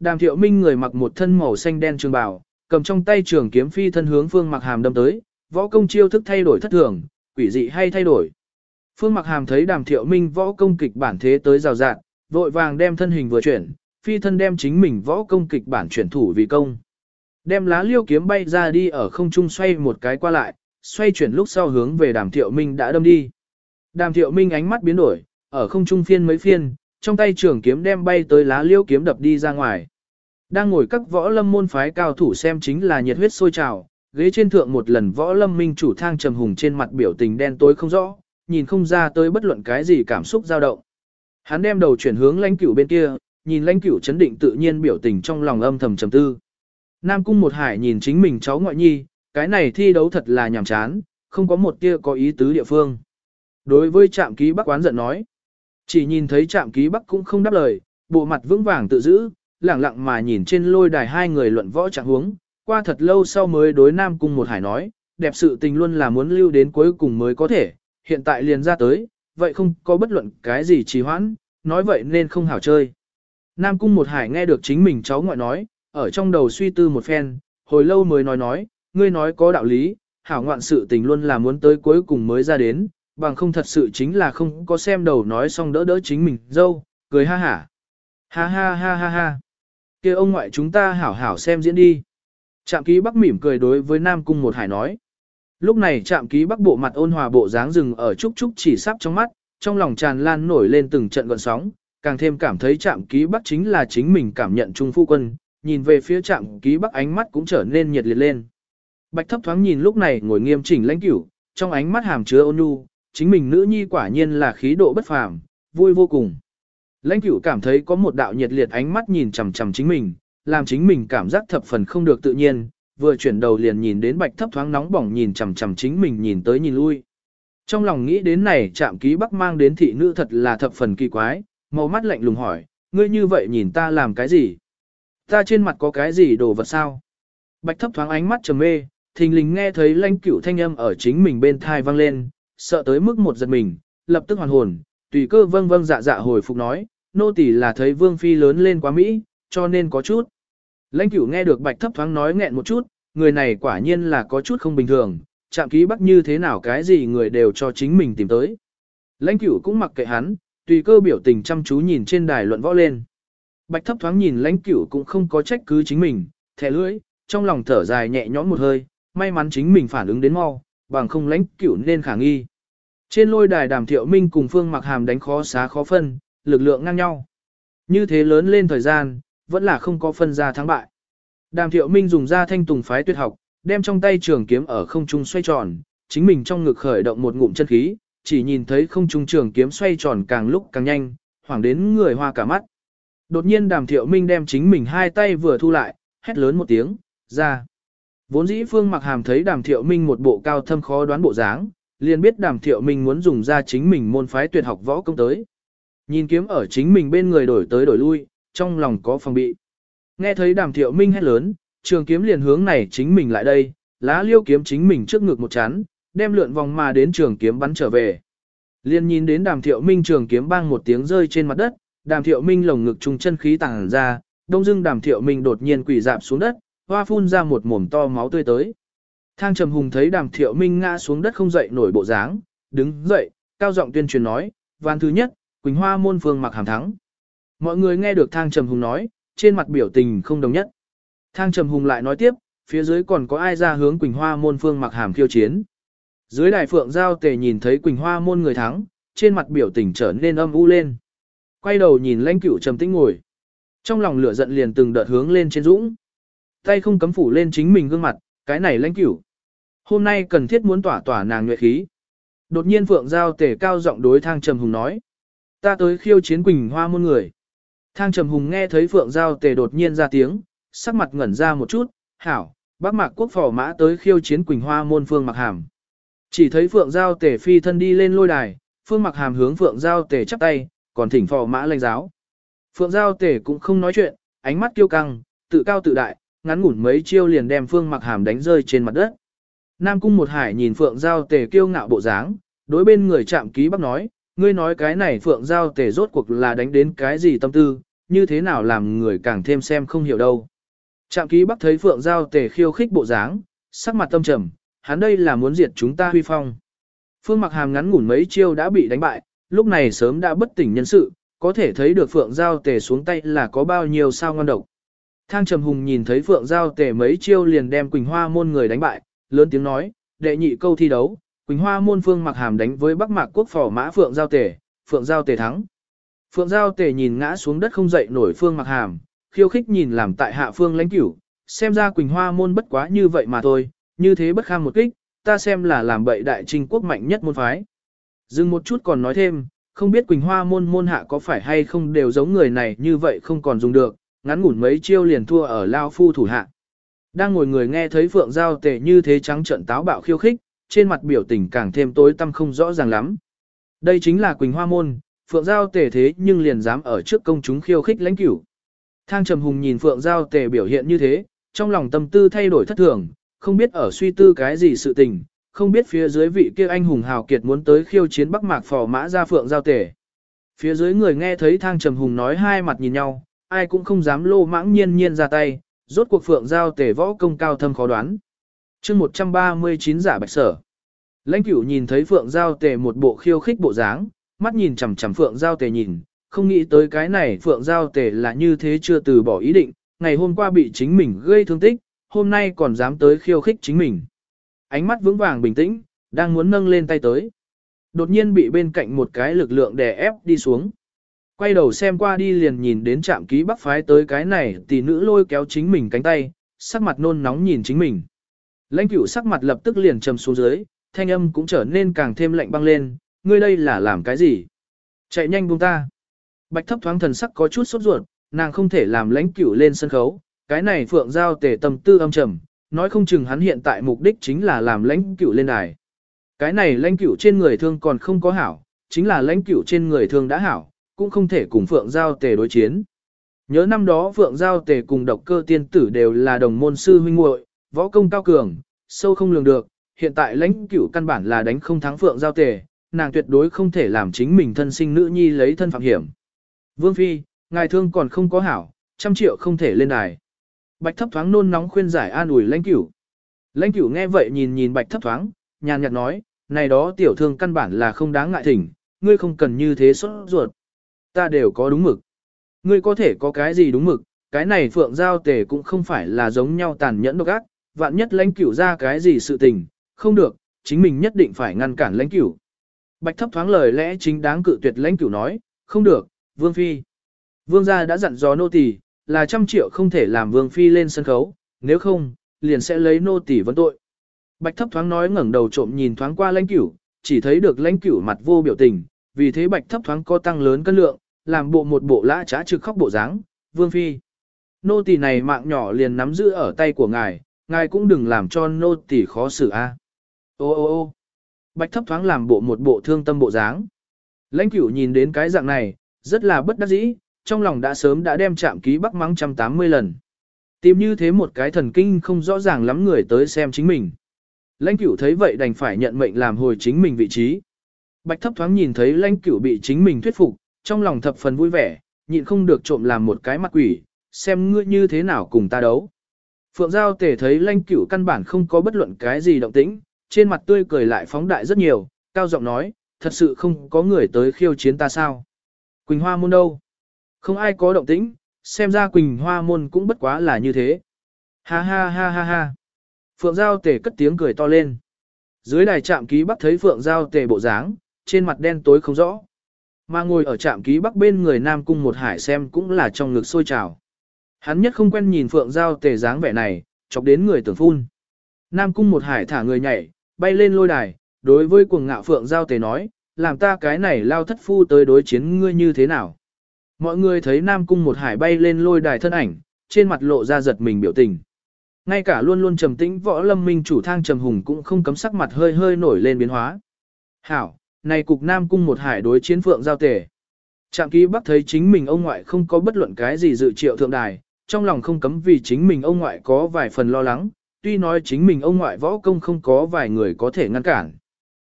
Đàm thiệu minh người mặc một thân màu xanh đen trường bào, cầm trong tay trường kiếm phi thân hướng phương mặc hàm đâm tới, võ công chiêu thức thay đổi thất thường, quỷ dị hay thay đổi. Phương mặc hàm thấy đàm thiệu minh võ công kịch bản thế tới rào rạt, vội vàng đem thân hình vừa chuyển, phi thân đem chính mình võ công kịch bản chuyển thủ vì công. Đem lá liêu kiếm bay ra đi ở không trung xoay một cái qua lại, xoay chuyển lúc sau hướng về đàm thiệu minh đã đâm đi. Đàm thiệu minh ánh mắt biến đổi, ở không trung phiên mấy phiên, trong tay trường kiếm đem bay tới lá liêu kiếm đập đi ra ngoài. Đang ngồi các võ lâm môn phái cao thủ xem chính là nhiệt huyết sôi trào, ghế trên thượng một lần võ lâm minh chủ thang trầm hùng trên mặt biểu tình đen tối không rõ, nhìn không ra tới bất luận cái gì cảm xúc dao động. Hắn đem đầu chuyển hướng lãnh cửu bên kia, nhìn lãnh cửu chấn định tự nhiên biểu tình trong lòng âm thầm trầm tư. Nam cung một hải nhìn chính mình cháu ngoại nhi, cái này thi đấu thật là nhàm chán, không có một tia có ý tứ địa phương. Đối với trạm ký bắc quán giận nói, chỉ nhìn thấy trạm ký bắc cũng không đáp lời, bộ mặt vững vàng tự giữ, lẳng lặng mà nhìn trên lôi đài hai người luận võ trạng huống, qua thật lâu sau mới đối Nam cung một hải nói, đẹp sự tình luôn là muốn lưu đến cuối cùng mới có thể, hiện tại liền ra tới, vậy không có bất luận cái gì trì hoãn, nói vậy nên không hảo chơi. Nam cung một hải nghe được chính mình cháu ngoại nói, ở trong đầu suy tư một phen, hồi lâu mới nói nói, ngươi nói có đạo lý, hảo ngoạn sự tình luôn là muốn tới cuối cùng mới ra đến, bằng không thật sự chính là không có xem đầu nói xong đỡ đỡ chính mình, dâu, cười ha hả. Ha ha ha ha ha. kia ông ngoại chúng ta hảo hảo xem diễn đi. Trạm ký bắc mỉm cười đối với Nam Cung một hải nói. Lúc này trạm ký bắc bộ mặt ôn hòa bộ dáng rừng ở trúc trúc chỉ sắp trong mắt, trong lòng tràn lan nổi lên từng trận gọn sóng, càng thêm cảm thấy trạm ký bắc chính là chính mình cảm nhận trung phu quân, nhìn về phía trạm ký bắc ánh mắt cũng trở nên nhiệt liệt lên. Bạch thấp thoáng nhìn lúc này ngồi nghiêm chỉnh lãnh cửu, trong ánh mắt hàm chứa ôn nhu, chính mình nữ nhi quả nhiên là khí độ bất phàm, vui vô cùng. Lãnh cửu cảm thấy có một đạo nhiệt liệt ánh mắt nhìn chằm chằm chính mình, làm chính mình cảm giác thập phần không được tự nhiên, vừa chuyển đầu liền nhìn đến bạch thấp thoáng nóng bỏng nhìn chằm chằm chính mình nhìn tới nhìn lui. Trong lòng nghĩ đến này chạm ký bắc mang đến thị nữ thật là thập phần kỳ quái, màu mắt lạnh lùng hỏi, ngươi như vậy nhìn ta làm cái gì? Ta trên mặt có cái gì đồ vật sao? Bạch thấp thoáng ánh mắt trầm mê, thình lình nghe thấy lãnh cửu thanh âm ở chính mình bên thai vang lên, sợ tới mức một giật mình, lập tức hoàn hồn, tùy cơ vâng vâng dạ dạ hồi phục nói, nô tỳ là thấy vương phi lớn lên quá Mỹ, cho nên có chút. Lãnh cửu nghe được bạch thấp thoáng nói nghẹn một chút, người này quả nhiên là có chút không bình thường, chạm ký bắt như thế nào cái gì người đều cho chính mình tìm tới. Lãnh cửu cũng mặc kệ hắn, tùy cơ biểu tình chăm chú nhìn trên đài luận võ lên. Bạch thấp thoáng nhìn lãnh cửu cũng không có trách cứ chính mình, thẻ lưỡi, trong lòng thở dài nhẹ nhõm một hơi, may mắn chính mình phản ứng đến mau, bằng không lãnh cửu nên khả nghi. Trên lôi đài đàm thiệu minh cùng phương mặc hàm đánh khó xá khó phân, lực lượng ngang nhau. Như thế lớn lên thời gian, vẫn là không có phân ra thắng bại. Đàm thiệu minh dùng ra thanh tùng phái tuyệt học, đem trong tay trường kiếm ở không trung xoay tròn, chính mình trong ngực khởi động một ngụm chân khí, chỉ nhìn thấy không trung trường kiếm xoay tròn càng lúc càng nhanh, hoảng đến người hoa cả mắt. Đột nhiên đàm thiệu minh đem chính mình hai tay vừa thu lại, hét lớn một tiếng, ra. Vốn dĩ phương mặc hàm thấy đàm thiệu minh một bộ cao thâm khó đoán bộ dáng, liền biết đàm thiệu minh muốn dùng ra chính mình môn phái tuyệt học võ công tới. Nhìn kiếm ở chính mình bên người đổi tới đổi lui, trong lòng có phòng bị. Nghe thấy đàm thiệu minh hét lớn, trường kiếm liền hướng này chính mình lại đây, lá liêu kiếm chính mình trước ngực một chán, đem lượn vòng mà đến trường kiếm bắn trở về. Liên nhìn đến đàm thiệu minh trường kiếm bang một tiếng rơi trên mặt đất, đàm thiệu minh lồng ngực trùng chân khí tàng ra, đông dưng đàm thiệu minh đột nhiên quỳ dạp xuống đất, hoa phun ra một mồm to máu tươi tới. Thang trầm hùng thấy đàm thiệu minh ngã xuống đất không dậy nổi bộ dáng, đứng dậy, cao giọng tuyên truyền nói, ván thứ nhất, Quỳnh Hoa môn phương mặc hàm thắng. Mọi người nghe được thang trầm hùng nói, trên mặt biểu tình không đồng nhất. Thang trầm hùng lại nói tiếp, phía dưới còn có ai ra hướng Quỳnh Hoa môn phương mặc hàm khiêu chiến. Dưới đài phượng giao tề nhìn thấy Quỳnh Hoa môn người thắng, trên mặt biểu tình trở nên âm u lên. Quay đầu nhìn lãnh cửu trầm tĩnh ngồi. Trong lòng lửa giận liền từng đợt hướng lên trên dũng. Tay không cấm phủ lên chính mình gương mặt, cái này lãnh cửu. Hôm nay cần thiết muốn tỏa tỏa nàng nguyệt khí. Đột nhiên phượng giao tề cao giọng đối thang trầm hùng nói. Ta tới khiêu chiến Quỳnh Hoa môn người. Thang trầm hùng nghe thấy phượng giao tề đột nhiên ra tiếng, sắc mặt ngẩn ra một chút, hảo, bác mạc quốc phò mã tới khiêu chiến Quỳnh Hoa môn phương mặc hàm. Chỉ thấy phượng giao tề phi thân đi lên lôi đài, phương mặc hàm hướng phượng giao tề chắp tay, còn thỉnh phò mã lãnh giáo. Phượng giao tề cũng không nói chuyện, ánh mắt kiêu căng, tự cao tự đại, ngắn ngủn mấy chiêu liền đem phương mặc hàm đánh rơi trên mặt đất. Nam cung một hải nhìn phượng giao tề kiêu ngạo bộ dáng, đối bên người chạm ký bắc nói, ngươi nói cái này phượng giao tề rốt cuộc là đánh đến cái gì tâm tư, như thế nào làm người càng thêm xem không hiểu đâu. Trạm ký bắc thấy Phượng Giao tề khiêu khích bộ dáng, sắc mặt tâm trầm, hắn đây là muốn diệt chúng ta huy phong. Phương mặc hàm ngắn ngủn mấy chiêu đã bị đánh bại, lúc này sớm đã bất tỉnh nhân sự, có thể thấy được Phượng Giao tề xuống tay là có bao nhiêu sao ngon độc. Thang Trầm Hùng nhìn thấy Phượng Giao tề mấy chiêu liền đem Quỳnh Hoa môn người đánh bại, lớn tiếng nói, đệ nhị câu thi đấu, Quỳnh Hoa môn Phương mặc hàm đánh với Bắc Mạc quốc phò mã Phượng Giao tề, Phượng Giao tề thắng. Phượng Giao tề nhìn ngã xuống đất không dậy nổi Phương mặc hàm, khiêu khích nhìn làm tại hạ Phương lãnh cửu, xem ra Quỳnh Hoa môn bất quá như vậy mà thôi, như thế bất kham một kích, ta xem là làm bậy đại trinh quốc mạnh nhất môn phái. Dừng một chút còn nói thêm, không biết Quỳnh Hoa môn môn hạ có phải hay không đều giống người này như vậy không còn dùng được, ngắn ngủn mấy chiêu liền thua ở Lao Phu thủ hạ. Đang ngồi người nghe thấy Phượng Giao tề như thế trắng trận táo bạo khiêu khích, trên mặt biểu tình càng thêm tối tăm không rõ ràng lắm. Đây chính là Quỳnh Hoa môn, Phượng Giao tề thế nhưng liền dám ở trước công chúng khiêu khích lãnh cửu. Thang Trầm Hùng nhìn Phượng Giao tề biểu hiện như thế, trong lòng tâm tư thay đổi thất thường, không biết ở suy tư cái gì sự tình, không biết phía dưới vị kia anh hùng hào kiệt muốn tới khiêu chiến Bắc Mạc phò mã ra Phượng Giao tề. Phía dưới người nghe thấy Thang Trầm Hùng nói hai mặt nhìn nhau, ai cũng không dám lô mãng nhiên nhiên ra tay, rốt cuộc Phượng Giao tề võ công cao thâm khó đoán. chương 139 giả bạch sở. Lãnh cửu nhìn thấy Phượng Giao tề một bộ khiêu khích bộ dáng, mắt nhìn chằm chằm Phượng Giao tề nhìn, không nghĩ tới cái này Phượng Giao tề là như thế chưa từ bỏ ý định, ngày hôm qua bị chính mình gây thương tích, hôm nay còn dám tới khiêu khích chính mình. Ánh mắt vững vàng bình tĩnh, đang muốn nâng lên tay tới. Đột nhiên bị bên cạnh một cái lực lượng đè ép đi xuống. Quay đầu xem qua đi liền nhìn đến trạm ký bắc phái tới cái này tỷ nữ lôi kéo chính mình cánh tay, sắc mặt nôn nóng nhìn chính mình. Lãnh cửu sắc mặt lập tức liền trầm xuống dưới, thanh âm cũng trở nên càng thêm lạnh băng lên, ngươi đây là làm cái gì? Chạy nhanh buông ta. Bạch thấp thoáng thần sắc có chút sốt ruột, nàng không thể làm lãnh cửu lên sân khấu, cái này phượng giao tề tâm tư âm trầm, nói không chừng hắn hiện tại mục đích chính là làm lãnh cửu lên đài. Cái này lãnh cửu trên người thương còn không có hảo, chính là lãnh cửu trên người thương đã hảo, cũng không thể cùng phượng giao tề đối chiến. Nhớ năm đó phượng giao tề cùng độc cơ tiên tử đều là đồng môn sư huynh muội, võ công cao cường, sâu không lường được, hiện tại lãnh cửu căn bản là đánh không thắng phượng giao tề, nàng tuyệt đối không thể làm chính mình thân sinh nữ nhi lấy thân phạm hiểm. Vương Phi, ngài thương còn không có hảo, trăm triệu không thể lên đài. Bạch thấp thoáng nôn nóng khuyên giải an ủi lãnh cửu. Lãnh cửu nghe vậy nhìn nhìn bạch thấp thoáng, nhàn nhạt nói, này đó tiểu thương căn bản là không đáng ngại thỉnh, ngươi không cần như thế sốt ruột. Ta đều có đúng mực. Ngươi có thể có cái gì đúng mực, cái này phượng giao tề cũng không phải là giống nhau tàn nhẫn độc ác, vạn nhất lãnh cửu ra cái gì sự tình, không được, chính mình nhất định phải ngăn cản lãnh cửu. Bạch thấp thoáng lời lẽ chính đáng cự tuyệt lãnh cửu nói, không được, vương phi. Vương gia đã dặn dò nô tỳ là trăm triệu không thể làm vương phi lên sân khấu, nếu không, liền sẽ lấy nô tỳ vấn tội. Bạch thấp thoáng nói ngẩng đầu trộm nhìn thoáng qua lãnh cửu, chỉ thấy được lãnh cửu mặt vô biểu tình, vì thế bạch thấp thoáng có tăng lớn cân lượng, làm bộ một bộ lã trá trực khóc bộ dáng, vương phi. Nô tỳ này mạng nhỏ liền nắm giữ ở tay của ngài, ngài cũng đừng làm cho nô tỳ khó xử a. Ô ô ô bạch thấp thoáng làm bộ một bộ thương tâm bộ dáng. Lãnh cửu nhìn đến cái dạng này, rất là bất đắc dĩ, trong lòng đã sớm đã đem chạm ký bắc mắng 180 lần. Tìm như thế một cái thần kinh không rõ ràng lắm người tới xem chính mình. Lãnh cửu thấy vậy đành phải nhận mệnh làm hồi chính mình vị trí. Bạch thấp thoáng nhìn thấy lãnh cửu bị chính mình thuyết phục, trong lòng thập phần vui vẻ, nhịn không được trộm làm một cái mặt quỷ, xem ngươi như thế nào cùng ta đấu. Phượng Giao tể thấy lãnh cửu căn bản không có bất luận cái gì động tĩnh, trên mặt tươi cười lại phóng đại rất nhiều, cao giọng nói, thật sự không có người tới khiêu chiến ta sao. Quỳnh Hoa môn đâu? Không ai có động tĩnh, xem ra Quỳnh Hoa môn cũng bất quá là như thế. Ha ha ha ha ha. Phượng Giao tề cất tiếng cười to lên. Dưới đài trạm ký bắt thấy Phượng Giao tề bộ dáng, trên mặt đen tối không rõ. Mà ngồi ở trạm ký bắc bên người Nam Cung một hải xem cũng là trong ngực sôi trào. Hắn nhất không quen nhìn Phượng Giao tề dáng vẻ này, chọc đến người tưởng phun. Nam Cung một hải thả người nhảy, bay lên lôi đài, đối với cuồng ngạo Phượng Giao tề nói, làm ta cái này lao thất phu tới đối chiến ngươi như thế nào. Mọi người thấy Nam Cung một hải bay lên lôi đài thân ảnh, trên mặt lộ ra giật mình biểu tình. Ngay cả luôn luôn trầm tĩnh võ lâm minh chủ thang trầm hùng cũng không cấm sắc mặt hơi hơi nổi lên biến hóa. Hảo, này cục Nam Cung một hải đối chiến phượng giao tề. Trạm ký bắc thấy chính mình ông ngoại không có bất luận cái gì dự triệu thượng đài, trong lòng không cấm vì chính mình ông ngoại có vài phần lo lắng, tuy nói chính mình ông ngoại võ công không có vài người có thể ngăn cản.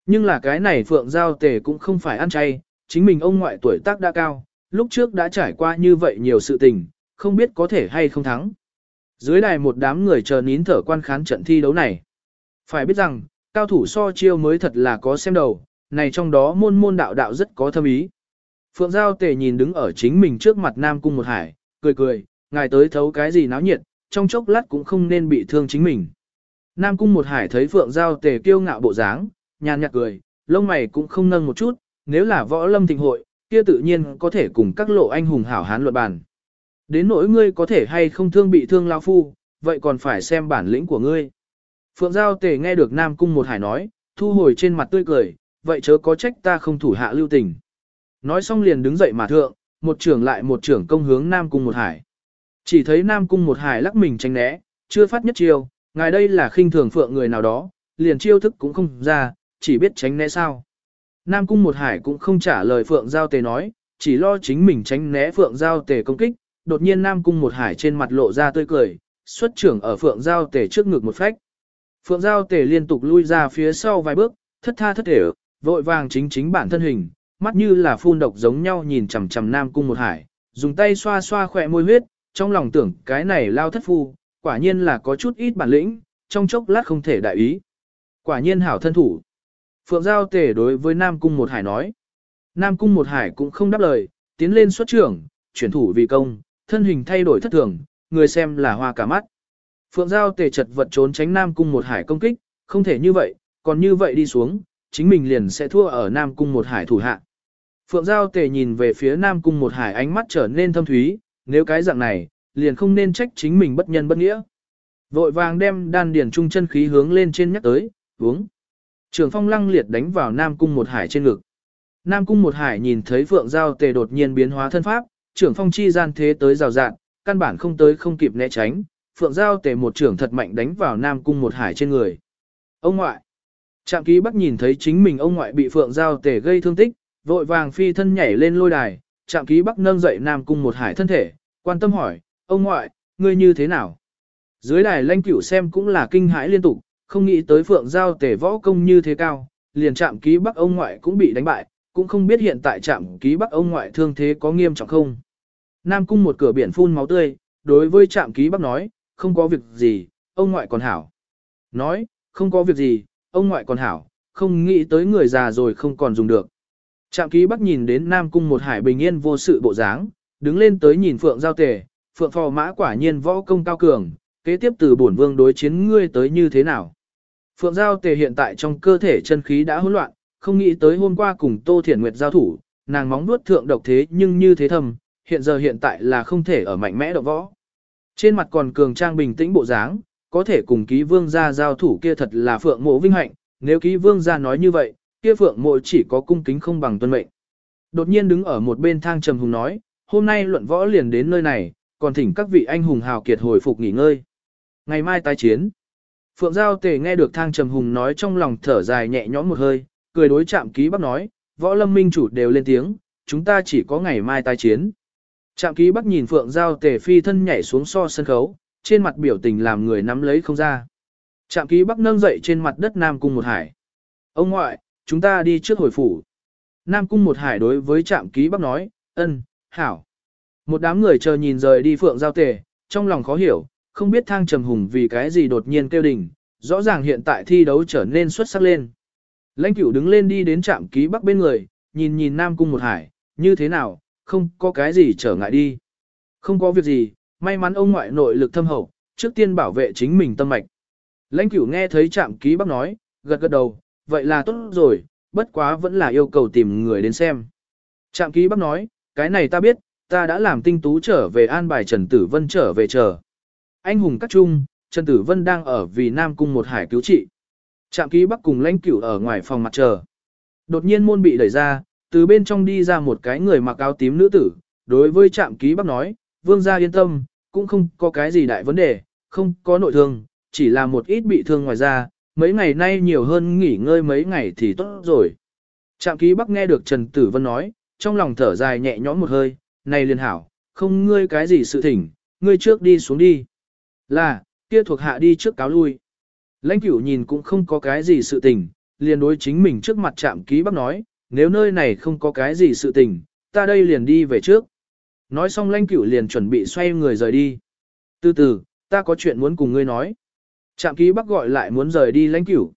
Nhưng là cái này phượng giao tề cũng không phải ăn chay, chính mình ông ngoại tuổi tác đã cao, lúc trước đã trải qua như vậy nhiều sự tình, không biết có thể hay không thắng. Dưới đài một đám người chờ nín thở quan khán trận thi đấu này. Phải biết rằng, cao thủ so chiêu mới thật là có xem đầu, này trong đó môn môn đạo đạo rất có thâm ý. Phượng Giao Tề nhìn đứng ở chính mình trước mặt Nam Cung một hải, cười cười, ngài tới thấu cái gì náo nhiệt, trong chốc lát cũng không nên bị thương chính mình. Nam Cung một hải thấy Phượng Giao Tề kiêu ngạo bộ dáng, nhàn nhạt cười, lông mày cũng không nâng một chút, nếu là võ lâm thịnh hội, kia tự nhiên có thể cùng các lộ anh hùng hảo hán luận bàn. Đến nỗi ngươi có thể hay không thương bị thương lao phu, vậy còn phải xem bản lĩnh của ngươi. Phượng Giao Tề nghe được Nam Cung một hải nói, thu hồi trên mặt tươi cười, vậy chớ có trách ta không thủ hạ lưu tình. Nói xong liền đứng dậy mà thượng, một trưởng lại một trưởng công hướng Nam Cung một hải. Chỉ thấy Nam Cung một hải lắc mình tránh né, chưa phát nhất chiêu, ngài đây là khinh thường phượng người nào đó, liền chiêu thức cũng không ra, chỉ biết tránh né sao. Nam Cung một hải cũng không trả lời phượng giao tề nói, chỉ lo chính mình tránh né phượng giao tề công kích, đột nhiên Nam Cung một hải trên mặt lộ ra tươi cười, xuất trưởng ở phượng giao tề trước ngực một phách. Phượng giao tề liên tục lui ra phía sau vài bước, thất tha thất thể, vội vàng chính chính bản thân hình, mắt như là phun độc giống nhau nhìn chằm chằm Nam Cung một hải, dùng tay xoa xoa khỏe môi huyết, trong lòng tưởng cái này lao thất phu, quả nhiên là có chút ít bản lĩnh, trong chốc lát không thể đại ý. Quả nhiên hảo thân thủ. Phượng Giao tề đối với Nam Cung một hải nói. Nam Cung một hải cũng không đáp lời, tiến lên xuất trưởng, chuyển thủ vì công, thân hình thay đổi thất thường, người xem là hoa cả mắt. Phượng Giao tề chật vật trốn tránh Nam Cung một hải công kích, không thể như vậy, còn như vậy đi xuống, chính mình liền sẽ thua ở Nam Cung một hải thủ hạ. Phượng Giao tề nhìn về phía Nam Cung một hải ánh mắt trở nên thâm thúy, nếu cái dạng này, liền không nên trách chính mình bất nhân bất nghĩa. Vội vàng đem đan điển trung chân khí hướng lên trên nhắc tới, uống. Trường phong lăng liệt đánh vào Nam Cung một hải trên ngực. Nam Cung một hải nhìn thấy Phượng Giao tề đột nhiên biến hóa thân pháp, trưởng phong chi gian thế tới rào rạn, căn bản không tới không kịp né tránh. Phượng Giao tề một trưởng thật mạnh đánh vào Nam Cung một hải trên người. Ông ngoại. Trạm ký bắc nhìn thấy chính mình ông ngoại bị Phượng Giao tể gây thương tích, vội vàng phi thân nhảy lên lôi đài, trạm ký bắc nâng dậy Nam Cung một hải thân thể, quan tâm hỏi, ông ngoại, ngươi như thế nào? Dưới đài lanh cửu xem cũng là kinh hãi liên tục, không nghĩ tới Phượng Giao tể võ công như thế cao, liền trạm ký bắc ông ngoại cũng bị đánh bại, cũng không biết hiện tại trạm ký bắc ông ngoại thương thế có nghiêm trọng không. Nam Cung một cửa biển phun máu tươi, đối với trạm ký bắc nói, không có việc gì, ông ngoại còn hảo. Nói, không có việc gì, ông ngoại còn hảo, không nghĩ tới người già rồi không còn dùng được. Trạm ký bắc nhìn đến Nam Cung một hải bình yên vô sự bộ dáng, đứng lên tới nhìn Phượng Giao Tề, Phượng Phò Mã quả nhiên võ công cao cường, kế tiếp từ bổn vương đối chiến ngươi tới như thế nào. Phượng Giao Tề hiện tại trong cơ thể chân khí đã hỗn loạn, không nghĩ tới hôm qua cùng Tô Thiển Nguyệt giao thủ, nàng móng nuốt thượng độc thế nhưng như thế thầm, hiện giờ hiện tại là không thể ở mạnh mẽ độc võ. Trên mặt còn cường trang bình tĩnh bộ dáng, có thể cùng ký vương gia giao thủ kia thật là Phượng mộ vinh hạnh, nếu ký vương gia nói như vậy, kia Phượng mộ chỉ có cung kính không bằng tuân mệnh. Đột nhiên đứng ở một bên thang trầm hùng nói, hôm nay luận võ liền đến nơi này, còn thỉnh các vị anh hùng hào kiệt hồi phục nghỉ ngơi. Ngày mai tái chiến. Phượng Giao Tề nghe được thang trầm hùng nói trong lòng thở dài nhẹ nhõm một hơi, cười đối chạm ký bắc nói, võ lâm minh chủ đều lên tiếng, chúng ta chỉ có ngày mai tái chiến. Trạm ký bắc nhìn Phượng Giao Tề phi thân nhảy xuống so sân khấu, trên mặt biểu tình làm người nắm lấy không ra. Trạm ký bắc nâng dậy trên mặt đất Nam Cung một hải. Ông ngoại, chúng ta đi trước hồi phủ. Nam Cung một hải đối với trạm ký bắc nói, ân, hảo. Một đám người chờ nhìn rời đi Phượng Giao Tề, trong lòng khó hiểu, không biết thang trầm hùng vì cái gì đột nhiên kêu đỉnh, rõ ràng hiện tại thi đấu trở nên xuất sắc lên. Lãnh cửu đứng lên đi đến trạm ký bắc bên người, nhìn nhìn Nam Cung một hải, như thế nào, không có cái gì trở ngại đi. Không có việc gì, may mắn ông ngoại nội lực thâm hậu, trước tiên bảo vệ chính mình tâm mạch. Lãnh cửu nghe thấy trạm ký bác nói, gật gật đầu, vậy là tốt rồi, bất quá vẫn là yêu cầu tìm người đến xem. Trạm ký bác nói, cái này ta biết, ta đã làm tinh tú trở về an bài Trần Tử Vân trở về chờ. Anh hùng các trung, Trần Tử Vân đang ở vì Nam Cung một hải cứu trị. Trạm ký bắc cùng lãnh cửu ở ngoài phòng mặt chờ. Đột nhiên môn bị đẩy ra, từ bên trong đi ra một cái người mặc áo tím nữ tử, đối với trạm ký bắc nói, vương gia yên tâm, cũng không có cái gì đại vấn đề, không có nội thương, chỉ là một ít bị thương ngoài ra, mấy ngày nay nhiều hơn nghỉ ngơi mấy ngày thì tốt rồi. Trạm ký bắc nghe được Trần Tử Vân nói, trong lòng thở dài nhẹ nhõm một hơi, này liền hảo, không ngươi cái gì sự thỉnh, ngươi trước đi xuống đi. Là, kia thuộc hạ đi trước cáo lui. Lãnh cửu nhìn cũng không có cái gì sự tình, liền đối chính mình trước mặt Trạm ký bắc nói, nếu nơi này không có cái gì sự tình, ta đây liền đi về trước. Nói xong lãnh cửu liền chuẩn bị xoay người rời đi. Từ từ, ta có chuyện muốn cùng ngươi nói. Trạm ký bắc gọi lại muốn rời đi lãnh cửu.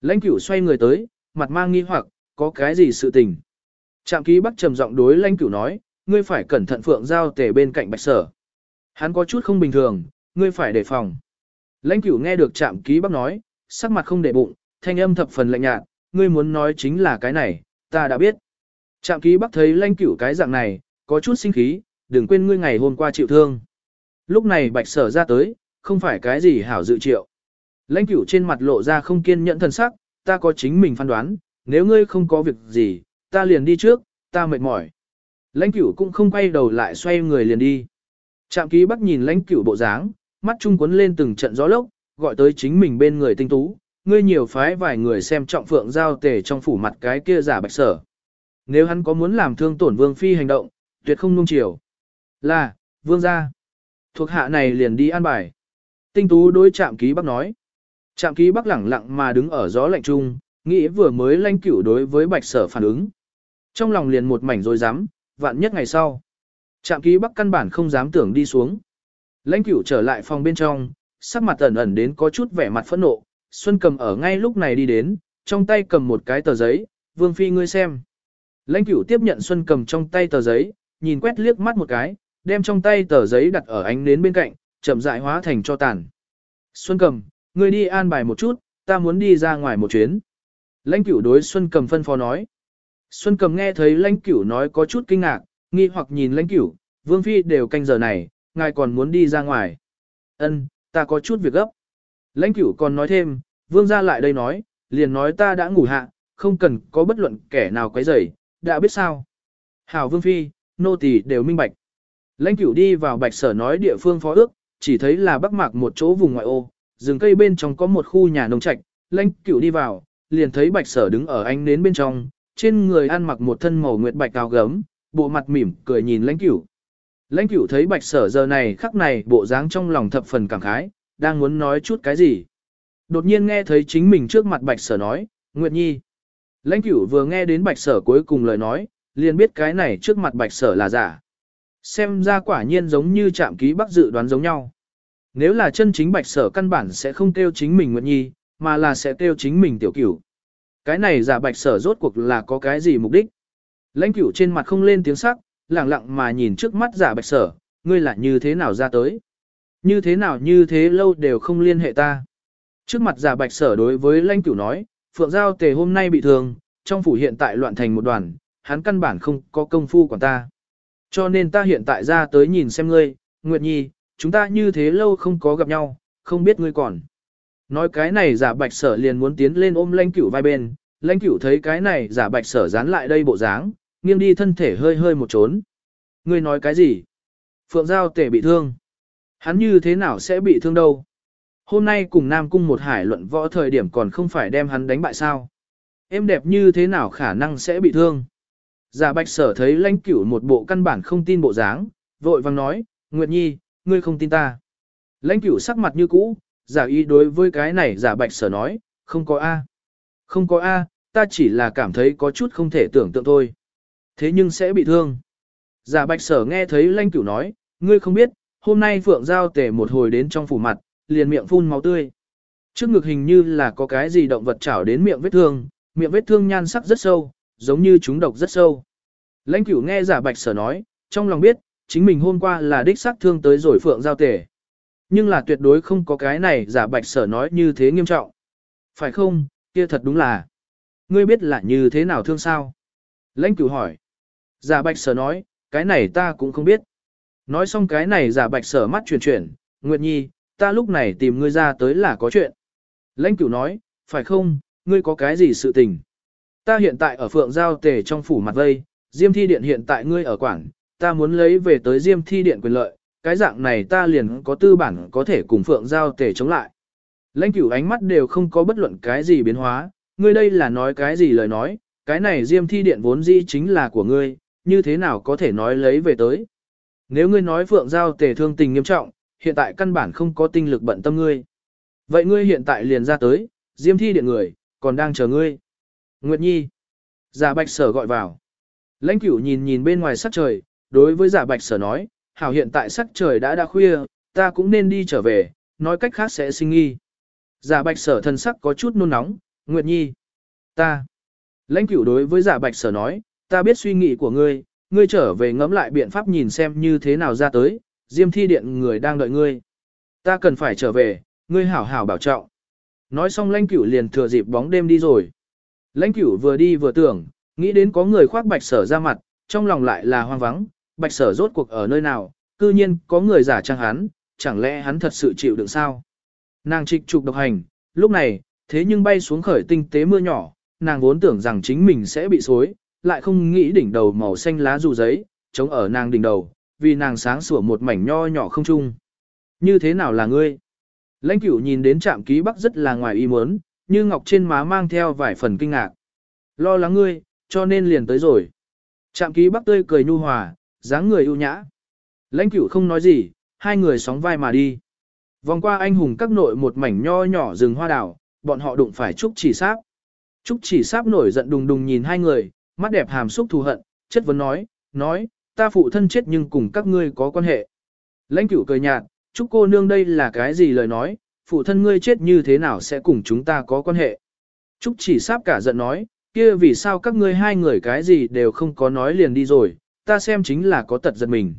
Lãnh cửu xoay người tới, mặt mang nghi hoặc, có cái gì sự tình. Trạm ký bắc trầm giọng đối lãnh cửu nói, ngươi phải cẩn thận phượng giao tề bên cạnh bạch sở. Hắn có chút không bình thường, ngươi phải đề phòng. Lãnh cửu nghe được trạm ký bắc nói, sắc mặt không để bụng, thanh âm thập phần lạnh nhạt, ngươi muốn nói chính là cái này, ta đã biết. Trạm ký bắc thấy lãnh cửu cái dạng này, có chút sinh khí, đừng quên ngươi ngày hôm qua chịu thương. Lúc này bạch sở ra tới, không phải cái gì hảo dự triệu. Lãnh cửu trên mặt lộ ra không kiên nhẫn thần sắc, ta có chính mình phán đoán, nếu ngươi không có việc gì, ta liền đi trước, ta mệt mỏi. Lãnh cửu cũng không quay đầu lại xoay người liền đi. Trạm ký bắc nhìn lãnh cửu bộ dáng, mắt trung cuốn lên từng trận gió lốc, gọi tới chính mình bên người tinh tú, ngươi nhiều phái vài người xem trọng phượng giao tề trong phủ mặt cái kia giả bạch sở. Nếu hắn có muốn làm thương tổn vương phi hành động, tuyệt không nung chiều. Là, vương gia. Thuộc hạ này liền đi an bài. Tinh tú đối trạm ký bắc nói. Trạm ký bắc lẳng lặng mà đứng ở gió lạnh trung, nghĩ vừa mới lanh cửu đối với bạch sở phản ứng. Trong lòng liền một mảnh rồi dám, vạn nhất ngày sau. Trạm ký bắc căn bản không dám tưởng đi xuống. Lãnh cửu trở lại phòng bên trong, sắc mặt ẩn ẩn đến có chút vẻ mặt phẫn nộ. Xuân cầm ở ngay lúc này đi đến, trong tay cầm một cái tờ giấy, vương phi ngươi xem. Lãnh cửu tiếp nhận Xuân cầm trong tay tờ giấy, nhìn quét liếc mắt một cái, đem trong tay tờ giấy đặt ở ánh nến bên cạnh, chậm rãi hóa thành cho tàn. Xuân cầm, ngươi đi an bài một chút, ta muốn đi ra ngoài một chuyến. Lãnh cửu đối Xuân cầm phân phó nói. Xuân cầm nghe thấy lãnh cửu nói có chút kinh ngạc, nghi hoặc nhìn lãnh cửu, vương phi đều canh giờ này, ngài còn muốn đi ra ngoài. Ân, ta có chút việc gấp. Lãnh cửu còn nói thêm, vương ra lại đây nói, liền nói ta đã ngủ hạ, không cần có bất luận kẻ nào quấy rầy, đã biết sao. Hảo vương phi, nô tỳ đều minh bạch. Lãnh cửu đi vào bạch sở nói địa phương phó ước, chỉ thấy là bắc mạc một chỗ vùng ngoại ô, rừng cây bên trong có một khu nhà nông trạch, lãnh cửu đi vào, liền thấy bạch sở đứng ở ánh nến bên trong, trên người ăn mặc một thân màu nguyệt bạch cao gấm, bộ mặt mỉm cười nhìn lãnh cửu. Lãnh cửu thấy bạch sở giờ này khắc này bộ dáng trong lòng thập phần cảm khái, đang muốn nói chút cái gì. Đột nhiên nghe thấy chính mình trước mặt bạch sở nói, Nguyệt Nhi. Lãnh cửu vừa nghe đến bạch sở cuối cùng lời nói, liền biết cái này trước mặt bạch sở là giả. Xem ra quả nhiên giống như chạm ký bắc dự đoán giống nhau. Nếu là chân chính bạch sở căn bản sẽ không kêu chính mình Nguyệt Nhi, mà là sẽ kêu chính mình tiểu cửu. Cái này giả bạch sở rốt cuộc là có cái gì mục đích? Lãnh cửu trên mặt không lên tiếng sắc, lặng lặng mà nhìn trước mắt giả bạch sở, ngươi là như thế nào ra tới? Như thế nào như thế lâu đều không liên hệ ta? Trước mặt giả bạch sở đối với lãnh cửu nói, Phượng Giao tề hôm nay bị thương, trong phủ hiện tại loạn thành một đoàn, hắn căn bản không có công phu của ta. Cho nên ta hiện tại ra tới nhìn xem ngươi, Nguyệt Nhi, chúng ta như thế lâu không có gặp nhau, không biết ngươi còn. Nói cái này giả bạch sở liền muốn tiến lên ôm lãnh cửu vai bên, lãnh cửu thấy cái này giả bạch sở dán lại đây bộ dáng, nghiêng đi thân thể hơi hơi một trốn. Ngươi nói cái gì? Phượng Giao tể bị thương. Hắn như thế nào sẽ bị thương đâu? Hôm nay cùng Nam Cung một hải luận võ thời điểm còn không phải đem hắn đánh bại sao? Em đẹp như thế nào khả năng sẽ bị thương? Giả bạch sở thấy lãnh cửu một bộ căn bản không tin bộ dáng, vội vang nói, Nguyệt Nhi, ngươi không tin ta. Lãnh cửu sắc mặt như cũ, giả ý đối với cái này giả bạch sở nói, không có A. Không có A, ta chỉ là cảm thấy có chút không thể tưởng tượng thôi. Thế nhưng sẽ bị thương. Giả bạch sở nghe thấy lãnh cửu nói, ngươi không biết, hôm nay Phượng Giao tể một hồi đến trong phủ mặt, liền miệng phun máu tươi. Trước ngực hình như là có cái gì động vật chảo đến miệng vết thương, miệng vết thương nhan sắc rất sâu, giống như chúng độc rất sâu. Lãnh cửu nghe giả bạch sở nói, trong lòng biết, chính mình hôm qua là đích xác thương tới rồi Phượng Giao tể. Nhưng là tuyệt đối không có cái này giả bạch sở nói như thế nghiêm trọng. Phải không, kia thật đúng là. Ngươi biết là như thế nào thương sao? Lãnh cửu hỏi. Giả bạch sở nói, cái này ta cũng không biết. Nói xong cái này giả bạch sở mắt chuyển chuyển, Nguyệt Nhi, ta lúc này tìm ngươi ra tới là có chuyện. Lãnh cửu nói, phải không, ngươi có cái gì sự tình? Ta hiện tại ở phượng giao tề trong phủ mặt vây, Diêm thi điện hiện tại ngươi ở quảng, ta muốn lấy về tới Diêm thi điện quyền lợi, cái dạng này ta liền có tư bản có thể cùng phượng giao tề chống lại. Lãnh cửu ánh mắt đều không có bất luận cái gì biến hóa, ngươi đây là nói cái gì lời nói, cái này diêm thi điện vốn dĩ chính là của ngươi, như thế nào có thể nói lấy về tới. Nếu ngươi nói phượng giao tề thương tình nghiêm trọng, hiện tại căn bản không có tinh lực bận tâm ngươi. Vậy ngươi hiện tại liền ra tới, diêm thi điện người, còn đang chờ ngươi. Nguyệt Nhi. Giả bạch sở gọi vào. Lãnh cửu nhìn nhìn bên ngoài sắc trời, đối với giả bạch sở nói, hảo hiện tại sắc trời đã đã khuya, ta cũng nên đi trở về, nói cách khác sẽ sinh nghi. Giả bạch sở thân sắc có chút nôn nóng, Nguyệt Nhi. Ta. Lãnh cửu đối với giả bạch sở nói, ta biết suy nghĩ của ngươi, ngươi trở về ngẫm lại biện pháp nhìn xem như thế nào ra tới, diêm thi điện người đang đợi ngươi. Ta cần phải trở về, ngươi hảo hảo bảo trọng. Nói xong lãnh cửu liền thừa dịp bóng đêm đi rồi. Lãnh cửu vừa đi vừa tưởng, nghĩ đến có người khoác bạch sở ra mặt, trong lòng lại là hoang vắng, bạch sở rốt cuộc ở nơi nào, cư nhiên có người giả trang hắn, chẳng lẽ hắn thật sự chịu đựng sao? Nàng trịch trục độc hành, lúc này, thế nhưng bay xuống khởi tinh tế mưa nhỏ, nàng vốn tưởng rằng chính mình sẽ bị xối, lại không nghĩ đỉnh đầu màu xanh lá dù giấy, chống ở nàng đỉnh đầu, vì nàng sáng sủa một mảnh nho nhỏ không chung. Như thế nào là ngươi? Lãnh cửu nhìn đến trạm ký bắc rất là ngoài ý muốn, như ngọc trên má mang theo vài phần kinh ngạc. Lo lắng ngươi, cho nên liền tới rồi. Trạm ký bắc tươi cười nhu hòa, dáng người ưu nhã. Lãnh cửu không nói gì, hai người sóng vai mà đi. Vòng qua anh hùng các nội một mảnh nho nhỏ rừng hoa đào, bọn họ đụng phải Trúc chỉ sáp. Trúc chỉ sáp nổi giận đùng đùng nhìn hai người, mắt đẹp hàm xúc thù hận, chất vấn nói, nói, ta phụ thân chết nhưng cùng các ngươi có quan hệ. Lãnh cửu cười nhạt, Trúc cô nương đây là cái gì lời nói, phụ thân ngươi chết như thế nào sẽ cùng chúng ta có quan hệ. Trúc chỉ sáp cả giận nói, kia vì sao các ngươi hai người cái gì đều không có nói liền đi rồi, ta xem chính là có tật giật mình.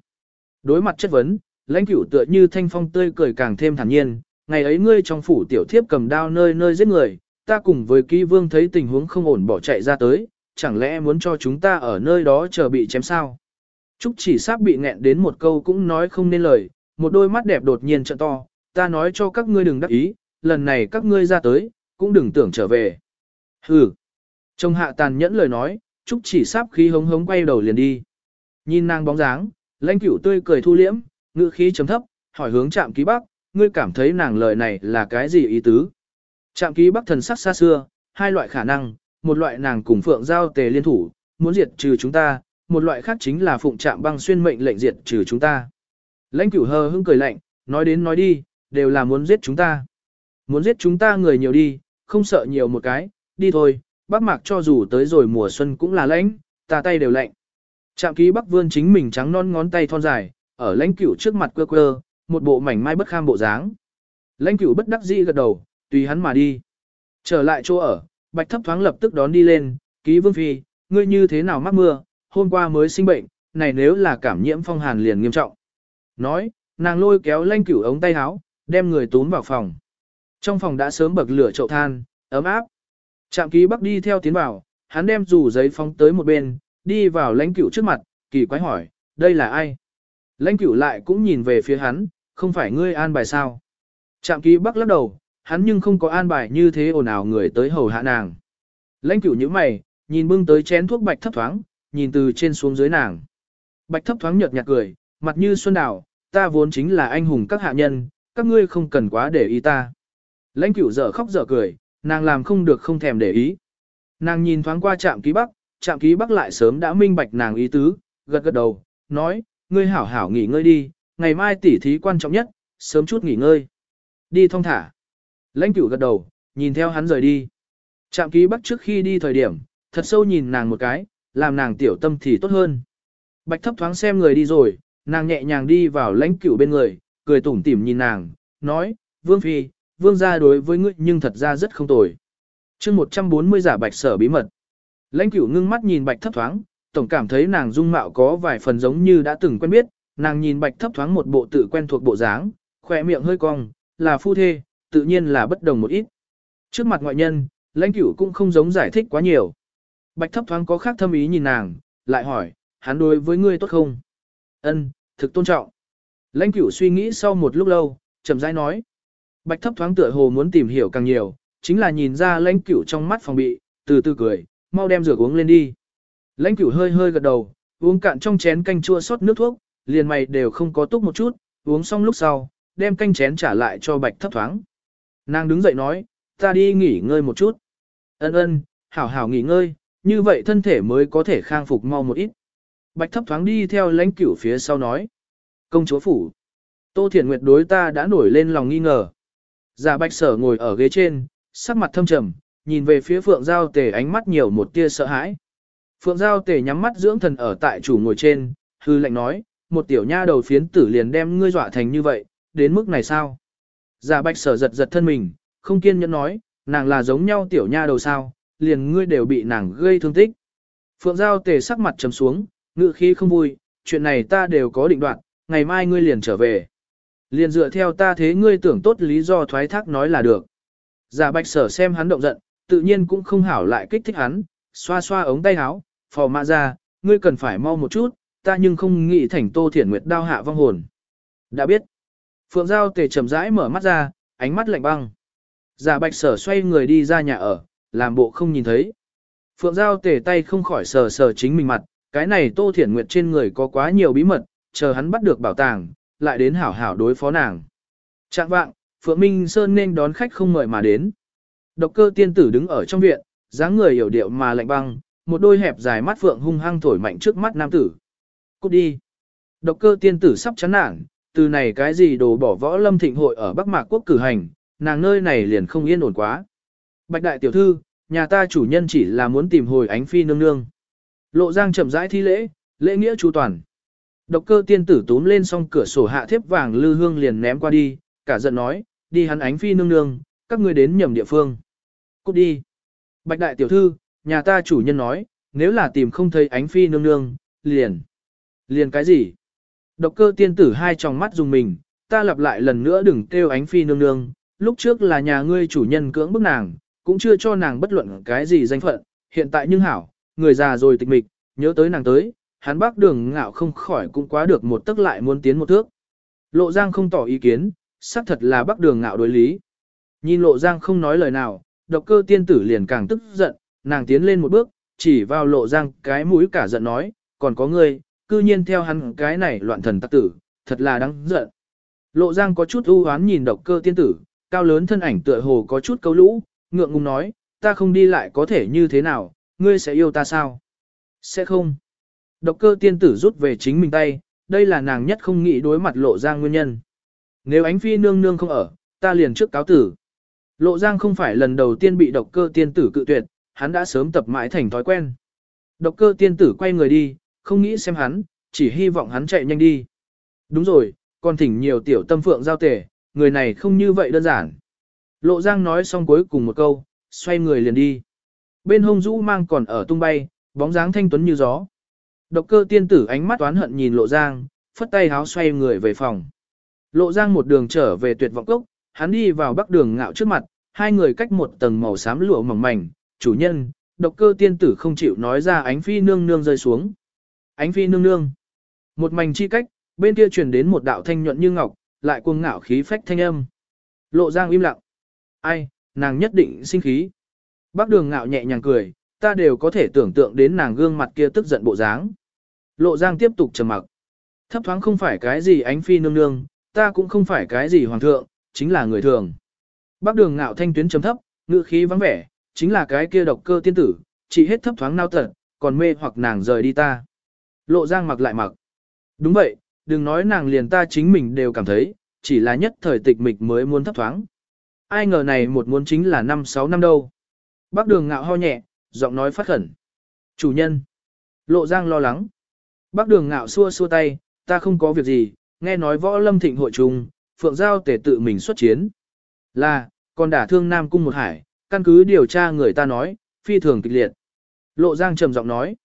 Đối mặt chất vấn, lãnh cửu tựa như thanh phong tươi cười càng thêm thản nhiên, ngày ấy ngươi trong phủ tiểu thiếp cầm đao nơi nơi giết người, ta cùng với ký vương thấy tình huống không ổn bỏ chạy ra tới, chẳng lẽ muốn cho chúng ta ở nơi đó chờ bị chém sao? Trúc chỉ sáp bị nghẹn đến một câu cũng nói không nên lời, một đôi mắt đẹp đột nhiên trợ to, ta nói cho các ngươi đừng đắc ý, lần này các ngươi ra tới, cũng đừng tưởng trở về. Hừ. Trong hạ tàn nhẫn lời nói, Trúc chỉ sắp khí hống hống quay đầu liền đi. Nhìn nàng bóng dáng, lãnh cửu tươi cười thu liễm, ngữ khí chấm thấp, hỏi hướng chạm ký bắc, ngươi cảm thấy nàng lời này là cái gì ý tứ? Trạm ký bắc thần sắc xa xưa, hai loại khả năng, một loại nàng cùng phượng giao tề liên thủ, muốn diệt trừ chúng ta, một loại khác chính là phụng trạm băng xuyên mệnh lệnh diệt trừ chúng ta. Lãnh cửu hờ hững cười lạnh, nói đến nói đi, đều là muốn giết chúng ta. Muốn giết chúng ta người nhiều đi, không sợ nhiều một cái, đi thôi, bác mạc cho dù tới rồi mùa xuân cũng là lãnh, ta tay đều lạnh. Trạm ký bắc vươn chính mình trắng non ngón tay thon dài, ở lãnh cửu trước mặt quơ quơ, một bộ mảnh mai bất kham bộ dáng. Lãnh cửu bất đắc dĩ gật đầu, tùy hắn mà đi. Trở lại chỗ ở, bạch thấp thoáng lập tức đón đi lên, ký vương phi, ngươi như thế nào mắc mưa, hôm qua mới sinh bệnh, này nếu là cảm nhiễm phong hàn liền nghiêm trọng. Nói, nàng lôi kéo lãnh cửu ống tay áo, đem người tún vào phòng. Trong phòng đã sớm bậc lửa chậu than, ấm áp. Trạm ký bắc đi theo tiến vào, hắn đem rủ giấy phóng tới một bên, đi vào lãnh cửu trước mặt, kỳ quái hỏi, đây là ai? Lãnh cửu lại cũng nhìn về phía hắn, không phải ngươi an bài sao? Trạm ký bắc lắc đầu, hắn nhưng không có an bài như thế ồn ào người tới hầu hạ nàng. Lãnh cửu như mày, nhìn bưng tới chén thuốc bạch thấp thoáng, nhìn từ trên xuống dưới nàng. Bạch thấp thoáng nhợt nhạt cười, mặt như xuân đào, ta vốn chính là anh hùng các hạ nhân, các ngươi không cần quá để ý ta. Lãnh cửu dở khóc dở cười, nàng làm không được không thèm để ý. Nàng nhìn thoáng qua trạm ký bắc, trạm ký bắc lại sớm đã minh bạch nàng ý tứ, gật gật đầu, nói, ngươi hảo hảo nghỉ ngơi đi, ngày mai tỉ thí quan trọng nhất, sớm chút nghỉ ngơi. Đi thong thả. Lãnh cửu gật đầu, nhìn theo hắn rời đi. Trạm ký bắc trước khi đi thời điểm, thật sâu nhìn nàng một cái, làm nàng tiểu tâm thì tốt hơn. Bạch thấp thoáng xem người đi rồi, nàng nhẹ nhàng đi vào lãnh cửu bên người, cười tủm tỉm nhìn nàng, nói, Vương Phi, Vương gia đối với ngươi nhưng thật ra rất không tồi. chương 140 giả bạch sở bí mật. Lãnh cửu ngưng mắt nhìn bạch thấp thoáng, tổng cảm thấy nàng dung mạo có vài phần giống như đã từng quen biết, nàng nhìn bạch thấp thoáng một bộ tự quen thuộc bộ dáng, khỏe miệng hơi cong, là phu thê, tự nhiên là bất đồng một ít. Trước mặt ngoại nhân, lãnh cửu cũng không giống giải thích quá nhiều. Bạch thấp thoáng có khác thâm ý nhìn nàng, lại hỏi, hắn đối với ngươi tốt không? Ân, thực tôn trọng. Lãnh cửu suy nghĩ sau một lúc lâu, chậm rãi nói. Bạch thấp thoáng tựa hồ muốn tìm hiểu càng nhiều, chính là nhìn ra lãnh cửu trong mắt phòng bị, từ từ cười, mau đem rửa uống lên đi. Lãnh cửu hơi hơi gật đầu, uống cạn trong chén canh chua sót nước thuốc, liền mày đều không có túc một chút, uống xong lúc sau, đem canh chén trả lại cho bạch thấp thoáng. Nàng đứng dậy nói, ta đi nghỉ ngơi một chút. Ân ân, hảo hảo nghỉ ngơi, như vậy thân thể mới có thể khang phục mau một ít. Bạch thấp thoáng đi theo lãnh cửu phía sau nói. Công chúa phủ. Tô Thiển Nguyệt đối ta đã nổi lên lòng nghi ngờ. Giả bạch sở ngồi ở ghế trên, sắc mặt thâm trầm, nhìn về phía phượng giao tề ánh mắt nhiều một tia sợ hãi. Phượng Giao tề nhắm mắt dưỡng thần ở tại chủ ngồi trên, hư lệnh nói, một tiểu nha đầu phiến tử liền đem ngươi dọa thành như vậy, đến mức này sao? Giả bạch sở giật giật thân mình, không kiên nhẫn nói, nàng là giống nhau tiểu nha đầu sao, liền ngươi đều bị nàng gây thương tích. Phượng Giao tề sắc mặt trầm xuống, ngự khí không vui, chuyện này ta đều có định đoạt ngày mai ngươi liền trở về. Liền dựa theo ta thế ngươi tưởng tốt lý do thoái thác nói là được. Giả bạch sở xem hắn động giận, tự nhiên cũng không hảo lại kích thích hắn, xoa xoa ống tay áo, phò mạ ra, ngươi cần phải mau một chút, ta nhưng không nghĩ thành tô thiển nguyệt đao hạ vong hồn. Đã biết. Phượng Giao tề chậm rãi mở mắt ra, ánh mắt lạnh băng. Giả bạch sở xoay người đi ra nhà ở, làm bộ không nhìn thấy. Phượng Giao tề tay không khỏi sờ sờ chính mình mặt, cái này tô thiển nguyệt trên người có quá nhiều bí mật, chờ hắn bắt được bảo tàng, lại đến hảo hảo đối phó nàng. Trạng vạng, Phượng Minh Sơn nên đón khách không mời mà đến. Độc cơ tiên tử đứng ở trong viện, dáng người hiểu điệu mà lạnh băng, một đôi hẹp dài mắt Phượng hung hăng thổi mạnh trước mắt nam tử. Cút đi. Độc cơ tiên tử sắp chán nản, từ này cái gì đồ bỏ võ lâm thịnh hội ở Bắc Mạc Quốc cử hành, nàng nơi này liền không yên ổn quá. Bạch đại tiểu thư, nhà ta chủ nhân chỉ là muốn tìm hồi ánh phi nương nương. Lộ giang chậm rãi thi lễ, lễ nghĩa chu toàn. Độc cơ tiên tử túm lên xong cửa sổ hạ thiếp vàng lư hương liền ném qua đi, cả giận nói, đi hắn ánh phi nương nương, các ngươi đến nhầm địa phương. Cút đi. Bạch đại tiểu thư, nhà ta chủ nhân nói, nếu là tìm không thấy ánh phi nương nương, liền. Liền cái gì? Độc cơ tiên tử hai tròng mắt dùng mình, ta lặp lại lần nữa đừng kêu ánh phi nương nương, lúc trước là nhà ngươi chủ nhân cưỡng bức nàng, cũng chưa cho nàng bất luận cái gì danh phận, hiện tại nhưng hảo, người già rồi tịch mịch, nhớ tới nàng tới, hắn bác đường ngạo không khỏi cũng quá được một tức lại muốn tiến một thước. Lộ Giang không tỏ ý kiến, xác thật là bác đường ngạo đối lý. Nhìn Lộ Giang không nói lời nào, độc cơ tiên tử liền càng tức giận, nàng tiến lên một bước, chỉ vào Lộ Giang cái mũi cả giận nói, còn có ngươi, cư nhiên theo hắn cái này loạn thần tắc tử, thật là đáng giận. Lộ Giang có chút ưu hoán nhìn độc cơ tiên tử, cao lớn thân ảnh tựa hồ có chút câu lũ, ngượng ngùng nói, ta không đi lại có thể như thế nào, ngươi sẽ yêu ta sao? Sẽ không. Độc cơ tiên tử rút về chính mình tay, đây là nàng nhất không nghĩ đối mặt lộ giang nguyên nhân. Nếu ánh phi nương nương không ở, ta liền trước cáo tử. Lộ giang không phải lần đầu tiên bị độc cơ tiên tử cự tuyệt, hắn đã sớm tập mãi thành thói quen. Độc cơ tiên tử quay người đi, không nghĩ xem hắn, chỉ hy vọng hắn chạy nhanh đi. Đúng rồi, còn thỉnh nhiều tiểu tâm phượng giao tể, người này không như vậy đơn giản. Lộ giang nói xong cuối cùng một câu, xoay người liền đi. Bên hông rũ mang còn ở tung bay, bóng dáng thanh tuấn như gió. Độc cơ tiên tử ánh mắt toán hận nhìn lộ giang, phất tay háo xoay người về phòng. Lộ giang một đường trở về tuyệt vọng cốc, hắn đi vào bắc đường ngạo trước mặt, hai người cách một tầng màu xám lụa mỏng mảnh, chủ nhân, độc cơ tiên tử không chịu nói ra ánh phi nương nương rơi xuống. Ánh phi nương nương. Một mảnh chi cách, bên kia truyền đến một đạo thanh nhuận như ngọc, lại cuồng ngạo khí phách thanh âm. Lộ giang im lặng. Ai, nàng nhất định sinh khí. Bác đường ngạo nhẹ nhàng cười, ta đều có thể tưởng tượng đến nàng gương mặt kia tức giận bộ dáng. Lộ giang tiếp tục trầm mặc. Thấp thoáng không phải cái gì ánh phi nương nương, ta cũng không phải cái gì hoàng thượng, chính là người thường. Bác đường ngạo thanh tuyến trầm thấp, ngữ khí vắng vẻ, chính là cái kia độc cơ tiên tử, chỉ hết thấp thoáng nao tật, còn mê hoặc nàng rời đi ta. Lộ giang mặc lại mặc. Đúng vậy, đừng nói nàng liền ta chính mình đều cảm thấy, chỉ là nhất thời tịch mịch mới muốn thấp thoáng. Ai ngờ này một muốn chính là năm sáu năm đâu. Bác đường ngạo ho nhẹ, giọng nói phát khẩn. Chủ nhân. Lộ giang lo lắng. Bác đường ngạo xua xua tay, ta không có việc gì, nghe nói võ lâm thịnh hội trùng, phượng giao tể tự mình xuất chiến. Là, còn đả thương Nam Cung một hải, căn cứ điều tra người ta nói, phi thường kịch liệt. Lộ giang trầm giọng nói.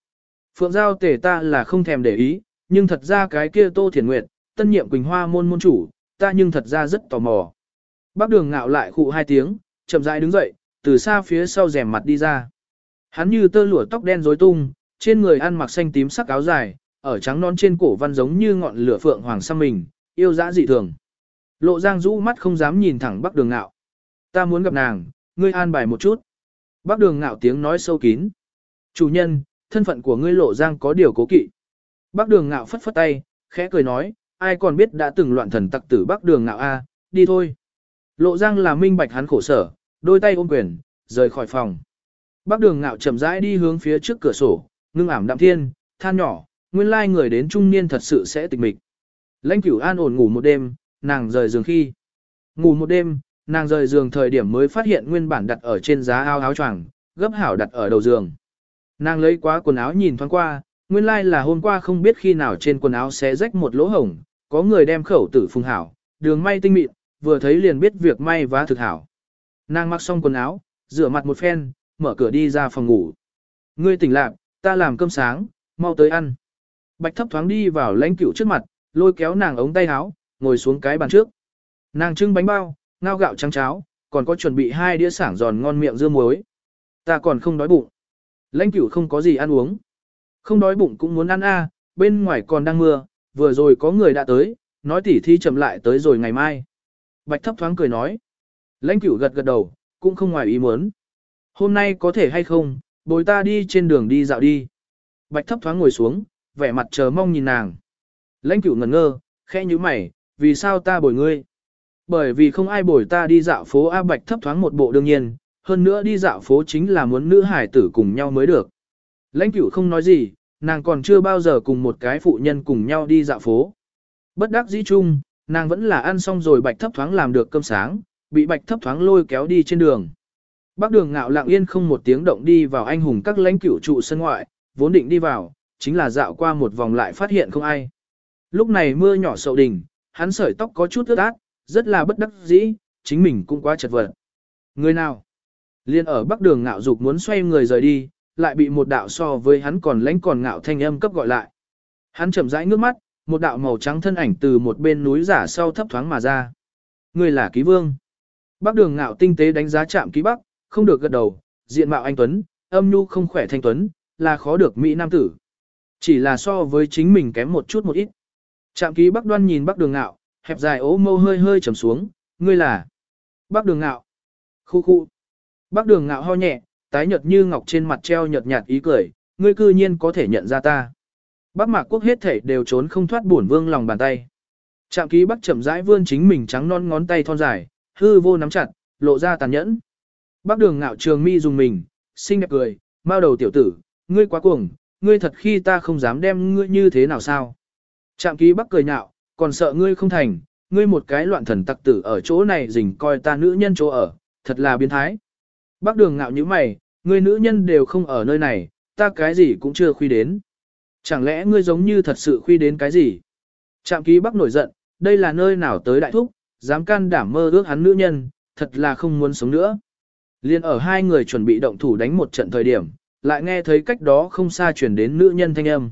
Phượng giao tể ta là không thèm để ý, nhưng thật ra cái kia tô thiền nguyệt, tân nhiệm Quỳnh Hoa môn môn chủ, ta nhưng thật ra rất tò mò. Bác đường ngạo lại khụ hai tiếng, chậm rãi đứng dậy, từ xa phía sau rèm mặt đi ra. Hắn như tơ lụa tóc đen rối tung, trên người ăn mặc xanh tím sắc áo dài, ở trắng non trên cổ văn giống như ngọn lửa phượng hoàng xăm mình, yêu dã dị thường. Lộ Giang rũ mắt không dám nhìn thẳng Bắc Đường Ngạo. Ta muốn gặp nàng, ngươi an bài một chút. Bắc Đường Ngạo tiếng nói sâu kín. Chủ nhân, thân phận của ngươi Lộ Giang có điều cố kỵ. Bắc Đường Ngạo phất phất tay, khẽ cười nói, ai còn biết đã từng loạn thần tặc tử Bắc Đường Ngạo a, đi thôi. Lộ Giang là minh bạch hắn khổ sở, đôi tay ôm quyền, rời khỏi phòng. bắc đường ngạo chậm rãi đi hướng phía trước cửa sổ, ngưng ảm đạm thiên, than nhỏ, nguyên lai người đến trung niên thật sự sẽ tịch mịch. Lãnh cửu an ổn ngủ một đêm, nàng rời giường khi. Ngủ một đêm, nàng rời giường thời điểm mới phát hiện nguyên bản đặt ở trên giá áo áo choàng, gấp hảo đặt ở đầu giường. Nàng lấy quá quần áo nhìn thoáng qua, nguyên lai là hôm qua không biết khi nào trên quần áo xé rách một lỗ hổng, có người đem khẩu tử phùng hảo, đường may tinh mịn, vừa thấy liền biết việc may vá thực hảo. Nàng mặc xong quần áo, rửa mặt một phen, mở cửa đi ra phòng ngủ. Ngươi tỉnh lạc, ta làm cơm sáng, mau tới ăn. Bạch thấp thoáng đi vào lãnh cửu trước mặt, lôi kéo nàng ống tay áo, ngồi xuống cái bàn trước. Nàng trưng bánh bao, ngao gạo trắng cháo, còn có chuẩn bị hai đĩa sảng giòn ngon miệng dưa muối. Ta còn không đói bụng. Lãnh cửu không có gì ăn uống. Không đói bụng cũng muốn ăn a, bên ngoài còn đang mưa, vừa rồi có người đã tới, nói tỉ thi chậm lại tới rồi ngày mai. Bạch thấp thoáng cười nói. Lãnh cửu gật gật đầu, cũng không ngoài ý muốn. Hôm nay có thể hay không, bồi ta đi trên đường đi dạo đi. Bạch thấp thoáng ngồi xuống, vẻ mặt chờ mong nhìn nàng. Lãnh cửu ngẩn ngơ, khẽ như mày, vì sao ta bồi ngươi? Bởi vì không ai bồi ta đi dạo phố A Bạch thấp thoáng một bộ đương nhiên, hơn nữa đi dạo phố chính là muốn nữ hải tử cùng nhau mới được. Lãnh cửu không nói gì, nàng còn chưa bao giờ cùng một cái phụ nhân cùng nhau đi dạo phố. Bất đắc dĩ chung, nàng vẫn là ăn xong rồi bạch thấp thoáng làm được cơm sáng, bị bạch thấp thoáng lôi kéo đi trên đường. Bác đường ngạo lạng yên không một tiếng động đi vào anh hùng các lãnh cửu trụ sân ngoại, vốn định đi vào, chính là dạo qua một vòng lại phát hiện không ai. Lúc này mưa nhỏ sậu đỉnh, hắn sợi tóc có chút ướt át, rất là bất đắc dĩ, chính mình cũng quá chật vật. Người nào? Liên ở bắc đường ngạo dục muốn xoay người rời đi, lại bị một đạo so với hắn còn lãnh còn ngạo thanh âm cấp gọi lại. Hắn chậm rãi ngước mắt, một đạo màu trắng thân ảnh từ một bên núi giả sau thấp thoáng mà ra. Người là ký vương. Bắc đường ngạo tinh tế đánh giá chạm ký bắc, không được gật đầu, diện mạo anh Tuấn, âm nhu không khỏe thanh Tuấn, là khó được Mỹ Nam tử. Chỉ là so với chính mình kém một chút một ít. Trạm ký bắc đoan nhìn bắc đường ngạo, hẹp dài ố mâu hơi hơi trầm xuống, ngươi là bắc đường ngạo. Khu khu. Bắc đường ngạo ho nhẹ, tái nhợt như ngọc trên mặt treo nhợt nhạt ý cười, ngươi cư nhiên có thể nhận ra ta. Bắc mạc quốc hết thể đều trốn không thoát bổn vương lòng bàn tay. Trạm ký bắc chậm rãi vươn chính mình trắng non ngón tay thon dài, hư vô nắm chặt, lộ ra tàn nhẫn. Bắc đường ngạo trường mi dùng mình, xinh đẹp cười, mao đầu tiểu tử, ngươi quá cuồng, ngươi thật khi ta không dám đem ngươi như thế nào sao. Trạm ký bắc cười nhạo, còn sợ ngươi không thành, ngươi một cái loạn thần tặc tử ở chỗ này rình coi ta nữ nhân chỗ ở, thật là biến thái. Bắc đường ngạo như mày, ngươi nữ nhân đều không ở nơi này, ta cái gì cũng chưa khuy đến. Chẳng lẽ ngươi giống như thật sự khuy đến cái gì? Trạm ký bắc nổi giận, đây là nơi nào tới đại thúc, dám can đảm mơ ước hắn nữ nhân, thật là không muốn sống nữa. Liên ở hai người chuẩn bị động thủ đánh một trận thời điểm, lại nghe thấy cách đó không xa chuyển đến nữ nhân thanh âm.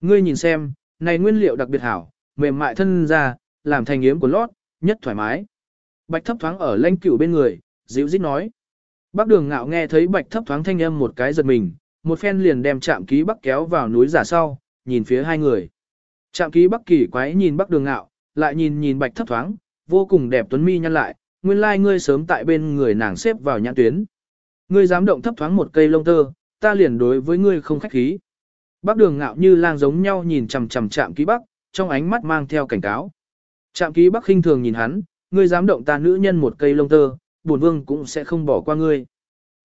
Ngươi nhìn xem, này nguyên liệu đặc biệt hảo, mềm mại thân ra, làm thành yếm của lót, nhất thoải mái. Bạch thấp thoáng ở lãnh cửu bên người, dịu dít nói. Bác đường ngạo nghe thấy bạch thấp thoáng thanh âm một cái giật mình, một phen liền đem chạm ký bắc kéo vào núi giả sau, nhìn phía hai người. Chạm ký bắc kỳ quái nhìn bác đường ngạo, lại nhìn nhìn bạch thấp thoáng, vô cùng đẹp tuấn mi nhăn lại, nguyên lai like ngươi sớm tại bên người nàng xếp vào nhãn tuyến. Ngươi dám động thấp thoáng một cây lông tơ, ta liền đối với ngươi không khách khí. Bác đường ngạo như lang giống nhau nhìn chằm chằm chạm ký bắc, trong ánh mắt mang theo cảnh cáo. Trạm ký bắc khinh thường nhìn hắn, ngươi dám động ta nữ nhân một cây lông tơ, bổn vương cũng sẽ không bỏ qua ngươi.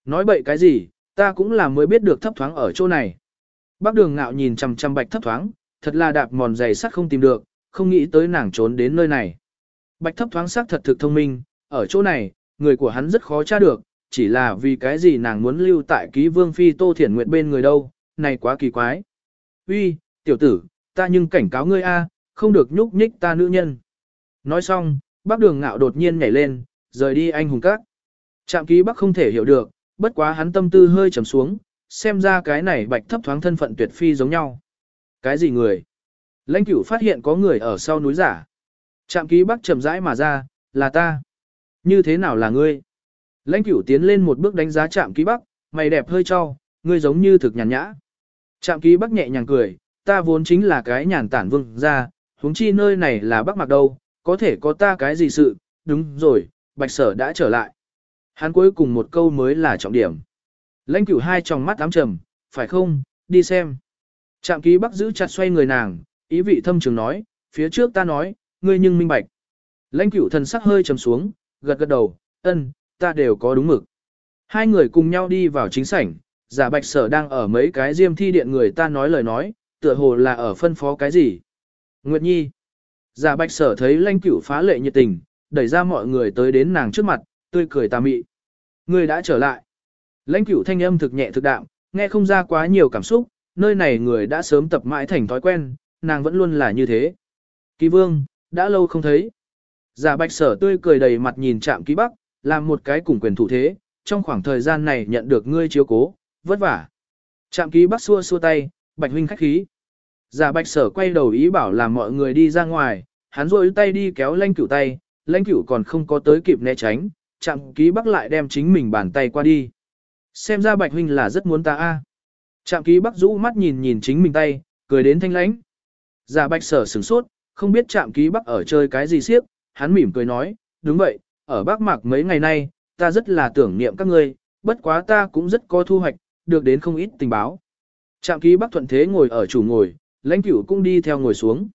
Nói bậy cái gì, ta cũng là mới biết được thấp thoáng ở chỗ này. Bác đường ngạo nhìn chằm chằm bạch thấp thoáng, thật là đạp mòn giày sắt không tìm được, không nghĩ tới nàng trốn đến nơi này. Bạch thấp thoáng sắc thật thực thông minh, ở chỗ này, người của hắn rất khó tra được, chỉ là vì cái gì nàng muốn lưu tại ký vương phi tô thiển nguyện bên người đâu, này quá kỳ quái. Uy, tiểu tử, ta nhưng cảnh cáo ngươi a, không được nhúc nhích ta nữ nhân. Nói xong, bác đường ngạo đột nhiên nhảy lên, rời đi anh hùng các. Trạm ký bắc không thể hiểu được, bất quá hắn tâm tư hơi trầm xuống, xem ra cái này bạch thấp thoáng thân phận tuyệt phi giống nhau. Cái gì người? Lãnh cửu phát hiện có người ở sau núi giả. Trạm ký bắc chậm rãi mà ra, là ta. Như thế nào là ngươi? Lãnh cửu tiến lên một bước đánh giá trạm ký bắc, mày đẹp hơi cho, ngươi giống như thực nhàn nhã. Trạm ký bắc nhẹ nhàng cười, ta vốn chính là cái nhàn tản vương ra, huống chi nơi này là bắc mặc đâu, có thể có ta cái gì sự, đúng rồi, bạch sở đã trở lại. Hắn cuối cùng một câu mới là trọng điểm. Lãnh cửu hai tròng mắt ám trầm, phải không, đi xem. Trạm ký bắc giữ chặt xoay người nàng, ý vị thâm trường nói, phía trước ta nói, ngươi nhưng minh bạch. Lãnh cửu thần sắc hơi trầm xuống, gật gật đầu, ân, ta đều có đúng mực. Hai người cùng nhau đi vào chính sảnh, giả bạch sở đang ở mấy cái diêm thi điện người ta nói lời nói, tựa hồ là ở phân phó cái gì. Nguyệt Nhi. Giả bạch sở thấy Lanh cửu phá lệ nhiệt tình, đẩy ra mọi người tới đến nàng trước mặt, tươi cười tà mị. Người đã trở lại. Lãnh cửu thanh âm thực nhẹ thực đạm, nghe không ra quá nhiều cảm xúc, nơi này người đã sớm tập mãi thành thói quen, nàng vẫn luôn là như thế. Ký vương, đã lâu không thấy. Giả bạch sở tươi cười đầy mặt nhìn chạm ký bắc, làm một cái cùng quyền thủ thế, trong khoảng thời gian này nhận được ngươi chiếu cố, vất vả. Trạm ký bắc xua xua tay, bạch huynh khách khí. Giả bạch sở quay đầu ý bảo làm mọi người đi ra ngoài, hắn rôi tay đi kéo lanh cửu tay, lanh cửu còn không có tới kịp né tránh, trạm ký bắc lại đem chính mình bàn tay qua đi. Xem ra bạch huynh là rất muốn ta a. Trạm ký bắc rũ mắt nhìn nhìn chính mình tay, cười đến thanh lãnh. Giả bạch sở sửng sốt, không biết trạm ký bắc ở chơi cái gì siếp, hắn mỉm cười nói, đúng vậy, ở Bắc Mạc mấy ngày nay, ta rất là tưởng niệm các ngươi, bất quá ta cũng rất có thu hoạch, được đến không ít tình báo. Trạm ký Bắc Thuận Thế ngồi ở chủ ngồi, lãnh cửu cũng đi theo ngồi xuống.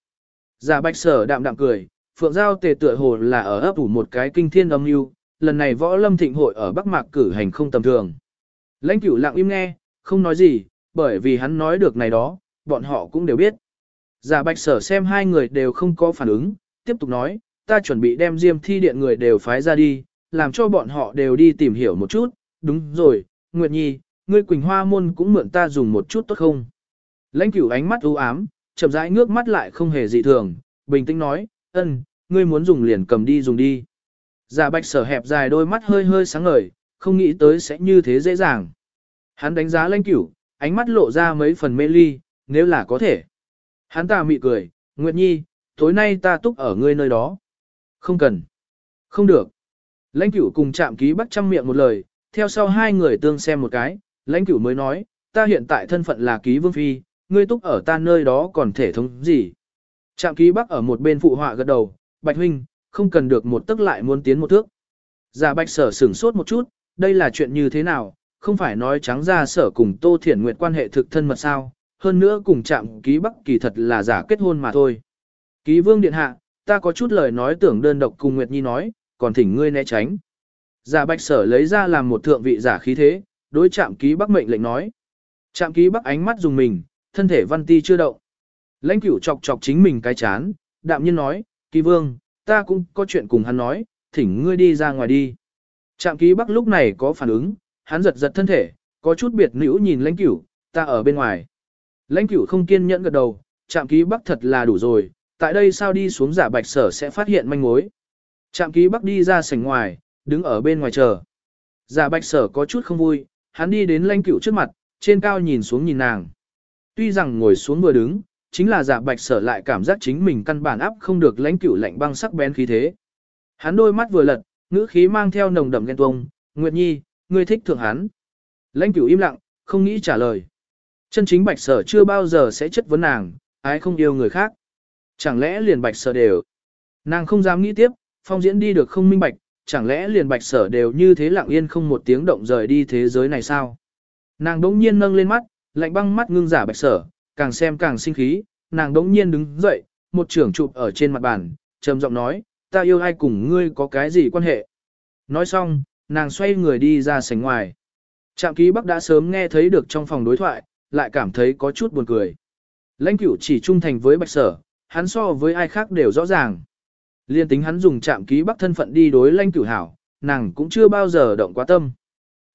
Giả bạch sở đạm đạm cười, phượng giao tề tựa hồ là ở ấp ủ một cái kinh thiên âm mưu lần này võ lâm thịnh hội ở Bắc Mạc cử hành không tầm thường. Lãnh cửu lặng im nghe, không nói gì, bởi vì hắn nói được này đó, bọn họ cũng đều biết. Giả bạch sở xem hai người đều không có phản ứng, tiếp tục nói, ta chuẩn bị đem diêm thi điện người đều phái ra đi, làm cho bọn họ đều đi tìm hiểu một chút, đúng rồi, Nguyệt Nhi, ngươi Quỳnh Hoa Môn cũng mượn ta dùng một chút tốt không? Lãnh cửu ánh mắt u ám, chậm rãi ngước mắt lại không hề dị thường, bình tĩnh nói, ân, ngươi muốn dùng liền cầm đi dùng đi. Giả bạch sở hẹp dài đôi mắt hơi hơi sáng ngời, không nghĩ tới sẽ như thế dễ dàng. Hắn đánh giá lãnh cửu, ánh mắt lộ ra mấy phần mê ly, nếu là có thể. Hắn ta mị cười, Nguyệt Nhi, tối nay ta túc ở ngươi nơi đó. Không cần. Không được. Lãnh cửu cùng chạm ký bắt trăm miệng một lời, theo sau hai người tương xem một cái, lãnh cửu mới nói, ta hiện tại thân phận là ký vương phi, ngươi túc ở ta nơi đó còn thể thống gì. Trạm ký bắc ở một bên phụ họa gật đầu, bạch huynh, không cần được một tức lại muốn tiến một thước. Giả bạch sở sửng sốt một chút, đây là chuyện như thế nào, không phải nói trắng ra sở cùng Tô Thiển Nguyệt quan hệ thực thân mật sao, hơn nữa cùng trạm ký bắc kỳ thật là giả kết hôn mà thôi. Ký vương điện hạ, ta có chút lời nói tưởng đơn độc cùng Nguyệt Nhi nói, còn thỉnh ngươi né tránh. Giả bạch sở lấy ra làm một thượng vị giả khí thế, đối chạm ký bắc mệnh lệnh nói. Chạm ký bắc ánh mắt dùng mình, thân thể văn ti chưa động. Lãnh cửu chọc chọc chính mình cái chán, đạm nhiên nói, ký vương, ta cũng có chuyện cùng hắn nói, thỉnh ngươi đi ra ngoài đi. Trạm ký bắc lúc này có phản ứng, hắn giật giật thân thể, có chút biệt nữ nhìn lãnh cửu, ta ở bên ngoài. Lãnh cửu không kiên nhẫn gật đầu, trạm ký bắc thật là đủ rồi, tại đây sao đi xuống giả bạch sở sẽ phát hiện manh mối. Trạm ký bắc đi ra sảnh ngoài, đứng ở bên ngoài chờ. Giả bạch sở có chút không vui, hắn đi đến lãnh cửu trước mặt, trên cao nhìn xuống nhìn nàng. Tuy rằng ngồi xuống vừa đứng, chính là giả bạch sở lại cảm giác chính mình căn bản áp không được lãnh cửu lạnh băng sắc bén khí thế. Hắn đôi mắt vừa lật, ngữ khí mang theo nồng đậm ghen tuông, Nguyệt Nhi, ngươi thích thượng hắn. Lãnh cửu im lặng, không nghĩ trả lời. Chân chính bạch sở chưa bao giờ sẽ chất vấn nàng, ai không yêu người khác. Chẳng lẽ liền bạch sở đều. Nàng không dám nghĩ tiếp, phong diễn đi được không minh bạch, chẳng lẽ liền bạch sở đều như thế lặng yên không một tiếng động rời đi thế giới này sao? Nàng đống nhiên nâng lên mắt, lạnh băng mắt ngưng giả bạch sở, càng xem càng sinh khí, nàng đống nhiên đứng dậy, một trưởng chụp ở trên mặt bàn, trầm giọng nói, ta yêu ai cùng ngươi có cái gì quan hệ. Nói xong, nàng xoay người đi ra sảnh ngoài. Trạm ký bắc đã sớm nghe thấy được trong phòng đối thoại, lại cảm thấy có chút buồn cười. Lãnh cửu chỉ trung thành với bạch sở, hắn so với ai khác đều rõ ràng. Liên tính hắn dùng trạm ký bắc thân phận đi đối lãnh cửu hảo, nàng cũng chưa bao giờ động quá tâm.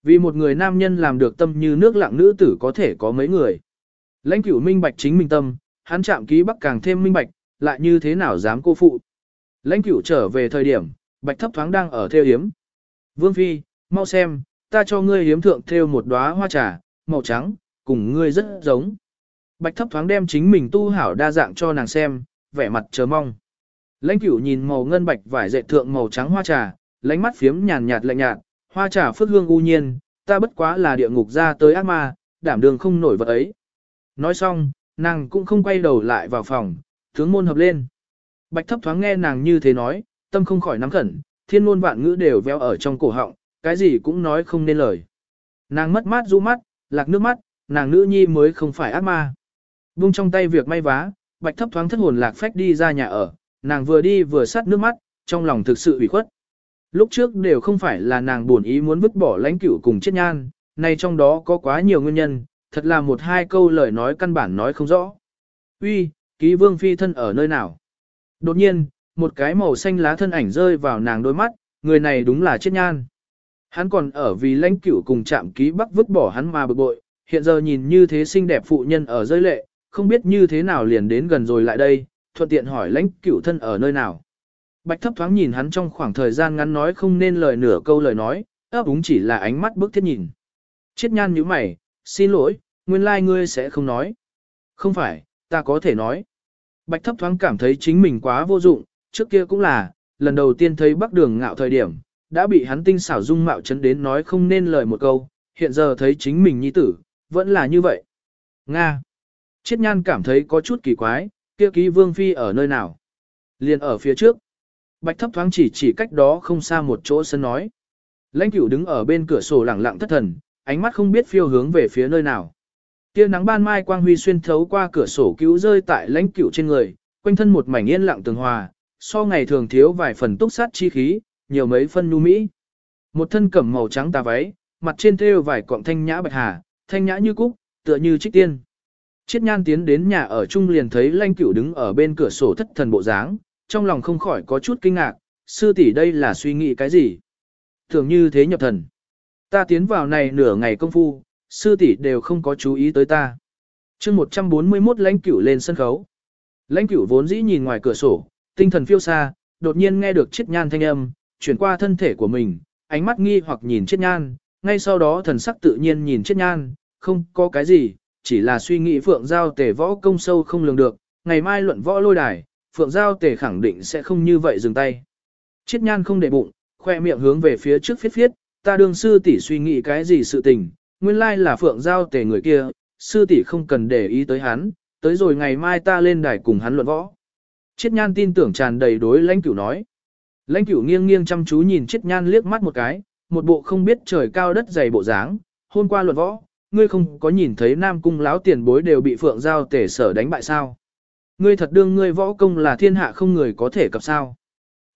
Vì một người nam nhân làm được tâm như nước lặng nữ tử có thể có mấy người. Lãnh cửu minh bạch chính mình tâm, hắn chạm ký bắc càng thêm minh bạch, lại như thế nào dám cô phụ. Lãnh cửu trở về thời điểm, bạch thấp thoáng đang ở theo hiếm. Vương Phi, mau xem, ta cho ngươi hiếm thượng theo một đóa hoa trà, màu trắng, cùng ngươi rất giống. Bạch thấp thoáng đem chính mình tu hảo đa dạng cho nàng xem, vẻ mặt chờ mong. Lãnh cửu nhìn màu ngân bạch vải dệt thượng màu trắng hoa trà, lánh mắt phiếm nhàn nhạt lạnh nhạt, hoa trà phước hương u nhiên, ta bất quá là địa ngục ra tới ác ma, đảm đường không nổi vật ấy. Nói xong, nàng cũng không quay đầu lại vào phòng, tướng môn hợp lên. Bạch thấp thoáng nghe nàng như thế nói, tâm không khỏi nắm khẩn, thiên ngôn vạn ngữ đều véo ở trong cổ họng, cái gì cũng nói không nên lời. Nàng mất mát rũ mắt, lạc nước mắt, nàng nữ nhi mới không phải ác ma. Vung trong tay việc may vá, bạch thấp thoáng thất hồn lạc phách đi ra nhà ở, nàng vừa đi vừa sát nước mắt, trong lòng thực sự ủy khuất. Lúc trước đều không phải là nàng buồn ý muốn vứt bỏ lãnh cửu cùng chết nhan, nay trong đó có quá nhiều nguyên nhân, thật là một hai câu lời nói căn bản nói không rõ. Uy, ký vương phi thân ở nơi nào? Đột nhiên, một cái màu xanh lá thân ảnh rơi vào nàng đôi mắt, người này đúng là chết nhan. Hắn còn ở vì lãnh cửu cùng chạm ký bắc vứt bỏ hắn mà bực bội, hiện giờ nhìn như thế xinh đẹp phụ nhân ở rơi lệ, không biết như thế nào liền đến gần rồi lại đây, thuận tiện hỏi lãnh cửu thân ở nơi nào. Bạch thấp thoáng nhìn hắn trong khoảng thời gian ngắn nói không nên lời nửa câu lời nói, ấp úng chỉ là ánh mắt bức thiết nhìn. Chiết nhan như mày, xin lỗi, nguyên lai like ngươi sẽ không nói. Không phải, ta có thể nói. Bạch thấp thoáng cảm thấy chính mình quá vô dụng, trước kia cũng là, lần đầu tiên thấy bắc đường ngạo thời điểm, đã bị hắn tinh xảo dung mạo chấn đến nói không nên lời một câu, hiện giờ thấy chính mình nhi tử, vẫn là như vậy. Nga. Chiết nhan cảm thấy có chút kỳ quái, kia ký vương phi ở nơi nào? Liền ở phía trước. Bạch thấp thoáng chỉ chỉ cách đó không xa một chỗ sân nói. Lãnh cửu đứng ở bên cửa sổ lẳng lặng thất thần, ánh mắt không biết phiêu hướng về phía nơi nào. Kia nắng ban mai quang huy xuyên thấu qua cửa sổ cứu rơi tại lãnh cửu trên người, quanh thân một mảnh yên lặng tường hòa, so ngày thường thiếu vài phần túc sát chi khí, nhiều mấy phân nu mỹ. Một thân cẩm màu trắng tà váy, mặt trên thêu vài cọng thanh nhã bạch hà, thanh nhã như cúc, tựa như trích tiên. Chiết nhan tiến đến nhà ở chung liền thấy Lanh cửu đứng ở bên cửa sổ thất thần bộ dáng, trong lòng không khỏi có chút kinh ngạc, sư tỷ đây là suy nghĩ cái gì? Thường như thế nhập thần. Ta tiến vào này nửa ngày công phu, sư tỷ đều không có chú ý tới ta. chương 141 lãnh cửu lên sân khấu. Lãnh cửu vốn dĩ nhìn ngoài cửa sổ, tinh thần phiêu xa, đột nhiên nghe được chiết nhan thanh âm, chuyển qua thân thể của mình, ánh mắt nghi hoặc nhìn chiết nhan, ngay sau đó thần sắc tự nhiên nhìn chiết nhan, không có cái gì, chỉ là suy nghĩ phượng giao tề võ công sâu không lường được, ngày mai luận võ lôi đài, phượng giao tề khẳng định sẽ không như vậy dừng tay. Chiết nhan không để bụng, khoe miệng hướng về phía trước phiết phiết, ta đương sư tỷ suy nghĩ cái gì sự tình, nguyên lai là phượng giao tề người kia, sư tỷ không cần để ý tới hắn, tới rồi ngày mai ta lên đài cùng hắn luận võ. Chiết nhan tin tưởng tràn đầy đối lãnh cửu nói. Lãnh cửu nghiêng nghiêng chăm chú nhìn chiết nhan liếc mắt một cái, một bộ không biết trời cao đất dày bộ dáng, hôm qua luận võ, ngươi không có nhìn thấy nam cung láo tiền bối đều bị phượng giao tể sở đánh bại sao. Ngươi thật đương ngươi võ công là thiên hạ không người có thể cập sao.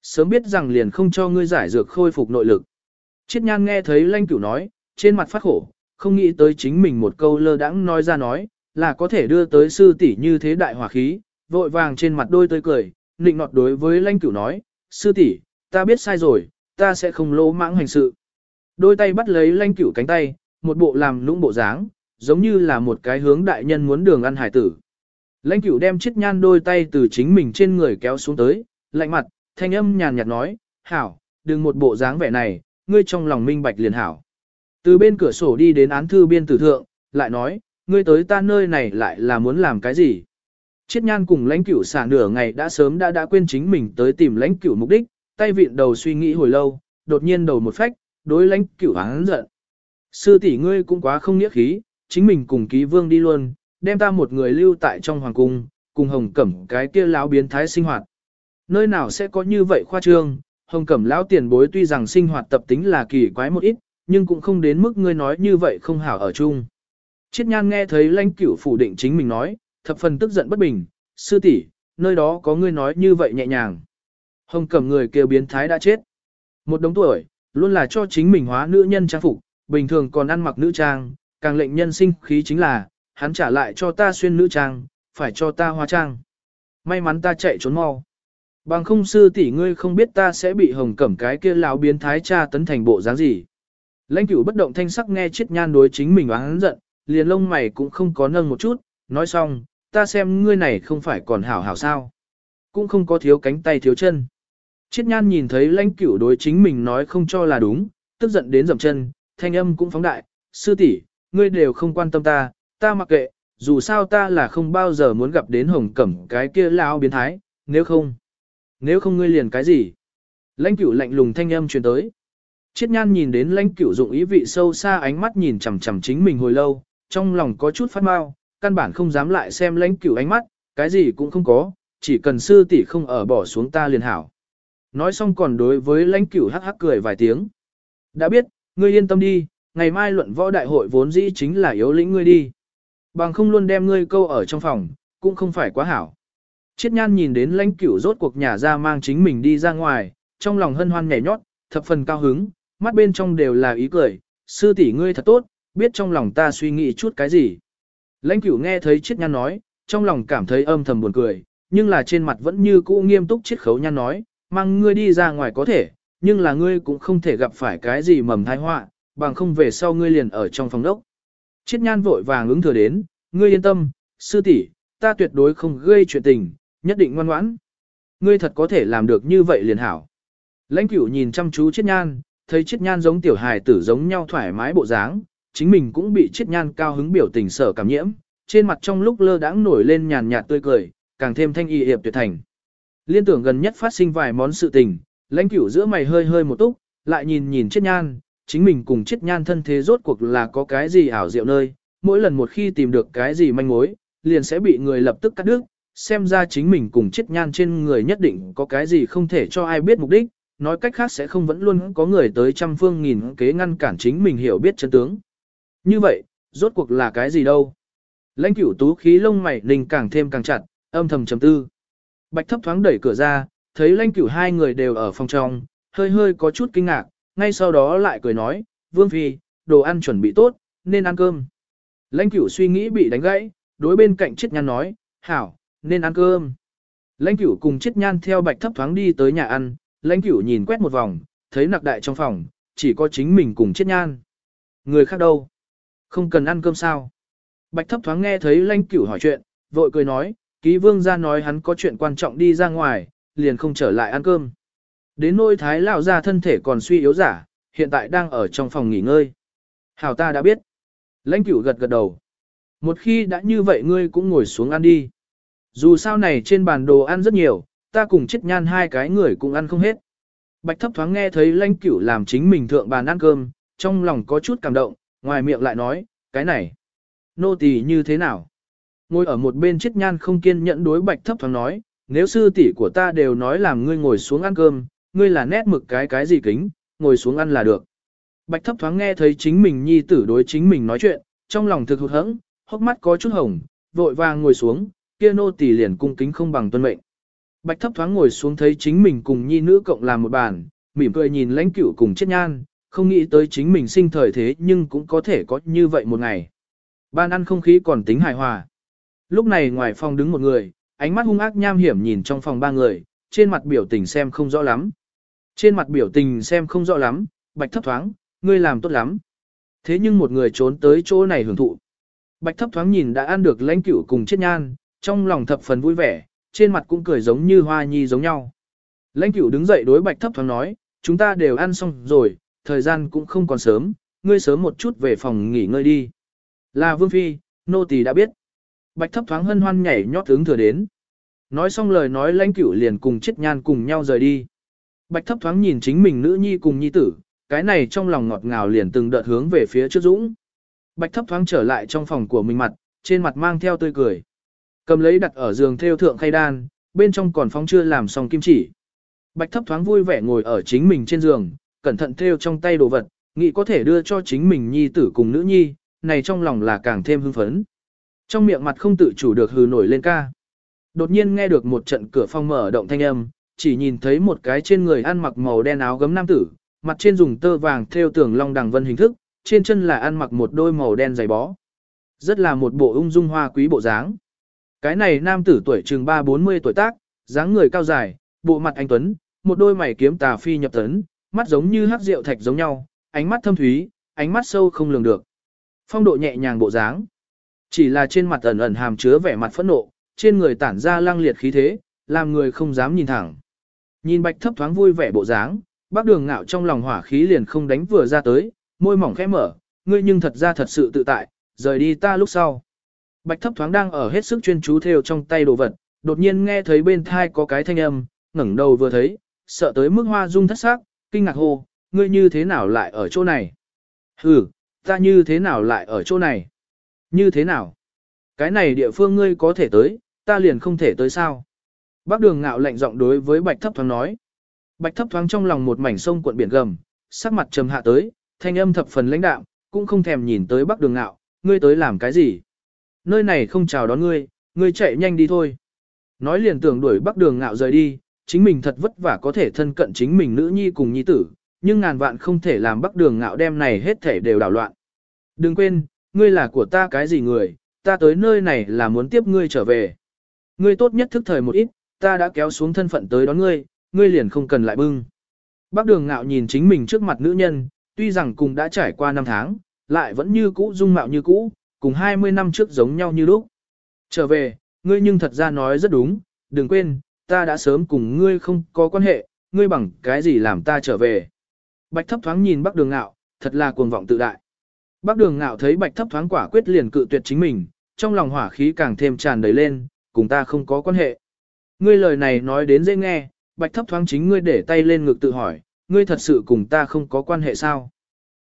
Sớm biết rằng liền không cho ngươi giải dược khôi phục nội lực. Chiết nhan nghe thấy lanh cửu nói, trên mặt phát khổ, không nghĩ tới chính mình một câu lơ đãng nói ra nói, là có thể đưa tới sư tỷ như thế đại hỏa khí, vội vàng trên mặt đôi tươi cười, nịnh nọt đối với lanh cửu nói, sư tỷ, ta biết sai rồi, ta sẽ không lỗ mãng hành sự. Đôi tay bắt lấy lanh cửu cánh tay, một bộ làm lũng bộ dáng, giống như là một cái hướng đại nhân muốn đường ăn hải tử. Lãnh cửu đem chiếc nhan đôi tay từ chính mình trên người kéo xuống tới, lạnh mặt, thanh âm nhàn nhạt nói, hảo, đừng một bộ dáng vẻ này, ngươi trong lòng minh bạch liền hảo. Từ bên cửa sổ đi đến án thư biên tử thượng, lại nói, ngươi tới ta nơi này lại là muốn làm cái gì? Chiết nhan cùng lãnh cửu xả nửa ngày đã sớm đã đã quên chính mình tới tìm lãnh cửu mục đích, tay vịn đầu suy nghĩ hồi lâu, đột nhiên đầu một phách, đối lãnh cửu hắn giận. Sư tỷ ngươi cũng quá không nghĩa khí, chính mình cùng ký vương đi luôn, đem ta một người lưu tại trong hoàng cung, cùng hồng cẩm cái kia lão biến thái sinh hoạt. Nơi nào sẽ có như vậy khoa trương, hồng cẩm lão tiền bối tuy rằng sinh hoạt tập tính là kỳ quái một ít, nhưng cũng không đến mức ngươi nói như vậy không hảo ở chung. Chiết nhan nghe thấy lãnh cửu phủ định chính mình nói, thập phần tức giận bất bình, sư tỷ, nơi đó có ngươi nói như vậy nhẹ nhàng. Hồng cẩm người kêu biến thái đã chết. Một đống tuổi, luôn là cho chính mình hóa nữ nhân trang phục, bình thường còn ăn mặc nữ trang, càng lệnh nhân sinh khí chính là, hắn trả lại cho ta xuyên nữ trang, phải cho ta hóa trang. May mắn ta chạy trốn mau. Bằng không sư tỷ ngươi không biết ta sẽ bị hồng cẩm cái kia lão biến thái cha tấn thành bộ dáng gì. Lãnh cửu bất động thanh sắc nghe chết nhan đối chính mình oán giận, liền lông mày cũng không có nâng một chút, nói xong, ta xem ngươi này không phải còn hảo hảo sao. Cũng không có thiếu cánh tay thiếu chân. Chiết nhan nhìn thấy lãnh cửu đối chính mình nói không cho là đúng, tức giận đến dầm chân, thanh âm cũng phóng đại, sư tỷ, ngươi đều không quan tâm ta, ta mặc kệ, dù sao ta là không bao giờ muốn gặp đến hồng cẩm cái kia lao biến thái, nếu không, nếu không ngươi liền cái gì. Lãnh cửu lạnh lùng thanh âm truyền tới. Chiết nhan nhìn đến lãnh cửu dụng ý vị sâu xa ánh mắt nhìn chằm chằm chính mình hồi lâu, trong lòng có chút phát mau, căn bản không dám lại xem lãnh cửu ánh mắt, cái gì cũng không có, chỉ cần sư tỷ không ở bỏ xuống ta liền hảo. Nói xong còn đối với lãnh cửu hắc hắc cười vài tiếng. Đã biết, ngươi yên tâm đi, ngày mai luận võ đại hội vốn dĩ chính là yếu lĩnh ngươi đi. Bằng không luôn đem ngươi câu ở trong phòng, cũng không phải quá hảo. Chiết nhan nhìn đến lãnh cửu rốt cuộc nhà ra mang chính mình đi ra ngoài, trong lòng hân hoan nhảy nhót, thập phần cao hứng, mắt bên trong đều là ý cười, sư tỷ ngươi thật tốt, biết trong lòng ta suy nghĩ chút cái gì. Lãnh cửu nghe thấy chiết nhan nói, trong lòng cảm thấy âm thầm buồn cười, nhưng là trên mặt vẫn như cũ nghiêm túc chiết khấu nhan nói, mang ngươi đi ra ngoài có thể, nhưng là ngươi cũng không thể gặp phải cái gì mầm thai họa, bằng không về sau ngươi liền ở trong phòng đốc. Chiết nhan vội vàng ứng thừa đến, ngươi yên tâm, sư tỷ, ta tuyệt đối không gây chuyện tình, nhất định ngoan ngoãn. Ngươi thật có thể làm được như vậy liền hảo. Lãnh cửu nhìn chăm chú chiết nhan, thấy chiết nhan giống tiểu hài tử giống nhau thoải mái bộ dáng, chính mình cũng bị chiết nhan cao hứng biểu tình sở cảm nhiễm, trên mặt trong lúc lơ đãng nổi lên nhàn nhạt tươi cười, càng thêm thanh y hiệp tuyệt thành. Liên tưởng gần nhất phát sinh vài món sự tình, lãnh cửu giữa mày hơi hơi một túc, lại nhìn nhìn chết nhan, chính mình cùng chết nhan thân thế rốt cuộc là có cái gì ảo diệu nơi, mỗi lần một khi tìm được cái gì manh mối, liền sẽ bị người lập tức cắt đứt, xem ra chính mình cùng chết nhan trên người nhất định có cái gì không thể cho ai biết mục đích, nói cách khác sẽ không vẫn luôn có người tới trăm phương nghìn kế ngăn cản chính mình hiểu biết chân tướng. Như vậy, rốt cuộc là cái gì đâu? Lãnh cửu tú khí lông mày ninh càng thêm càng chặt, âm thầm trầm tư. Bạch thấp thoáng đẩy cửa ra, thấy lãnh cửu hai người đều ở phòng trong, hơi hơi có chút kinh ngạc, ngay sau đó lại cười nói, Vương Phi, đồ ăn chuẩn bị tốt, nên ăn cơm. Lãnh cửu suy nghĩ bị đánh gãy, đối bên cạnh chiết nhan nói, hảo, nên ăn cơm. Lãnh cửu cùng chiết nhan theo bạch thấp thoáng đi tới nhà ăn, lãnh cửu nhìn quét một vòng, thấy nặc đại trong phòng, chỉ có chính mình cùng chiết nhan. Người khác đâu? Không cần ăn cơm sao? Bạch thấp thoáng nghe thấy lãnh cửu hỏi chuyện, vội cười nói, ký vương ra nói hắn có chuyện quan trọng đi ra ngoài, liền không trở lại ăn cơm. Đến nôi thái lão ra thân thể còn suy yếu giả, hiện tại đang ở trong phòng nghỉ ngơi. Hảo ta đã biết. Lãnh cửu gật gật đầu. Một khi đã như vậy ngươi cũng ngồi xuống ăn đi. Dù sao này trên bàn đồ ăn rất nhiều, ta cùng chết nhan hai cái người cũng ăn không hết. Bạch thấp thoáng nghe thấy lãnh cửu làm chính mình thượng bàn ăn cơm, trong lòng có chút cảm động, ngoài miệng lại nói, cái này, nô tỳ như thế nào? Ngồi ở một bên chết nhan không kiên nhẫn đối bạch thấp thoáng nói, nếu sư tỷ của ta đều nói làm ngươi ngồi xuống ăn cơm, ngươi là nét mực cái cái gì kính, ngồi xuống ăn là được. Bạch thấp thoáng nghe thấy chính mình nhi tử đối chính mình nói chuyện, trong lòng thực hụt hẫng, hốc mắt có chút hồng, vội vàng ngồi xuống, kia nô tỳ liền cung kính không bằng tuân mệnh. Bạch thấp thoáng ngồi xuống thấy chính mình cùng nhi nữ cộng làm một bàn, mỉm cười nhìn lãnh cửu cùng chết nhan, không nghĩ tới chính mình sinh thời thế nhưng cũng có thể có như vậy một ngày. Ban ăn không khí còn tính hài hòa. Lúc này ngoài phòng đứng một người, ánh mắt hung ác nham hiểm nhìn trong phòng ba người, trên mặt biểu tình xem không rõ lắm. Trên mặt biểu tình xem không rõ lắm, bạch thấp thoáng, ngươi làm tốt lắm. Thế nhưng một người trốn tới chỗ này hưởng thụ. Bạch thấp thoáng nhìn đã ăn được lãnh cửu cùng chết nhan, trong lòng thập phần vui vẻ, trên mặt cũng cười giống như hoa nhi giống nhau. Lãnh cửu đứng dậy đối bạch thấp thoáng nói, chúng ta đều ăn xong rồi, thời gian cũng không còn sớm, ngươi sớm một chút về phòng nghỉ ngơi đi. Là Vương Phi, nô tỳ đã biết. Bạch thấp thoáng hân hoan nhảy nhót hướng thừa đến. Nói xong lời nói lãnh cửu liền cùng chết nhan cùng nhau rời đi. Bạch thấp thoáng nhìn chính mình nữ nhi cùng nhi tử, cái này trong lòng ngọt ngào liền từng đợt hướng về phía trước dũng. Bạch thấp thoáng trở lại trong phòng của mình mặt, trên mặt mang theo tươi cười. Cầm lấy đặt ở giường theo thượng khay đan, bên trong còn phóng chưa làm xong kim chỉ. Bạch thấp thoáng vui vẻ ngồi ở chính mình trên giường, cẩn thận theo trong tay đồ vật, nghĩ có thể đưa cho chính mình nhi tử cùng nữ nhi, này trong lòng là càng thêm hưng phấn. Trong miệng mặt không tự chủ được hừ nổi lên ca. Đột nhiên nghe được một trận cửa phòng mở động thanh âm, chỉ nhìn thấy một cái trên người ăn mặc màu đen áo gấm nam tử, mặt trên dùng tơ vàng thêu tường long đằng vân hình thức, trên chân là ăn mặc một đôi màu đen giày bó. Rất là một bộ ung dung hoa quý bộ dáng. Cái này nam tử tuổi chừng 3-40 tuổi tác, dáng người cao dài, bộ mặt anh tuấn, một đôi mày kiếm tà phi nhập tấn, mắt giống như hắc rượu thạch giống nhau, ánh mắt thâm thúy, ánh mắt sâu không lường được. Phong độ nhẹ nhàng bộ dáng. Chỉ là trên mặt ẩn ẩn hàm chứa vẻ mặt phẫn nộ, trên người tản ra lang liệt khí thế, làm người không dám nhìn thẳng. Nhìn bạch thấp thoáng vui vẻ bộ dáng, bác đường ngạo trong lòng hỏa khí liền không đánh vừa ra tới, môi mỏng khẽ mở, ngươi nhưng thật ra thật sự tự tại, rời đi ta lúc sau. Bạch thấp thoáng đang ở hết sức chuyên chú theo trong tay đồ vật, đột nhiên nghe thấy bên thai có cái thanh âm, ngẩng đầu vừa thấy, sợ tới mức hoa dung thất sắc, kinh ngạc hô, ngươi như thế nào lại ở chỗ này? Hừ, ta như thế nào lại ở chỗ này? Như thế nào? Cái này địa phương ngươi có thể tới, ta liền không thể tới sao? Bác đường ngạo lạnh giọng đối với bạch thấp thoáng nói. Bạch thấp thoáng trong lòng một mảnh sông cuộn biển gầm, sắc mặt trầm hạ tới, thanh âm thập phần lãnh đạm, cũng không thèm nhìn tới bác đường ngạo, ngươi tới làm cái gì? Nơi này không chào đón ngươi, ngươi chạy nhanh đi thôi. Nói liền tưởng đuổi bác đường ngạo rời đi, chính mình thật vất vả có thể thân cận chính mình nữ nhi cùng nhi tử, nhưng ngàn vạn không thể làm bác đường ngạo đem này hết thể đều đảo loạn. Đừng quên, ngươi là của ta cái gì người, ta tới nơi này là muốn tiếp ngươi trở về. Ngươi tốt nhất thức thời một ít, ta đã kéo xuống thân phận tới đón ngươi, ngươi liền không cần lại bưng. Bác đường ngạo nhìn chính mình trước mặt nữ nhân, tuy rằng cùng đã trải qua năm tháng, lại vẫn như cũ dung mạo như cũ, cùng 20 năm trước giống nhau như lúc. Trở về, ngươi nhưng thật ra nói rất đúng, đừng quên, ta đã sớm cùng ngươi không có quan hệ, ngươi bằng cái gì làm ta trở về. Bạch thấp thoáng nhìn bác đường ngạo, thật là cuồng vọng tự đại. Bác đường ngạo thấy bạch thấp thoáng quả quyết liền cự tuyệt chính mình, trong lòng hỏa khí càng thêm tràn đầy lên, cùng ta không có quan hệ. Ngươi lời này nói đến dễ nghe, bạch thấp thoáng chính ngươi để tay lên ngực tự hỏi, ngươi thật sự cùng ta không có quan hệ sao?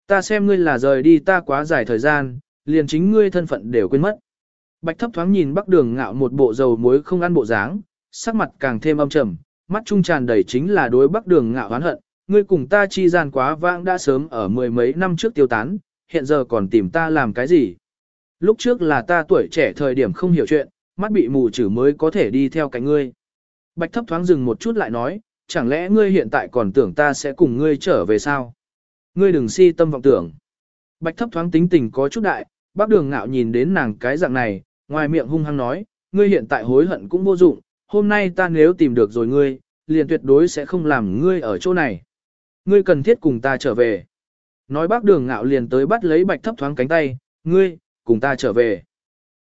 Ta xem ngươi là rời đi ta quá dài thời gian, liền chính ngươi thân phận đều quên mất. Bạch thấp thoáng nhìn bắc đường ngạo một bộ dầu muối không ăn bộ dáng, sắc mặt càng thêm âm trầm, mắt trung tràn đầy chính là đối bắc đường ngạo oán hận, ngươi cùng ta chi gian quá vãng đã sớm ở mười mấy năm trước tiêu tán, hiện giờ còn tìm ta làm cái gì? Lúc trước là ta tuổi trẻ thời điểm không hiểu chuyện, mắt bị mù chữ mới có thể đi theo cánh ngươi. Bạch thấp thoáng dừng một chút lại nói, chẳng lẽ ngươi hiện tại còn tưởng ta sẽ cùng ngươi trở về sao? Ngươi đừng si tâm vọng tưởng. Bạch thấp thoáng tính tình có chút đại, bác đường ngạo nhìn đến nàng cái dạng này, ngoài miệng hung hăng nói, ngươi hiện tại hối hận cũng vô dụng, hôm nay ta nếu tìm được rồi ngươi, liền tuyệt đối sẽ không làm ngươi ở chỗ này. Ngươi cần thiết cùng ta trở về. Nói bác đường ngạo liền tới bắt lấy bạch thấp thoáng cánh tay, ngươi, cùng ta trở về.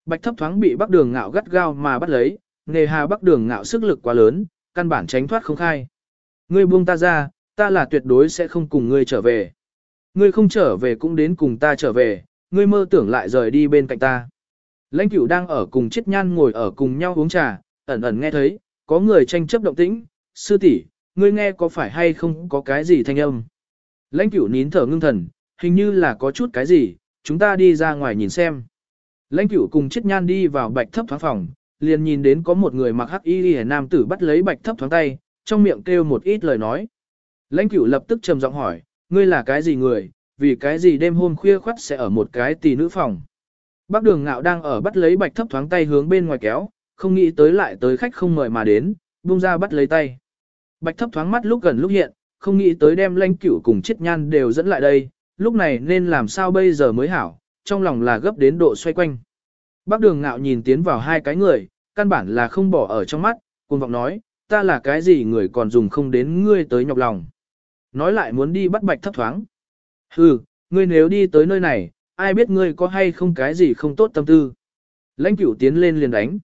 Bạch thấp thoáng bị bác đường ngạo gắt gao mà bắt lấy, nề hà bác đường ngạo sức lực quá lớn, căn bản tránh thoát không khai. Ngươi buông ta ra, ta là tuyệt đối sẽ không cùng ngươi trở về. Ngươi không trở về cũng đến cùng ta trở về, ngươi mơ tưởng lại rời đi bên cạnh ta. Lãnh cửu đang ở cùng chết nhan ngồi ở cùng nhau uống trà, ẩn ẩn nghe thấy, có người tranh chấp động tĩnh, sư tỷ, ngươi nghe có phải hay không có cái gì thanh âm. Lãnh cửu nín thở ngưng thần, hình như là có chút cái gì, chúng ta đi ra ngoài nhìn xem. Lãnh cửu cùng chết nhan đi vào bạch thấp thoáng phòng, liền nhìn đến có một người mặc hắc y y nam tử bắt lấy bạch thấp thoáng tay, trong miệng kêu một ít lời nói. Lãnh cửu lập tức trầm giọng hỏi, ngươi là cái gì người, vì cái gì đêm hôm khuya khoắt sẽ ở một cái tỷ nữ phòng. Bác đường ngạo đang ở bắt lấy bạch thấp thoáng tay hướng bên ngoài kéo, không nghĩ tới lại tới khách không mời mà đến, buông ra bắt lấy tay. Bạch thấp thoáng mắt lúc gần lúc hiện, không nghĩ tới đem lãnh cửu cùng chết nhan đều dẫn lại đây, lúc này nên làm sao bây giờ mới hảo, trong lòng là gấp đến độ xoay quanh. Bác đường ngạo nhìn tiến vào hai cái người, căn bản là không bỏ ở trong mắt, cuồng vọng nói, ta là cái gì người còn dùng không đến ngươi tới nhọc lòng. Nói lại muốn đi bắt bạch thấp thoáng. Hừ, ngươi nếu đi tới nơi này, ai biết ngươi có hay không cái gì không tốt tâm tư. Lãnh cửu tiến lên liền đánh.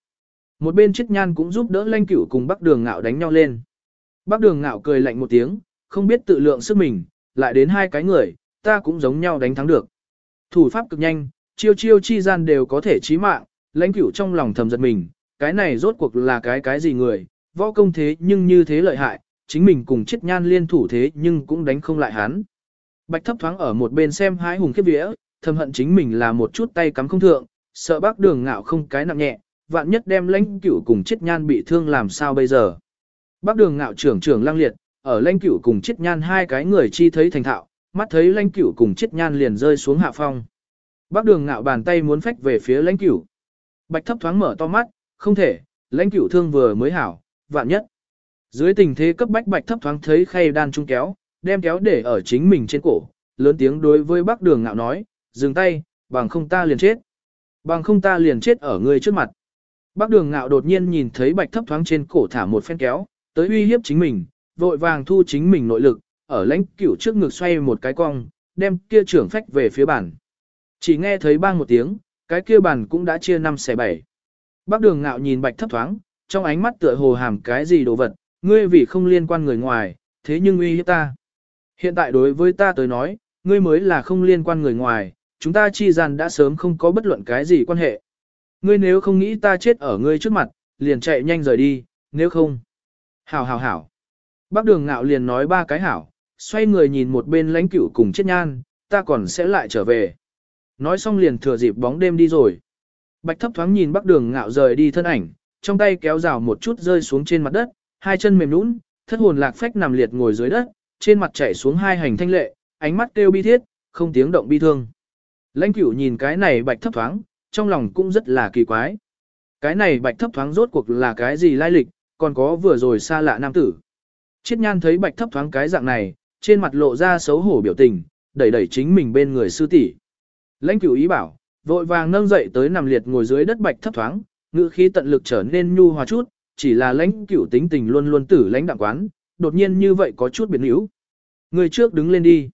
Một bên chết nhan cũng giúp đỡ lãnh cửu cùng bắc đường ngạo đánh nhau lên. Bắc đường ngạo cười lạnh một tiếng, không biết tự lượng sức mình, lại đến hai cái người, ta cũng giống nhau đánh thắng được. Thủ pháp cực nhanh, chiêu chiêu chi gian đều có thể chí mạng, lãnh cửu trong lòng thầm giật mình, cái này rốt cuộc là cái cái gì người, võ công thế nhưng như thế lợi hại, chính mình cùng chết nhan liên thủ thế nhưng cũng đánh không lại hắn. Bạch thấp thoáng ở một bên xem hái hùng khiếp vía, thầm hận chính mình là một chút tay cắm không thượng, sợ bác đường ngạo không cái nặng nhẹ, vạn nhất đem lãnh cửu cùng chết nhan bị thương làm sao bây giờ. Bác đường ngạo trưởng trưởng lăng liệt, ở lãnh cửu cùng chết nhan hai cái người chi thấy thành thạo, mắt thấy lãnh cửu cùng chết nhan liền rơi xuống hạ phong. Bác đường ngạo bàn tay muốn phách về phía lãnh cửu. Bạch thấp thoáng mở to mắt, không thể, lãnh cửu thương vừa mới hảo, vạn nhất. Dưới tình thế cấp bách bạch thấp thoáng thấy khay đan trung kéo, đem kéo để ở chính mình trên cổ, lớn tiếng đối với bác đường ngạo nói, dừng tay, bằng không ta liền chết. Bằng không ta liền chết ở ngươi trước mặt. Bác đường ngạo đột nhiên nhìn thấy bạch thấp thoáng trên cổ thả một phen kéo, tới uy hiếp chính mình, vội vàng thu chính mình nội lực, ở lãnh cửu trước ngực xoay một cái cong, đem kia trưởng phách về phía bàn. Chỉ nghe thấy bang một tiếng, cái kia bàn cũng đã chia năm xẻ bảy. Bác đường ngạo nhìn bạch thấp thoáng, trong ánh mắt tựa hồ hàm cái gì đồ vật, ngươi vì không liên quan người ngoài, thế nhưng uy hiếp ta. Hiện tại đối với ta tới nói, ngươi mới là không liên quan người ngoài, chúng ta chi gian đã sớm không có bất luận cái gì quan hệ. Ngươi nếu không nghĩ ta chết ở ngươi trước mặt, liền chạy nhanh rời đi, nếu không. Hảo hảo hảo. Bác đường ngạo liền nói ba cái hảo, xoay người nhìn một bên lãnh cửu cùng chết nhan, ta còn sẽ lại trở về. Nói xong liền thừa dịp bóng đêm đi rồi. Bạch thấp thoáng nhìn bác đường ngạo rời đi thân ảnh, trong tay kéo rào một chút rơi xuống trên mặt đất, hai chân mềm nũng, thất hồn lạc phách nằm liệt ngồi dưới đất, trên mặt chảy xuống hai hành thanh lệ, ánh mắt kêu bi thiết, không tiếng động bi thương. Lãnh cửu nhìn cái này bạch thấp thoáng, trong lòng cũng rất là kỳ quái. Cái này bạch thấp thoáng rốt cuộc là cái gì lai lịch, còn có vừa rồi xa lạ nam tử. Chiết nhan thấy bạch thấp thoáng cái dạng này, trên mặt lộ ra xấu hổ biểu tình, đẩy đẩy chính mình bên người sư tỷ. Lãnh cửu ý bảo, vội vàng nâng dậy tới nằm liệt ngồi dưới đất bạch thấp thoáng, ngữ khí tận lực trở nên nhu hòa chút, chỉ là lãnh cửu tính tình luôn luôn tử lãnh đạm quán, đột nhiên như vậy có chút biến yếu. Người trước đứng lên đi.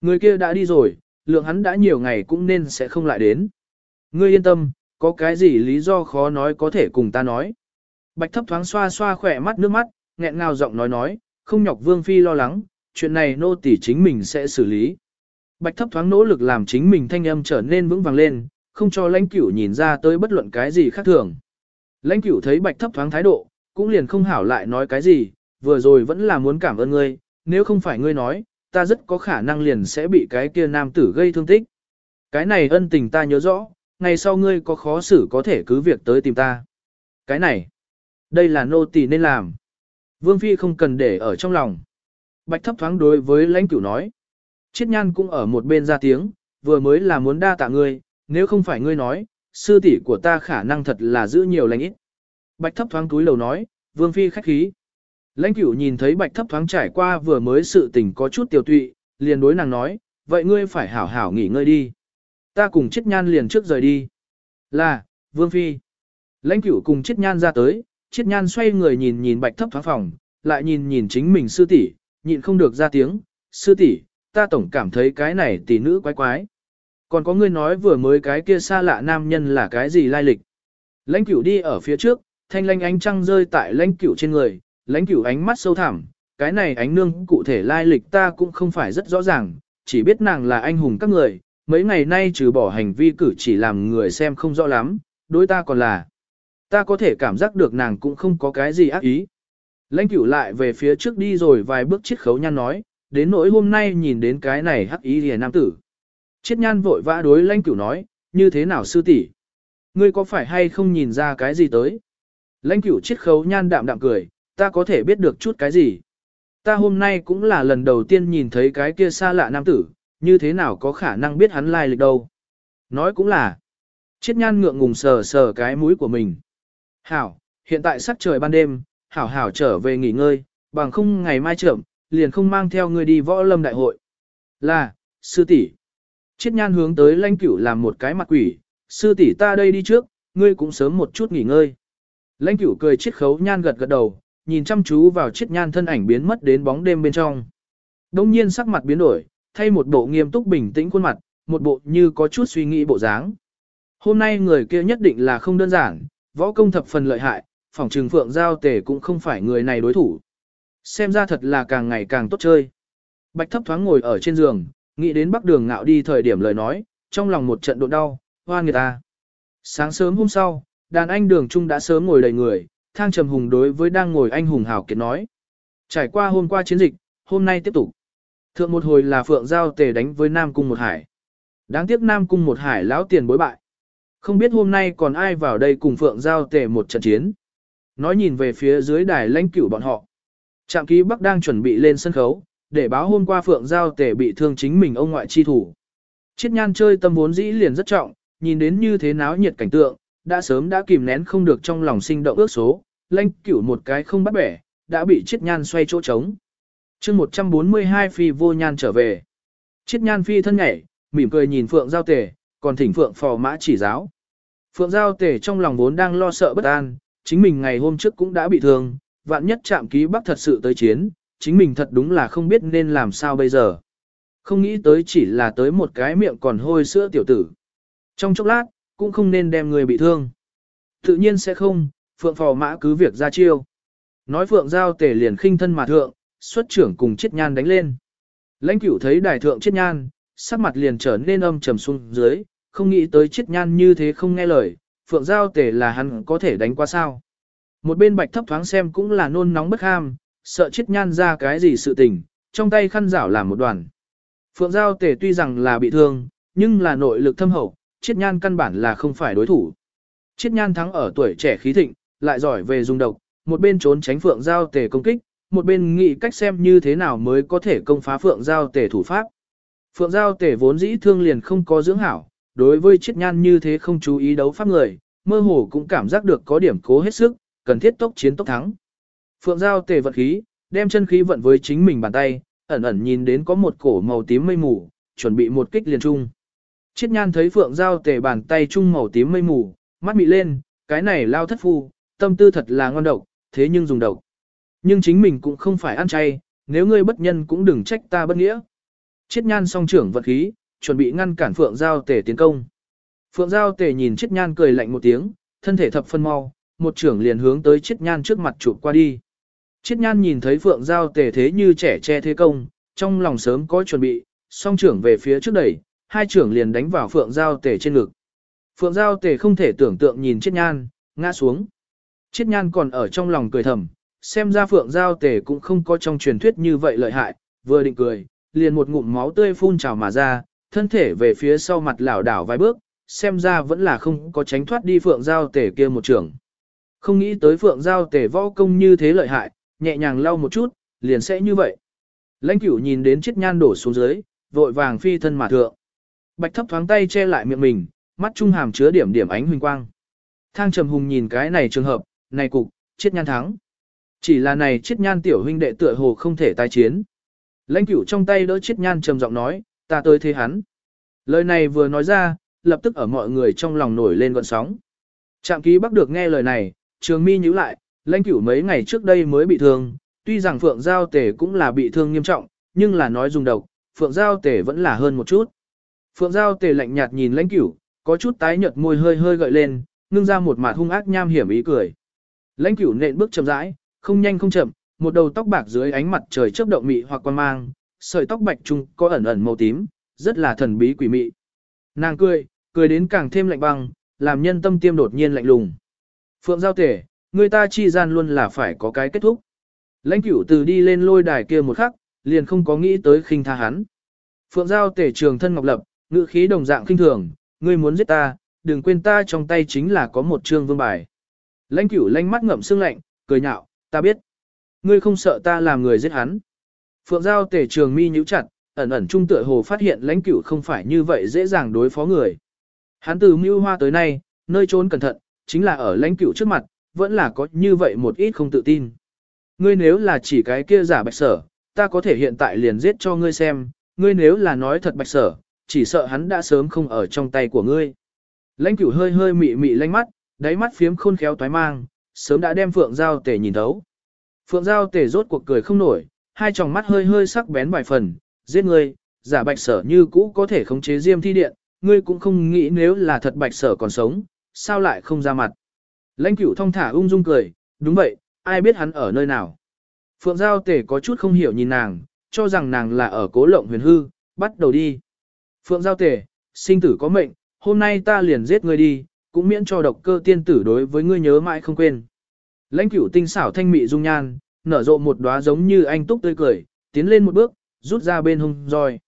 Người kia đã đi rồi, lượng hắn đã nhiều ngày cũng nên sẽ không lại đến. Ngươi yên tâm, có cái gì lý do khó nói có thể cùng ta nói. Bạch thấp thoáng xoa xoa khỏe mắt nước mắt, nghẹn ngào giọng nói nói, không nhọc vương phi lo lắng, chuyện này nô tỳ chính mình sẽ xử lý. Bạch thấp thoáng nỗ lực làm chính mình thanh âm trở nên vững vàng lên, không cho lãnh cửu nhìn ra tới bất luận cái gì khác thường. Lãnh cửu thấy bạch thấp thoáng thái độ, cũng liền không hảo lại nói cái gì, vừa rồi vẫn là muốn cảm ơn ngươi, nếu không phải ngươi nói, ta rất có khả năng liền sẽ bị cái kia nam tử gây thương tích. Cái này ân tình ta nhớ rõ, ngày sau ngươi có khó xử có thể cứ việc tới tìm ta. Cái này, đây là nô tỳ nên làm. Vương Phi không cần để ở trong lòng. Bạch thấp thoáng đối với lãnh cửu nói. Chiết nhan cũng ở một bên ra tiếng, vừa mới là muốn đa tạ ngươi, nếu không phải ngươi nói, sư tỷ của ta khả năng thật là giữ nhiều lành ít. Bạch thấp thoáng túi lầu nói, Vương Phi khách khí. Lãnh cửu nhìn thấy bạch thấp thoáng trải qua vừa mới sự tình có chút tiểu tụy, liền đối nàng nói, vậy ngươi phải hảo hảo nghỉ ngơi đi. Ta cùng chiết nhan liền trước rời đi. Là, Vương Phi. Lãnh cửu cùng chiết nhan ra tới, chiết nhan xoay người nhìn nhìn bạch thấp thoáng phòng, lại nhìn nhìn chính mình sư tỷ, nhịn không được ra tiếng, sư tỷ, ta tổng cảm thấy cái này tỷ nữ quái quái. Còn có ngươi nói vừa mới cái kia xa lạ nam nhân là cái gì lai lịch. Lãnh cửu đi ở phía trước, thanh lanh ánh trăng rơi tại lãnh cửu trên người, lãnh cửu ánh mắt sâu thẳm, cái này ánh nương cụ thể lai lịch ta cũng không phải rất rõ ràng, chỉ biết nàng là anh hùng các người, mấy ngày nay trừ bỏ hành vi cử chỉ làm người xem không rõ lắm, đối ta còn là. Ta có thể cảm giác được nàng cũng không có cái gì ác ý. Lãnh cửu lại về phía trước đi rồi vài bước chiết khấu nhan nói, đến nỗi hôm nay nhìn đến cái này hắc ý liền nam tử. Chiết nhan vội vã đối lãnh cửu nói, như thế nào sư tỷ? Ngươi có phải hay không nhìn ra cái gì tới? Lãnh cửu chiết khấu nhan đạm đạm cười, ta có thể biết được chút cái gì? Ta hôm nay cũng là lần đầu tiên nhìn thấy cái kia xa lạ nam tử, như thế nào có khả năng biết hắn lai lịch đâu? Nói cũng là, chiết nhan ngượng ngùng sờ sờ cái mũi của mình. Hảo, hiện tại sắc trời ban đêm, hảo hảo trở về nghỉ ngơi, bằng không ngày mai trưởng, liền không mang theo ngươi đi võ lâm đại hội. Là, sư tỷ. Chiết nhan hướng tới lãnh cửu làm một cái mặt quỷ, sư tỷ ta đây đi trước, ngươi cũng sớm một chút nghỉ ngơi. Lãnh cửu cười chiết khấu nhan gật gật đầu, nhìn chăm chú vào chiết nhan thân ảnh biến mất đến bóng đêm bên trong. Đông nhiên sắc mặt biến đổi, thay một bộ nghiêm túc bình tĩnh khuôn mặt, một bộ như có chút suy nghĩ bộ dáng. Hôm nay người kia nhất định là không đơn giản, võ công thập phần lợi hại, phòng trừng phượng giao tề cũng không phải người này đối thủ. Xem ra thật là càng ngày càng tốt chơi. Bạch thấp thoáng ngồi ở trên giường, nghĩ đến bắc đường ngạo đi thời điểm lời nói, trong lòng một trận độ đau, hoa người ta. Sáng sớm hôm sau, đàn anh đường trung đã sớm ngồi đầy người, thang trầm hùng đối với đang ngồi anh hùng hào kiệt nói. Trải qua hôm qua chiến dịch, hôm nay tiếp tục. Thượng một hồi là Phượng Giao tề đánh với Nam Cung một hải. Đáng tiếc Nam Cung một hải lão tiền bối bại. Không biết hôm nay còn ai vào đây cùng Phượng Giao tề một trận chiến. Nói nhìn về phía dưới đài lãnh cửu bọn họ. Trạm ký Bắc đang chuẩn bị lên sân khấu, để báo hôm qua Phượng Giao tề bị thương chính mình ông ngoại chi thủ. Chiết nhan chơi tâm vốn dĩ liền rất trọng, nhìn đến như thế náo nhiệt cảnh tượng, đã sớm đã kìm nén không được trong lòng sinh động ước số, lãnh cửu một cái không bắt bẻ, đã bị chiết nhan xoay chỗ trống chương 142 phi vô nhan trở về. Chiết nhan phi thân nhảy, mỉm cười nhìn Phượng Giao Tề, còn thỉnh Phượng phò mã chỉ giáo. Phượng Giao Tề trong lòng vốn đang lo sợ bất an, chính mình ngày hôm trước cũng đã bị thương, vạn nhất chạm ký bắc thật sự tới chiến, chính mình thật đúng là không biết nên làm sao bây giờ. Không nghĩ tới chỉ là tới một cái miệng còn hôi sữa tiểu tử. Trong chốc lát, cũng không nên đem người bị thương. Tự nhiên sẽ không, Phượng phò mã cứ việc ra chiêu. Nói Phượng Giao Tề liền khinh thân mà thượng, xuất trưởng cùng chiết nhan đánh lên. Lãnh cửu thấy đài thượng chiết nhan, sắc mặt liền trở nên âm trầm xuống dưới, không nghĩ tới chiết nhan như thế không nghe lời, phượng giao tể là hắn có thể đánh qua sao. Một bên bạch thấp thoáng xem cũng là nôn nóng bất ham, sợ chiết nhan ra cái gì sự tình, trong tay khăn rảo làm một đoàn. Phượng giao tể tuy rằng là bị thương, nhưng là nội lực thâm hậu, chiết nhan căn bản là không phải đối thủ. Chiết nhan thắng ở tuổi trẻ khí thịnh, lại giỏi về dùng độc, một bên trốn tránh phượng giao tể công kích, một bên nghĩ cách xem như thế nào mới có thể công phá phượng giao tể thủ pháp. Phượng giao tể vốn dĩ thương liền không có dưỡng hảo, đối với chiết nhan như thế không chú ý đấu pháp người, mơ hồ cũng cảm giác được có điểm cố hết sức, cần thiết tốc chiến tốc thắng. Phượng giao tể vận khí, đem chân khí vận với chính mình bàn tay, ẩn ẩn nhìn đến có một cổ màu tím mây mù, chuẩn bị một kích liền trung. Chiết nhan thấy phượng giao tể bàn tay trung màu tím mây mù, mắt mị lên, cái này lao thất phu, tâm tư thật là ngon độc, thế nhưng dùng độc. Nhưng chính mình cũng không phải ăn chay, nếu ngươi bất nhân cũng đừng trách ta bất nghĩa. Chiết nhan song trưởng vật khí, chuẩn bị ngăn cản phượng giao tể tiến công. Phượng Giao Tề nhìn Chiết Nhan cười lạnh một tiếng, thân thể thập phân mau, một trưởng liền hướng tới Chiết Nhan trước mặt chụp qua đi. Chiết Nhan nhìn thấy Phượng Giao Tề thế như trẻ che thế công, trong lòng sớm có chuẩn bị, song trưởng về phía trước đẩy, hai trưởng liền đánh vào Phượng Giao Tề trên ngực. Phượng Giao Tề không thể tưởng tượng nhìn Chiết Nhan, ngã xuống. Chiết Nhan còn ở trong lòng cười thầm, xem ra Phượng Giao Tề cũng không có trong truyền thuyết như vậy lợi hại, vừa định cười, liền một ngụm máu tươi phun trào mà ra, thân thể về phía sau mặt lảo đảo vài bước, xem ra vẫn là không có tránh thoát đi Phượng Giao tể kia một trường. Không nghĩ tới Phượng Giao tể võ công như thế lợi hại, nhẹ nhàng lau một chút, liền sẽ như vậy. Lãnh cửu nhìn đến chiếc nhan đổ xuống dưới, vội vàng phi thân mà thượng. Bạch thấp thoáng tay che lại miệng mình, mắt trung hàm chứa điểm điểm ánh huỳnh quang. Thang trầm hùng nhìn cái này trường hợp, này cục, chiết nhan thắng. Chỉ là này chiết nhan tiểu huynh đệ tựa hồ không thể tái chiến. Lãnh cửu trong tay đỡ chiếc nhan trầm giọng nói, ta tới thế hắn. Lời này vừa nói ra, lập tức ở mọi người trong lòng nổi lên gọn sóng. Trạm ký bắc được nghe lời này, trường mi nhíu lại, lãnh cửu mấy ngày trước đây mới bị thương, tuy rằng phượng giao tể cũng là bị thương nghiêm trọng, nhưng là nói dùng độc, phượng giao tể vẫn là hơn một chút. Phượng giao tể lạnh nhạt nhìn lãnh cửu, có chút tái nhợt môi hơi hơi gợi lên, ngưng ra một mặt hung ác nham hiểm ý cười. Lãnh cửu nện bước chậm rãi, không nhanh không chậm, một đầu tóc bạc dưới ánh mặt trời chớp động mị hoặc quan mang, sợi tóc bạch trung có ẩn ẩn màu tím, rất là thần bí quỷ mị. Nàng cười, cười đến càng thêm lạnh băng, làm nhân tâm tiêm đột nhiên lạnh lùng. Phượng giao tể, người ta chi gian luôn là phải có cái kết thúc. Lãnh cửu từ đi lên lôi đài kia một khắc, liền không có nghĩ tới khinh tha hắn. Phượng giao tể trường thân ngọc lập, ngữ khí đồng dạng khinh thường, ngươi muốn giết ta, đừng quên ta trong tay chính là có một trương vương bài. Lãnh cửu lanh mắt ngậm xương lạnh, cười nhạo, ta biết. Ngươi không sợ ta làm người giết hắn. Phượng giao tể trường mi nhíu chặt, ẩn ẩn trung tựa hồ phát hiện lãnh cửu không phải như vậy dễ dàng đối phó người. Hắn từ mưu hoa tới nay, nơi trốn cẩn thận, chính là ở lãnh cửu trước mặt, vẫn là có như vậy một ít không tự tin. Ngươi nếu là chỉ cái kia giả bạch sở, ta có thể hiện tại liền giết cho ngươi xem, ngươi nếu là nói thật bạch sở, chỉ sợ hắn đã sớm không ở trong tay của ngươi. Lãnh cửu hơi hơi mị mị lanh mắt, đáy mắt phiếm khôn khéo toái mang, sớm đã đem phượng giao tể nhìn thấu. Phượng giao tể rốt cuộc cười không nổi, hai tròng mắt hơi hơi sắc bén vài phần, giết ngươi, giả bạch sở như cũ có thể khống chế diêm thi điện, ngươi cũng không nghĩ nếu là thật bạch sở còn sống, sao lại không ra mặt. Lãnh cửu thông thả ung dung cười, đúng vậy, ai biết hắn ở nơi nào. Phượng Giao Tể có chút không hiểu nhìn nàng, cho rằng nàng là ở cố lộng huyền hư, bắt đầu đi. Phượng Giao Tể, sinh tử có mệnh, hôm nay ta liền giết ngươi đi, cũng miễn cho độc cơ tiên tử đối với ngươi nhớ mãi không quên. Lãnh cửu tinh xảo thanh mị dung nhan, nở rộ một đóa giống như anh túc tươi cười, tiến lên một bước, rút ra bên hông roi.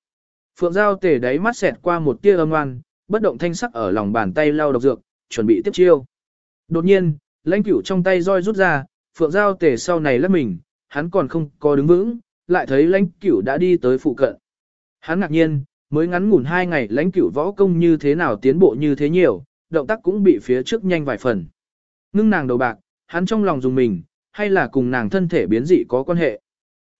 Phượng Giao Tể đáy mắt xẹt qua một tia âm ngoan, bất động thanh sắc ở lòng bàn tay lau độc dược, chuẩn bị tiếp chiêu. Đột nhiên, lãnh cửu trong tay roi rút ra, phượng giao tể sau này lấp mình, hắn còn không có đứng vững, lại thấy lãnh cửu đã đi tới phụ cận. Hắn ngạc nhiên, mới ngắn ngủn hai ngày lãnh cửu võ công như thế nào tiến bộ như thế nhiều, động tác cũng bị phía trước nhanh vài phần. Ngưng nàng đầu bạc, hắn trong lòng dùng mình, hay là cùng nàng thân thể biến dị có quan hệ.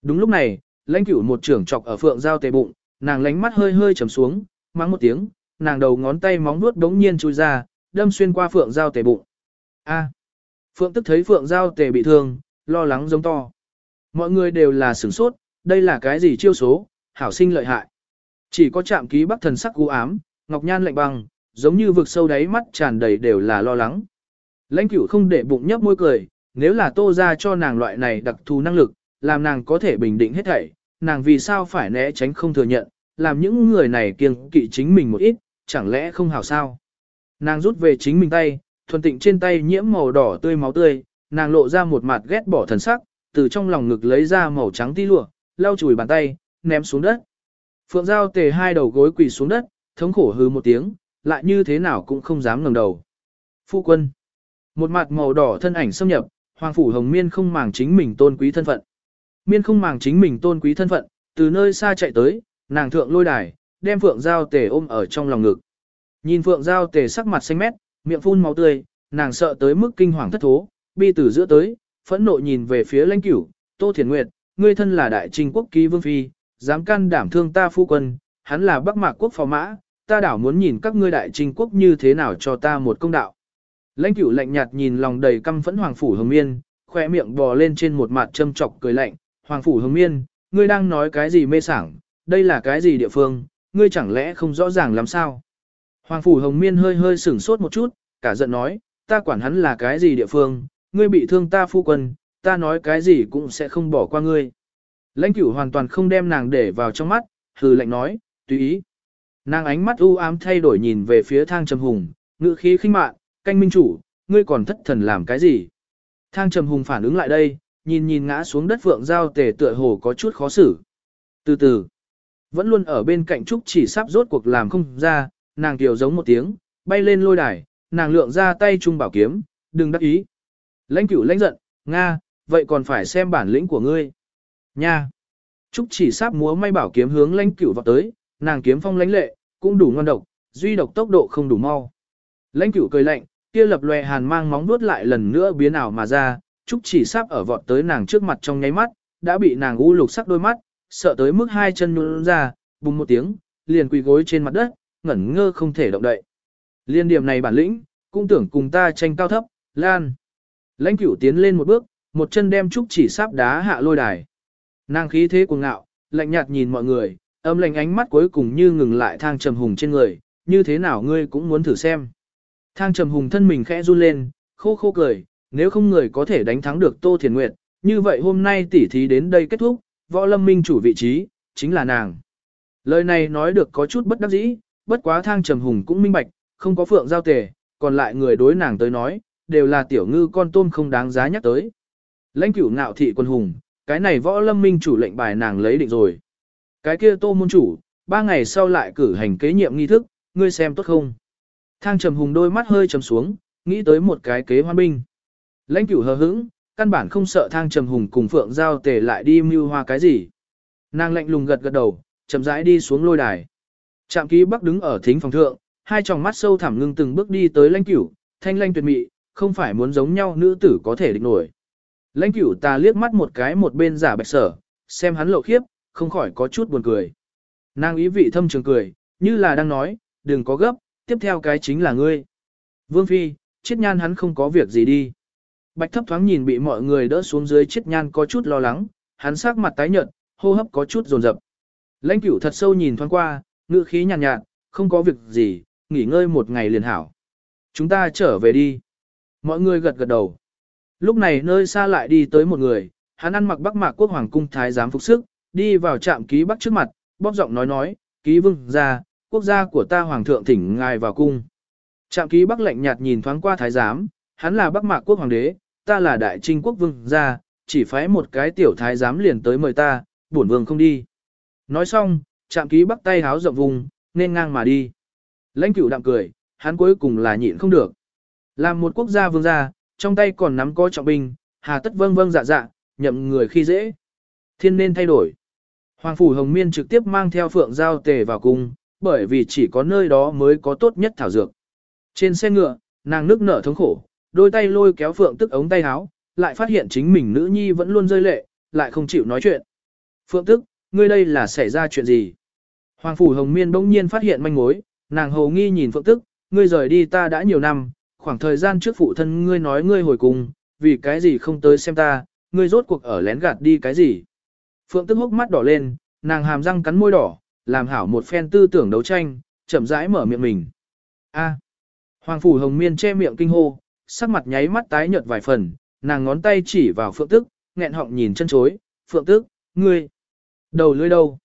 Đúng lúc này, lãnh cửu một trưởng chọc ở phượng giao tề bụng, nàng lánh mắt hơi hơi trầm xuống, mắng một tiếng, nàng đầu ngón tay móng nuốt đống nhiên chui ra, đâm xuyên qua phượng giao tề bụng. A. Phượng tức thấy Phượng Giao tề bị thương, lo lắng giống to. Mọi người đều là sửng sốt, đây là cái gì chiêu số, hảo sinh lợi hại. Chỉ có chạm ký bắc thần sắc cú ám, ngọc nhan lạnh băng, giống như vực sâu đáy mắt tràn đầy đều là lo lắng. Lãnh cửu không để bụng nhấp môi cười, nếu là tô ra cho nàng loại này đặc thù năng lực, làm nàng có thể bình định hết thảy, nàng vì sao phải né tránh không thừa nhận, làm những người này kiêng kỵ chính mình một ít, chẳng lẽ không hảo sao. Nàng rút về chính mình tay, thuần tịnh trên tay nhiễm màu đỏ tươi máu tươi, nàng lộ ra một mặt ghét bỏ thần sắc, từ trong lòng ngực lấy ra màu trắng ti lụa, lau chùi bàn tay, ném xuống đất. Phượng Giao tề hai đầu gối quỳ xuống đất, thống khổ hừ một tiếng, lại như thế nào cũng không dám ngẩng đầu. Phu quân. Một mặt màu đỏ thân ảnh xâm nhập, Hoàng Phủ Hồng Miên không màng chính mình tôn quý thân phận. Miên không màng chính mình tôn quý thân phận, từ nơi xa chạy tới, nàng thượng lôi đài, đem Phượng Giao tề ôm ở trong lòng ngực. Nhìn Phượng Giao tề sắc mặt xanh mét, miệng phun máu tươi, nàng sợ tới mức kinh hoàng thất thố, bi từ giữa tới, phẫn nộ nhìn về phía lãnh cửu, Tô Thiền Nguyệt, ngươi thân là đại trinh quốc ký vương phi, dám can đảm thương ta phu quân, hắn là bắc mạc quốc phò mã, ta đảo muốn nhìn các ngươi đại trinh quốc như thế nào cho ta một công đạo. Lãnh cửu lạnh nhạt nhìn lòng đầy căm phẫn hoàng phủ hồng miên, khoe miệng bò lên trên một mặt châm chọc cười lạnh, hoàng phủ hồng miên, ngươi đang nói cái gì mê sảng, đây là cái gì địa phương, ngươi chẳng lẽ không rõ ràng làm sao. Hoàng Phủ Hồng Miên hơi hơi sửng sốt một chút, cả giận nói, ta quản hắn là cái gì địa phương, ngươi bị thương ta phu quân, ta nói cái gì cũng sẽ không bỏ qua ngươi. Lãnh cửu hoàn toàn không đem nàng để vào trong mắt, hừ lạnh nói, tùy ý. Nàng ánh mắt u ám thay đổi nhìn về phía thang trầm hùng, ngữ khí khinh mạn, canh minh chủ, ngươi còn thất thần làm cái gì? Thang trầm hùng phản ứng lại đây, nhìn nhìn ngã xuống đất vượng giao tề tựa hồ có chút khó xử. Từ từ, vẫn luôn ở bên cạnh Trúc chỉ sắp rốt cuộc làm không ra, nàng kiều giống một tiếng, bay lên lôi đài, nàng lượng ra tay trung bảo kiếm, đừng đắc ý. Lãnh cửu lãnh giận, Nga, vậy còn phải xem bản lĩnh của ngươi. Nha! Trúc chỉ sắp múa may bảo kiếm hướng lãnh cửu vào tới, nàng kiếm phong lãnh lệ, cũng đủ ngon độc, duy độc tốc độ không đủ mau. Lãnh cửu cười lạnh, kia lập lòe hàn mang móng vuốt lại lần nữa biến ảo mà ra, Trúc chỉ sắp ở vọt tới nàng trước mặt trong nháy mắt, đã bị nàng u lục sắc đôi mắt, sợ tới mức hai chân nhún ra, bùng một tiếng, liền quỳ gối trên mặt đất, ngẩn ngơ không thể động đậy. Liên điểm này bản lĩnh, cũng tưởng cùng ta tranh cao thấp, lan. Lãnh cửu tiến lên một bước, một chân đem Trúc chỉ sắp đá hạ lôi đài. Nàng khí thế cuồng ngạo, lạnh nhạt nhìn mọi người, âm lạnh ánh mắt cuối cùng như ngừng lại thang trầm hùng trên người, như thế nào ngươi cũng muốn thử xem. Thang trầm hùng thân mình khẽ run lên, khô khô cười, nếu không người có thể đánh thắng được Tô Thiền Nguyệt, như vậy hôm nay tỉ thí đến đây kết thúc, võ lâm minh chủ vị trí, chính là nàng. Lời này nói được có chút bất đắc dĩ, bất quá thang trầm hùng cũng minh bạch, không có phượng giao tề, còn lại người đối nàng tới nói, đều là tiểu ngư con tôm không đáng giá nhắc tới. Lãnh cửu ngạo thị quân hùng, cái này võ lâm minh chủ lệnh bài nàng lấy định rồi. Cái kia tô môn chủ, ba ngày sau lại cử hành kế nhiệm nghi thức, ngươi xem tốt không? Thang trầm hùng đôi mắt hơi trầm xuống, nghĩ tới một cái kế hoan binh. Lãnh cửu hờ hững, căn bản không sợ thang trầm hùng cùng phượng giao tề lại đi mưu hoa cái gì. Nàng lạnh lùng gật gật đầu, chậm rãi đi xuống lôi đài. Trạm ký bắc đứng ở thính phòng thượng, hai tròng mắt sâu thẳm ngưng từng bước đi tới lãnh cửu, thanh lanh tuyệt mị, không phải muốn giống nhau nữ tử có thể địch nổi. Lãnh cửu ta liếc mắt một cái một bên giả bạch sở, xem hắn lộ khiếp, không khỏi có chút buồn cười. Nàng ý vị thâm trường cười, như là đang nói, đừng có gấp, tiếp theo cái chính là ngươi. Vương Phi, chết nhan hắn không có việc gì đi. Bạch thấp thoáng nhìn bị mọi người đỡ xuống dưới chết nhan có chút lo lắng, hắn sắc mặt tái nhợt, hô hấp có chút rồn rập. Lãnh cửu thật sâu nhìn thoáng qua, ngữ khí nhàn nhạt, nhạt, không có việc gì, nghỉ ngơi một ngày liền hảo. Chúng ta trở về đi. Mọi người gật gật đầu. Lúc này nơi xa lại đi tới một người, hắn ăn mặc bắc mạc quốc hoàng cung thái giám phục sức, đi vào trạm ký bắc trước mặt, bóp giọng nói nói, ký vương ra, quốc gia của ta hoàng thượng thỉnh ngài vào cung. Trạm ký bắc lạnh nhạt nhìn thoáng qua thái giám, hắn là bắc mạc quốc hoàng đế, ta là đại trinh quốc vương gia, chỉ phái một cái tiểu thái giám liền tới mời ta, bổn vương không đi. Nói xong, trạm ký bắc tay háo rộng vùng, nên ngang mà đi. Lãnh cửu đạm cười, hắn cuối cùng là nhịn không được. Làm một quốc gia vương gia, trong tay còn nắm có trọng binh, hà tất vâng vâng dạ dạ, nhậm người khi dễ. Thiên nên thay đổi. Hoàng Phủ Hồng Miên trực tiếp mang theo phượng giao tề vào cung, bởi vì chỉ có nơi đó mới có tốt nhất thảo dược. Trên xe ngựa, nàng nước nở thống khổ, đôi tay lôi kéo phượng tức ống tay áo, lại phát hiện chính mình nữ nhi vẫn luôn rơi lệ, lại không chịu nói chuyện. Phượng tức, ngươi đây là xảy ra chuyện gì? Hoàng Phủ Hồng Miên bỗng nhiên phát hiện manh mối, nàng hồ nghi nhìn Phượng tức, ngươi rời đi ta đã nhiều năm, khoảng thời gian trước phụ thân ngươi nói ngươi hồi cùng, vì cái gì không tới xem ta, ngươi rốt cuộc ở lén gạt đi cái gì. Phượng tức hốc mắt đỏ lên, nàng hàm răng cắn môi đỏ, làm hảo một phen tư tưởng đấu tranh, chậm rãi mở miệng mình. A. Hoàng phủ hồng miên che miệng kinh hô, sắc mặt nháy mắt tái nhợt vài phần, nàng ngón tay chỉ vào phượng tức, nghẹn họng nhìn chân chối, phượng tức, ngươi, đầu lưỡi đâu.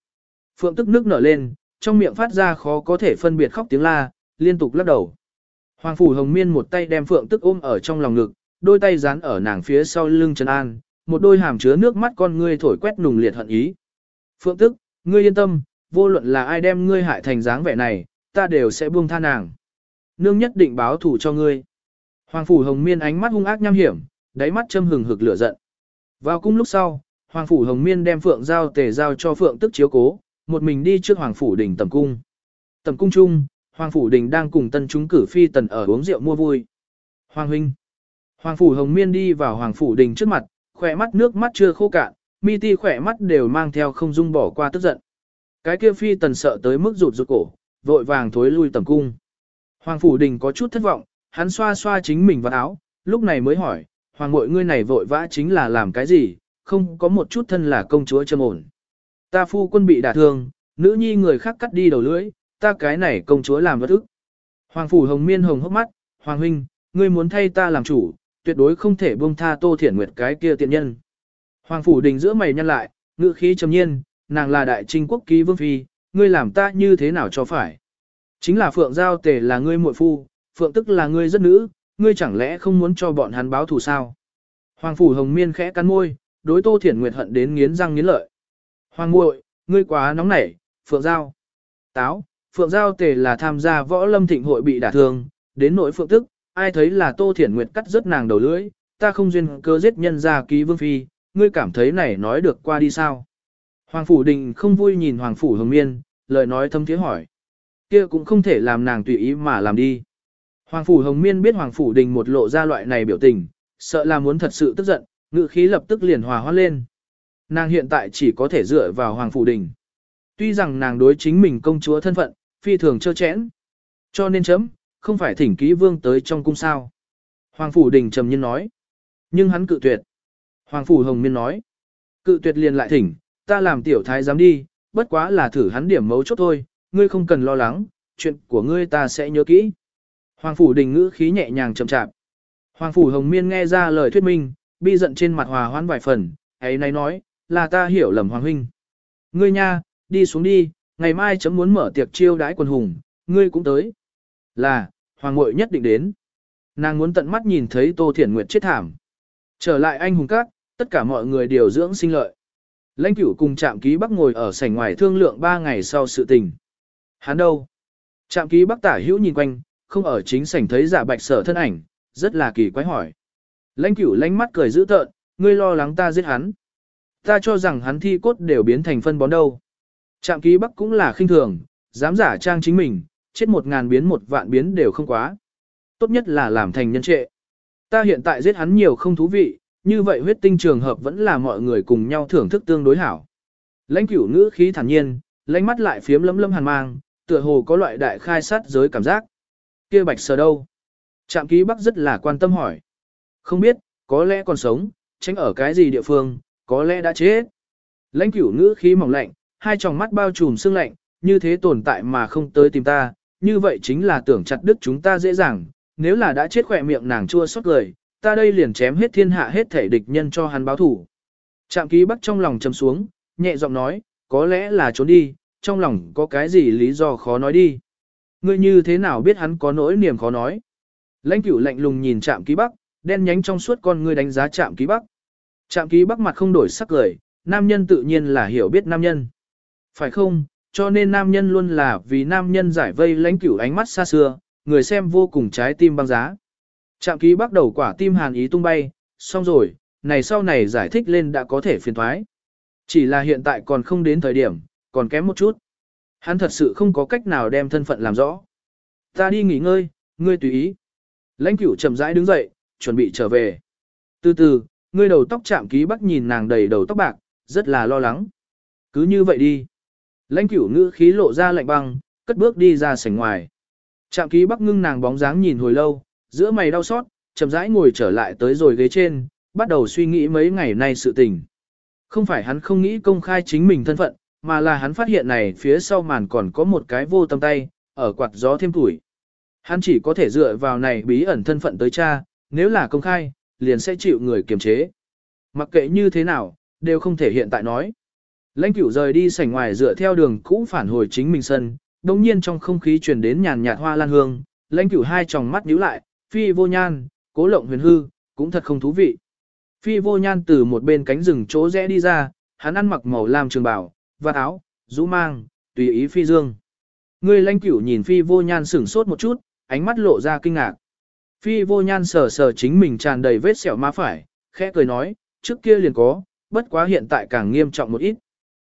Phượng tức nước nở lên, trong miệng phát ra khó có thể phân biệt khóc tiếng la, liên tục lắc đầu. Hoàng phủ hồng miên một tay đem phượng tức ôm ở trong lòng ngực, đôi tay dán ở nàng phía sau lưng Trần An, một đôi hàm chứa nước mắt con ngươi thổi quét nùng liệt hận ý. Phượng tức, ngươi yên tâm, vô luận là ai đem ngươi hại thành dáng vẻ này, ta đều sẽ buông tha nàng. Nương nhất định báo thủ cho ngươi. Hoàng phủ hồng miên ánh mắt hung ác nham hiểm, đáy mắt châm hừng hực lửa giận. Vào cung lúc sau, Hoàng phủ hồng miên đem phượng giao tề giao cho phượng tức chiếu cố, một mình đi trước Hoàng phủ đỉnh tầm cung. Tầm cung chung, Hoàng phủ đỉnh đang cùng tân chúng cử phi tần ở uống rượu mua vui. Hoàng huynh. Hoàng phủ hồng miên đi vào Hoàng phủ đỉnh trước mặt, khỏe mắt nước mắt chưa khô cạn, mi ti khỏe mắt đều mang theo không dung bỏ qua tức giận. Cái kia phi tần sợ tới mức rụt rụt cổ, vội vàng thối lui tầm cung. Hoàng phủ đình có chút thất vọng, hắn xoa xoa chính mình vào áo, lúc này mới hỏi, hoàng mội ngươi này vội vã chính là làm cái gì, không có một chút thân là công chúa châm ổn. Ta phu quân bị đả thương, nữ nhi người khác cắt đi đầu lưỡi, ta cái này công chúa làm vật ức. Hoàng phủ hồng miên hồng hốc mắt, Hoàng huynh, ngươi muốn thay ta làm chủ, tuyệt đối không thể buông tha Tô Thiển Nguyệt cái kia tiện nhân. Hoàng phủ đình giữa mày nhăn lại, ngữ khí trầm nhiên, nàng là đại trinh quốc ký vương phi, ngươi làm ta như thế nào cho phải. Chính là Phượng Giao Tề là ngươi muội phu, Phượng tức là ngươi rất nữ, ngươi chẳng lẽ không muốn cho bọn hắn báo thù sao? Hoàng phủ hồng miên khẽ cắn môi, đối Tô Thiển Nguyệt hận đến nghiến răng nghiến lợi. Hoàng muội, ngươi quá nóng nảy, Phượng Giao. Táo, Phượng Giao Tề là tham gia võ lâm thịnh hội bị đả thương, đến nỗi Phượng tức, ai thấy là Tô Thiển Nguyệt cắt rớt nàng đầu lưỡi, ta không duyên cơ giết nhân ra ký vương phi, ngươi cảm thấy này nói được qua đi sao? Hoàng Phủ Đình không vui nhìn Hoàng Phủ Hồng Miên, lời nói thâm thiế hỏi. kia cũng không thể làm nàng tùy ý mà làm đi. Hoàng Phủ Hồng Miên biết Hoàng Phủ Đình một lộ ra loại này biểu tình, sợ là muốn thật sự tức giận, ngự khí lập tức liền hòa hoa lên. Nàng hiện tại chỉ có thể dựa vào Hoàng Phủ Đình. Tuy rằng nàng đối chính mình công chúa thân phận, phi thường trơ chẽn. Cho nên chấm, không phải thỉnh ký vương tới trong cung sao. Hoàng Phủ Đình trầm nhiên nói. Nhưng hắn cự tuyệt. Hoàng Phủ Hồng Miên nói. Cự tuyệt liền lại thỉnh, ta làm tiểu thái dám đi, bất quá là thử hắn điểm mấu chốt thôi, ngươi không cần lo lắng, chuyện của ngươi ta sẽ nhớ kỹ. Hoàng Phủ Đình ngữ khí nhẹ nhàng chậm chạp. Hoàng Phủ Hồng Miên nghe ra lời thuyết minh, bi giận trên mặt hòa hoãn vài phần, ấy nay nói, là ta hiểu lầm Hoàng Huynh. Ngươi nha, đi xuống đi, ngày mai chấm muốn mở tiệc chiêu đãi quần hùng, ngươi cũng tới. Là, Hoàng Mội nhất định đến. Nàng muốn tận mắt nhìn thấy Tô Thiển Nguyệt chết thảm. Trở lại anh hùng các, tất cả mọi người đều dưỡng sinh lợi. Lãnh cửu cùng trạm ký bắc ngồi ở sảnh ngoài thương lượng ba ngày sau sự tình. Hắn đâu? Trạm ký bắc tả hữu nhìn quanh, không ở chính sảnh thấy giả bạch sở thân ảnh, rất là kỳ quái hỏi. Lãnh cửu lánh mắt cười dữ tợn, ngươi lo lắng ta giết hắn. Ta cho rằng hắn thi cốt đều biến thành phân bón đâu. Trạm ký bắc cũng là khinh thường, dám giả trang chính mình, chết một ngàn biến một vạn biến đều không quá. Tốt nhất là làm thành nhân trệ. Ta hiện tại giết hắn nhiều không thú vị, như vậy huyết tinh trường hợp vẫn là mọi người cùng nhau thưởng thức tương đối hảo. Lãnh cửu ngữ khí thản nhiên, lãnh mắt lại phiếm lấm lấm hàn mang, tựa hồ có loại đại khai sát giới cảm giác. kia bạch sờ đâu? Trạm ký bắc rất là quan tâm hỏi. Không biết, có lẽ còn sống, tránh ở cái gì địa phương, có lẽ đã chết. Lãnh cửu ngữ khí mỏng lạnh, hai tròng mắt bao trùm sương lạnh, như thế tồn tại mà không tới tìm ta, như vậy chính là tưởng chặt đứt chúng ta dễ dàng, nếu là đã chết khỏe miệng nàng chua xót lời, ta đây liền chém hết thiên hạ hết thể địch nhân cho hắn báo thủ. Trạm ký bắc trong lòng chầm xuống, nhẹ giọng nói, có lẽ là trốn đi, trong lòng có cái gì lý do khó nói đi. Ngươi như thế nào biết hắn có nỗi niềm khó nói. Lãnh cửu lạnh lùng nhìn trạm ký bắc, đen nhánh trong suốt con ngươi đánh giá trạm ký bắc. Trạm ký bắc mặt không đổi sắc cười, nam nhân tự nhiên là hiểu biết nam nhân. Phải không, cho nên nam nhân luôn là vì nam nhân giải vây lãnh cửu ánh mắt xa xưa, người xem vô cùng trái tim băng giá. Trạm ký bắt đầu quả tim hàn ý tung bay, xong rồi, này sau này giải thích lên đã có thể phiền thoái. Chỉ là hiện tại còn không đến thời điểm, còn kém một chút. Hắn thật sự không có cách nào đem thân phận làm rõ. Ta đi nghỉ ngơi, ngươi tùy ý. Lãnh cửu chậm rãi đứng dậy, chuẩn bị trở về. Từ từ, ngươi đầu tóc chạm ký bắc nhìn nàng đầy đầu tóc bạc, rất là lo lắng. Cứ như vậy đi. Lãnh cửu ngữ khí lộ ra lạnh băng, cất bước đi ra sảnh ngoài. Trạm ký bắc ngưng nàng bóng dáng nhìn hồi lâu, giữa mày đau xót, chậm rãi ngồi trở lại tới rồi ghế trên, bắt đầu suy nghĩ mấy ngày nay sự tình. Không phải hắn không nghĩ công khai chính mình thân phận, mà là hắn phát hiện này phía sau màn còn có một cái vô tâm tay, ở quạt gió thêm tuổi. Hắn chỉ có thể dựa vào này bí ẩn thân phận tới cha, nếu là công khai, liền sẽ chịu người kiềm chế. Mặc kệ như thế nào, đều không thể hiện tại nói. Lãnh cửu rời đi sảnh ngoài dựa theo đường cũ phản hồi chính mình sân, đồng nhiên trong không khí truyền đến nhàn nhạt hoa lan hương, lãnh cửu hai tròng mắt nhíu lại, phi vô nhan, cố lộng huyền hư, cũng thật không thú vị. Phi vô nhan từ một bên cánh rừng chỗ rẽ đi ra, hắn ăn mặc màu lam trường bảo, vạt áo, rũ mang, tùy ý phi dương. Người lãnh cửu nhìn phi vô nhan sửng sốt một chút, ánh mắt lộ ra kinh ngạc. Phi vô nhan sờ sờ chính mình tràn đầy vết sẹo má phải, khẽ cười nói, trước kia liền có, bất quá hiện tại càng nghiêm trọng một ít.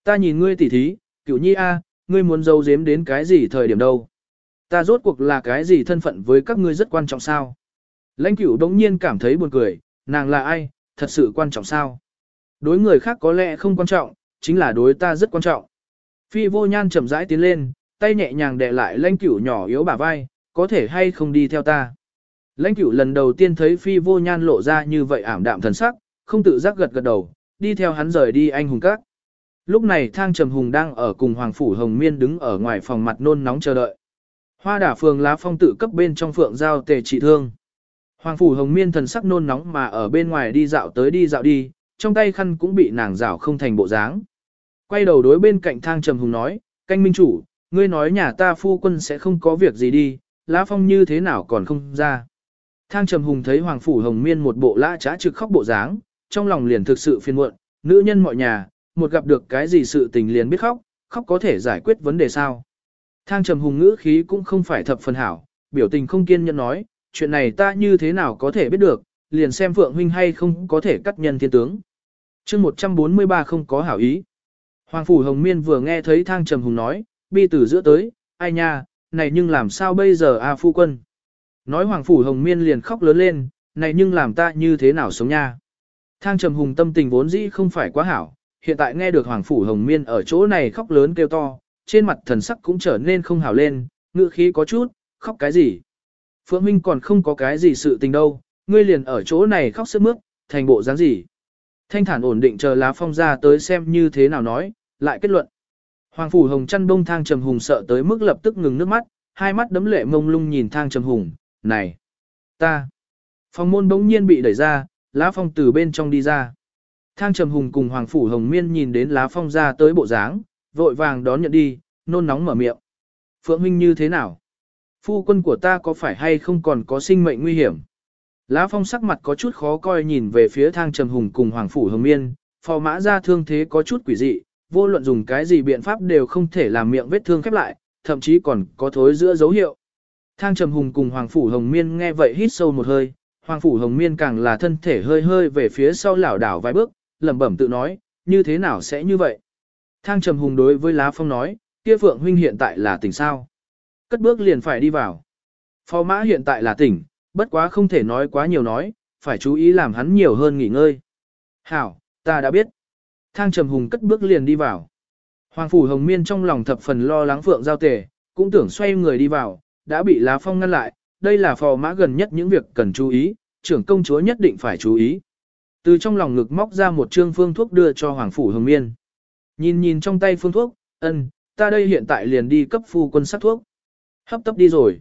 Ta nhìn ngươi tỉ thí, cửu nhi a, ngươi muốn giấu giếm đến cái gì thời điểm đâu. Ta rốt cuộc là cái gì thân phận với các ngươi rất quan trọng sao? Lãnh cửu đống nhiên cảm thấy buồn cười, nàng là ai, thật sự quan trọng sao? Đối người khác có lẽ không quan trọng, chính là đối ta rất quan trọng. Phi vô nhan chậm rãi tiến lên, tay nhẹ nhàng đè lại lãnh cửu nhỏ yếu bả vai, có thể hay không đi theo ta. Lãnh cửu lần đầu tiên thấy phi vô nhan lộ ra như vậy ảm đạm thần sắc, không tự giác gật gật đầu, đi theo hắn rời đi anh hùng các. Lúc này thang trầm hùng đang ở cùng Hoàng Phủ Hồng Miên đứng ở ngoài phòng mặt nôn nóng chờ đợi. Hoa đả phường lá phong tự cấp bên trong phượng giao tề trị thương. Hoàng phủ hồng miên thần sắc nôn nóng mà ở bên ngoài đi dạo tới đi dạo đi, trong tay khăn cũng bị nàng rảo không thành bộ dáng. Quay đầu đối bên cạnh thang trầm hùng nói, canh minh chủ, ngươi nói nhà ta phu quân sẽ không có việc gì đi, lá phong như thế nào còn không ra. Thang trầm hùng thấy hoàng phủ hồng miên một bộ lã trá trực khóc bộ dáng, trong lòng liền thực sự phiền muộn, nữ nhân mọi nhà, một gặp được cái gì sự tình liền biết khóc, khóc có thể giải quyết vấn đề sao. Thang trầm hùng ngữ khí cũng không phải thập phần hảo, biểu tình không kiên nhẫn nói, chuyện này ta như thế nào có thể biết được, liền xem Phượng huynh hay không có thể cắt nhân thiên tướng. chương 143 không có hảo ý. Hoàng Phủ Hồng Miên vừa nghe thấy thang trầm hùng nói, bi tử giữa tới, ai nha, này nhưng làm sao bây giờ a phu quân. Nói Hoàng Phủ Hồng Miên liền khóc lớn lên, này nhưng làm ta như thế nào sống nha. Thang trầm hùng tâm tình vốn dĩ không phải quá hảo, hiện tại nghe được Hoàng Phủ Hồng Miên ở chỗ này khóc lớn kêu to, trên mặt thần sắc cũng trở nên không hảo lên, ngữ khí có chút, khóc cái gì. Phượng Minh còn không có cái gì sự tình đâu, ngươi liền ở chỗ này khóc sức mướt, thành bộ dáng gì. Thanh thản ổn định chờ lá phong ra tới xem như thế nào nói, lại kết luận. Hoàng phủ hồng chăn Đông thang trầm hùng sợ tới mức lập tức ngừng nước mắt, hai mắt đấm lệ mông lung nhìn thang trầm hùng, này, ta. Phòng môn bỗng nhiên bị đẩy ra, lá phong từ bên trong đi ra. Thang trầm hùng cùng hoàng phủ hồng miên nhìn đến lá phong ra tới bộ dáng, vội vàng đón nhận đi, nôn nóng mở miệng. Phượng huynh như thế nào? Phu quân của ta có phải hay không còn có sinh mệnh nguy hiểm? Lá phong sắc mặt có chút khó coi nhìn về phía thang trầm hùng cùng hoàng phủ hồng miên, phò mã ra thương thế có chút quỷ dị, vô luận dùng cái gì biện pháp đều không thể làm miệng vết thương khép lại, thậm chí còn có thối giữa dấu hiệu. Thang trầm hùng cùng hoàng phủ hồng miên nghe vậy hít sâu một hơi, hoàng phủ hồng miên càng là thân thể hơi hơi về phía sau lảo đảo vài bước, lẩm bẩm tự nói, như thế nào sẽ như vậy? Thang trầm hùng đối với lá phong nói, kia phượng huynh hiện tại là tỉnh sao? Cất bước liền phải đi vào. Phò mã hiện tại là tỉnh, bất quá không thể nói quá nhiều nói, phải chú ý làm hắn nhiều hơn nghỉ ngơi. Hảo, ta đã biết. Thang trầm hùng cất bước liền đi vào. Hoàng phủ hồng miên trong lòng thập phần lo lắng phượng giao tề, cũng tưởng xoay người đi vào, đã bị lá phong ngăn lại, đây là phò mã gần nhất những việc cần chú ý, trưởng công chúa nhất định phải chú ý. Từ trong lòng ngực móc ra một trương phương thuốc đưa cho Hoàng phủ hồng miên. Nhìn nhìn trong tay phương thuốc, ân, ta đây hiện tại liền đi cấp phu quân sắc thuốc. Hấp tấp đi rồi.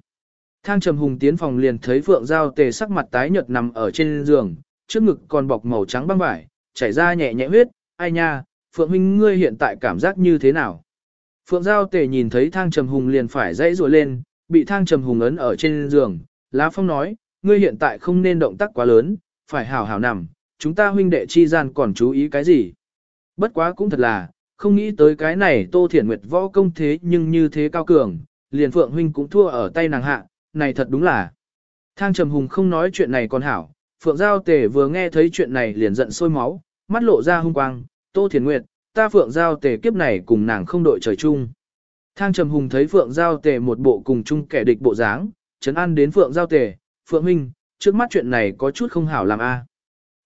Thang trầm hùng tiến phòng liền thấy Phượng Giao tề sắc mặt tái nhợt nằm ở trên giường, trước ngực còn bọc màu trắng băng vải, chảy ra nhẹ nhẹ huyết, ai nha, Phượng huynh ngươi hiện tại cảm giác như thế nào? Phượng Giao tề nhìn thấy thang trầm hùng liền phải dãy rùa lên, bị thang trầm hùng ấn ở trên giường, Lá Phong nói, ngươi hiện tại không nên động tác quá lớn, phải hảo hảo nằm, chúng ta huynh đệ chi gian còn chú ý cái gì? Bất quá cũng thật là, không nghĩ tới cái này Tô Thiển Nguyệt võ công thế nhưng như thế cao cường, liền Phượng huynh cũng thua ở tay nàng hạ, này thật đúng là. Thang Trầm Hùng không nói chuyện này còn hảo, Phượng Giao Tề vừa nghe thấy chuyện này liền giận sôi máu, mắt lộ ra hung quang, Tô Thiển Nguyệt, ta Phượng Giao Tề kiếp này cùng nàng không đội trời chung. Thang Trầm Hùng thấy Phượng Giao Tề một bộ cùng chung kẻ địch bộ dáng, chấn an đến Phượng Giao Tề, Phượng huynh, trước mắt chuyện này có chút không hảo làm a.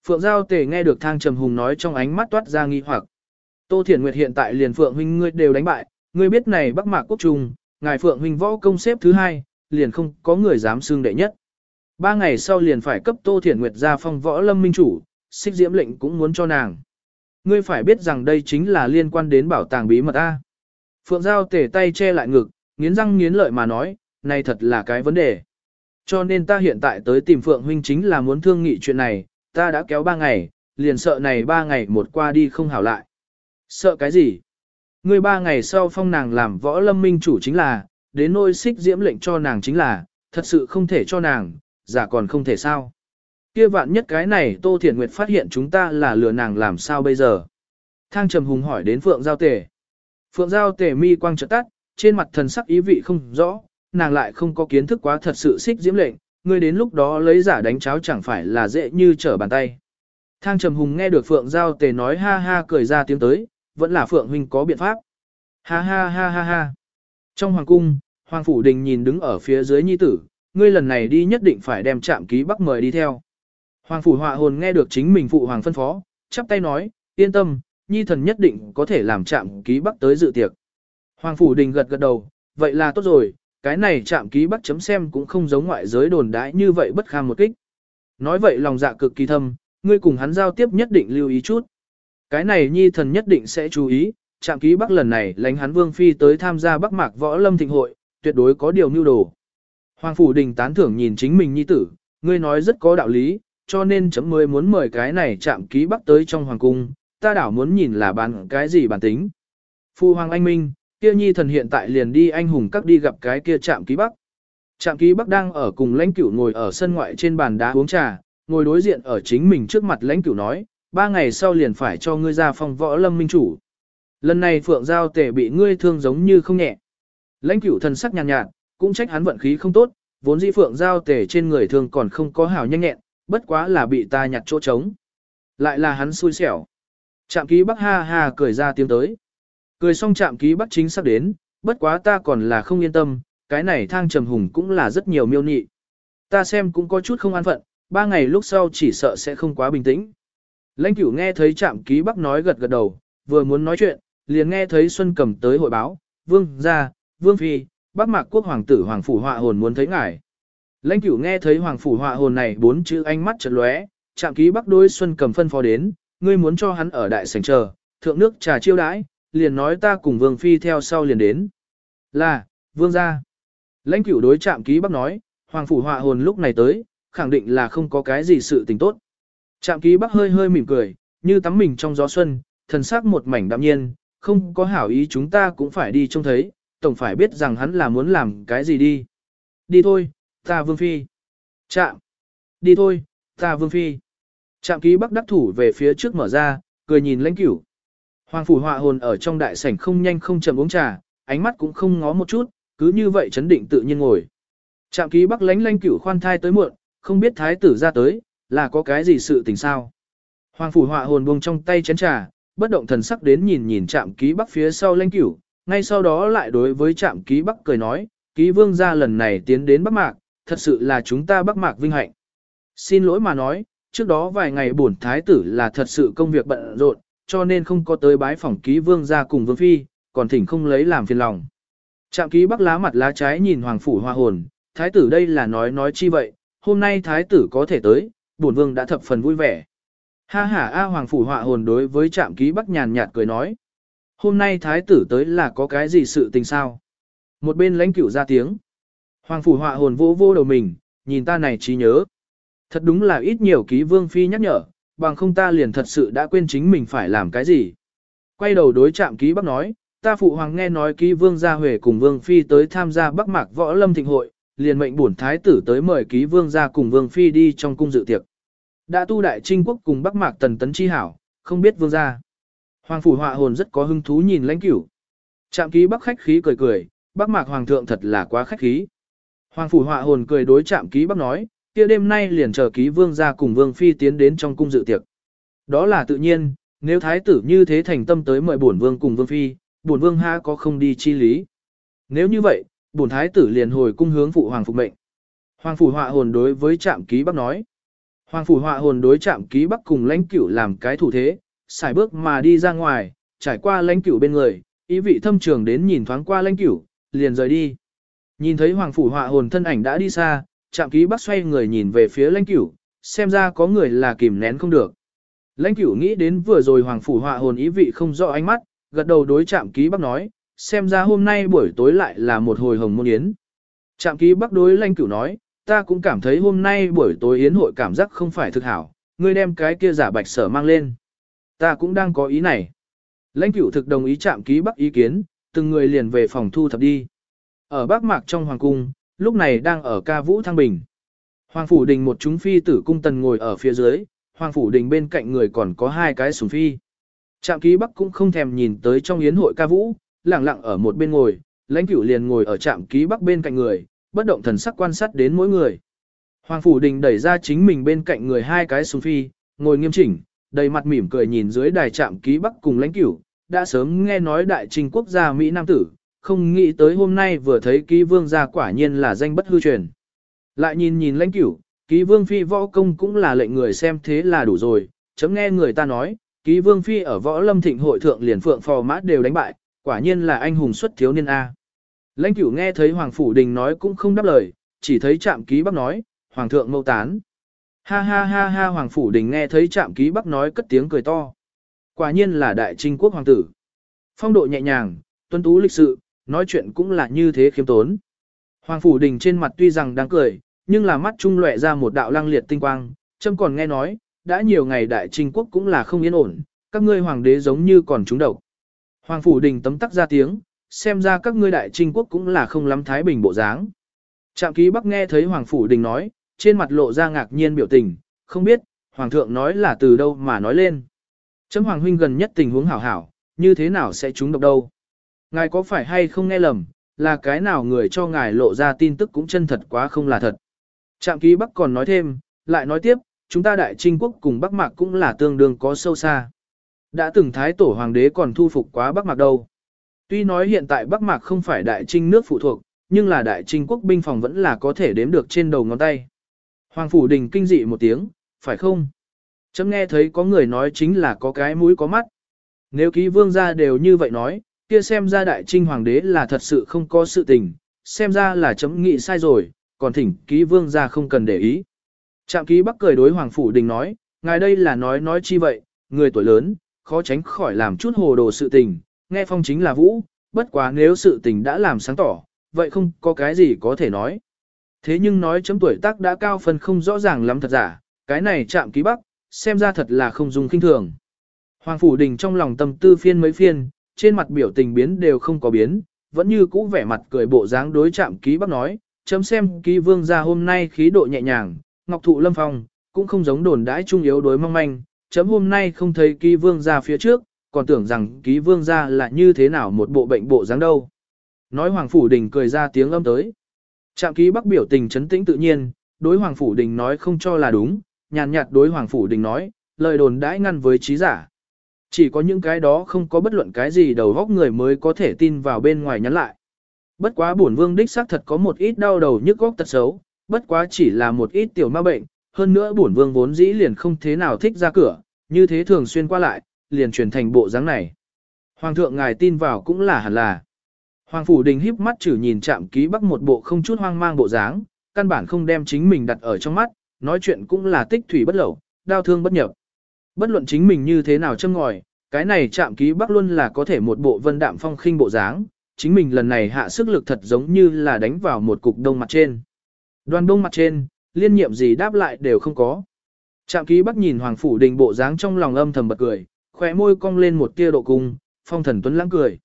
Phượng Giao Tề nghe được Thang Trầm Hùng nói trong ánh mắt toát ra nghi hoặc. Tô Thiển Nguyệt hiện tại liền Phượng huynh ngươi đều đánh bại, ngươi biết này Bắc Mạc quốc trung, ngài Phượng huynh võ công xếp thứ hai, liền không có người dám xưng đệ nhất. Ba ngày sau liền phải cấp Tô Thiển Nguyệt ra phong võ lâm minh chủ, xích diễm lệnh cũng muốn cho nàng. Ngươi phải biết rằng đây chính là liên quan đến bảo tàng bí mật A. Phượng Giao tể tay che lại ngực, nghiến răng nghiến lợi mà nói, này thật là cái vấn đề. Cho nên ta hiện tại tới tìm Phượng huynh chính là muốn thương nghị chuyện này, ta đã kéo ba ngày, liền sợ này ba ngày một qua đi không hảo lại. Sợ cái gì? Ngươi ba ngày sau phong nàng làm võ lâm minh chủ chính là, đến nôi xích diễm lệnh cho nàng chính là, thật sự không thể cho nàng, giả còn không thể sao. Kia vạn nhất cái này Tô Thiển Nguyệt phát hiện chúng ta là lừa nàng làm sao bây giờ? Thang Trầm Hùng hỏi đến Phượng Giao Tề. Phượng Giao Tề mi quang trợ tắt, trên mặt thần sắc ý vị không rõ, nàng lại không có kiến thức quá thật sự xích diễm lệnh, ngươi đến lúc đó lấy giả đánh cháo chẳng phải là dễ như trở bàn tay. Thang Trầm Hùng nghe được Phượng Giao Tề nói ha ha cười ra tiếng tới, vẫn là Phượng huynh có biện pháp. Ha ha ha ha ha. Trong hoàng cung, Hoàng Phủ Đình nhìn đứng ở phía dưới nhi tử, ngươi lần này đi nhất định phải đem trạm ký bắc mời đi theo. Hoàng Phủ Họa Hồn nghe được chính mình phụ hoàng phân phó, chắp tay nói, yên tâm, nhi thần nhất định có thể làm trạm ký bắc tới dự tiệc. Hoàng Phủ Đình gật gật đầu, vậy là tốt rồi, cái này trạm ký bắc chấm xem cũng không giống ngoại giới đồn đãi như vậy bất kham một kích. Nói vậy lòng dạ cực kỳ thâm, ngươi cùng hắn giao tiếp nhất định lưu ý chút. Cái này nhi thần nhất định sẽ chú ý, trạm ký bắc lần này lánh hắn vương phi tới tham gia bắc mạc võ lâm thịnh hội, tuyệt đối có điều mưu đồ. Hoàng Phủ Đình tán thưởng nhìn chính mình nhi tử, ngươi nói rất có đạo lý, cho nên chấm mới muốn mời cái này chạm ký bắc tới trong hoàng cung, ta đảo muốn nhìn là bán cái gì bản tính. Phu Hoàng Anh Minh, kia nhi thần hiện tại liền đi anh hùng các đi gặp cái kia chạm ký bắc. Trạm ký bắc đang ở cùng lãnh cửu ngồi ở sân ngoại trên bàn đá uống trà, ngồi đối diện ở chính mình trước mặt lãnh cửu nói, ba ngày sau liền phải cho ngươi ra phong võ lâm minh chủ. Lần này phượng giao tể bị ngươi thương giống như không nhẹ. Lãnh cửu thần sắc nhàn nhạt, nhạt, cũng trách hắn vận khí không tốt, vốn dĩ phượng giao tể trên người thương còn không có hảo nhanh nhẹn, bất quá là bị ta nhặt chỗ trống. Lại là hắn xui xẻo. Trạm ký bắc ha ha cười ra tiếng tới. Cười xong trạm ký bắc chính sắp đến, bất quá ta còn là không yên tâm, cái này thang trầm hùng cũng là rất nhiều miêu nị. Ta xem cũng có chút không an phận, ba ngày lúc sau chỉ sợ sẽ không quá bình tĩnh. Lãnh cửu nghe thấy trạm ký bắc nói gật gật đầu, vừa muốn nói chuyện, liền nghe thấy Xuân cầm tới hội báo, vương gia, vương phi, bắc mạc quốc hoàng tử hoàng phủ họa hồn muốn thấy ngài. Lãnh cửu nghe thấy hoàng phủ họa hồn này bốn chữ ánh mắt chợt lóe, trạm ký bắc đôi Xuân cầm phân phó đến, ngươi muốn cho hắn ở đại sảnh chờ, thượng nước trà chiêu đãi, liền nói ta cùng vương phi theo sau liền đến. Là, vương gia. Lãnh cửu đối trạm ký bắc nói, hoàng phủ họa hồn lúc này tới, khẳng định là không có cái gì sự tình tốt. Trạm ký bắc hơi hơi mỉm cười, như tắm mình trong gió xuân, thần sắc một mảnh đạm nhiên, không có hảo ý chúng ta cũng phải đi trông thấy, tổng phải biết rằng hắn là muốn làm cái gì đi. Đi thôi, ta vương phi. Trạm. Đi thôi, ta vương phi. Trạm ký bắc đắc thủ về phía trước mở ra, cười nhìn lãnh cửu. Hoàng phủ họa hồn ở trong đại sảnh không nhanh không chậm uống trà, ánh mắt cũng không ngó một chút, cứ như vậy chấn định tự nhiên ngồi. Trạm ký bắc lánh lãnh cửu khoan thai tới muộn, không biết thái tử ra tới, là có cái gì sự tình sao. Hoàng phủ họa hồn buông trong tay chén trà, bất động thần sắc đến nhìn nhìn trạm ký bắc phía sau lanh cửu, ngay sau đó lại đối với trạm ký bắc cười nói, ký vương gia lần này tiến đến bắc mạc, thật sự là chúng ta bắc mạc vinh hạnh. Xin lỗi mà nói, trước đó vài ngày bổn thái tử là thật sự công việc bận rộn, cho nên không có tới bái phỏng ký vương gia cùng vương phi, còn thỉnh không lấy làm phiền lòng. Trạm ký bắc lá mặt lá trái nhìn hoàng phủ hoa hồn, thái tử đây là nói nói chi vậy, hôm nay thái tử có thể tới, bổn vương đã thập phần vui vẻ. Ha ha a hoàng phủ họa hồn đối với trạm ký bắc nhàn nhạt cười nói. Hôm nay thái tử tới là có cái gì sự tình sao? Một bên lãnh cửu ra tiếng. Hoàng phủ họa hồn vô vô đầu mình, nhìn ta này trí nhớ. Thật đúng là ít nhiều ký vương phi nhắc nhở, bằng không ta liền thật sự đã quên chính mình phải làm cái gì. Quay đầu đối trạm ký bắc nói, ta phụ hoàng nghe nói ký vương gia huệ cùng vương phi tới tham gia bắc mạc võ lâm thịnh hội, liền mệnh bổn thái tử tới mời ký vương gia cùng vương phi đi trong cung dự tiệc. Đã tu đại trinh quốc cùng bắc mạc tần tấn chi hảo, không biết vương gia. Hoàng phủ họa hồn rất có hứng thú nhìn lãnh cửu. Trạm ký bắc khách khí cười cười, bắc mạc hoàng thượng thật là quá khách khí. Hoàng phủ họa hồn cười đối trạm ký bắc nói, kia đêm nay liền chờ ký vương gia cùng vương phi tiến đến trong cung dự tiệc. Đó là tự nhiên, nếu thái tử như thế thành tâm tới mời bổn vương cùng vương phi, bổn vương ha có không đi chi lý. Nếu như vậy, bổn thái tử liền hồi cung hướng phụ hoàng phục mệnh. Hoàng phủ họa hồn đối với trạm ký bắc nói. Hoàng phủ họa hồn đối chạm ký bắc cùng lãnh cửu làm cái thủ thế, xài bước mà đi ra ngoài, trải qua lãnh cửu bên người, ý vị thâm trường đến nhìn thoáng qua lãnh cửu, liền rời đi. Nhìn thấy hoàng phủ họa hồn thân ảnh đã đi xa, chạm ký bắc xoay người nhìn về phía lãnh cửu, xem ra có người là kìm nén không được. Lãnh cửu nghĩ đến vừa rồi hoàng phủ họa hồn ý vị không rõ ánh mắt, gật đầu đối chạm ký bắc nói, xem ra hôm nay buổi tối lại là một hồi hồng môn yến. Trạm ký bắc đối lãnh cửu nói, ta cũng cảm thấy hôm nay buổi tối yến hội cảm giác không phải thực hảo, ngươi đem cái kia giả bạch sở mang lên. Ta cũng đang có ý này. Lãnh cửu thực đồng ý trạm ký bắc ý kiến, từng người liền về phòng thu thập đi. Ở Bắc Mạc trong hoàng cung, lúc này đang ở ca vũ thăng bình. Hoàng phủ đình một chúng phi tử cung tần ngồi ở phía dưới, hoàng phủ đình bên cạnh người còn có hai cái sùng phi. Trạm ký bắc cũng không thèm nhìn tới trong yến hội ca vũ, lặng lặng ở một bên ngồi, lãnh cửu liền ngồi ở trạm ký bắc bên cạnh người, bất động thần sắc quan sát đến mỗi người. Hoàng phủ đình đẩy ra chính mình bên cạnh người hai cái xuống phi, ngồi nghiêm chỉnh, đầy mặt mỉm cười nhìn dưới đài trạm ký bắc cùng lãnh cửu, đã sớm nghe nói đại trình quốc gia Mỹ Nam tử, không nghĩ tới hôm nay vừa thấy ký vương gia quả nhiên là danh bất hư truyền. Lại nhìn nhìn lãnh cửu, ký vương phi võ công cũng là lệnh người xem thế là đủ rồi, chấm nghe người ta nói, ký vương phi ở võ lâm thịnh hội thượng liền phượng phò mã đều đánh bại, quả nhiên là anh hùng xuất thiếu niên A. Lãnh cửu nghe thấy Hoàng Phủ Đình nói cũng không đáp lời, chỉ thấy chạm ký bắc nói, Hoàng thượng mâu tán. Ha ha ha ha Hoàng Phủ Đình nghe thấy chạm ký bắc nói cất tiếng cười to. Quả nhiên là đại trinh quốc hoàng tử. Phong độ nhẹ nhàng, tuân tú lịch sự, nói chuyện cũng là như thế khiêm tốn. Hoàng Phủ Đình trên mặt tuy rằng đang cười, nhưng là mắt trung lệ ra một đạo lăng liệt tinh quang, châm còn nghe nói, đã nhiều ngày đại trinh quốc cũng là không yên ổn, các ngươi hoàng đế giống như còn trúng độc. Hoàng Phủ Đình tấm tắc ra tiếng, xem ra các ngươi đại trinh quốc cũng là không lắm thái bình bộ dáng. Trạm ký bắc nghe thấy Hoàng Phủ Đình nói, trên mặt lộ ra ngạc nhiên biểu tình, không biết, Hoàng thượng nói là từ đâu mà nói lên. Chấm Hoàng huynh gần nhất tình huống hảo hảo, như thế nào sẽ trúng độc đâu. Ngài có phải hay không nghe lầm, là cái nào người cho ngài lộ ra tin tức cũng chân thật quá không là thật. Trạm ký Bắc còn nói thêm, lại nói tiếp, chúng ta đại trinh quốc cùng Bắc Mạc cũng là tương đương có sâu xa. Đã từng thái tổ hoàng đế còn thu phục quá Bắc Mạc đâu. Tuy nói hiện tại Bắc Mạc không phải đại trinh nước phụ thuộc, nhưng là đại trinh quốc binh phòng vẫn là có thể đếm được trên đầu ngón tay. Hoàng phủ đình kinh dị một tiếng, phải không? Chấm nghe thấy có người nói chính là có cái mũi có mắt. Nếu ký vương gia đều như vậy nói, kia xem ra đại trinh hoàng đế là thật sự không có sự tình, xem ra là chấm nghĩ sai rồi, còn thỉnh ký vương gia không cần để ý. Trạm ký bắc cười đối hoàng phủ đình nói, ngài đây là nói nói chi vậy, người tuổi lớn, khó tránh khỏi làm chút hồ đồ sự tình, nghe phong chính là vũ, bất quá nếu sự tình đã làm sáng tỏ, vậy không có cái gì có thể nói. Thế nhưng nói chấm tuổi tác đã cao phần không rõ ràng lắm thật giả, cái này chạm ký bắc, xem ra thật là không dùng kinh thường. Hoàng Phủ Đình trong lòng tâm tư phiên mấy phiên, trên mặt biểu tình biến đều không có biến, vẫn như cũ vẻ mặt cười bộ dáng đối chạm ký bắc nói, chấm xem ký vương gia hôm nay khí độ nhẹ nhàng, ngọc thụ lâm phong, cũng không giống đồn đãi trung yếu đối mong manh, chấm hôm nay không thấy ký vương gia phía trước, còn tưởng rằng ký vương gia là như thế nào một bộ bệnh bộ dáng đâu. Nói Hoàng Phủ Đình cười ra tiếng âm tới. Trạm ký bắc biểu tình chấn tĩnh tự nhiên, đối Hoàng Phủ Đình nói không cho là đúng, nhàn nhạt đối Hoàng Phủ Đình nói, lời đồn đãi ngăn với trí giả. Chỉ có những cái đó không có bất luận cái gì đầu góc người mới có thể tin vào bên ngoài nhắn lại. Bất quá bổn vương đích xác thật có một ít đau đầu nhức góc tật xấu, bất quá chỉ là một ít tiểu ma bệnh, hơn nữa bổn vương vốn dĩ liền không thế nào thích ra cửa, như thế thường xuyên qua lại, liền chuyển thành bộ dáng này. Hoàng thượng ngài tin vào cũng là hẳn là. Hoàng phủ đình híp mắt chử nhìn chạm ký bắc một bộ không chút hoang mang bộ dáng, căn bản không đem chính mình đặt ở trong mắt, nói chuyện cũng là tích thủy bất lẩu, đau thương bất nhập. Bất luận chính mình như thế nào châm ngòi, cái này chạm ký bắc luôn là có thể một bộ vân đạm phong khinh bộ dáng, chính mình lần này hạ sức lực thật giống như là đánh vào một cục đông mặt trên. Đoàn đông mặt trên, liên nhiệm gì đáp lại đều không có. Trạm ký bắc nhìn Hoàng Phủ Đình bộ dáng trong lòng âm thầm bật cười, khỏe môi cong lên một tia độ cung, phong thần tuấn lãng cười.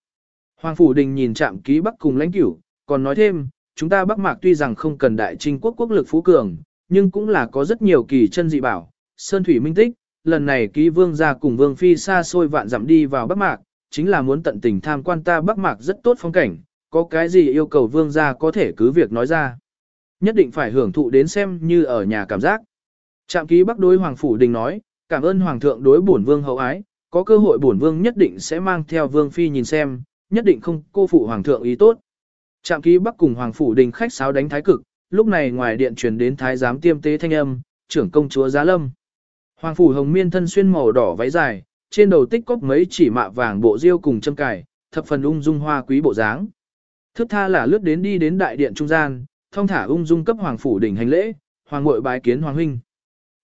Hoàng Phủ Đình nhìn chạm ký bắc cùng lãnh cửu, còn nói thêm, chúng ta bắc mạc tuy rằng không cần đại trinh quốc quốc lực phú cường, nhưng cũng là có rất nhiều kỳ chân dị bảo, sơn thủy minh tích, lần này ký vương gia cùng vương phi xa xôi vạn dặm đi vào bắc mạc, chính là muốn tận tình tham quan ta bắc mạc rất tốt phong cảnh, có cái gì yêu cầu vương gia có thể cứ việc nói ra. Nhất định phải hưởng thụ đến xem như ở nhà cảm giác. Trạm ký bắc đối Hoàng Phủ Đình nói, cảm ơn Hoàng thượng đối bổn vương hậu ái, có cơ hội bổn vương nhất định sẽ mang theo vương phi nhìn xem, nhất định không cô phụ Hoàng thượng ý tốt. Trạm ký bắc cùng Hoàng Phủ Đình khách sáo đánh thái cực, lúc này ngoài điện truyền đến thái giám tiêm tế thanh âm, trưởng công chúa Giá Lâm. Hoàng phủ hồng miên thân xuyên màu đỏ váy dài, trên đầu tích cóp mấy chỉ mạ vàng bộ diêu cùng châm cài, thập phần ung dung hoa quý bộ dáng. Thức tha là lướt đến đi đến đại điện trung gian, thông thả ung dung cấp hoàng phủ đình hành lễ, hoàng ngội bái kiến hoàng huynh.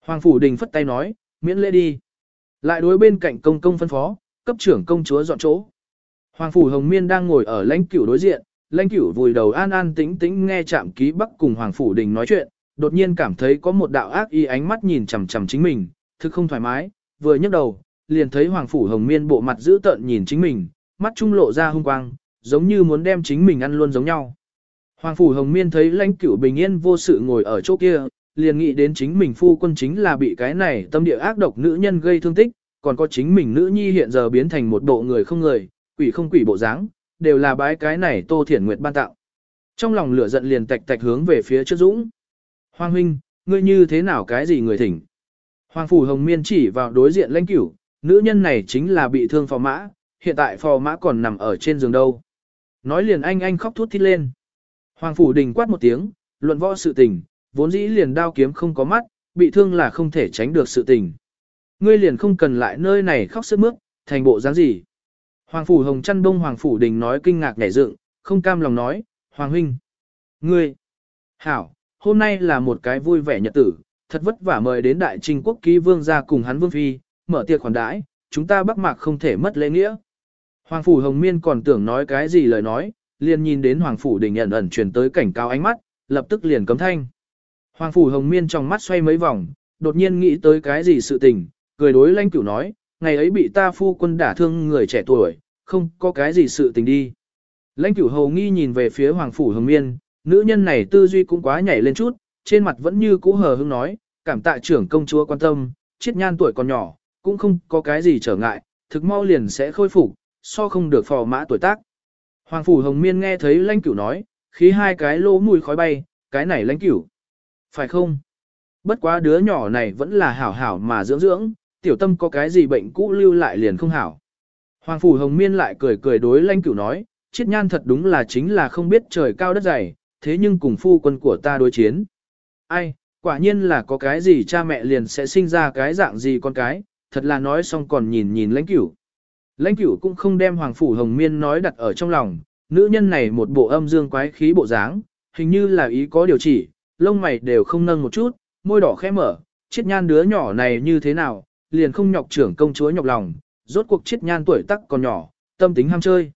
Hoàng phủ đình phất tay nói, miễn lễ đi. Lại đối bên cạnh công công phân phó, cấp trưởng công chúa dọn chỗ. Hoàng phủ hồng miên đang ngồi ở lãnh cửu đối diện, lãnh cửu vùi đầu an an tĩnh tĩnh nghe chạm ký bắc cùng hoàng phủ đình nói chuyện, đột nhiên cảm thấy có một đạo ác y ánh mắt nhìn chằm chằm chính mình, thực không thoải mái, vừa nhấc đầu, liền thấy Hoàng Phủ Hồng Miên bộ mặt dữ tợn nhìn chính mình, mắt trung lộ ra hung quang, giống như muốn đem chính mình ăn luôn giống nhau. Hoàng Phủ Hồng Miên thấy lãnh cửu bình yên vô sự ngồi ở chỗ kia, liền nghĩ đến chính mình phu quân chính là bị cái này tâm địa ác độc nữ nhân gây thương tích, còn có chính mình nữ nhi hiện giờ biến thành một bộ người không người, quỷ không quỷ bộ dáng, đều là bái cái này Tô Thiển Nguyệt ban tạo. Trong lòng lửa giận liền tạch tạch hướng về phía trước Dũng. Hoàng huynh, ngươi như thế nào cái gì người thỉnh? Hoàng Phủ Hồng Miên chỉ vào đối diện lãnh cửu, nữ nhân này chính là bị thương phò mã, hiện tại phò mã còn nằm ở trên giường đâu. Nói liền anh anh khóc thút thít lên. Hoàng Phủ Đình quát một tiếng, luận võ sự tình, vốn dĩ liền đao kiếm không có mắt, bị thương là không thể tránh được sự tình. Ngươi liền không cần lại nơi này khóc sức mướt, thành bộ dáng gì. Hoàng Phủ Hồng chăn đông Hoàng Phủ Đình nói kinh ngạc nhảy dựng, không cam lòng nói, Hoàng Huynh. Ngươi. Hảo, hôm nay là một cái vui vẻ nhật tử, thật vất vả mời đến đại trinh quốc ký vương ra cùng hắn vương phi, mở tiệc khoản đãi, chúng ta bắc mạc không thể mất lễ nghĩa. Hoàng phủ hồng miên còn tưởng nói cái gì lời nói, liền nhìn đến Hoàng Phủ Đình nhận ẩn truyền tới cảnh cáo ánh mắt, lập tức liền cấm thanh. Hoàng Phủ Hồng Miên trong mắt xoay mấy vòng, đột nhiên nghĩ tới cái gì sự tình, cười đối lãnh cửu nói, ngày ấy bị ta phu quân đả thương người trẻ tuổi, không có cái gì sự tình đi. Lãnh cửu hầu nghi nhìn về phía Hoàng Phủ Hồng Miên, nữ nhân này tư duy cũng quá nhảy lên chút, trên mặt vẫn như cũ hờ hững nói, cảm tạ trưởng công chúa quan tâm, chiết nhan tuổi còn nhỏ, cũng không có cái gì trở ngại, thực mau liền sẽ khôi phục, so không được phò mã tuổi tác. Hoàng Phủ Hồng Miên nghe thấy lãnh cửu nói, khí hai cái lỗ mùi khói bay, cái này lãnh cửu. Phải không? Bất quá đứa nhỏ này vẫn là hảo hảo mà dưỡng dưỡng, tiểu tâm có cái gì bệnh cũ lưu lại liền không hảo. Hoàng Phủ Hồng Miên lại cười cười đối lãnh cửu nói, chiết nhan thật đúng là chính là không biết trời cao đất dày, thế nhưng cùng phu quân của ta đối chiến. Ai, quả nhiên là có cái gì cha mẹ liền sẽ sinh ra cái dạng gì con cái, thật là nói xong còn nhìn nhìn lãnh cửu. Lãnh cửu cũng không đem Hoàng Phủ Hồng Miên nói đặt ở trong lòng, nữ nhân này một bộ âm dương quái khí bộ dáng, hình như là ý có điều chỉ, lông mày đều không nâng một chút, môi đỏ khẽ mở, chiết nhan đứa nhỏ này như thế nào, liền không nhọc trưởng công chúa nhọc lòng, rốt cuộc chiết nhan tuổi tắc còn nhỏ, tâm tính ham chơi.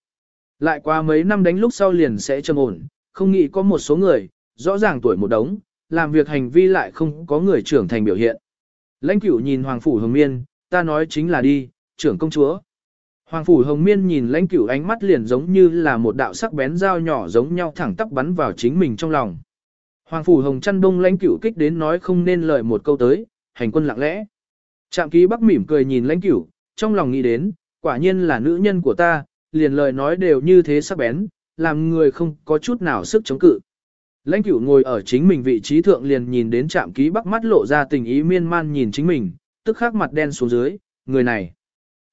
Lại qua mấy năm đánh lúc sau liền sẽ trầm ổn, không nghĩ có một số người, rõ ràng tuổi một đống, làm việc hành vi lại không có người trưởng thành biểu hiện. Lãnh cửu nhìn Hoàng Phủ Hồng Miên, ta nói chính là đi, trưởng công chúa. Hoàng Phủ Hồng Miên nhìn lãnh cửu ánh mắt liền giống như là một đạo sắc bén dao nhỏ giống nhau thẳng tắp bắn vào chính mình trong lòng. Hoàng Phủ Hồng Chân đông lãnh cửu kích đến nói không nên lời một câu tới, hành quân lặng lẽ. Trạm ký bắc mỉm cười nhìn lãnh cửu, trong lòng nghĩ đến, quả nhiên là nữ nhân của ta, liền lời nói đều như thế sắc bén, làm người không có chút nào sức chống cự. Lãnh cửu ngồi ở chính mình vị trí thượng liền nhìn đến trạm ký bắc mắt lộ ra tình ý miên man nhìn chính mình, tức khắc mặt đen xuống dưới, người này.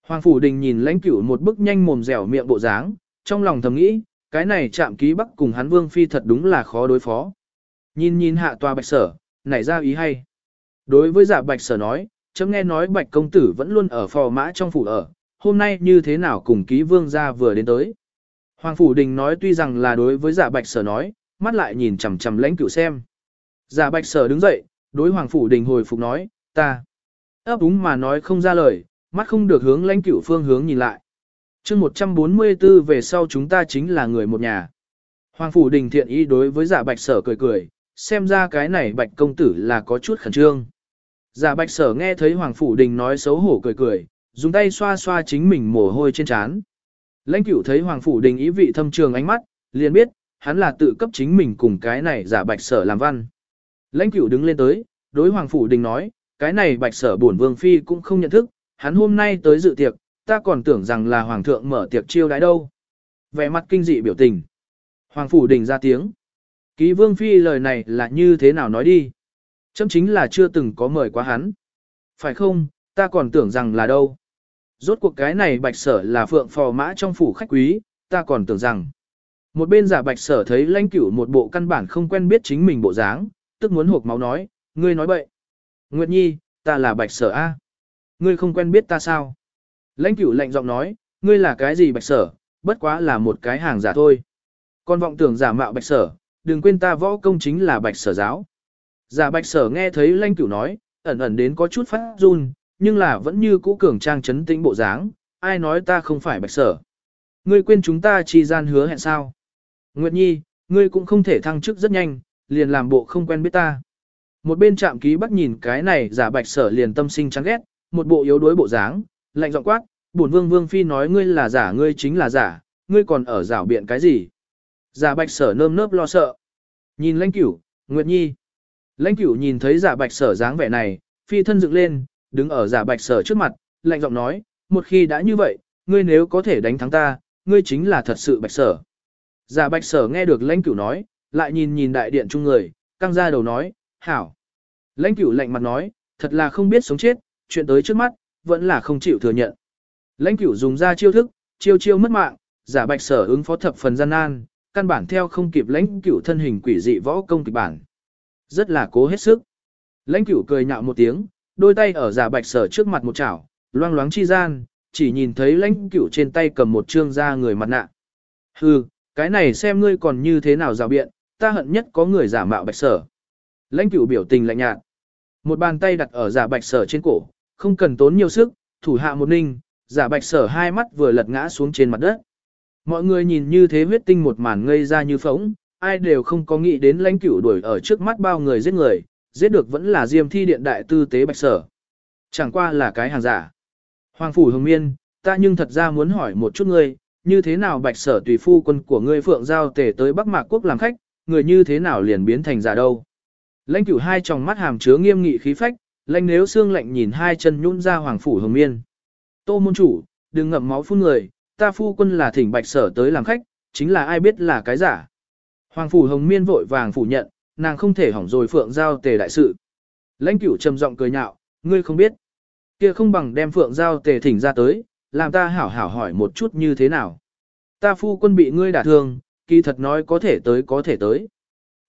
Hoàng Phủ Đình nhìn lãnh cửu một bức nhanh mồm dẻo miệng bộ dáng, trong lòng thầm nghĩ, cái này Trạm ký bắc cùng hắn vương phi thật đúng là khó đối phó. Nhìn nhìn hạ tòa bạch sở, nảy ra ý hay. Đối với giả bạch sở nói, chấm nghe nói bạch công tử vẫn luôn ở phò mã trong phủ ở, hôm nay như thế nào cùng ký vương gia vừa đến tới. Hoàng Phủ Đình nói tuy rằng là đối với giả bạch sở nói, mắt lại nhìn chằm chằm lãnh cửu xem. Giả bạch sở đứng dậy, đối Hoàng Phủ Đình hồi phục nói, ta. ấp úng mà nói không ra lời, mắt không được hướng lãnh cửu phương hướng nhìn lại. chương 144 về sau chúng ta chính là người một nhà. Hoàng Phủ Đình thiện ý đối với giả bạch sở cười cười, xem ra cái này bạch công tử là có chút khẩn trương. Giả bạch sở nghe thấy Hoàng Phủ Đình nói xấu hổ cười cười, dùng tay xoa xoa chính mình mồ hôi trên trán. Lãnh cửu thấy Hoàng Phủ Đình ý vị thâm trường ánh mắt, liền biết, hắn là tự cấp chính mình cùng cái này giả bạch sở làm văn. Lãnh cửu đứng lên tới, đối Hoàng Phủ Đình nói, cái này bạch sở bổn vương phi cũng không nhận thức, hắn hôm nay tới dự tiệc, ta còn tưởng rằng là Hoàng thượng mở tiệc chiêu đãi đâu. Vẻ mặt kinh dị biểu tình. Hoàng Phủ Đình ra tiếng. Ký vương phi lời này là như thế nào nói đi? Chấm chính là chưa từng có mời quá hắn. Phải không, ta còn tưởng rằng là đâu. Rốt cuộc cái này bạch sở là phượng phò mã trong phủ khách quý, ta còn tưởng rằng. Một bên giả bạch sở thấy lãnh cửu một bộ căn bản không quen biết chính mình bộ dáng, tức muốn hộp máu nói, ngươi nói bậy. Nguyệt Nhi, ta là bạch sở A. Ngươi không quen biết ta sao? Lãnh cửu lạnh giọng nói, ngươi là cái gì bạch sở, bất quá là một cái hàng giả thôi. Con vọng tưởng giả mạo bạch sở, đừng quên ta võ công chính là bạch sở giáo. Giả bạch sở nghe thấy lanh cửu nói, ẩn ẩn đến có chút phát run, nhưng là vẫn như cũ cường trang chấn tĩnh bộ dáng, ai nói ta không phải bạch sở. Ngươi quên chúng ta chi gian hứa hẹn sao? Nguyệt Nhi, ngươi cũng không thể thăng chức rất nhanh, liền làm bộ không quen biết ta. Một bên trạm ký bắt nhìn cái này giả bạch sở liền tâm sinh chán ghét, một bộ yếu đuối bộ dáng, lạnh giọng quát, bổn vương vương phi nói ngươi là giả ngươi chính là giả, ngươi còn ở rảo biện cái gì? Giả bạch sở nơm nớp lo sợ. Nhìn lãnh cửu, Nguyệt Nhi. Lãnh cửu nhìn thấy giả bạch sở dáng vẻ này, phi thân dựng lên, đứng ở giả bạch sở trước mặt, lạnh giọng nói, một khi đã như vậy, ngươi nếu có thể đánh thắng ta, ngươi chính là thật sự bạch sở. Giả bạch sở nghe được lãnh cửu nói, lại nhìn nhìn đại điện chung người, căng ra đầu nói, hảo. Lãnh cửu lạnh mặt nói, thật là không biết sống chết, chuyện tới trước mắt, vẫn là không chịu thừa nhận. Lãnh cửu dùng ra chiêu thức, chiêu chiêu mất mạng, giả bạch sở ứng phó thập phần gian nan, căn bản theo không kịp lãnh cửu thân hình quỷ dị võ công kịch bản. Rất là cố hết sức. Lãnh cửu cười nhạo một tiếng, đôi tay ở giả bạch sở trước mặt một chảo, loang loáng chi gian, chỉ nhìn thấy lãnh cửu trên tay cầm một trương da người mặt nạ. Hừ, cái này xem ngươi còn như thế nào rào biện, ta hận nhất có người giả mạo bạch sở. Lãnh cửu biểu tình lạnh nhạt. Một bàn tay đặt ở giả bạch sở trên cổ, không cần tốn nhiều sức, thủ hạ một ninh, giả bạch sở hai mắt vừa lật ngã xuống trên mặt đất. Mọi người nhìn như thế huyết tinh một màn ngây ra như phóng, ai đều không có nghĩ đến lãnh cửu đuổi ở trước mắt bao người giết người, giết được vẫn là diêm thi điện đại tư tế bạch sở. Chẳng qua là cái hàng giả. Hoàng phủ hồng miên, ta nhưng thật ra muốn hỏi một chút ngươi, như thế nào bạch sở tùy phu quân của ngươi phượng giao tể tới Bắc Mạc Quốc làm khách, người như thế nào liền biến thành giả đâu. Lãnh cửu hai tròng mắt hàm chứa nghiêm nghị khí phách, lãnh nếu xương lạnh nhìn hai chân nhún ra hoàng phủ hồng miên. Tô môn chủ, đừng ngậm máu phun người, ta phu quân là thỉnh bạch sở tới làm khách, chính là ai biết là cái giả. Hoàng phủ hồng miên vội vàng phủ nhận, nàng không thể hỏng rồi phượng giao tề đại sự. Lãnh cửu trầm giọng cười nhạo, ngươi không biết. kia không bằng đem phượng giao tề thỉnh ra tới, làm ta hảo hảo hỏi một chút như thế nào. Ta phu quân bị ngươi đả thương, kỳ thật nói có thể tới có thể tới.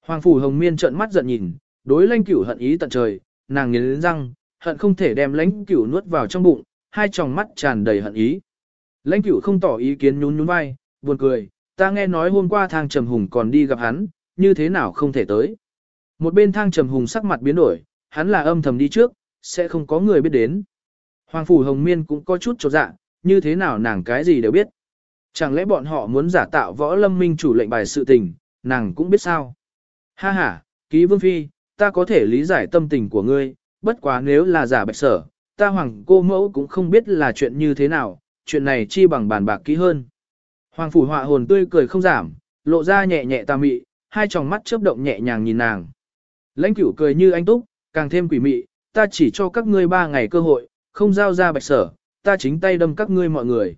Hoàng phủ hồng miên trợn mắt giận nhìn, đối lãnh cửu hận ý tận trời, nàng nghiến răng, hận không thể đem lãnh cửu nuốt vào trong bụng, hai tròng mắt tràn đầy hận ý. Lãnh cửu không tỏ ý kiến nhún nhún vai, buồn cười, ta nghe nói hôm qua thang trầm hùng còn đi gặp hắn, như thế nào không thể tới. Một bên thang trầm hùng sắc mặt biến đổi, hắn là âm thầm đi trước, sẽ không có người biết đến. Hoàng phủ hồng miên cũng có chút trột dạ, như thế nào nàng cái gì đều biết. Chẳng lẽ bọn họ muốn giả tạo võ lâm minh chủ lệnh bài sự tình, nàng cũng biết sao. Ha ha, ký vương phi, ta có thể lý giải tâm tình của ngươi, bất quá nếu là giả bạch sở, ta hoàng cô mẫu cũng không biết là chuyện như thế nào, chuyện này chi bằng bàn bạc kỹ hơn. Hoàng phủ họa hồn tươi cười không giảm, lộ ra nhẹ nhẹ tà mị, hai tròng mắt chớp động nhẹ nhàng nhìn nàng. Lãnh cửu cười như anh túc, càng thêm quỷ mị, ta chỉ cho các ngươi ba ngày cơ hội, không giao ra bạch sở, ta chính tay đâm các ngươi mọi người.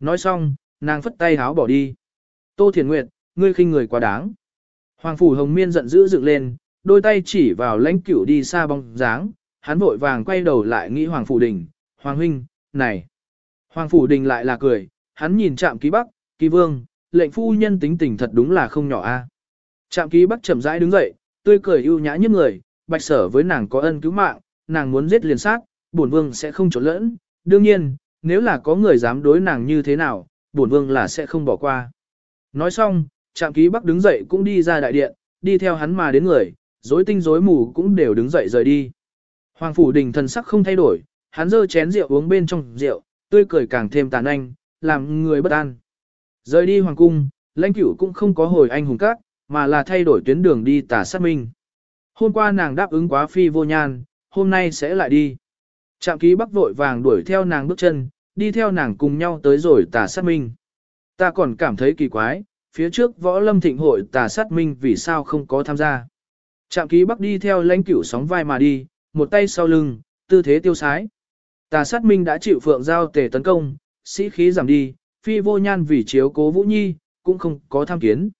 Nói xong, nàng phất tay háo bỏ đi. Tô Thiền Nguyệt, ngươi khinh người quá đáng. Hoàng phủ hồng miên giận dữ dựng lên, đôi tay chỉ vào lãnh cửu đi xa bóng dáng, hắn vội vàng quay đầu lại nghĩ Hoàng phủ đình, Hoàng huynh, này. Hoàng phủ đình lại là cười, hắn nhìn chạm ký bắc, ký vương, lệnh phu nhân tính tình thật đúng là không nhỏ a. Trạm ký bắc chậm rãi đứng dậy, tươi cười ưu nhã như người, bạch sở với nàng có ân cứu mạng, nàng muốn giết liền sát, bổn vương sẽ không trốn lẫn. Đương nhiên, nếu là có người dám đối nàng như thế nào, bổn vương là sẽ không bỏ qua. Nói xong, trạm ký bắc đứng dậy cũng đi ra đại điện, đi theo hắn mà đến người, rối tinh rối mù cũng đều đứng dậy rời đi. Hoàng phủ đình thần sắc không thay đổi, hắn giơ chén rượu uống bên trong rượu, tươi cười càng thêm tàn anh, làm người bất an. Rời đi hoàng cung, lãnh cửu cũng không có hồi anh hùng các, mà là thay đổi tuyến đường đi tả sát minh. Hôm qua nàng đáp ứng quá phi vô nhan, hôm nay sẽ lại đi. Trạm ký bắc vội vàng đuổi theo nàng bước chân, đi theo nàng cùng nhau tới rồi tà sát minh. Ta còn cảm thấy kỳ quái, phía trước võ lâm thịnh hội tà sát minh vì sao không có tham gia. Trạm ký bắc đi theo lãnh cửu sóng vai mà đi, một tay sau lưng, tư thế tiêu sái. Tà sát minh đã chịu phượng giao tề tấn công, sĩ khí giảm đi, phi vô nhan vì chiếu cố vũ nhi, cũng không có tham kiến.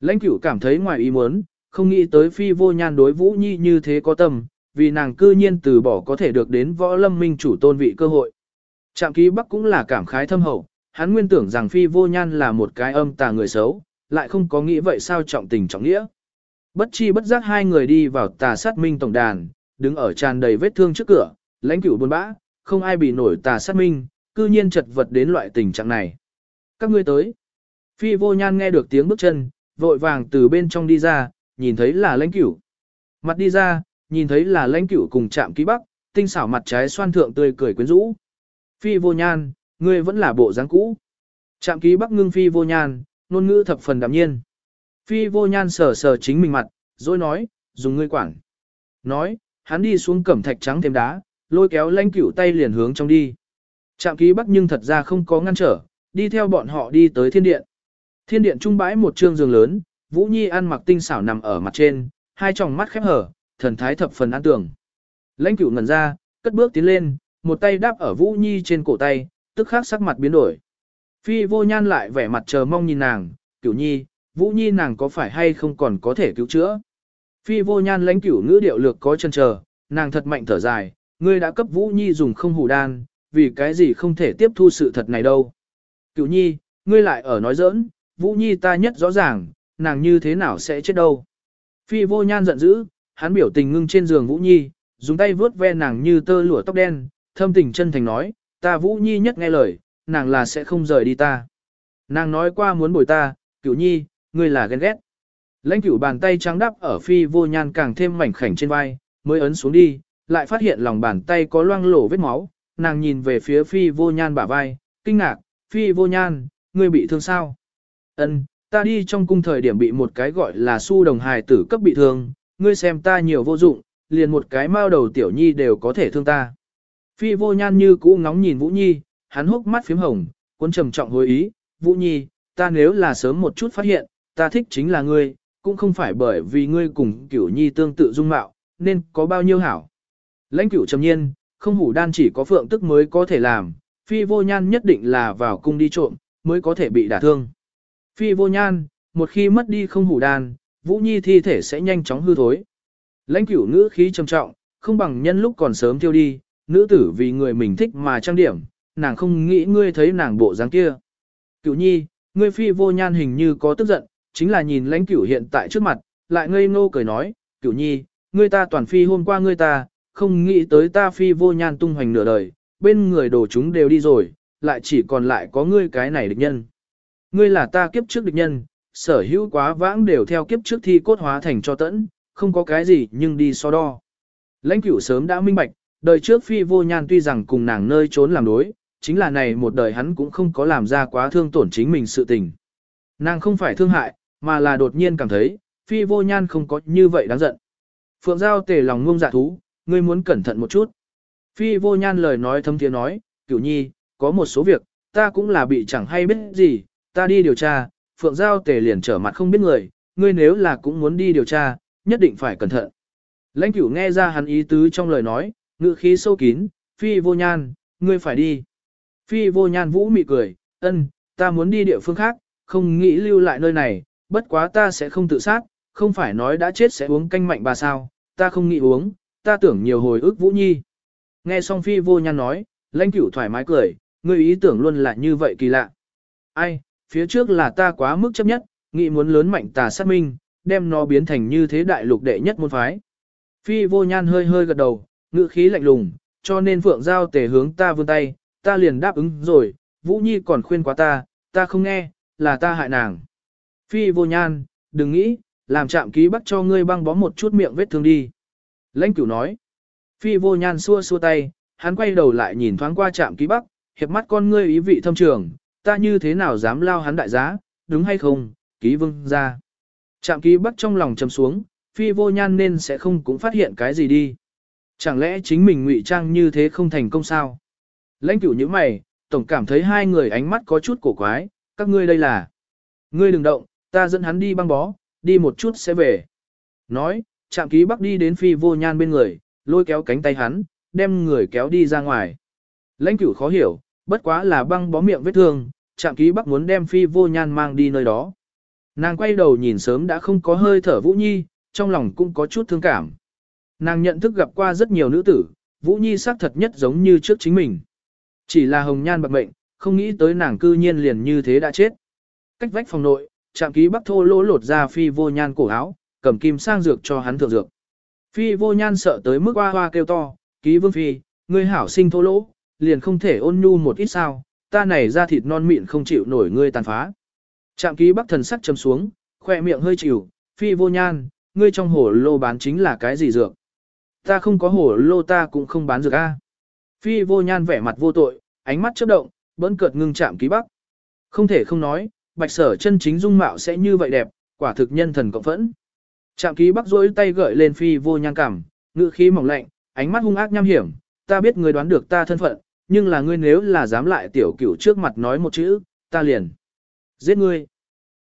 Lãnh cửu cảm thấy ngoài ý muốn, không nghĩ tới phi vô nhan đối vũ nhi như thế có tâm, vì nàng cư nhiên từ bỏ có thể được đến võ lâm minh chủ tôn vị cơ hội. Trạm ký bắc cũng là cảm khái thâm hậu, hắn nguyên tưởng rằng phi vô nhan là một cái âm tà người xấu, lại không có nghĩ vậy sao trọng tình trọng nghĩa. Bất chi bất giác hai người đi vào tà sát minh tổng đàn, đứng ở tràn đầy vết thương trước cửa, lãnh cửu buồn bã, không ai bị nổi tà sát minh, cư nhiên chật vật đến loại tình trạng này. Các ngươi tới. Phi vô nhan nghe được tiếng bước chân, vội vàng từ bên trong đi ra, nhìn thấy là lãnh cửu. Mặt đi ra, nhìn thấy là lãnh cửu cùng chạm ký bắc, tinh xảo mặt trái xoan thượng tươi cười quyến rũ. Phi vô nhan, ngươi vẫn là bộ dáng cũ. Chạm ký bắc ngưng phi vô nhan, ngôn ngữ thập phần đạm nhiên. Phi vô nhan sờ sờ chính mình mặt, rồi nói, dùng ngươi quản. Nói, hắn đi xuống cẩm thạch trắng thêm đá, lôi kéo lãnh cửu tay liền hướng trong đi. Trạm ký bắc nhưng thật ra không có ngăn trở, đi theo bọn họ đi tới thiên điện. Thiên điện trung bãi một trương giường lớn, Vũ Nhi ăn mặc tinh xảo nằm ở mặt trên, hai tròng mắt khép hở, thần thái thập phần an tưởng. Lãnh cửu ngẩn ra, cất bước tiến lên, một tay đáp ở Vũ Nhi trên cổ tay, tức khắc sắc mặt biến đổi. Phi vô nhan lại vẻ mặt chờ mong nhìn nàng, cửu nhi, Vũ Nhi nàng có phải hay không còn có thể cứu chữa. Phi vô nhan lãnh cửu ngữ điệu lược có chân chờ, nàng thật mạnh thở dài, ngươi đã cấp Vũ Nhi dùng không hủ đan, vì cái gì không thể tiếp thu sự thật này đâu. Cửu nhi, ngươi lại ở nói giỡn, Vũ Nhi ta nhất rõ ràng, nàng như thế nào sẽ chết đâu. Phi vô nhan giận dữ, hắn biểu tình ngưng trên giường Vũ Nhi, dùng tay vuốt ve nàng như tơ lụa tóc đen, thâm tình chân thành nói, ta Vũ Nhi nhất nghe lời, nàng là sẽ không rời đi ta. Nàng nói qua muốn bồi ta, cửu nhi, ngươi là ghen ghét. Lãnh cửu bàn tay trắng đắp ở phi vô nhan càng thêm mảnh khảnh trên vai, mới ấn xuống đi, lại phát hiện lòng bàn tay có loang lổ vết máu, nàng nhìn về phía phi vô nhan bả vai, kinh ngạc, phi vô nhan, ngươi bị thương sao? Ân, ta đi trong cung thời điểm bị một cái gọi là su đồng hài tử cấp bị thương, ngươi xem ta nhiều vô dụng, liền một cái mao đầu tiểu nhi đều có thể thương ta. Phi vô nhan như cũ ngóng nhìn Vũ Nhi, hắn hốc mắt phím hồng, cuốn trầm trọng hối ý, Vũ Nhi, ta nếu là sớm một chút phát hiện, ta thích chính là ngươi, cũng không phải bởi vì ngươi cùng kiểu nhi tương tự dung mạo, nên có bao nhiêu hảo. Lãnh cửu trầm nhiên, không hủ đan chỉ có phượng tức mới có thể làm, phi vô nhan nhất định là vào cung đi trộm, mới có thể bị đả thương. Phi vô nhan, một khi mất đi không hủ đan, Vũ Nhi thi thể sẽ nhanh chóng hư thối. Lãnh cửu ngữ khí trầm trọng, không bằng nhân lúc còn sớm tiêu đi, nữ tử vì người mình thích mà trang điểm, nàng không nghĩ ngươi thấy nàng bộ dáng kia. Cửu nhi, ngươi phi vô nhan hình như có tức giận, chính là nhìn lãnh cửu hiện tại trước mặt, lại ngây ngô cười nói, cửu nhi, ngươi ta toàn phi hôm qua ngươi ta, không nghĩ tới ta phi vô nhan tung hoành nửa đời, bên người đồ chúng đều đi rồi, lại chỉ còn lại có ngươi cái này địch nhân. Ngươi là ta kiếp trước địch nhân, sở hữu quá vãng đều theo kiếp trước thi cốt hóa thành cho tẫn, không có cái gì nhưng đi so đo. Lãnh cửu sớm đã minh bạch, đời trước phi vô nhan tuy rằng cùng nàng nơi trốn làm đối, chính là này một đời hắn cũng không có làm ra quá thương tổn chính mình sự tình. Nàng không phải thương hại, mà là đột nhiên cảm thấy, phi vô nhan không có như vậy đáng giận. Phượng Giao tề lòng ngông dạ thú, ngươi muốn cẩn thận một chút. Phi vô nhan lời nói thâm tiếng nói, cửu nhi, có một số việc, ta cũng là bị chẳng hay biết gì, ta đi điều tra, Phượng Giao tề liền trở mặt không biết người, ngươi nếu là cũng muốn đi điều tra, nhất định phải cẩn thận. Lãnh cửu nghe ra hắn ý tứ trong lời nói, ngữ khí sâu kín, phi vô nhan, ngươi phải đi. Phi vô nhan vũ mị cười, ân, ta muốn đi địa phương khác, không nghĩ lưu lại nơi này, bất quá ta sẽ không tự sát, không phải nói đã chết sẽ uống canh mạnh bà sao, ta không nghĩ uống, ta tưởng nhiều hồi ức vũ nhi. Nghe xong phi vô nhan nói, lãnh cửu thoải mái cười, ngươi ý tưởng luôn là như vậy kỳ lạ. Ai, phía trước là ta quá mức chấp nhất, nghĩ muốn lớn mạnh tà sát minh, đem nó biến thành như thế đại lục đệ nhất môn phái. Phi vô nhan hơi hơi gật đầu, ngữ khí lạnh lùng, cho nên phượng giao tề hướng ta vươn tay, ta liền đáp ứng rồi, Vũ Nhi còn khuyên quá ta, ta không nghe, là ta hại nàng. Phi vô nhan, đừng nghĩ, làm chạm ký bắt cho ngươi băng bó một chút miệng vết thương đi. Lãnh cửu nói. Phi vô nhan xua xua tay, hắn quay đầu lại nhìn thoáng qua Trạm ký bắc, hiệp mắt con ngươi ý vị thâm trường, ta như thế nào dám lao hắn đại giá, đúng hay không, ký vương ra. Trạm ký bắc trong lòng chầm xuống, phi vô nhan nên sẽ không cũng phát hiện cái gì đi. Chẳng lẽ chính mình ngụy trang như thế không thành công sao? Lãnh cửu như mày, tổng cảm thấy hai người ánh mắt có chút cổ quái, các ngươi đây là. Ngươi đừng động, ta dẫn hắn đi băng bó, đi một chút sẽ về. Nói, chạm ký bắc đi đến phi vô nhan bên người, lôi kéo cánh tay hắn, đem người kéo đi ra ngoài. Lãnh cửu khó hiểu, bất quá là băng bó miệng vết thương, chạm ký bắc muốn đem phi vô nhan mang đi nơi đó. Nàng quay đầu nhìn sớm đã không có hơi thở Vũ Nhi, trong lòng cũng có chút thương cảm. Nàng nhận thức gặp qua rất nhiều nữ tử, Vũ Nhi xác thật nhất giống như trước chính mình. Chỉ là hồng nhan bạc mệnh, không nghĩ tới nàng cư nhiên liền như thế đã chết. Cách vách phòng nội, trạm ký bắc thô lỗ lột ra phi vô nhan cổ áo, cầm kim sang dược cho hắn thượng dược. Phi vô nhan sợ tới mức hoa hoa kêu to, ký vương phi, ngươi hảo sinh thô lỗ, liền không thể ôn nhu một ít sao, ta này ra thịt non mịn không chịu nổi ngươi tàn phá. Trạm ký bắc thần sắc chấm xuống, khoe miệng hơi chịu, phi vô nhan, ngươi trong hồ lô bán chính là cái gì dược? Ta không có hồ lô ta cũng không bán dược a. Phi vô nhan vẻ mặt vô tội, ánh mắt chớp động, bỡn cợt ngưng chạm ký bắc. Không thể không nói, bạch sở chân chính dung mạo sẽ như vậy đẹp, quả thực nhân thần cộng phẫn. Trạm ký bắc rỗi tay gợi lên phi vô nhan cảm, ngữ khí mỏng lạnh, ánh mắt hung ác nham hiểm, ta biết ngươi đoán được ta thân phận, nhưng là ngươi nếu là dám lại tiểu cửu trước mặt nói một chữ, ta liền giết ngươi.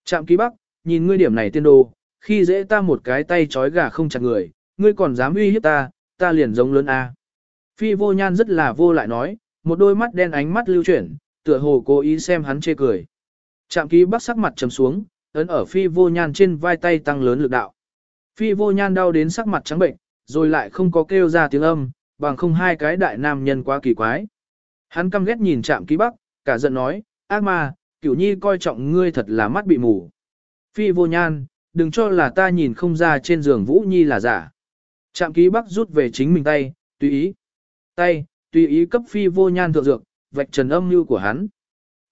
Trạm ký bắc, nhìn ngươi điểm này tiên đồ, khi dễ ta một cái tay trói gà không chặt người, ngươi còn dám uy hiếp ta, ta liền giống lớn a. Phi vô nhan rất là vô lại nói, một đôi mắt đen ánh mắt lưu chuyển, tựa hồ cố ý xem hắn chê cười. Trạm ký bắc sắc mặt trầm xuống, ấn ở phi vô nhan trên vai tay tăng lớn lực đạo. Phi vô nhan đau đến sắc mặt trắng bệnh, rồi lại không có kêu ra tiếng âm, bằng không hai cái đại nam nhân quá kỳ quái. Hắn căm ghét nhìn trạm ký bắc, cả giận nói, ác ma, cửu nhi coi trọng ngươi thật là mắt bị mù. Phi vô nhan, đừng cho là ta nhìn không ra trên giường Vũ Nhi là giả. Trạm ký bắc rút về chính mình tay, tùy ý. Tay, tùy ý cấp phi vô nhan thượng dược, vạch trần âm mưu của hắn.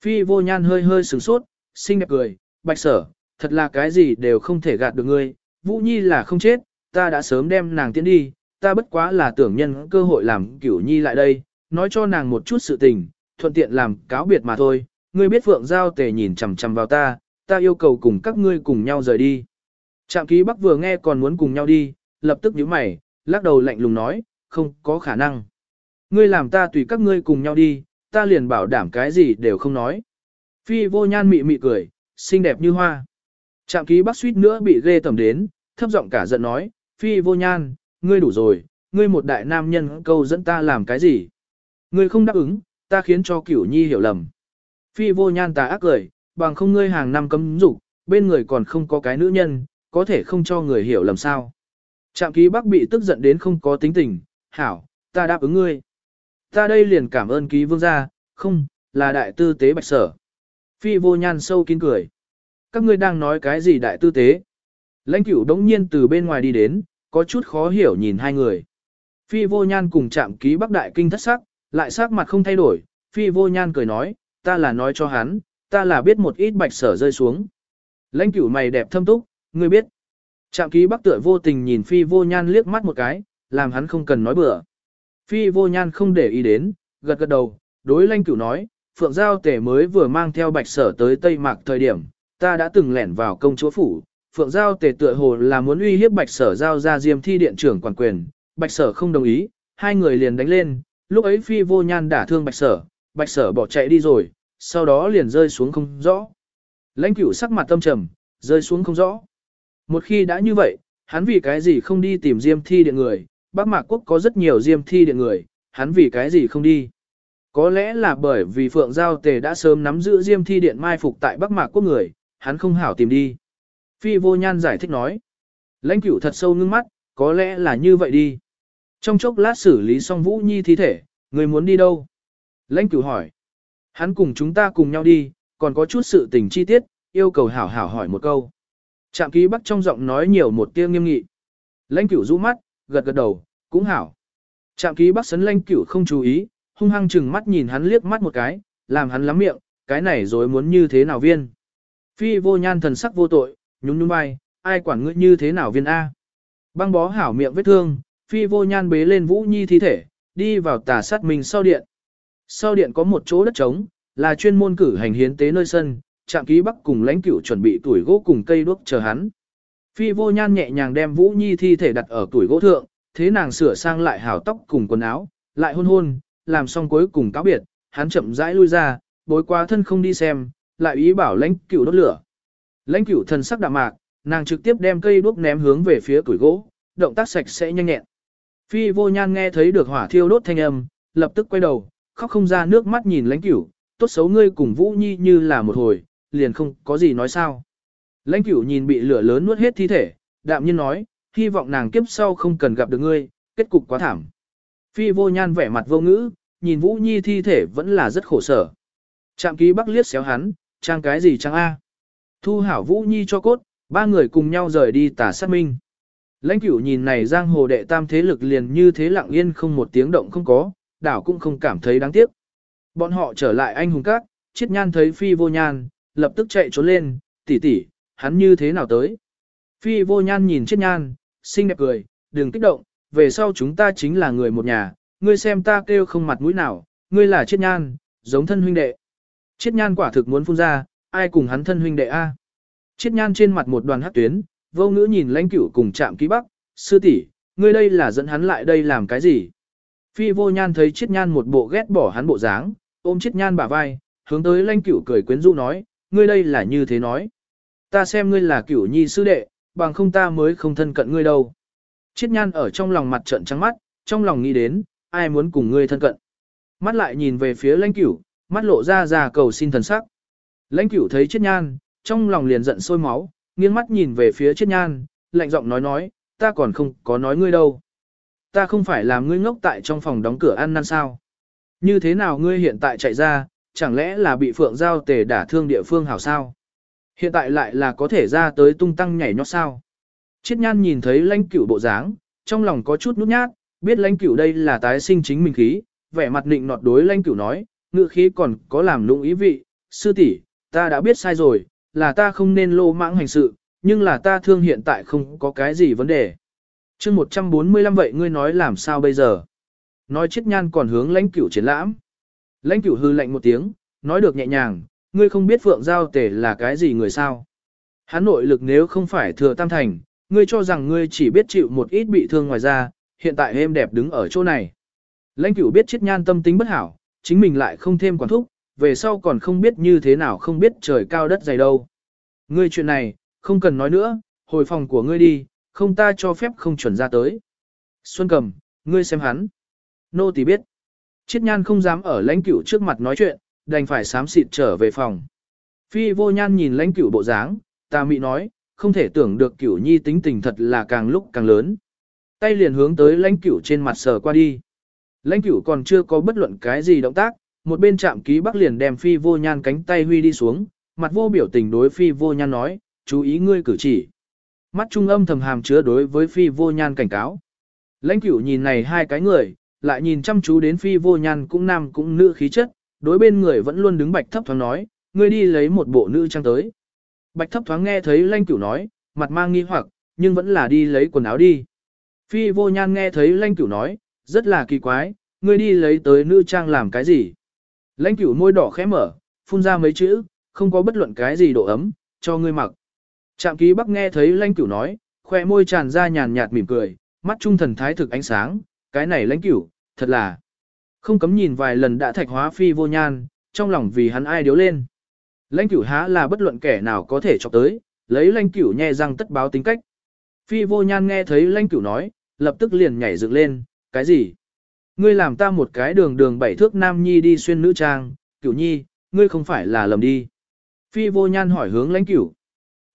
Phi vô nhan hơi hơi sửng sốt, xinh đẹp cười, bạch sở, thật là cái gì đều không thể gạt được ngươi, Vũ Nhi là không chết, ta đã sớm đem nàng tiến đi, ta bất quá là tưởng nhân cơ hội làm cửu nhi lại đây, nói cho nàng một chút sự tình, thuận tiện làm cáo biệt mà thôi, ngươi biết Phượng Giao Tề nhìn chằm chằm vào ta, ta yêu cầu cùng các ngươi cùng nhau rời đi. Trạm ký Bắc vừa nghe còn muốn cùng nhau đi, lập tức nhíu mày, lắc đầu lạnh lùng nói, không có khả năng. Ngươi làm ta tùy các ngươi cùng nhau đi, ta liền bảo đảm cái gì đều không nói. Phi vô nhan mị mị cười, xinh đẹp như hoa. Trạm ký Bắc suýt nữa bị ghê tầm đến, thấp giọng cả giận nói, Phi vô nhan, ngươi đủ rồi, ngươi một đại nam nhân câu dẫn ta làm cái gì? Ngươi không đáp ứng, ta khiến cho cửu nhi hiểu lầm. Phi vô nhan ta ác cười, bằng không ngươi hàng năm cấm dục, bên người còn không có cái nữ nhân, có thể không cho người hiểu lầm sao. Trạm ký bắc bị tức giận đến không có tính tình, hảo, ta đáp ứng ngươi. Ta đây liền cảm ơn ký vương gia, không, là đại tư tế bạch sở. Phi vô nhan sâu kín cười. Các ngươi đang nói cái gì đại tư tế? Lãnh cửu đống nhiên từ bên ngoài đi đến, có chút khó hiểu nhìn hai người. Phi vô nhan cùng chạm ký bắc đại kinh thất sắc, lại sắc mặt không thay đổi. Phi vô nhan cười nói, ta là nói cho hắn, ta là biết một ít bạch sở rơi xuống. Lãnh cửu mày đẹp thâm túc, ngươi biết. Trạm ký bắc tựa vô tình nhìn phi vô nhan liếc mắt một cái, làm hắn không cần nói bừa. Phi vô nhan không để ý đến, gật gật đầu, đối lãnh cửu nói, phượng giao tể mới vừa mang theo bạch sở tới Tây Mạc thời điểm, ta đã từng lẻn vào công chúa phủ. Phượng giao tề tựa hồ là muốn uy hiếp bạch sở giao ra diêm thi điện trưởng quản quyền, bạch sở không đồng ý, hai người liền đánh lên, lúc ấy phi vô nhan đả thương bạch sở, bạch sở bỏ chạy đi rồi, sau đó liền rơi xuống không rõ. Lãnh cửu sắc mặt tâm trầm, rơi xuống không rõ. Một khi đã như vậy, hắn vì cái gì không đi tìm diêm thi điện người, Bắc Mạc Quốc có rất nhiều diêm thi điện người, hắn vì cái gì không đi. Có lẽ là bởi vì Phượng Giao Tề đã sớm nắm giữ diêm thi điện mai phục tại Bắc Mạc Quốc người, hắn không hảo tìm đi. Phi vô nhan giải thích nói. Lãnh cửu thật sâu ngưng mắt, có lẽ là như vậy đi. Trong chốc lát xử lý xong Vũ Nhi thi thể, người muốn đi đâu? Lãnh cửu hỏi. Hắn cùng chúng ta cùng nhau đi, còn có chút sự tình chi tiết, yêu cầu hảo hảo hỏi một câu. Trạm ký bắc trong giọng nói nhiều một tia nghiêm nghị. Lãnh cửu rũ mắt, gật gật đầu, cũng hảo. Trạm ký bắc sấn lãnh cửu không chú ý, hung hăng chừng mắt nhìn hắn liếc mắt một cái, làm hắn lắm miệng, cái này rồi muốn như thế nào viên. Phi vô nhan thần sắc vô tội, nhún nhún vai, ai quản ngươi như thế nào viên A. Băng bó hảo miệng vết thương, phi vô nhan bế lên vũ nhi thi thể, đi vào tà sát mình sau điện. Sau điện có một chỗ đất trống, là chuyên môn cử hành hiến tế nơi sân, trạm ký bắc cùng lãnh cửu chuẩn bị tuổi gỗ cùng cây đuốc chờ hắn. Phi vô nhan nhẹ nhàng đem Vũ Nhi thi thể đặt ở tuổi gỗ thượng, thế nàng sửa sang lại hảo tóc cùng quần áo, lại hôn hôn, làm xong cuối cùng cáo biệt, hắn chậm rãi lui ra, bối qua thân không đi xem, lại ý bảo lãnh cửu đốt lửa. Lãnh cửu thần sắc đạm mạc, nàng trực tiếp đem cây đuốc ném hướng về phía củi gỗ, động tác sạch sẽ nhanh nhẹn. Phi vô nhan nghe thấy được hỏa thiêu đốt thanh âm, lập tức quay đầu, khóc không ra nước mắt nhìn lãnh cửu, tốt xấu ngươi cùng Vũ Nhi như là một hồi, liền không có gì nói sao. Lãnh cửu nhìn bị lửa lớn nuốt hết thi thể, đạm nhiên nói, hy vọng nàng kiếp sau không cần gặp được ngươi, kết cục quá thảm. Phi vô nhan vẻ mặt vô ngữ, nhìn Vũ Nhi thi thể vẫn là rất khổ sở. Trạm ký bắc liếc xéo hắn, trang cái gì trang A. Thu hảo Vũ Nhi cho cốt, ba người cùng nhau rời đi tả sát minh. Lãnh cửu nhìn này giang hồ đệ tam thế lực liền như thế lặng yên không một tiếng động không có, đảo cũng không cảm thấy đáng tiếc. Bọn họ trở lại anh hùng các, chiết nhan thấy phi vô nhan, lập tức chạy trốn lên, tỷ tỷ, hắn như thế nào tới. Phi vô nhan nhìn chiết nhan, xinh đẹp cười, đừng kích động, về sau chúng ta chính là người một nhà, ngươi xem ta kêu không mặt mũi nào, ngươi là chiết nhan, giống thân huynh đệ. Chiết nhan quả thực muốn phun ra, ai cùng hắn thân huynh đệ a? Chiết nhan trên mặt một đoàn hát tuyến, vô ngữ nhìn lãnh cửu cùng chạm ký bắc, sư tỷ, ngươi đây là dẫn hắn lại đây làm cái gì? Phi vô nhan thấy chiết nhan một bộ ghét bỏ hắn bộ dáng, ôm chiết nhan bả vai, hướng tới lãnh cửu cười quyến rũ nói, ngươi đây là như thế nói. Ta xem ngươi là cửu nhi sư đệ, bằng không ta mới không thân cận ngươi đâu. Chiết nhan ở trong lòng mặt trận trắng mắt, trong lòng nghĩ đến, ai muốn cùng ngươi thân cận. Mắt lại nhìn về phía lãnh cửu, mắt lộ ra ra cầu xin thần sắc. Lãnh cửu thấy chết nhan, trong lòng liền giận sôi máu, nghiêng mắt nhìn về phía chết nhan, lạnh giọng nói nói, ta còn không có nói ngươi đâu. Ta không phải làm ngươi ngốc tại trong phòng đóng cửa ăn năn sao. Như thế nào ngươi hiện tại chạy ra, chẳng lẽ là bị phượng giao tề đả thương địa phương hảo sao? Hiện tại lại là có thể ra tới tung tăng nhảy nhót sao? Chiết nhan nhìn thấy lãnh cửu bộ dáng, trong lòng có chút nút nhát, biết lãnh cửu đây là tái sinh chính mình khí, vẻ mặt định nọt đối lãnh cửu nói, ngự khí còn có làm lũng ý vị, sư tỷ, ta đã biết sai rồi, là ta không nên lô mãng hành sự, nhưng là ta thương hiện tại không có cái gì vấn đề. chương 145 vậy ngươi nói làm sao bây giờ? Nói chiết nhan còn hướng lãnh cửu triển lãm. Lãnh cửu hư lạnh một tiếng, nói được nhẹ nhàng, Ngươi không biết Phượng Giao Tể là cái gì người sao? Hắn nội lực nếu không phải thừa tam thành, ngươi cho rằng ngươi chỉ biết chịu một ít bị thương ngoài ra, hiện tại êm đẹp đứng ở chỗ này. Lãnh cửu biết chiết nhan tâm tính bất hảo, chính mình lại không thêm quản thúc, về sau còn không biết như thế nào không biết trời cao đất dày đâu. Ngươi chuyện này, không cần nói nữa, hồi phòng của ngươi đi, không ta cho phép không chuẩn ra tới. Xuân cầm, ngươi xem hắn. Nô tỳ biết. Chiết nhan không dám ở lãnh cửu trước mặt nói chuyện, đành phải sám xịt trở về phòng. Phi vô nhan nhìn lãnh cửu bộ dáng, ta mị nói, không thể tưởng được cửu nhi tính tình thật là càng lúc càng lớn. Tay liền hướng tới lãnh cửu trên mặt sờ qua đi. Lãnh cửu còn chưa có bất luận cái gì động tác, một bên chạm ký bắc liền đem phi vô nhan cánh tay huy đi xuống, mặt vô biểu tình đối phi vô nhan nói, chú ý ngươi cử chỉ. Mắt trung âm thầm hàm chứa đối với phi vô nhan cảnh cáo. Lãnh cửu nhìn này hai cái người, lại nhìn chăm chú đến phi vô nhan cũng nam cũng nữ khí chất, đối bên người vẫn luôn đứng bạch thấp thoáng nói, ngươi đi lấy một bộ nữ trang tới. Bạch thấp thoáng nghe thấy lãnh cửu nói, mặt mang nghi hoặc, nhưng vẫn là đi lấy quần áo đi. Phi vô nhan nghe thấy lãnh cửu nói, rất là kỳ quái, ngươi đi lấy tới nữ trang làm cái gì? Lãnh cửu môi đỏ khẽ mở, phun ra mấy chữ, không có bất luận cái gì độ ấm, cho ngươi mặc. Trạm ký bắc nghe thấy lãnh cửu nói, khoe môi tràn ra nhàn nhạt mỉm cười, mắt trung thần thái thực ánh sáng, cái này lãnh cửu, thật là không cấm nhìn vài lần đã thạch hóa phi vô nhan, trong lòng vì hắn ai điếu lên. Lãnh cửu há là bất luận kẻ nào có thể chọc tới, lấy lãnh cửu nhe răng tất báo tính cách. Phi vô nhan nghe thấy lãnh cửu nói, lập tức liền nhảy dựng lên, cái gì? Ngươi làm ta một cái đường đường bảy thước nam nhi đi xuyên nữ trang, cửu nhi, ngươi không phải là lầm đi. Phi vô nhan hỏi hướng lãnh cửu.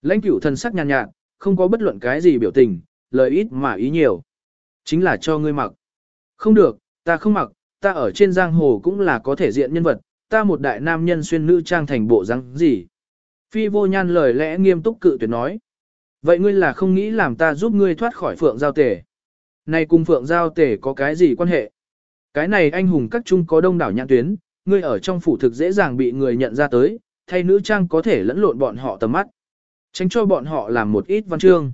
Lãnh cửu thần sắc nhàn nhạt, nhạt, không có bất luận cái gì biểu tình, lời ít mà ý nhiều. Chính là cho ngươi mặc. Không được, ta không mặc, ta ở trên giang hồ cũng là có thể diện nhân vật, ta một đại nam nhân xuyên nữ trang thành bộ răng gì. Phi vô nhan lời lẽ nghiêm túc cự tuyệt nói. Vậy ngươi là không nghĩ làm ta giúp ngươi thoát khỏi phượng giao tể. Này cùng phượng giao tể có cái gì quan hệ? Cái này anh hùng các trung có đông đảo nhãn tuyến, ngươi ở trong phủ thực dễ dàng bị người nhận ra tới, thay nữ trang có thể lẫn lộn bọn họ tầm mắt. Tránh cho bọn họ làm một ít văn chương.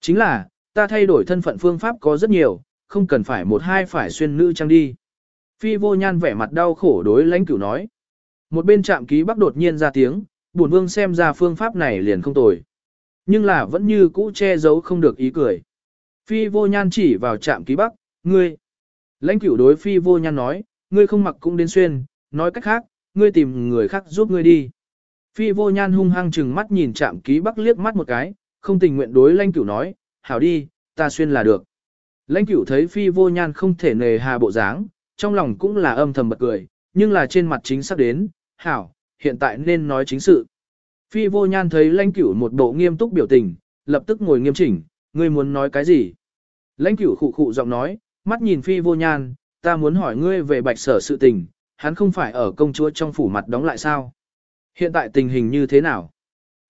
Chính là, ta thay đổi thân phận phương pháp có rất nhiều, không cần phải một hai phải xuyên nữ trang đi. Phi vô nhan vẻ mặt đau khổ đối lãnh cửu nói. Một bên trạm ký bắc đột nhiên ra tiếng, buồn vương xem ra phương pháp này liền không tồi. Nhưng là vẫn như cũ che giấu không được ý cười. Phi vô nhan chỉ vào trạm ký bắc, ngươi. Lãnh cửu đối phi vô nhan nói, ngươi không mặc cũng đến xuyên, nói cách khác, ngươi tìm người khác giúp ngươi đi. Phi vô nhan hung hăng chừng mắt nhìn trạm ký bắc liếc mắt một cái, không tình nguyện đối lãnh cửu nói, hảo đi, ta xuyên là được. Lãnh cửu thấy phi vô nhan không thể nề hà bộ dáng, trong lòng cũng là âm thầm bật cười, nhưng là trên mặt chính xác đến, hảo, hiện tại nên nói chính sự. Phi vô nhan thấy lãnh cửu một bộ nghiêm túc biểu tình, lập tức ngồi nghiêm chỉnh, ngươi muốn nói cái gì? Lãnh cửu khụ khụ giọng nói, mắt nhìn phi vô nhan, ta muốn hỏi ngươi về bạch sở sự tình, hắn không phải ở công chúa trong phủ mặt đóng lại sao? Hiện tại tình hình như thế nào?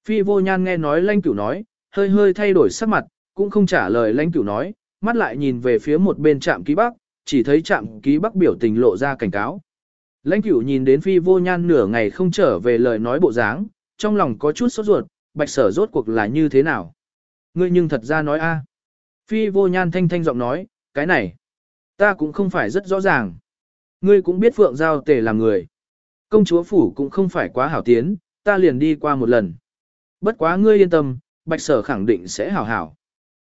Phi vô nhan nghe nói lãnh cửu nói, hơi hơi thay đổi sắc mặt, cũng không trả lời lãnh cửu nói, mắt lại nhìn về phía một bên trạm ký bắc, chỉ thấy trạm ký bắc biểu tình lộ ra cảnh cáo. Lãnh cửu nhìn đến phi vô nhan nửa ngày không trở về lời nói bộ dáng, trong lòng có chút sốt ruột, bạch sở rốt cuộc là như thế nào. Ngươi nhưng thật ra nói a. Phi vô nhan thanh thanh giọng nói, cái này, ta cũng không phải rất rõ ràng. Ngươi cũng biết phượng giao tề làm người. Công chúa phủ cũng không phải quá hảo tiến, ta liền đi qua một lần. Bất quá ngươi yên tâm, bạch sở khẳng định sẽ hảo hảo.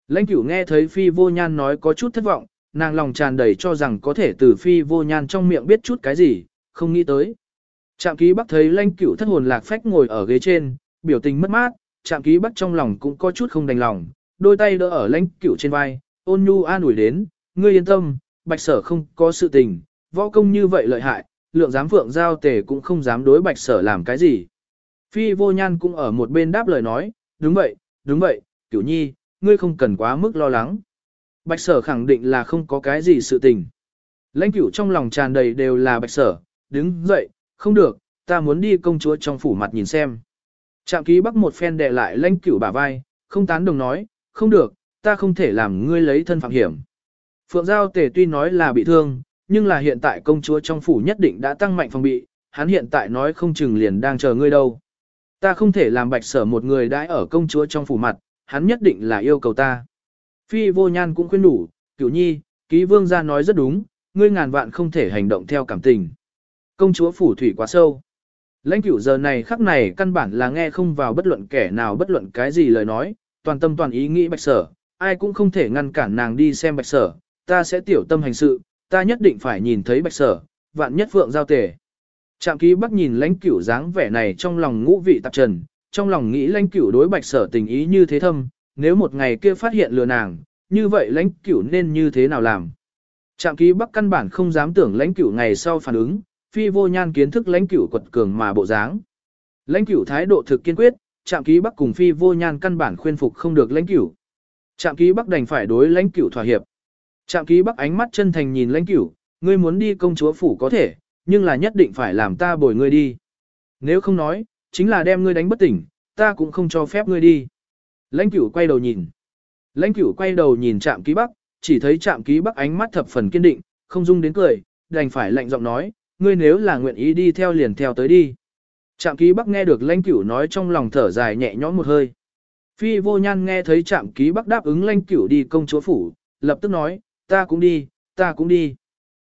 Lãnh cửu nghe thấy phi vô nhan nói có chút thất vọng, nàng lòng tràn đầy cho rằng có thể từ phi vô nhan trong miệng biết chút cái gì, không nghĩ tới. Trạm ký bắc thấy lãnh cửu thất hồn lạc phách ngồi ở ghế trên, biểu tình mất mát, trạm ký bắc trong lòng cũng có chút không đành lòng, đôi tay đỡ ở lãnh cửu trên vai, ôn nhu an ủi đến, ngươi yên tâm, bạch sở không có sự tình, võ công như vậy lợi hại, lượng giám phượng giao tề cũng không dám đối bạch sở làm cái gì. Phi vô nhan cũng ở một bên đáp lời nói, đúng vậy, đúng vậy, cửu nhi, ngươi không cần quá mức lo lắng. Bạch sở khẳng định là không có cái gì sự tình. Lãnh cửu trong lòng tràn đầy đều là bạch sở, đứng dậy, không được, ta muốn đi công chúa trong phủ mặt nhìn xem. Trạm ký bắc một phen đè lại lãnh cửu bả vai, không tán đồng nói, không được, ta không thể làm ngươi lấy thân phạm hiểm. Phượng Giao Tề tuy nói là bị thương, nhưng là hiện tại công chúa trong phủ nhất định đã tăng mạnh phòng bị, hắn hiện tại nói không chừng liền đang chờ ngươi đâu. Ta không thể làm bạch sở một người đãi ở công chúa trong phủ mặt, hắn nhất định là yêu cầu ta. Phi vô nhan cũng khuyên đủ, cửu nhi, ký vương gia nói rất đúng, ngươi ngàn vạn không thể hành động theo cảm tình. Công chúa phủ thủy quá sâu. Lãnh cửu giờ này khắc này căn bản là nghe không vào bất luận kẻ nào bất luận cái gì lời nói, toàn tâm toàn ý nghĩ bạch sở, ai cũng không thể ngăn cản nàng đi xem bạch sở, ta sẽ tiểu tâm hành sự, ta nhất định phải nhìn thấy bạch sở, vạn nhất phượng giao tề. Trạm ký bắc nhìn lãnh cửu dáng vẻ này trong lòng ngũ vị tạp trần, trong lòng nghĩ lãnh cửu đối bạch sở tình ý như thế thâm, nếu một ngày kia phát hiện lừa nàng, như vậy lãnh cửu nên như thế nào làm. Trạm ký bắc căn bản không dám tưởng lãnh cửu ngày sau phản ứng, phi vô nhan kiến thức lãnh cửu quật cường mà bộ dáng. Lãnh cửu thái độ thực kiên quyết, trạm ký bắc cùng phi vô nhan căn bản khuyên phục không được lãnh cửu. Trạm ký bắc đành phải đối lãnh cửu thỏa hiệp. Trạm ký bắc ánh mắt chân thành nhìn lãnh cửu, ngươi muốn đi công chúa phủ có thể, nhưng là nhất định phải làm ta bồi ngươi đi. Nếu không nói, chính là đem ngươi đánh bất tỉnh, ta cũng không cho phép ngươi đi. Lãnh cửu quay đầu nhìn. Lãnh cửu quay đầu nhìn trạm ký bắc, chỉ thấy trạm ký bắc ánh mắt thập phần kiên định, không dung đến cười, đành phải lạnh giọng nói, ngươi nếu là nguyện ý đi theo liền theo tới đi. Trạm ký bắc nghe được lãnh cửu nói trong lòng thở dài nhẹ nhõm một hơi. Phi vô nhan nghe thấy trạm ký bắc đáp ứng lãnh cửu đi công chúa phủ, lập tức nói, ta cũng đi, ta cũng đi.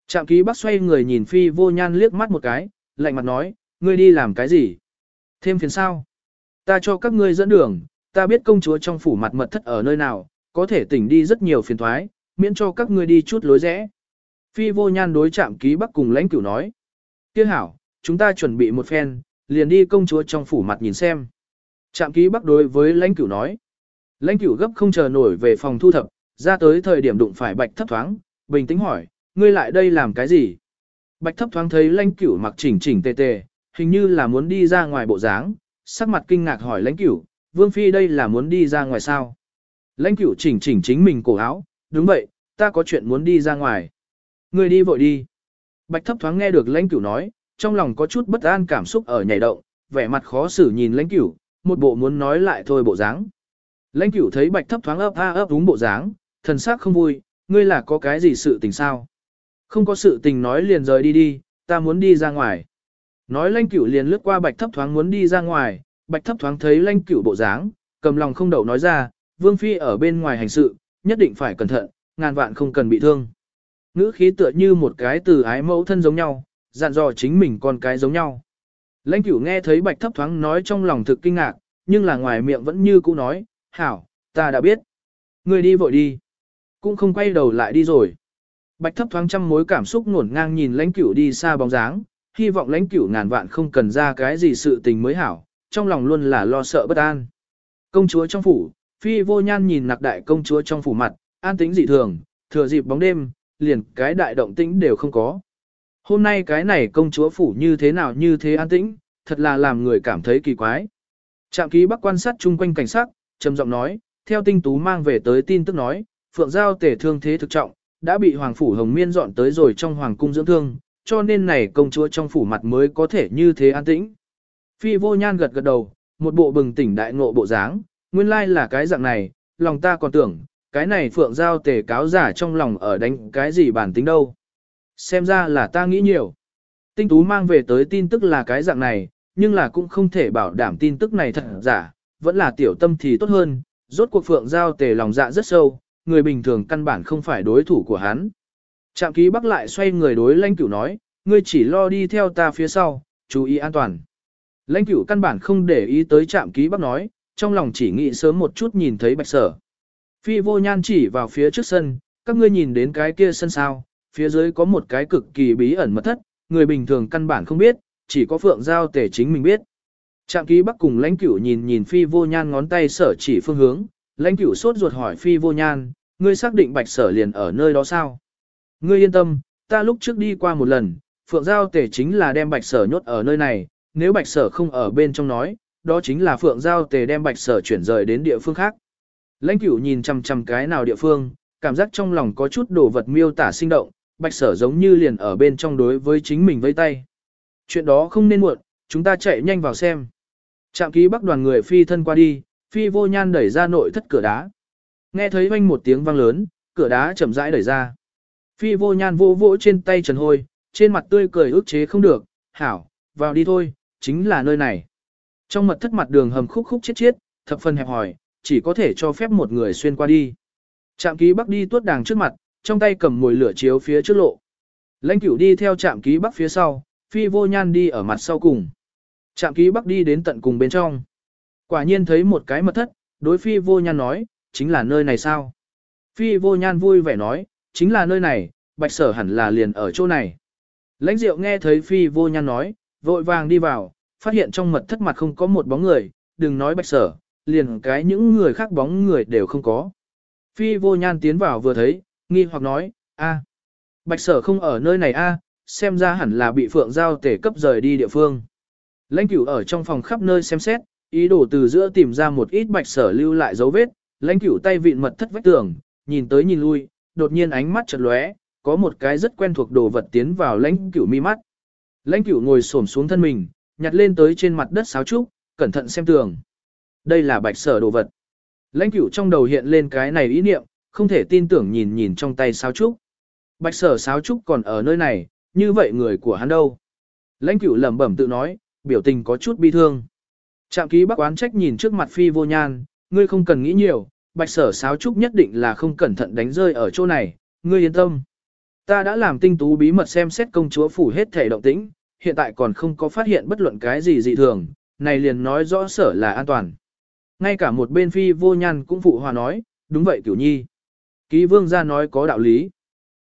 Trạm ký bắc xoay người nhìn phi vô nhan liếc mắt một cái, lạnh mặt nói, ngươi đi làm cái gì? Thêm phiền sao? Ta cho các ngươi dẫn đường, ta biết công chúa trong phủ mặt mật thất ở nơi nào, có thể tỉnh đi rất nhiều phiền thoái, miễn cho các ngươi đi chút lối rẽ. Phi vô nhan đối Trạm ký bắc cùng lãnh cửu nói. Tiếc hảo, chúng ta chuẩn bị một phen, liền đi công chúa trong phủ mặt nhìn xem. Trạm ký bắc đối với lãnh cửu nói. Lãnh cửu gấp không chờ nổi về phòng thu thập, ra tới thời điểm đụng phải bạch thấp thoáng, bình tĩnh hỏi, ngươi lại đây làm cái gì? Bạch thấp thoáng thấy lãnh cửu mặc chỉnh chỉnh tề tề, hình như là muốn đi ra ngoài bộ dáng, sắc mặt kinh ngạc hỏi lãnh cửu, vương phi đây là muốn đi ra ngoài sao? Lãnh cửu chỉnh chỉnh chính mình cổ áo, đúng vậy, ta có chuyện muốn đi ra ngoài. Ngươi đi vội đi. Bạch thấp thoáng nghe được lãnh cửu nói, trong lòng có chút bất an cảm xúc ở nhảy động, vẻ mặt khó xử nhìn lãnh cửu, một bộ muốn nói lại thôi bộ dáng. Lãnh cửu thấy bạch thấp thoáng ấp a ấp đúng bộ dáng, thần sắc không vui, ngươi là có cái gì sự tình sao? Không có sự tình nói liền rời đi đi, ta muốn đi ra ngoài. Nói lãnh cửu liền lướt qua bạch thấp thoáng muốn đi ra ngoài, bạch thấp thoáng thấy lãnh cửu bộ dáng, cầm lòng không đậu nói ra, vương phi ở bên ngoài hành sự, nhất định phải cẩn thận, ngàn vạn không cần bị thương. Ngữ khí tựa như một cái từ ái mẫu thân giống nhau, dặn dò chính mình con cái giống nhau. Lãnh cửu nghe thấy bạch thấp thoáng nói trong lòng thực kinh ngạc, nhưng là ngoài miệng vẫn như cũ nói, hảo, ta đã biết. Người đi vội đi. Cũng không quay đầu lại đi rồi. Bạch thấp thoáng trăm mối cảm xúc ngổn ngang nhìn lãnh cửu đi xa bóng dáng, hy vọng lãnh cửu ngàn vạn không cần ra cái gì sự tình mới hảo, trong lòng luôn là lo sợ bất an. Công chúa trong phủ, phi vô nhan nhìn nặc đại công chúa trong phủ mặt, an tĩnh dị thường, thừa dịp bóng đêm, liền cái đại động tĩnh đều không có. Hôm nay cái này công chúa phủ như thế nào như thế an tĩnh, thật là làm người cảm thấy kỳ quái. Trạm ký bắc quan sát chung quanh cảnh sát, trầm giọng nói, theo tinh tú mang về tới tin tức nói, phượng giao tể thương thế thực trọng, đã bị hoàng phủ hồng miên dọn tới rồi trong hoàng cung dưỡng thương, cho nên này công chúa trong phủ mặt mới có thể như thế an tĩnh. Phi vô nhan gật gật đầu, một bộ bừng tỉnh đại ngộ bộ dáng, nguyên lai là cái dạng này, lòng ta còn tưởng, cái này phượng giao tể cáo giả trong lòng ở đánh cái gì bản tính đâu. Xem ra là ta nghĩ nhiều. Tinh tú mang về tới tin tức là cái dạng này, nhưng là cũng không thể bảo đảm tin tức này thật giả, vẫn là tiểu tâm thì tốt hơn, rốt cuộc phượng giao tề lòng dạ rất sâu, người bình thường căn bản không phải đối thủ của hắn. Trạm ký bắc lại xoay người đối lãnh cửu nói, ngươi chỉ lo đi theo ta phía sau, chú ý an toàn. Lãnh cửu căn bản không để ý tới trạm ký bắc nói, trong lòng chỉ nghĩ sớm một chút nhìn thấy bạch sở. Phi vô nhan chỉ vào phía trước sân, các ngươi nhìn đến cái kia sân sao, phía dưới có một cái cực kỳ bí ẩn mật thất, người bình thường căn bản không biết, chỉ có phượng giao tể chính mình biết. Trạm ký bắc cùng lãnh cửu nhìn nhìn phi vô nhan ngón tay sở chỉ phương hướng, lãnh cửu sốt ruột hỏi phi vô nhan, ngươi xác định bạch sở liền ở nơi đó sao? Ngươi yên tâm, ta lúc trước đi qua một lần, phượng giao tể chính là đem bạch sở nhốt ở nơi này, nếu bạch sở không ở bên trong nói, đó chính là phượng giao tề đem bạch sở chuyển rời đến địa phương khác. Lãnh cửu nhìn chằm chằm cái nào địa phương, cảm giác trong lòng có chút đồ vật miêu tả sinh động, bạch sở giống như liền ở bên trong đối với chính mình vây tay. Chuyện đó không nên muộn, chúng ta chạy nhanh vào xem. Trạm ký bắc đoàn người phi thân qua đi, phi vô nhan đẩy ra nội thất cửa đá. Nghe thấy vang một tiếng vang lớn, cửa đá chậm rãi đẩy ra. Phi vô nhan vô vỗ trên tay trần hôi, trên mặt tươi cười ức chế không được, hảo, vào đi thôi, chính là nơi này. Trong mật thất mặt đường hầm khúc khúc chết chết, thập phần hẹp hòi, chỉ có thể cho phép một người xuyên qua đi. Trạm ký bắc đi tuốt đàng trước mặt, trong tay cầm mồi lửa chiếu phía trước lộ. Lãnh cửu đi theo trạm ký bắc phía sau, phi vô nhan đi ở mặt sau cùng. Trạm ký bắc đi đến tận cùng bên trong. Quả nhiên thấy một cái mật thất, đối phi vô nhan nói, chính là nơi này sao? Phi vô nhan vui vẻ nói, chính là nơi này, bạch sở hẳn là liền ở chỗ này. Lãnh diệu nghe thấy phi vô nhan nói, vội vàng đi vào, phát hiện trong mật thất mặt không có một bóng người, đừng nói bạch sở, liền cái những người khác bóng người đều không có. Phi vô nhan tiến vào vừa thấy, nghi hoặc nói, a, bạch sở không ở nơi này a, xem ra hẳn là bị phượng giao tể cấp rời đi địa phương. Lãnh cửu ở trong phòng khắp nơi xem xét, ý đồ từ giữa tìm ra một ít bạch sở lưu lại dấu vết, lãnh cửu tay vịn mật thất vách tường, nhìn tới nhìn lui, đột nhiên ánh mắt chợt lóe, có một cái rất quen thuộc đồ vật tiến vào lãnh cửu mi mắt. Lãnh cửu ngồi xổm xuống thân mình, nhặt lên tới trên mặt đất sáo trúc, cẩn thận xem tường. Đây là bạch sở đồ vật. Lãnh cửu trong đầu hiện lên cái này ý niệm, không thể tin tưởng nhìn nhìn trong tay sáo trúc. Bạch sở sáo trúc còn ở nơi này, như vậy người của hắn đâu? Lãnh cửu lẩm bẩm tự nói, biểu tình có chút bi thương. Trạm ký bác oán trách nhìn trước mặt phi vô nhan, ngươi không cần nghĩ nhiều, bạch sở sáo trúc nhất định là không cẩn thận đánh rơi ở chỗ này, ngươi yên tâm. Ta đã làm tinh tú bí mật xem xét công chúa phủ hết thể động tĩnh, hiện tại còn không có phát hiện bất luận cái gì dị thường, này liền nói rõ sở là an toàn. Ngay cả một bên phi vô nhan cũng phụ hòa nói, đúng vậy cửu nhi. Ký vương ra nói có đạo lý.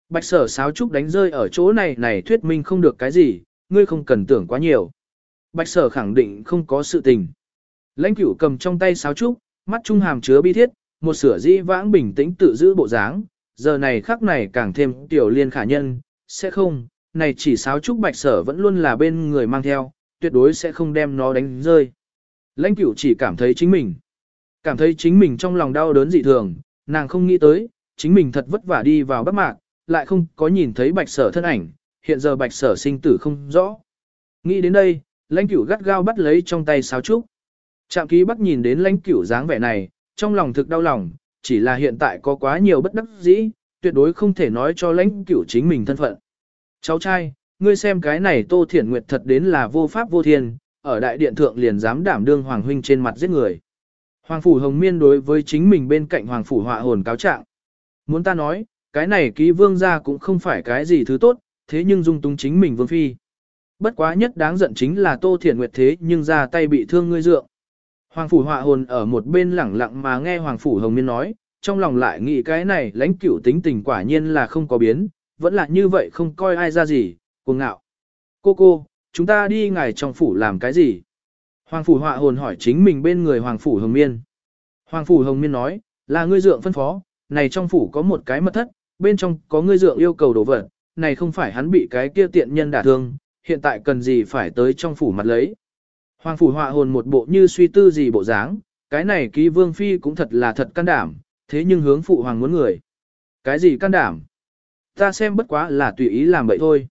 Bạch sở sáo trúc đánh rơi ở chỗ này này thuyết minh không được cái gì, ngươi không cần tưởng quá nhiều. Bạch sở khẳng định không có sự tình. Lãnh cửu cầm trong tay sáo trúc, mắt trung hàm chứa bi thiết, một sửa dĩ vãng bình tĩnh tự giữ bộ dáng, giờ này khắc này càng thêm tiểu liên khả nhân, sẽ không, này chỉ sáo trúc bạch sở vẫn luôn là bên người mang theo, tuyệt đối sẽ không đem nó đánh rơi. Lãnh cửu chỉ cảm thấy chính mình, cảm thấy chính mình trong lòng đau đớn dị thường, nàng không nghĩ tới, chính mình thật vất vả đi vào bắc mạc, lại không có nhìn thấy bạch sở thân ảnh, hiện giờ bạch sở sinh tử không rõ. Nghĩ đến đây, lãnh cửu gắt gao bắt lấy trong tay sáo trúc. Trạm ký bắc nhìn đến lãnh cửu dáng vẻ này, trong lòng thực đau lòng, chỉ là hiện tại có quá nhiều bất đắc dĩ, tuyệt đối không thể nói cho lãnh cửu chính mình thân phận. Cháu trai, ngươi xem cái này Tô Thiển Nguyệt thật đến là vô pháp vô thiên, ở đại điện thượng liền dám đảm đương Hoàng Huynh trên mặt giết người. Hoàng Phủ Hồng Miên đối với chính mình bên cạnh Hoàng Phủ họa hồn cáo trạng. Muốn ta nói, cái này ký vương gia cũng không phải cái gì thứ tốt, thế nhưng dung túng chính mình vương phi. Bất quá nhất đáng giận chính là Tô Thiển Nguyệt thế nhưng ra tay bị thương ngươi dượng. Hoàng phủ họa hồn ở một bên lẳng lặng mà nghe Hoàng phủ Hồng Miên nói, trong lòng lại nghĩ cái này lãnh cửu tính tình quả nhiên là không có biến, vẫn là như vậy không coi ai ra gì, cuồng ngạo. Cô cô, chúng ta đi ngài trong phủ làm cái gì? Hoàng phủ họa hồn hỏi chính mình bên người Hoàng phủ Hồng Miên. Hoàng phủ Hồng Miên nói, là ngươi dượng phân phó, này trong phủ có một cái mật thất, bên trong có ngươi dượng yêu cầu đồ vật, này không phải hắn bị cái kia tiện nhân đả thương, hiện tại cần gì phải tới trong phủ mặt lấy. Hoàng phủ họa hồn một bộ như suy tư gì bộ dáng, cái này ký vương phi cũng thật là thật can đảm, thế nhưng hướng phụ hoàng muốn người. Cái gì can đảm? Ta xem bất quá là tùy ý làm vậy thôi.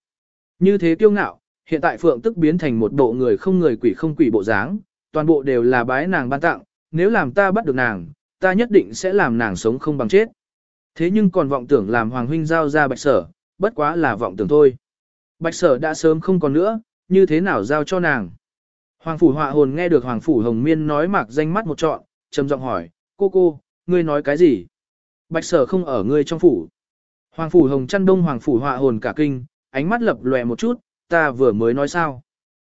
Như thế kiêu ngạo, hiện tại phượng tức biến thành một bộ người không người quỷ không quỷ bộ dáng, toàn bộ đều là bái nàng ban tặng, nếu làm ta bắt được nàng, ta nhất định sẽ làm nàng sống không bằng chết. Thế nhưng còn vọng tưởng làm hoàng huynh giao ra bạch sở, bất quá là vọng tưởng thôi. Bạch sở đã sớm không còn nữa, như thế nào giao cho nàng? Hoàng phủ họa hồn nghe được Hoàng phủ Hồng Miên nói mạc danh mắt một trọn, trầm giọng hỏi, cô cô, ngươi nói cái gì? Bạch sở không ở ngươi trong phủ. Hoàng phủ Hồng chăn đông Hoàng phủ họa hồn cả kinh, ánh mắt lập lòe một chút, ta vừa mới nói sao?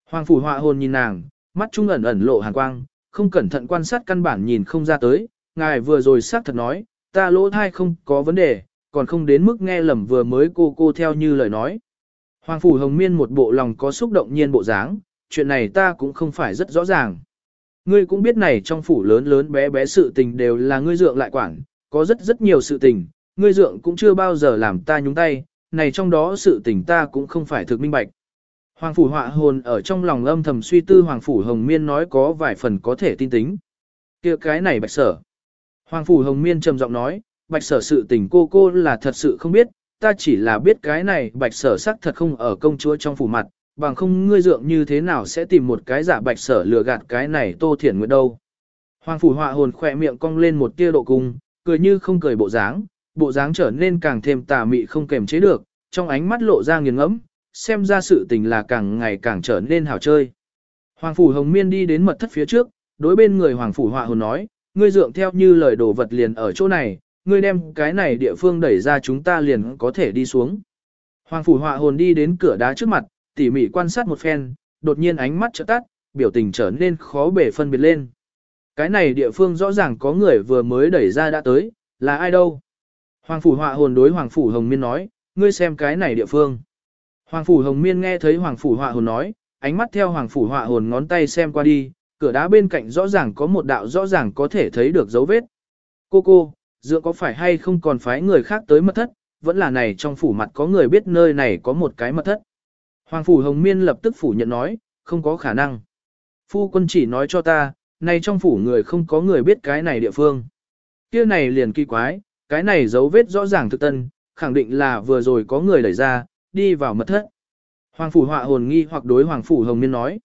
Hoàng phủ họa hồn nhìn nàng, mắt trung ẩn ẩn lộ hàn quang, không cẩn thận quan sát căn bản nhìn không ra tới, ngài vừa rồi xác thật nói, ta lỗ thai không có vấn đề, còn không đến mức nghe lầm vừa mới cô cô theo như lời nói. Hoàng phủ hồng miên một bộ lòng có xúc động nhiên bộ dáng, chuyện này ta cũng không phải rất rõ ràng. Ngươi cũng biết này trong phủ lớn lớn bé bé sự tình đều là ngươi dượng lại quản, có rất rất nhiều sự tình, ngươi dượng cũng chưa bao giờ làm ta nhúng tay, này trong đó sự tình ta cũng không phải thực minh bạch. Hoàng phủ họa hồn ở trong lòng âm thầm suy tư Hoàng phủ hồng miên nói có vài phần có thể tin tính. kia cái này bạch sở. Hoàng phủ hồng miên trầm giọng nói, bạch sở sự tình cô cô là thật sự không biết, ta chỉ là biết cái này bạch sở sắc thật không ở công chúa trong phủ mặt, bằng không ngươi dượng như thế nào sẽ tìm một cái giả bạch sở lừa gạt cái này tô thiển nguyện đâu. Hoàng phủ họa hồn khỏe miệng cong lên một tia độ cung, cười như không cười bộ dáng, bộ dáng trở nên càng thêm tà mị không kềm chế được, trong ánh mắt lộ ra nghiền ngẫm, xem ra sự tình là càng ngày càng trở nên hào chơi. Hoàng phủ hồng miên đi đến mật thất phía trước, đối bên người hoàng phủ họa hồn nói, ngươi dượng theo như lời đồ vật liền ở chỗ này, ngươi đem cái này địa phương đẩy ra chúng ta liền có thể đi xuống. Hoàng phủ họa hồn đi đến cửa đá trước mặt, tỉ mỉ quan sát một phen, đột nhiên ánh mắt trợ tắt, biểu tình trở nên khó bể phân biệt lên. Cái này địa phương rõ ràng có người vừa mới đẩy ra đã tới, là ai đâu? Hoàng phủ họa hồn đối Hoàng phủ Hồng Miên nói, ngươi xem cái này địa phương. Hoàng phủ Hồng Miên nghe thấy Hoàng phủ họa hồn nói, ánh mắt theo Hoàng phủ họa hồn ngón tay xem qua đi, cửa đá bên cạnh rõ ràng có một đạo rõ ràng có thể thấy được dấu vết. Cô cô, dựa có phải hay không còn phái người khác tới mật thất, vẫn là này trong phủ mặt có người biết nơi này có một cái mật thất. Hoàng phủ Hồng Miên lập tức phủ nhận nói, không có khả năng. Phu quân chỉ nói cho ta, này trong phủ người không có người biết cái này địa phương. Kia này liền kỳ quái, cái này dấu vết rõ ràng thực tân, khẳng định là vừa rồi có người đẩy ra, đi vào mật thất. Hoàng phủ họa hồn nghi hoặc đối Hoàng phủ Hồng Miên nói.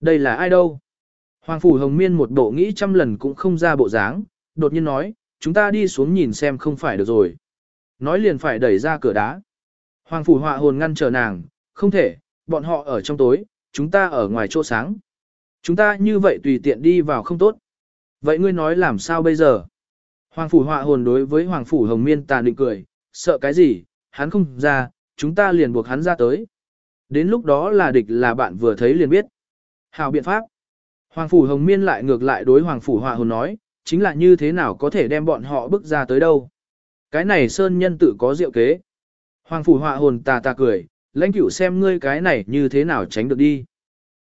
Đây là ai đâu? Hoàng phủ Hồng Miên một bộ nghĩ trăm lần cũng không ra bộ dáng, đột nhiên nói, chúng ta đi xuống nhìn xem không phải được rồi. Nói liền phải đẩy ra cửa đá. Hoàng phủ họa hồn ngăn trở nàng, không thể, bọn họ ở trong tối, chúng ta ở ngoài chỗ sáng. Chúng ta như vậy tùy tiện đi vào không tốt. Vậy ngươi nói làm sao bây giờ? Hoàng phủ họa hồn đối với Hoàng phủ hồng miên tàn định cười, sợ cái gì, hắn không ra, chúng ta liền buộc hắn ra tới. Đến lúc đó là địch là bạn vừa thấy liền biết. Hào biện pháp. Hoàng phủ hồng miên lại ngược lại đối Hoàng phủ họa hồn nói, chính là như thế nào có thể đem bọn họ bước ra tới đâu. Cái này sơn nhân tự có diệu kế. Hoàng phủ họa hồn tà tà cười, lãnh cửu xem ngươi cái này như thế nào tránh được đi.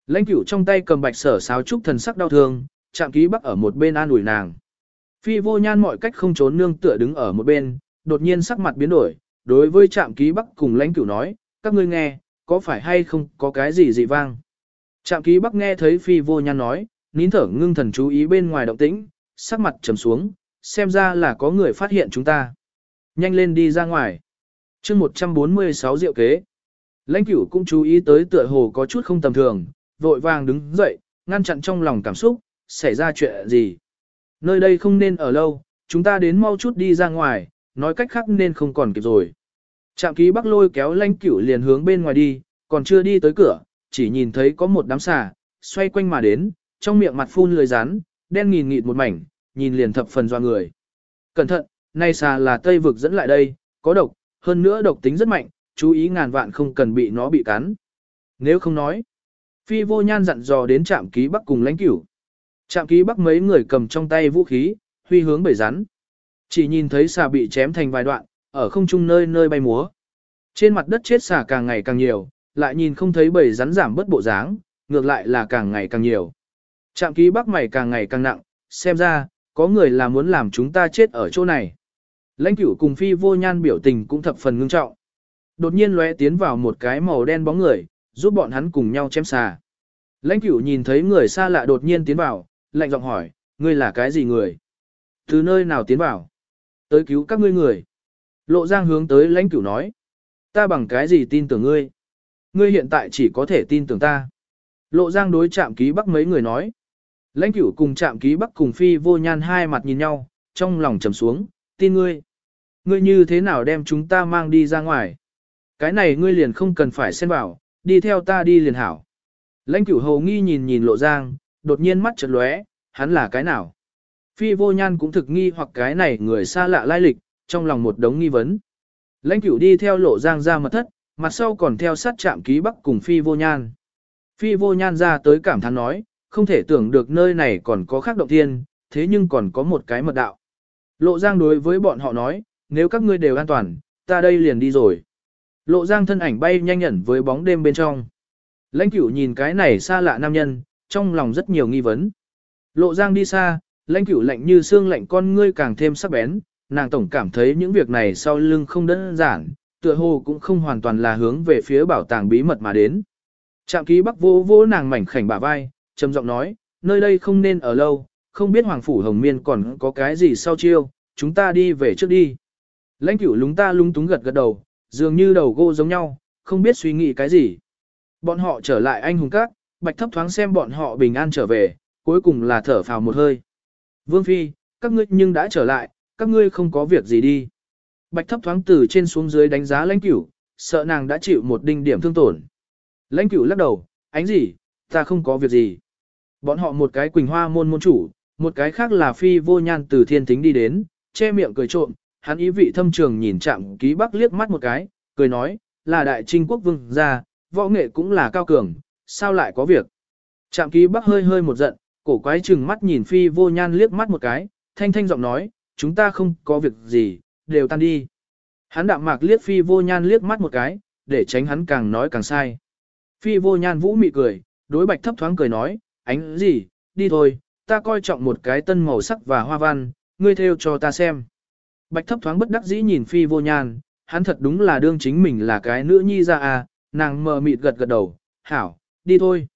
Lãnh cửu trong tay cầm bạch sở sáo trúc thần sắc đau thương, chạm ký bắc ở một bên an ủi nàng. Phi vô nhan mọi cách không trốn nương tựa đứng ở một bên, đột nhiên sắc mặt biến đổi, đối với trạm ký bắc cùng lãnh cửu nói, các ngươi nghe, có phải hay không có cái gì dị vang. Trạm ký bắc nghe thấy phi vô nhan nói, nín thở ngưng thần chú ý bên ngoài động tĩnh, sắc mặt trầm xuống, xem ra là có người phát hiện chúng ta. Nhanh lên đi ra ngoài. chương 146 diệu kế. Lãnh cửu cũng chú ý tới tựa hồ có chút không tầm thường, vội vàng đứng dậy, ngăn chặn trong lòng cảm xúc, xảy ra chuyện gì. Nơi đây không nên ở lâu, chúng ta đến mau chút đi ra ngoài, nói cách khác nên không còn kịp rồi. Trạm ký bắc lôi kéo lãnh cửu liền hướng bên ngoài đi, còn chưa đi tới cửa, chỉ nhìn thấy có một đám xà, xoay quanh mà đến, trong miệng mặt phun lười rán, đen nghìn nghịt một mảnh, nhìn liền thập phần doa người. Cẩn thận, nay xà là tây vực dẫn lại đây, có độc, hơn nữa độc tính rất mạnh, chú ý ngàn vạn không cần bị nó bị cắn. Nếu không nói, phi vô nhan dặn dò đến trạm ký bắc cùng lãnh cửu. Trạm ký bắc mấy người cầm trong tay vũ khí, huy hướng bầy rắn. Chỉ nhìn thấy xà bị chém thành vài đoạn, ở không trung nơi nơi bay múa. Trên mặt đất chết xà càng ngày càng nhiều, lại nhìn không thấy bầy rắn giảm bớt bộ dáng, ngược lại là càng ngày càng nhiều. Trạm ký bắc mày càng ngày càng nặng, xem ra, có người là muốn làm chúng ta chết ở chỗ này. Lãnh cửu cùng phi vô nhan biểu tình cũng thập phần ngưng trọng. Đột nhiên lóe tiến vào một cái màu đen bóng người, giúp bọn hắn cùng nhau chém xà. Lãnh cửu nhìn thấy người xa lạ đột nhiên tiến vào, lạnh giọng hỏi, ngươi là cái gì người? Từ nơi nào tiến vào? Tới cứu các ngươi người. Lộ giang hướng tới lãnh cửu nói. Ta bằng cái gì tin tưởng ngươi? Ngươi hiện tại chỉ có thể tin tưởng ta. Lộ giang đối chạm ký bắc mấy người nói. Lãnh cửu cùng chạm ký bắc cùng phi vô nhan hai mặt nhìn nhau, trong lòng trầm xuống, tin ngươi. Ngươi như thế nào đem chúng ta mang đi ra ngoài? Cái này ngươi liền không cần phải xen vào, đi theo ta đi liền hảo. Lãnh cửu hầu nghi nhìn nhìn lộ giang, đột nhiên mắt chợt lóe, hắn là cái nào? Phi vô nhan cũng thực nghi hoặc cái này người xa lạ lai lịch, trong lòng một đống nghi vấn. Lãnh cửu đi theo lộ giang ra mật thất, mặt sau còn theo sát chạm ký bắc cùng phi vô nhan. Phi vô nhan ra tới cảm thán nói, không thể tưởng được nơi này còn có khác động thiên, thế nhưng còn có một cái mật đạo. Lộ giang đối với bọn họ nói, nếu các ngươi đều an toàn, ta đây liền đi rồi. Lộ giang thân ảnh bay nhanh nhẩn với bóng đêm bên trong. Lãnh cửu nhìn cái này xa lạ nam nhân, trong lòng rất nhiều nghi vấn. Lộ giang đi xa, lãnh cửu lạnh như xương lạnh con ngươi càng thêm sắc bén, nàng tổng cảm thấy những việc này sau lưng không đơn giản, tựa hồ cũng không hoàn toàn là hướng về phía bảo tàng bí mật mà đến. Trạm ký bắc vô vô nàng mảnh khảnh bả vai, trầm giọng nói, nơi đây không nên ở lâu, không biết Hoàng Phủ Hồng Miên còn có cái gì sau chiêu, chúng ta đi về trước đi. Lãnh cửu lúng ta lung túng gật gật đầu, dường như đầu gô giống nhau, không biết suy nghĩ cái gì. Bọn họ trở lại anh hùng các, bạch thấp thoáng xem bọn họ bình an trở về, cuối cùng là thở phào một hơi. Vương Phi, các ngươi nhưng đã trở lại, các ngươi không có việc gì đi. Bạch thấp thoáng từ trên xuống dưới đánh giá lãnh cửu, sợ nàng đã chịu một đinh điểm thương tổn. Lãnh cửu lắc đầu, ánh gì, ta không có việc gì. Bọn họ một cái quỳnh hoa môn môn chủ, một cái khác là phi vô nhan từ thiên thính đi đến, che miệng cười trộm, hắn ý vị thâm trường nhìn chạm ký bắc liếc mắt một cái, cười nói, là đại trinh quốc vương gia, võ nghệ cũng là cao cường, sao lại có việc. Trạm ký bắc hơi hơi một giận, cổ quái chừng mắt nhìn phi vô nhan liếc mắt một cái, thanh thanh giọng nói, chúng ta không có việc gì, đều tan đi. Hắn đạm mạc liếc phi vô nhan liếc mắt một cái, để tránh hắn càng nói càng sai. Phi vô nhan vũ mị cười, đối bạch thấp thoáng cười nói, ánh gì, đi thôi, ta coi trọng một cái tân màu sắc và hoa văn, ngươi theo cho ta xem. Bạch thấp thoáng bất đắc dĩ nhìn phi vô nhan, hắn thật đúng là đương chính mình là cái nữ nhi ra à, nàng mờ mịt gật gật đầu, hảo, đi thôi.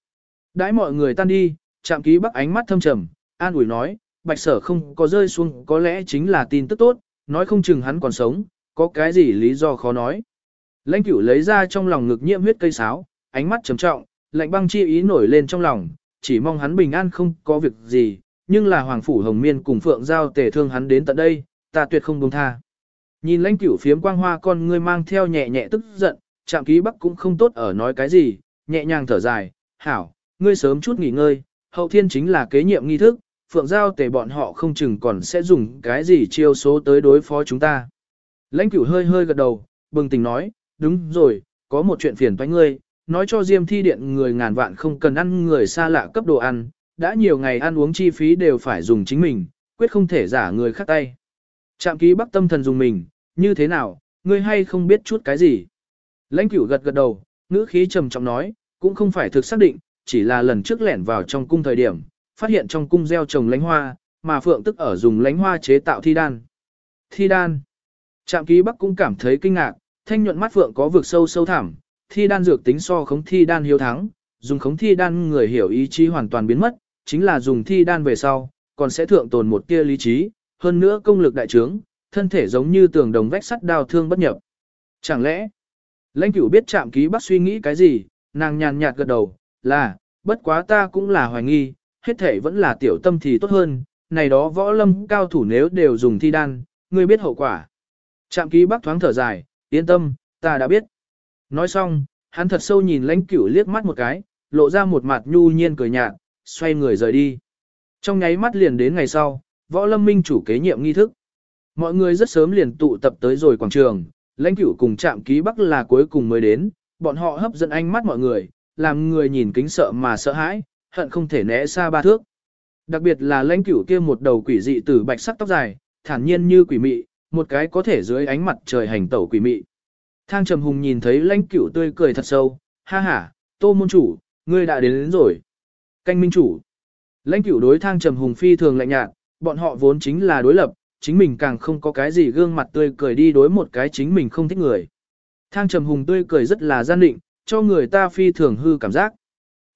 Đãi mọi người tan đi, chạm ký bắc ánh mắt thâm trầm, an ủi nói, bạch sở không có rơi xuống có lẽ chính là tin tức tốt, nói không chừng hắn còn sống, có cái gì lý do khó nói. Lãnh cửu lấy ra trong lòng ngực nhiễm huyết cây sáo, ánh mắt trầm trọng, lạnh băng chi ý nổi lên trong lòng, chỉ mong hắn bình an không có việc gì, nhưng là Hoàng Phủ Hồng Miên cùng Phượng Giao tề thương hắn đến tận đây, ta tuyệt không buông tha. Nhìn lãnh cửu phiếm quang hoa con ngươi mang theo nhẹ nhẹ tức giận, chạm ký bắc cũng không tốt ở nói cái gì, nhẹ nhàng thở dài, hảo, ngươi sớm chút nghỉ ngơi, hậu thiên chính là kế nhiệm nghi thức, Phượng Giao tề bọn họ không chừng còn sẽ dùng cái gì chiêu số tới đối phó chúng ta. Lãnh cửu hơi hơi gật đầu, bừng tỉnh nói, đúng rồi, có một chuyện phiền toái ngươi, nói cho Diêm Thi Điện người ngàn vạn không cần ăn người xa lạ cấp đồ ăn, đã nhiều ngày ăn uống chi phí đều phải dùng chính mình, quyết không thể giả người khác tay. Trạm ký bắc tâm thần dùng mình, như thế nào, ngươi hay không biết chút cái gì. Lãnh cửu gật gật đầu, ngữ khí trầm trọng nói, cũng không phải thực xác định, chỉ là lần trước lẻn vào trong cung thời điểm, phát hiện trong cung gieo trồng lánh hoa, mà phượng tức ở dùng lánh hoa chế tạo thi đan. Thi đan. Trạm ký bắc cũng cảm thấy kinh ngạc, thanh nhuận mắt phượng có vực sâu sâu thẳm, thi đan dược tính so khống thi đan hiếu thắng, dùng khống thi đan người hiểu ý chí hoàn toàn biến mất, chính là dùng thi đan về sau, còn sẽ thượng tồn một tia lý trí, hơn nữa công lực đại trướng, thân thể giống như tường đồng vách sắt đào thương bất nhập. Chẳng lẽ, lãnh cửu biết trạm ký bắc suy nghĩ cái gì, nàng nhàn nhạt gật đầu, là, bất quá ta cũng là hoài nghi, hết thể vẫn là tiểu tâm thì tốt hơn, này đó võ lâm cao thủ nếu đều dùng thi đan, ngươi biết hậu quả. Trạm ký bắc thoáng thở dài, yên tâm, ta đã biết. Nói xong, hắn thật sâu nhìn lãnh cửu liếc mắt một cái, lộ ra một mặt nhu nhiên cười nhạt, xoay người rời đi. Trong nháy mắt liền đến ngày sau, võ lâm minh chủ kế nhiệm nghi thức. Mọi người rất sớm liền tụ tập tới rồi quảng trường, lãnh cửu cùng trạm ký bắc là cuối cùng mới đến, bọn họ hấp dẫn ánh mắt mọi người, làm người nhìn kính sợ mà sợ hãi, hận không thể né xa ba thước. Đặc biệt là lãnh cửu kia một đầu quỷ dị từ bạch sắc tóc dài, thản nhiên như quỷ mị, một cái có thể dưới ánh mặt trời hành tẩu quỷ mị. Thang Trầm Hùng nhìn thấy lãnh cửu tươi cười thật sâu, ha ha, tô môn chủ, ngươi đã đến, đến rồi. Canh minh chủ. Lãnh cửu đối thang Trầm Hùng phi thường lạnh nhạt, bọn họ vốn chính là đối lập, chính mình càng không có cái gì gương mặt tươi cười đi đối một cái chính mình không thích người. Thang Trầm Hùng tươi cười rất là gian định, cho người ta phi thường hư cảm giác.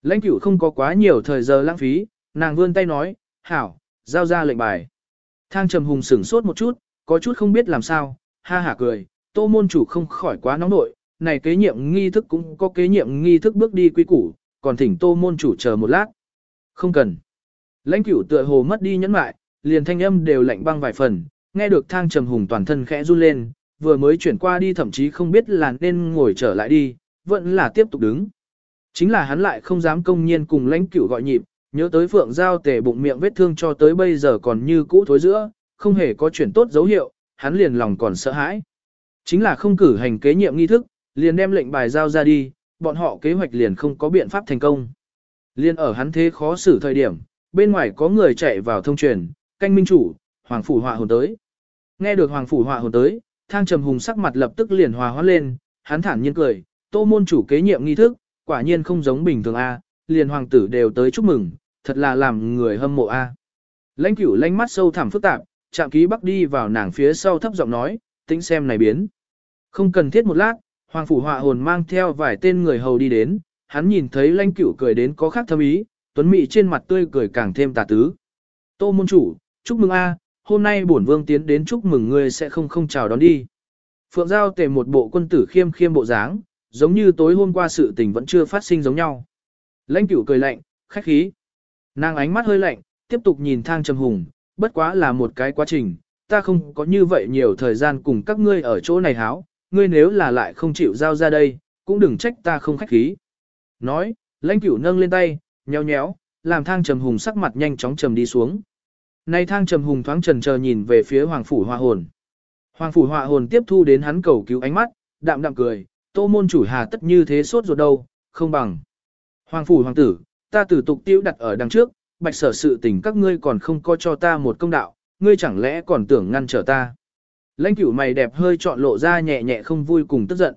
Lãnh cửu không có quá nhiều thời giờ lãng phí, nàng vươn tay nói, hảo, giao ra lệnh bài. Thang Trầm Hùng sửng sốt một chút, có chút không biết làm sao, ha hả cười, tô môn chủ không khỏi quá nóng nội, này kế nhiệm nghi thức cũng có kế nhiệm nghi thức bước đi quy củ, còn thỉnh tô môn chủ chờ một lát. Không cần. Lãnh cửu tựa hồ mất đi nhẫn mại, liền thanh âm đều lạnh băng vài phần, nghe được thang trầm hùng toàn thân khẽ run lên, vừa mới chuyển qua đi thậm chí không biết là nên ngồi trở lại đi, vẫn là tiếp tục đứng. Chính là hắn lại không dám công nhiên cùng lãnh cửu gọi nhịp, nhớ tới phượng giao tề bụng miệng vết thương cho tới bây giờ còn như cũ thối giữa, không hề có chuyển tốt dấu hiệu, hắn liền lòng còn sợ hãi. Chính là không cử hành kế nhiệm nghi thức, liền đem lệnh bài giao ra đi, bọn họ kế hoạch liền không có biện pháp thành công. Liên ở hắn thế khó xử thời điểm, bên ngoài có người chạy vào thông truyền, canh minh chủ, hoàng phủ họa hồn tới. Nghe được hoàng phủ họa hồn tới, thang trầm hùng sắc mặt lập tức liền hòa hoãn lên, hắn thản nhiên cười, tô môn chủ kế nhiệm nghi thức, quả nhiên không giống bình thường a, liền hoàng tử đều tới chúc mừng, thật là làm người hâm mộ a. Lãnh cửu lánh mắt sâu thẳm phức tạp, chạm ký bắc đi vào nàng phía sau thấp giọng nói, tính xem này biến. Không cần thiết một lát, hoàng phủ họa hồn mang theo vài tên người hầu đi đến, hắn nhìn thấy lãnh cửu cười đến có khác thâm ý, tuấn mị trên mặt tươi cười càng thêm tà tứ. Tô môn chủ, chúc mừng a, hôm nay bổn vương tiến đến chúc mừng ngươi sẽ không không chào đón đi. Phượng Giao tề một bộ quân tử khiêm khiêm bộ dáng, giống như tối hôm qua sự tình vẫn chưa phát sinh giống nhau. Lãnh cửu cười lạnh, khách khí. Nàng ánh mắt hơi lạnh, tiếp tục nhìn thang trầm hùng, bất quá là một cái quá trình, ta không có như vậy nhiều thời gian cùng các ngươi ở chỗ này háo, ngươi nếu là lại không chịu giao ra đây, cũng đừng trách ta không khách khí. Nói, lãnh cửu nâng lên tay, nhéo nhéo, làm thang trầm hùng sắc mặt nhanh chóng trầm đi xuống. Nay thang trầm hùng thoáng trần chờ nhìn về phía hoàng phủ hoa hồn. Hoàng phủ hoa hồn tiếp thu đến hắn cầu cứu ánh mắt, đạm đạm cười, tô môn chủ hà tất như thế sốt ruột đâu, không bằng. Hoàng phủ hoàng tử, ta tử tục tiêu đặt ở đằng trước, bạch sở sự tình các ngươi còn không có cho ta một công đạo, ngươi chẳng lẽ còn tưởng ngăn trở ta. Lãnh cửu mày đẹp hơi trọn lộ ra nhẹ nhẹ không vui cùng tức giận.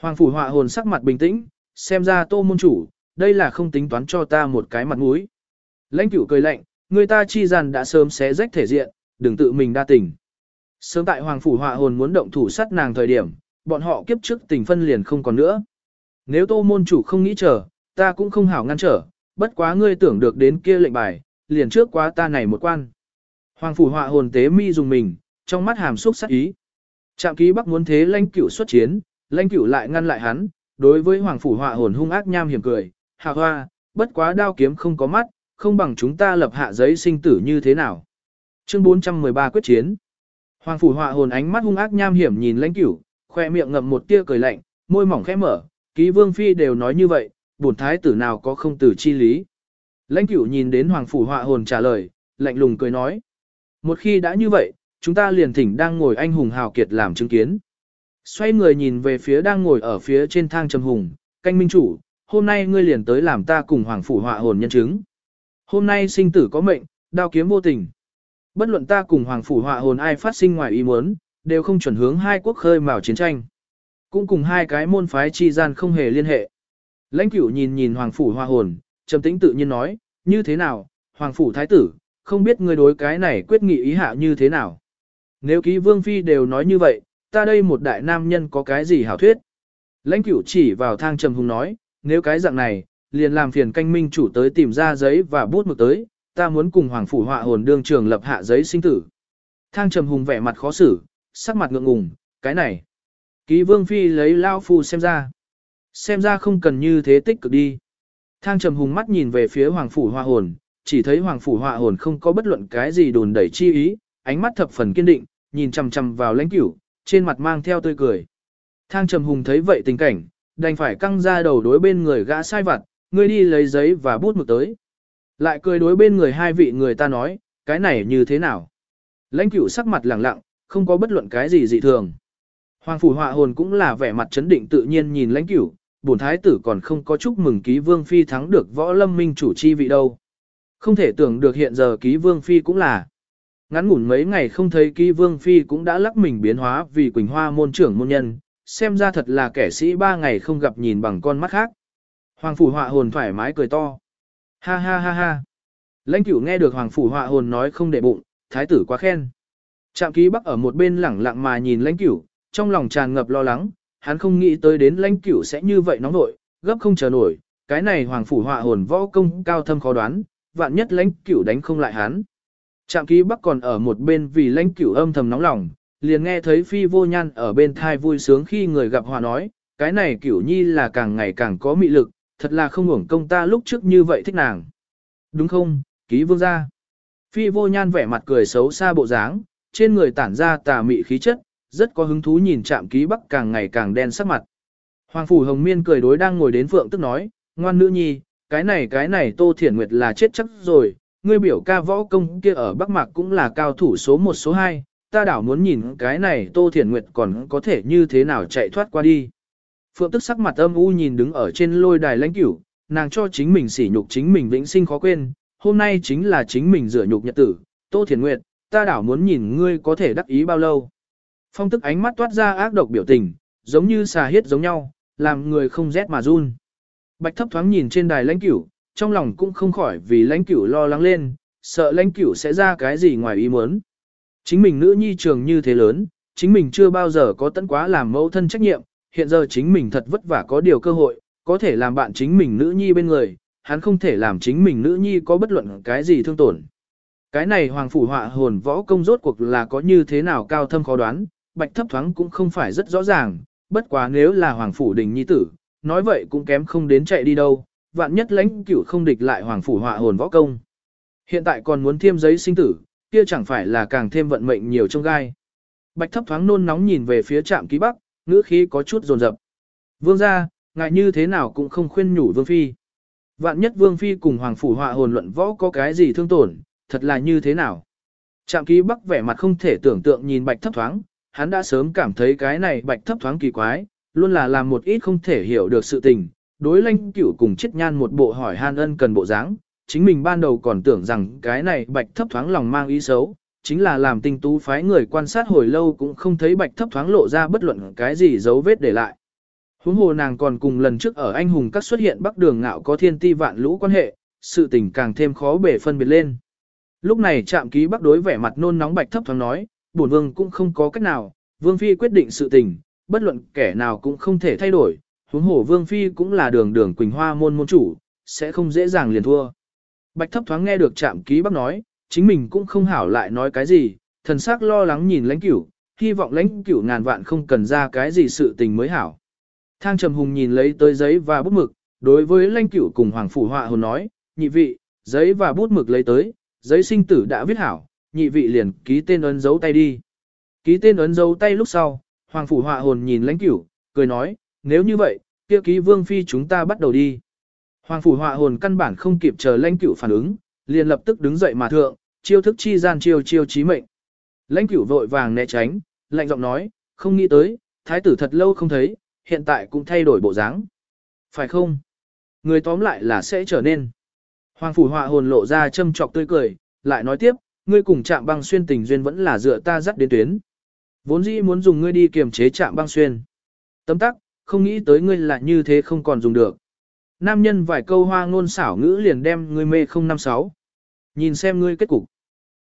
Hoàng phủ họa hồn sắc mặt bình tĩnh, xem ra tô môn chủ, đây là không tính toán cho ta một cái mặt mũi. Lãnh cửu cười lạnh, người ta chi rằng đã sớm xé rách thể diện, đừng tự mình đa tình. Sớm tại Hoàng phủ họa hồn muốn động thủ sát nàng thời điểm, bọn họ kiếp trước tình phân liền không còn nữa. Nếu tô môn chủ không nghĩ chờ, ta cũng không hảo ngăn trở, bất quá ngươi tưởng được đến kia lệnh bài, liền trước quá ta này một quan. Hoàng phủ họa hồn tế mi dùng mình, trong mắt hàm xúc sắc ý. Trạm ký bắc muốn thế lãnh cửu xuất chiến, lãnh cửu lại ngăn lại hắn, đối với hoàng phủ họa hồn hung ác nham hiểm cười, hạ hoa, bất quá đao kiếm không có mắt, không bằng chúng ta lập hạ giấy sinh tử như thế nào. Chương 413 quyết chiến. Hoàng phủ họa hồn ánh mắt hung ác nham hiểm nhìn lãnh cửu, khoe miệng ngậm một tia cười lạnh, môi mỏng khẽ mở, ký vương phi đều nói như vậy, bổn thái tử nào có không tử chi lý. Lãnh cửu nhìn đến hoàng phủ họa hồn trả lời, lạnh lùng cười nói. Một khi đã như vậy, chúng ta liền thỉnh đang ngồi anh hùng hào kiệt làm chứng kiến. Xoay người nhìn về phía đang ngồi ở phía trên thang trầm hùng, canh minh chủ, hôm nay ngươi liền tới làm ta cùng hoàng phủ họa hồn nhân chứng. Hôm nay sinh tử có mệnh, đao kiếm vô tình. Bất luận ta cùng hoàng phủ họa hồn ai phát sinh ngoài ý muốn, đều không chuẩn hướng hai quốc khơi mào chiến tranh. Cũng cùng hai cái môn phái chi gian không hề liên hệ. Lãnh cửu nhìn nhìn hoàng phủ Hoa hồn, trầm tĩnh tự nhiên nói, như thế nào, hoàng phủ thái tử, không biết người đối cái này quyết nghị ý hạ như thế nào. Nếu ký vương phi đều nói như vậy, ta đây một đại nam nhân có cái gì hảo thuyết. Lãnh cửu chỉ vào thang trầm hùng nói, nếu cái dạng này, liền làm phiền canh minh chủ tới tìm ra giấy và bút mực tới, ta muốn cùng hoàng phủ họa hồn đương trường lập hạ giấy sinh tử. Thang trầm hùng vẻ mặt khó xử, sắc mặt ngượng ngùng, cái này. Ký vương phi lấy lao phu xem ra. Xem ra không cần như thế tích cực đi. Thang trầm hùng mắt nhìn về phía hoàng phủ hoa hồn, chỉ thấy hoàng phủ hoa hồn không có bất luận cái gì đồn đẩy chi ý, ánh mắt thập phần kiên định, nhìn chằm chằm vào lãnh cửu, trên mặt mang theo tươi cười. Thang trầm hùng thấy vậy tình cảnh, đành phải căng ra đầu đối bên người gã sai vặt, ngươi đi lấy giấy và bút mực tới. Lại cười đối bên người hai vị người ta nói, cái này như thế nào? Lãnh cửu sắc mặt lẳng lặng, không có bất luận cái gì dị thường. Hoàng phủ họa hồn cũng là vẻ mặt chấn định tự nhiên nhìn lãnh cửu, bổn thái tử còn không có chúc mừng ký vương phi thắng được võ lâm minh chủ chi vị đâu. Không thể tưởng được hiện giờ ký vương phi cũng là. Ngắn ngủn mấy ngày không thấy ký vương phi cũng đã lắc mình biến hóa vì Quỳnh Hoa môn trưởng môn nhân, xem ra thật là kẻ sĩ ba ngày không gặp nhìn bằng con mắt khác. Hoàng phủ họa hồn thoải mái cười to. Ha ha ha ha. Lãnh cửu nghe được hoàng phủ họa hồn nói không để bụng, thái tử quá khen. Trạm ký bắc ở một bên lẳng lặng mà nhìn lãnh cửu, trong lòng tràn ngập lo lắng, hắn không nghĩ tới đến lãnh cửu sẽ như vậy nóng nội, gấp không chờ nổi, cái này hoàng phủ họa hồn võ công cao thâm khó đoán, vạn nhất lãnh cửu đánh không lại hắn. Trạm ký bắc còn ở một bên vì lãnh cửu âm thầm nóng lòng, liền nghe thấy phi vô nhan ở bên thai vui sướng khi người gặp hòa nói, cái này cửu nhi là càng ngày càng có mị lực, thật là không hưởng công ta lúc trước như vậy thích nàng. Đúng không, ký vương gia. Phi vô nhan vẻ mặt cười xấu xa bộ dáng, trên người tản ra tà mị khí chất, rất có hứng thú nhìn chạm ký bắc càng ngày càng đen sắc mặt. Hoàng phủ hồng miên cười đối đang ngồi đến phượng tức nói, ngoan nữ nhi, cái này cái này tô thiển nguyệt là chết chắc rồi, ngươi biểu ca võ công kia ở Bắc Mạc cũng là cao thủ số 1 số 2, ta đảo muốn nhìn cái này tô thiển nguyệt còn có thể như thế nào chạy thoát qua đi. Phượng tức sắc mặt âm u nhìn đứng ở trên lôi đài lãnh cửu, nàng cho chính mình sỉ nhục chính mình vĩnh sinh khó quên, hôm nay chính là chính mình rửa nhục nhật tử, Tô Thiển Nguyệt, ta đảo muốn nhìn ngươi có thể đắc ý bao lâu. Phong tức ánh mắt toát ra ác độc biểu tình, giống như xà hiết giống nhau, làm người không rét mà run. Bạch thấp thoáng nhìn trên đài lãnh cửu, trong lòng cũng không khỏi vì lãnh cửu lo lắng lên, sợ lãnh cửu sẽ ra cái gì ngoài ý muốn. Chính mình nữ nhi trường như thế lớn, chính mình chưa bao giờ có tận quá làm mẫu thân trách nhiệm, hiện giờ chính mình thật vất vả có điều cơ hội, có thể làm bạn chính mình nữ nhi bên người, hắn không thể làm chính mình nữ nhi có bất luận cái gì thương tổn. Cái này hoàng phủ họa hồn võ công rốt cuộc là có như thế nào cao thâm khó đoán, bạch thấp thoáng cũng không phải rất rõ ràng, bất quá nếu là hoàng phủ đình nhi tử, nói vậy cũng kém không đến chạy đi đâu, vạn nhất lãnh cửu không địch lại hoàng phủ họa hồn võ công. Hiện tại còn muốn thêm giấy sinh tử, kia chẳng phải là càng thêm vận mệnh nhiều trong gai. Bạch thấp thoáng nôn nóng nhìn về phía trạm ký bắc, ngữ khí có chút rồn rập. Vương gia, ngại như thế nào cũng không khuyên nhủ vương phi. Vạn nhất vương phi cùng hoàng phủ họa hồn luận võ có cái gì thương tổn, thật là như thế nào. Trạm ký bắc vẻ mặt không thể tưởng tượng nhìn bạch thấp thoáng, hắn đã sớm cảm thấy cái này bạch thấp thoáng kỳ quái, luôn là làm một ít không thể hiểu được sự tình, đối lãnh cửu cùng chết nhan một bộ hỏi han ân cần bộ dáng, chính mình ban đầu còn tưởng rằng cái này bạch thấp thoáng lòng mang ý xấu, chính là làm tinh tú phái người quan sát hồi lâu cũng không thấy bạch thấp thoáng lộ ra bất luận cái gì dấu vết để lại. Huống hồ nàng còn cùng lần trước ở anh hùng các xuất hiện bắc đường ngạo có thiên ti vạn lũ quan hệ, sự tình càng thêm khó bể phân biệt lên. Lúc này chạm ký bắc đối vẻ mặt nôn nóng bạch thấp thoáng nói, bổn vương cũng không có cách nào, vương phi quyết định sự tình, bất luận kẻ nào cũng không thể thay đổi, huống hồ vương phi cũng là đường đường quỳnh hoa môn môn chủ, sẽ không dễ dàng liền thua. Bạch thấp thoáng nghe được chạm ký bắc nói, chính mình cũng không hảo lại nói cái gì, thần sắc lo lắng nhìn lãnh cửu, hy vọng lãnh cửu ngàn vạn không cần ra cái gì sự tình mới hảo. Thang trầm hùng nhìn lấy tới giấy và bút mực, đối với lãnh cửu cùng hoàng phủ họa hồn nói, nhị vị, giấy và bút mực lấy tới, giấy sinh tử đã viết hảo, nhị vị liền ký tên ấn dấu tay đi. Ký tên ấn dấu tay lúc sau, hoàng phủ họa hồn nhìn lãnh cửu, cười nói, nếu như vậy, kia ký vương phi chúng ta bắt đầu đi. Hoàng phủ họa hồn căn bản không kịp chờ lãnh cửu phản ứng, liền lập tức đứng dậy mà thượng, chiêu thức chi gian chiêu chiêu chí mệnh. Lãnh cửu vội vàng né tránh, lạnh giọng nói, không nghĩ tới, thái tử thật lâu không thấy, hiện tại cũng thay đổi bộ dáng. Phải không? Người tóm lại là sẽ trở nên. Hoàng phủ họa hồn lộ ra châm trọc tươi cười, lại nói tiếp, ngươi cùng chạm băng xuyên tình duyên vẫn là dựa ta dắt đến tuyến. Vốn dĩ muốn dùng ngươi đi kiềm chế chạm băng xuyên. Tấm tắc, không nghĩ tới ngươi là như thế không còn dùng được. Nam nhân vài câu hoa ngôn xảo ngữ liền đem ngươi mê 056. Nhìn xem ngươi kết cục.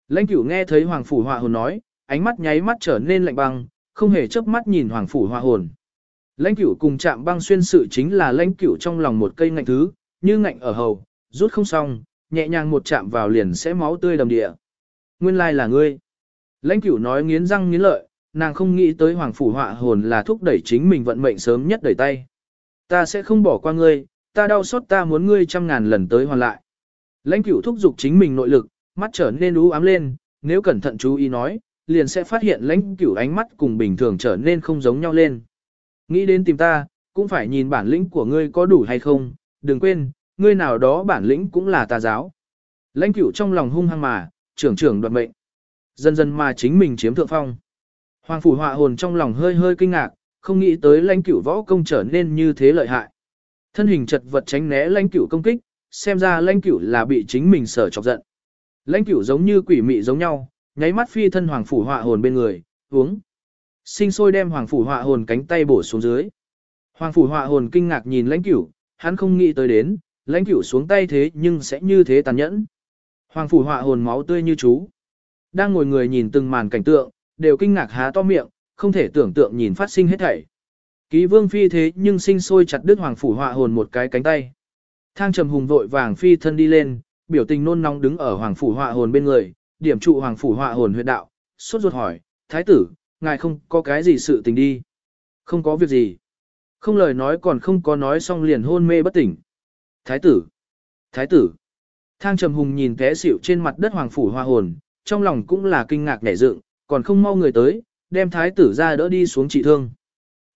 Lãnh cửu nghe thấy hoàng phủ họa hồn nói, ánh mắt nháy mắt trở nên lạnh băng, không hề chớp mắt nhìn hoàng phủ họa hồn. Lãnh cửu cùng chạm băng xuyên sự chính là lãnh cửu trong lòng một cây ngạnh thứ, như ngạnh ở hầu, rút không xong, nhẹ nhàng một chạm vào liền sẽ máu tươi đầm địa. Nguyên lai là ngươi. Lãnh cửu nói nghiến răng nghiến lợi, nàng không nghĩ tới hoàng phủ họa hồn là thúc đẩy chính mình vận mệnh sớm nhất đẩy tay. Ta sẽ không bỏ qua ngươi, ta đau xót ta muốn ngươi trăm ngàn lần tới hoàn lại. Lãnh cửu thúc giục chính mình nội lực, mắt trở nên u ám lên, nếu cẩn thận chú ý nói, liền sẽ phát hiện lãnh cửu ánh mắt cùng bình thường trở nên không giống nhau lên. Nghĩ đến tìm ta, cũng phải nhìn bản lĩnh của ngươi có đủ hay không, đừng quên, ngươi nào đó bản lĩnh cũng là tà giáo. Lãnh cửu trong lòng hung hăng mà, trưởng trưởng đoạt mệnh. Dần dần mà chính mình chiếm thượng phong. Hoàng phủ họa hồn trong lòng hơi hơi kinh ngạc, không nghĩ tới lãnh cửu võ công trở nên như thế lợi hại. Thân hình chật vật tránh né lãnh cửu công kích, xem ra lãnh cửu là bị chính mình sở chọc giận. Lãnh cửu giống như quỷ mị giống nhau, nháy mắt phi thân hoàng phủ họa hồn bên người, uống. Sinh sôi đem hoàng phủ họa hồn cánh tay bổ xuống dưới. Hoàng phủ họa hồn kinh ngạc nhìn lãnh cửu, hắn không nghĩ tới đến, lãnh cửu xuống tay thế nhưng sẽ như thế tàn nhẫn. Hoàng phủ họa hồn máu tươi như chú. Đang ngồi người nhìn từng màn cảnh tượng, đều kinh ngạc há to miệng, không thể tưởng tượng nhìn phát sinh hết thảy. Ký vương phi thế nhưng sinh sôi chặt đứt hoàng phủ họa hồn một cái cánh tay. Thang trầm hùng vội vàng phi thân đi lên, biểu tình nôn nóng đứng ở hoàng phủ họa hồn bên người, điểm trụ hoàng phủ họa hồn huyệt đạo, sốt ruột hỏi, thái tử, ngài không có cái gì sự tình đi. Không có việc gì. Không lời nói còn không có nói xong liền hôn mê bất tỉnh. Thái tử. Thái tử. Thang trầm hùng nhìn té xỉu trên mặt đất hoàng phủ hoa hồn, trong lòng cũng là kinh ngạc nhảy dựng, còn không mau người tới, đem thái tử ra đỡ đi xuống trị thương.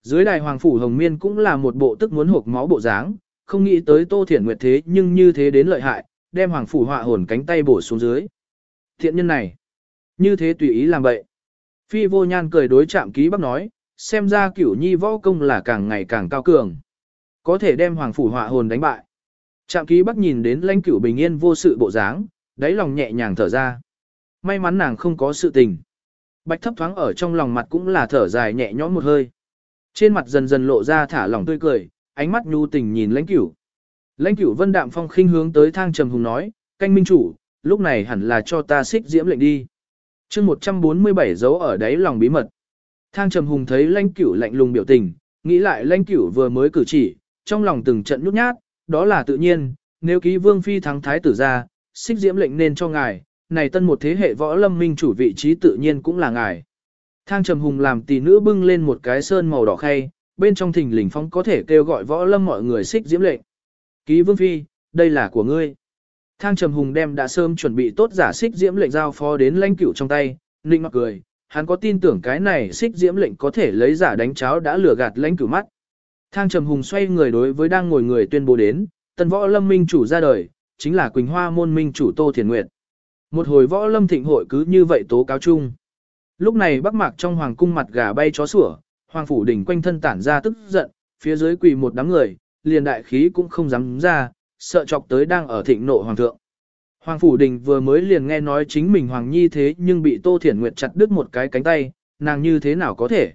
Dưới đài hoàng phủ hồng miên cũng là một bộ tức muốn hộp máu bộ dáng, không nghĩ tới tô thiển nguyệt thế nhưng như thế đến lợi hại, đem hoàng phủ họa hồn cánh tay bổ xuống dưới. Thiện nhân này, như thế tùy ý làm vậy. Phi vô nhan cười đối chạm ký bắc nói, xem ra cửu nhi võ công là càng ngày càng cao cường. Có thể đem hoàng phủ họa hồn đánh bại. Trạm ký bắc nhìn đến lãnh cửu bình yên vô sự bộ dáng, đáy lòng nhẹ nhàng thở ra. May mắn nàng không có sự tình. Bạch thấp thoáng ở trong lòng mặt cũng là thở dài nhẹ nhõm một hơi. Trên mặt dần dần lộ ra thả lỏng tươi cười, ánh mắt nhu tình nhìn lãnh cửu. Lãnh cửu vân đạm phong khinh hướng tới thang trầm hùng nói, canh minh chủ, lúc này hẳn là cho ta xích diễm lệnh đi. chương 147 dấu ở đáy lòng bí mật. Thang trầm hùng thấy lãnh cửu lạnh lùng biểu tình, nghĩ lại lãnh cửu vừa mới cử chỉ, trong lòng từng trận nhút nhát, đó là tự nhiên, nếu ký vương phi thắng thái tử ra, xích diễm lệnh nên cho ngài, này tân một thế hệ võ lâm minh chủ vị trí tự nhiên cũng là ngài. Thang trầm hùng làm tỷ nữ bưng lên một cái sơn màu đỏ khay, bên trong thình lình phong có thể kêu gọi võ lâm mọi người xích diễm lệnh. Ký vương phi, đây là của ngươi. Thang trầm hùng đem đã sớm chuẩn bị tốt giả xích diễm lệnh giao phó đến lãnh cửu trong tay, ninh mặc cười, hắn có tin tưởng cái này xích diễm lệnh có thể lấy giả đánh cháo đã lừa gạt lãnh cửu mắt. Thang trầm hùng xoay người đối với đang ngồi người tuyên bố đến, tân võ lâm minh chủ ra đời, chính là Quỳnh Hoa môn minh chủ Tô Thiền Nguyệt. Một hồi võ lâm thịnh hội cứ như vậy tố cáo chung. Lúc này bắc mạc trong hoàng cung mặt gà bay chó sủa, hoàng phủ đỉnh quanh thân tản ra tức giận, phía dưới quỳ một đám người, liền đại khí cũng không dám ra, sợ chọc tới đang ở thịnh nộ hoàng thượng. Hoàng Phủ Đình vừa mới liền nghe nói chính mình Hoàng Nhi thế nhưng bị Tô Thiển Nguyệt chặt đứt một cái cánh tay, nàng như thế nào có thể.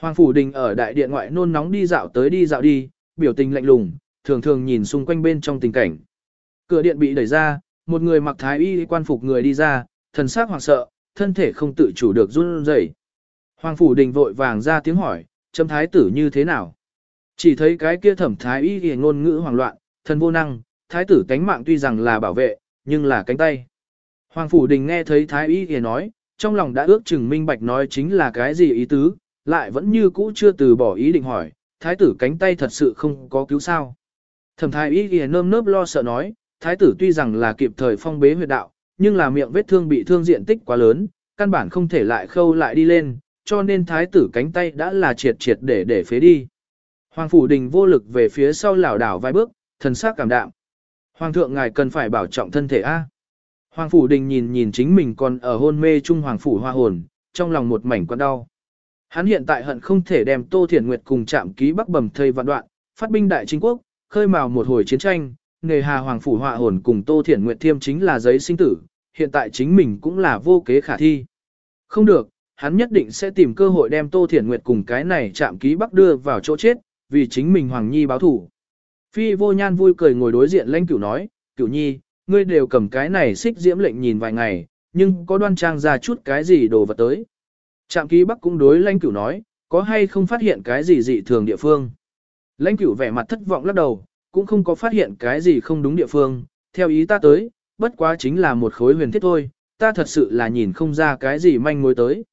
Hoàng Phủ Đình ở đại điện ngoại nôn nóng đi dạo tới đi dạo đi, biểu tình lạnh lùng, thường thường nhìn xung quanh bên trong tình cảnh. Cửa điện bị đẩy ra, một người mặc thái y quan phục người đi ra, thần sắc hoảng sợ, thân thể không tự chủ được run rẩy. Hoàng Phủ Đình vội vàng ra tiếng hỏi, châm thái tử như thế nào? Chỉ thấy cái kia thẩm thái y thì ngôn ngữ hoảng loạn, thần vô năng, thái tử cánh mạng tuy rằng là bảo vệ, nhưng là cánh tay. Hoàng Phủ Đình nghe thấy thái y thì nói, trong lòng đã ước chừng minh bạch nói chính là cái gì ý tứ, lại vẫn như cũ chưa từ bỏ ý định hỏi, thái tử cánh tay thật sự không có cứu sao. Thẩm thái y ghi nơm nớp lo sợ nói, thái tử tuy rằng là kịp thời phong bế huyệt đạo, nhưng là miệng vết thương bị thương diện tích quá lớn, căn bản không thể lại khâu lại đi lên, cho nên thái tử cánh tay đã là triệt triệt để để phế đi. Hoàng phủ đình vô lực về phía sau lảo đảo vài bước, thần sắc cảm đạm. Hoàng thượng ngài cần phải bảo trọng thân thể a. Hoàng phủ đình nhìn nhìn chính mình còn ở hôn mê trung hoàng phủ hoa hồn, trong lòng một mảnh quan đau. Hắn hiện tại hận không thể đem Tô Thiển Nguyệt cùng chạm ký bắc bầm thây vạn đoạn, phát binh đại chính quốc, khơi mào một hồi chiến tranh, nghề hà hoàng phủ họa hồn cùng Tô Thiển Nguyệt thiêm chính là giấy sinh tử, hiện tại chính mình cũng là vô kế khả thi. Không được, hắn nhất định sẽ tìm cơ hội đem Tô Thiển Nguyệt cùng cái này chạm ký bắc đưa vào chỗ chết, vì chính mình Hoàng Nhi báo thủ. Phi vô nhan vui cười ngồi đối diện lãnh cửu nói, cửu nhi, ngươi đều cầm cái này xích diễm lệnh nhìn vài ngày, nhưng có đoan trang ra chút cái gì đồ vật tới. Trạm ký bắc cũng đối lãnh cửu nói, có hay không phát hiện cái gì dị thường địa phương. Lãnh cửu vẻ mặt thất vọng lắc đầu, cũng không có phát hiện cái gì không đúng địa phương, theo ý ta tới, bất quá chính là một khối huyền thiết thôi, ta thật sự là nhìn không ra cái gì manh mối tới.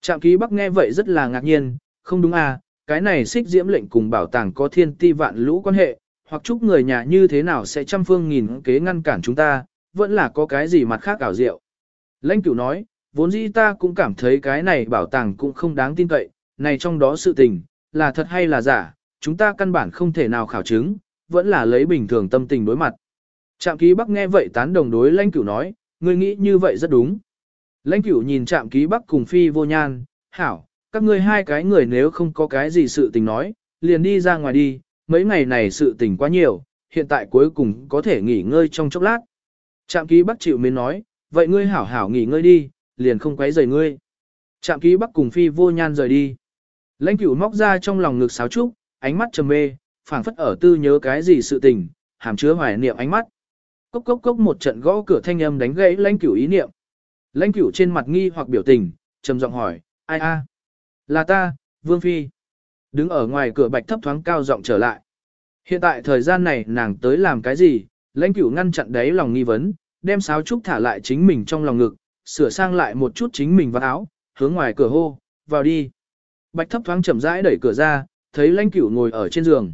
Trạm ký bắc nghe vậy rất là ngạc nhiên, không đúng à, cái này xích diễm lệnh cùng bảo tàng có thiên ti vạn lũ quan hệ, hoặc chúc người nhà như thế nào sẽ trăm phương nghìn kế ngăn cản chúng ta, vẫn là có cái gì mặt khác ảo diệu. Lãnh cửu nói, vốn dĩ ta cũng cảm thấy cái này bảo tàng cũng không đáng tin cậy, này trong đó sự tình, là thật hay là giả, chúng ta căn bản không thể nào khảo chứng, vẫn là lấy bình thường tâm tình đối mặt. Trạm ký bắc nghe vậy tán đồng đối lãnh cửu nói, ngươi nghĩ như vậy rất đúng. Lãnh cửu nhìn trạm ký bắc cùng phi vô nhan, hảo, các ngươi hai cái người nếu không có cái gì sự tình nói, liền đi ra ngoài đi, mấy ngày này sự tình quá nhiều, hiện tại cuối cùng có thể nghỉ ngơi trong chốc lát. Trạm ký bắc chịu mến nói, vậy ngươi hảo hảo nghỉ ngơi đi, liền không quấy rầy ngươi. Trạm ký bắc cùng phi vô nhan rời đi. Lãnh cửu móc ra trong lòng ngực sáo trúc, ánh mắt trầm mê, phảng phất ở tư nhớ cái gì sự tình, hàm chứa hoài niệm ánh mắt. Cốc cốc cốc một trận gõ cửa thanh âm đánh gãy lãnh cửu ý niệm. Lãnh cửu trên mặt nghi hoặc biểu tình, trầm giọng hỏi, ai a? Là ta, Vương Phi. Đứng ở ngoài cửa bạch thấp thoáng cao giọng trở lại. Hiện tại thời gian này nàng tới làm cái gì, lãnh cửu ngăn chặn đấy lòng nghi vấn, đem sáo trúc thả lại chính mình trong lòng ngực, sửa sang lại một chút chính mình vào áo, hướng ngoài cửa hô, vào đi. Bạch thấp thoáng chậm rãi đẩy cửa ra, thấy lãnh cửu ngồi ở trên giường.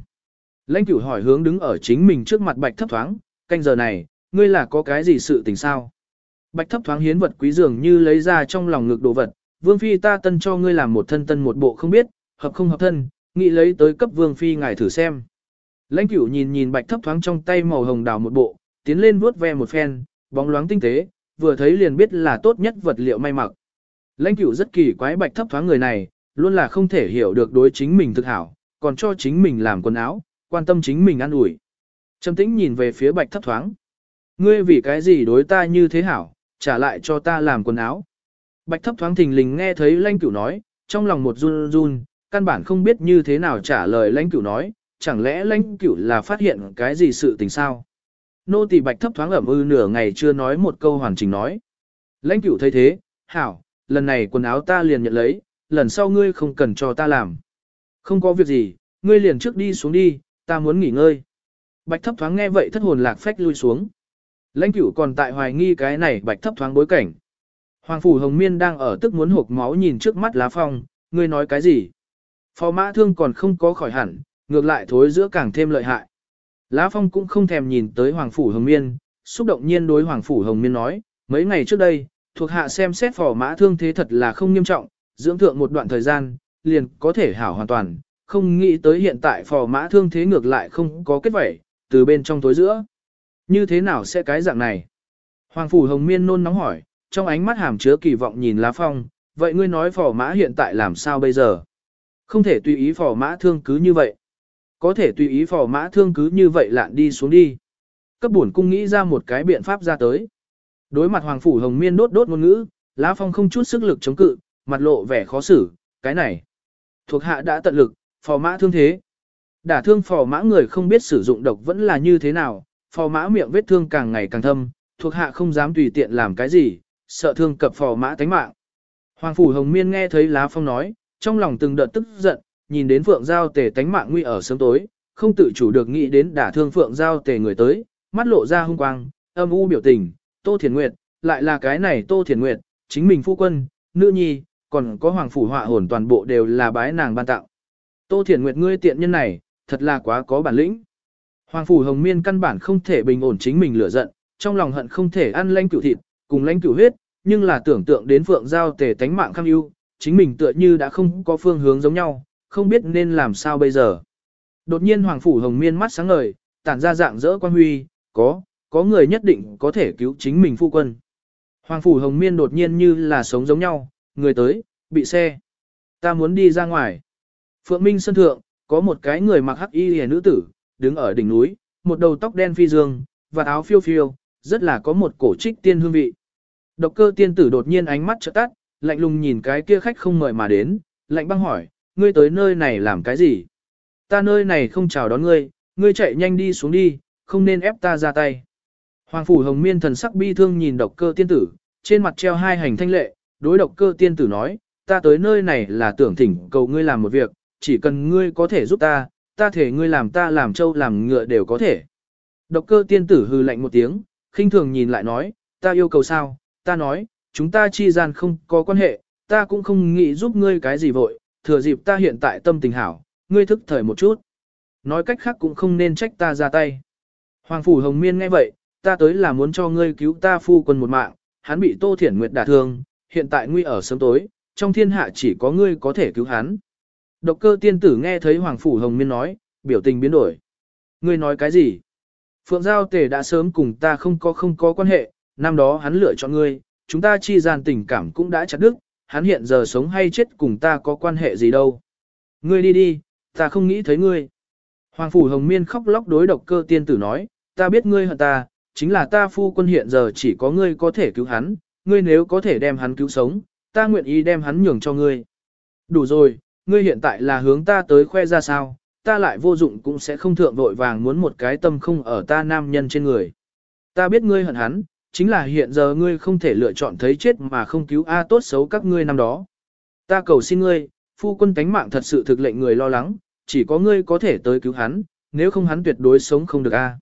Lãnh cửu hỏi hướng đứng ở chính mình trước mặt bạch thấp thoáng, canh giờ này, ngươi là có cái gì sự tình sao? Bạch thấp thoáng hiến vật quý dường như lấy ra trong lòng ngực đồ vật, vương phi ta tân cho ngươi làm một thân tân một bộ không biết, hợp không hợp thân, nghĩ lấy tới cấp vương phi ngài thử xem. Lãnh cửu nhìn nhìn bạch thấp thoáng trong tay màu hồng đào một bộ, tiến lên vuốt ve một phen, bóng loáng tinh tế, vừa thấy liền biết là tốt nhất vật liệu may mặc. Lãnh cửu rất kỳ quái bạch thấp thoáng người này, luôn là không thể hiểu được đối chính mình thực hảo, còn cho chính mình làm quần áo, quan tâm chính mình ăn ủi. Trầm tĩnh nhìn về phía bạch thấp thoáng. Ngươi vì cái gì đối ta như thế hảo, trả lại cho ta làm quần áo. Bạch thấp thoáng thình lình nghe thấy lãnh cửu nói, trong lòng một run run, căn bản không biết như thế nào trả lời lãnh cửu nói, chẳng lẽ lãnh cửu là phát hiện cái gì sự tình sao. Nô tỳ bạch thấp thoáng ẩm ư nửa ngày chưa nói một câu hoàn chỉnh nói. Lãnh cửu thấy thế, hảo, lần này quần áo ta liền nhận lấy, lần sau ngươi không cần cho ta làm. Không có việc gì, ngươi liền trước đi xuống đi, ta muốn nghỉ ngơi. Bạch thấp thoáng nghe vậy thất hồn lạc phách lui xuống. Lãnh cửu còn tại hoài nghi cái này bạch thấp thoáng bối cảnh. Hoàng phủ hồng miên đang ở tức muốn hộp máu nhìn trước mắt lá phong, ngươi nói cái gì? Phò mã thương còn không có khỏi hẳn, ngược lại thối giữa càng thêm lợi hại. Lá phong cũng không thèm nhìn tới hoàng phủ hồng miên, xúc động nhiên đối hoàng phủ hồng miên nói, mấy ngày trước đây, thuộc hạ xem xét phò mã thương thế thật là không nghiêm trọng, dưỡng thượng một đoạn thời gian, liền có thể hảo hoàn toàn, không nghĩ tới hiện tại phò mã thương thế ngược lại không có kết vẩy, từ bên trong tối giữa. Như thế nào sẽ cái dạng này? Hoàng phủ hồng miên nôn nóng hỏi, trong ánh mắt hàm chứa kỳ vọng nhìn lá phong, vậy ngươi nói phò mã hiện tại làm sao bây giờ? Không thể tùy ý phò mã thương cứ như vậy. Có thể tùy ý phò mã thương cứ như vậy lạn đi xuống đi. Cấp bổn cung nghĩ ra một cái biện pháp ra tới. Đối mặt Hoàng Phủ Hồng Miên đốt đốt ngôn ngữ, Lá Phong không chút sức lực chống cự, mặt lộ vẻ khó xử, cái này. Thuộc hạ đã tận lực, phò mã thương thế. Đả thương phò mã người không biết sử dụng độc vẫn là như thế nào, phò mã miệng vết thương càng ngày càng thâm, thuộc hạ không dám tùy tiện làm cái gì, sợ thương cập phò mã tánh mạng. Hoàng Phủ Hồng Miên nghe thấy Lá Phong nói, trong lòng từng đợt tức giận, nhìn đến Phượng Giao tề tánh mạng nguy ở sớm tối, không tự chủ được nghĩ đến đả thương Phượng Giao tề người tới, mắt lộ ra hung quang, âm u biểu tình, Tô Thiền Nguyệt, lại là cái này Tô Thiền Nguyệt, chính mình phu quân, nữ nhi, còn có Hoàng Phủ họa hồn toàn bộ đều là bái nàng ban tặng. Tô Thiền Nguyệt ngươi tiện nhân này, thật là quá có bản lĩnh. Hoàng Phủ Hồng Miên căn bản không thể bình ổn chính mình lửa giận, trong lòng hận không thể ăn lanh cửu thịt, cùng lanh cửu huyết, nhưng là tưởng tượng đến Phượng Giao tề tánh mạng kham ưu, chính mình tựa như đã không có phương hướng giống nhau, không biết nên làm sao bây giờ. Đột nhiên Hoàng Phủ Hồng Miên mắt sáng ngời, tản ra dạng dỡ quan huy, có, có người nhất định có thể cứu chính mình phu quân. Hoàng Phủ Hồng Miên đột nhiên như là sống giống nhau, người tới, bị xe. Ta muốn đi ra ngoài. Phượng Minh Sơn Thượng, có một cái người mặc hắc y hề nữ tử, đứng ở đỉnh núi, một đầu tóc đen phi dương, và áo phiêu phiêu, rất là có một cổ trích tiên hương vị. Độc cơ tiên tử đột nhiên ánh mắt trợ tắt, lạnh lùng nhìn cái kia khách không mời mà đến, lạnh băng hỏi, ngươi tới nơi này làm cái gì? Ta nơi này không chào đón ngươi, ngươi chạy nhanh đi xuống đi, không nên ép ta ra tay. Hoàng phủ hồng miên thần sắc bi thương nhìn độc cơ tiên tử, trên mặt treo hai hành thanh lệ, đối độc cơ tiên tử nói, ta tới nơi này là tưởng thỉnh cầu ngươi làm một việc, chỉ cần ngươi có thể giúp ta, ta thể ngươi làm ta làm trâu làm ngựa đều có thể. Độc cơ tiên tử hư lạnh một tiếng, khinh thường nhìn lại nói, ta yêu cầu sao, ta nói, chúng ta chi gian không có quan hệ, ta cũng không nghĩ giúp ngươi cái gì vội, thừa dịp ta hiện tại tâm tình hảo, ngươi thức thời một chút. Nói cách khác cũng không nên trách ta ra tay. Hoàng Phủ Hồng Miên nghe vậy, ta tới là muốn cho ngươi cứu ta phu quân một mạng, hắn bị Tô Thiển Nguyệt đả thương, hiện tại nguy ở sớm tối, trong thiên hạ chỉ có ngươi có thể cứu hắn. Độc cơ tiên tử nghe thấy Hoàng Phủ Hồng Miên nói, biểu tình biến đổi. Ngươi nói cái gì? Phượng Giao Tề đã sớm cùng ta không có không có quan hệ, năm đó hắn lựa chọn ngươi, chúng ta chi gian tình cảm cũng đã chặt đứt, hắn hiện giờ sống hay chết cùng ta có quan hệ gì đâu. Ngươi đi đi, ta không nghĩ thấy ngươi. Hoàng Phủ Hồng Miên khóc lóc đối độc cơ tiên tử nói, ta biết ngươi hận ta, chính là ta phu quân hiện giờ chỉ có ngươi có thể cứu hắn, ngươi nếu có thể đem hắn cứu sống, ta nguyện ý đem hắn nhường cho ngươi. Đủ rồi, ngươi hiện tại là hướng ta tới khoe ra sao, ta lại vô dụng cũng sẽ không thượng vội vàng muốn một cái tâm không ở ta nam nhân trên người. Ta biết ngươi hận hắn, chính là hiện giờ ngươi không thể lựa chọn thấy chết mà không cứu A tốt xấu các ngươi năm đó. Ta cầu xin ngươi, phu quân tánh mạng thật sự thực lệnh người lo lắng, chỉ có ngươi có thể tới cứu hắn, nếu không hắn tuyệt đối sống không được A.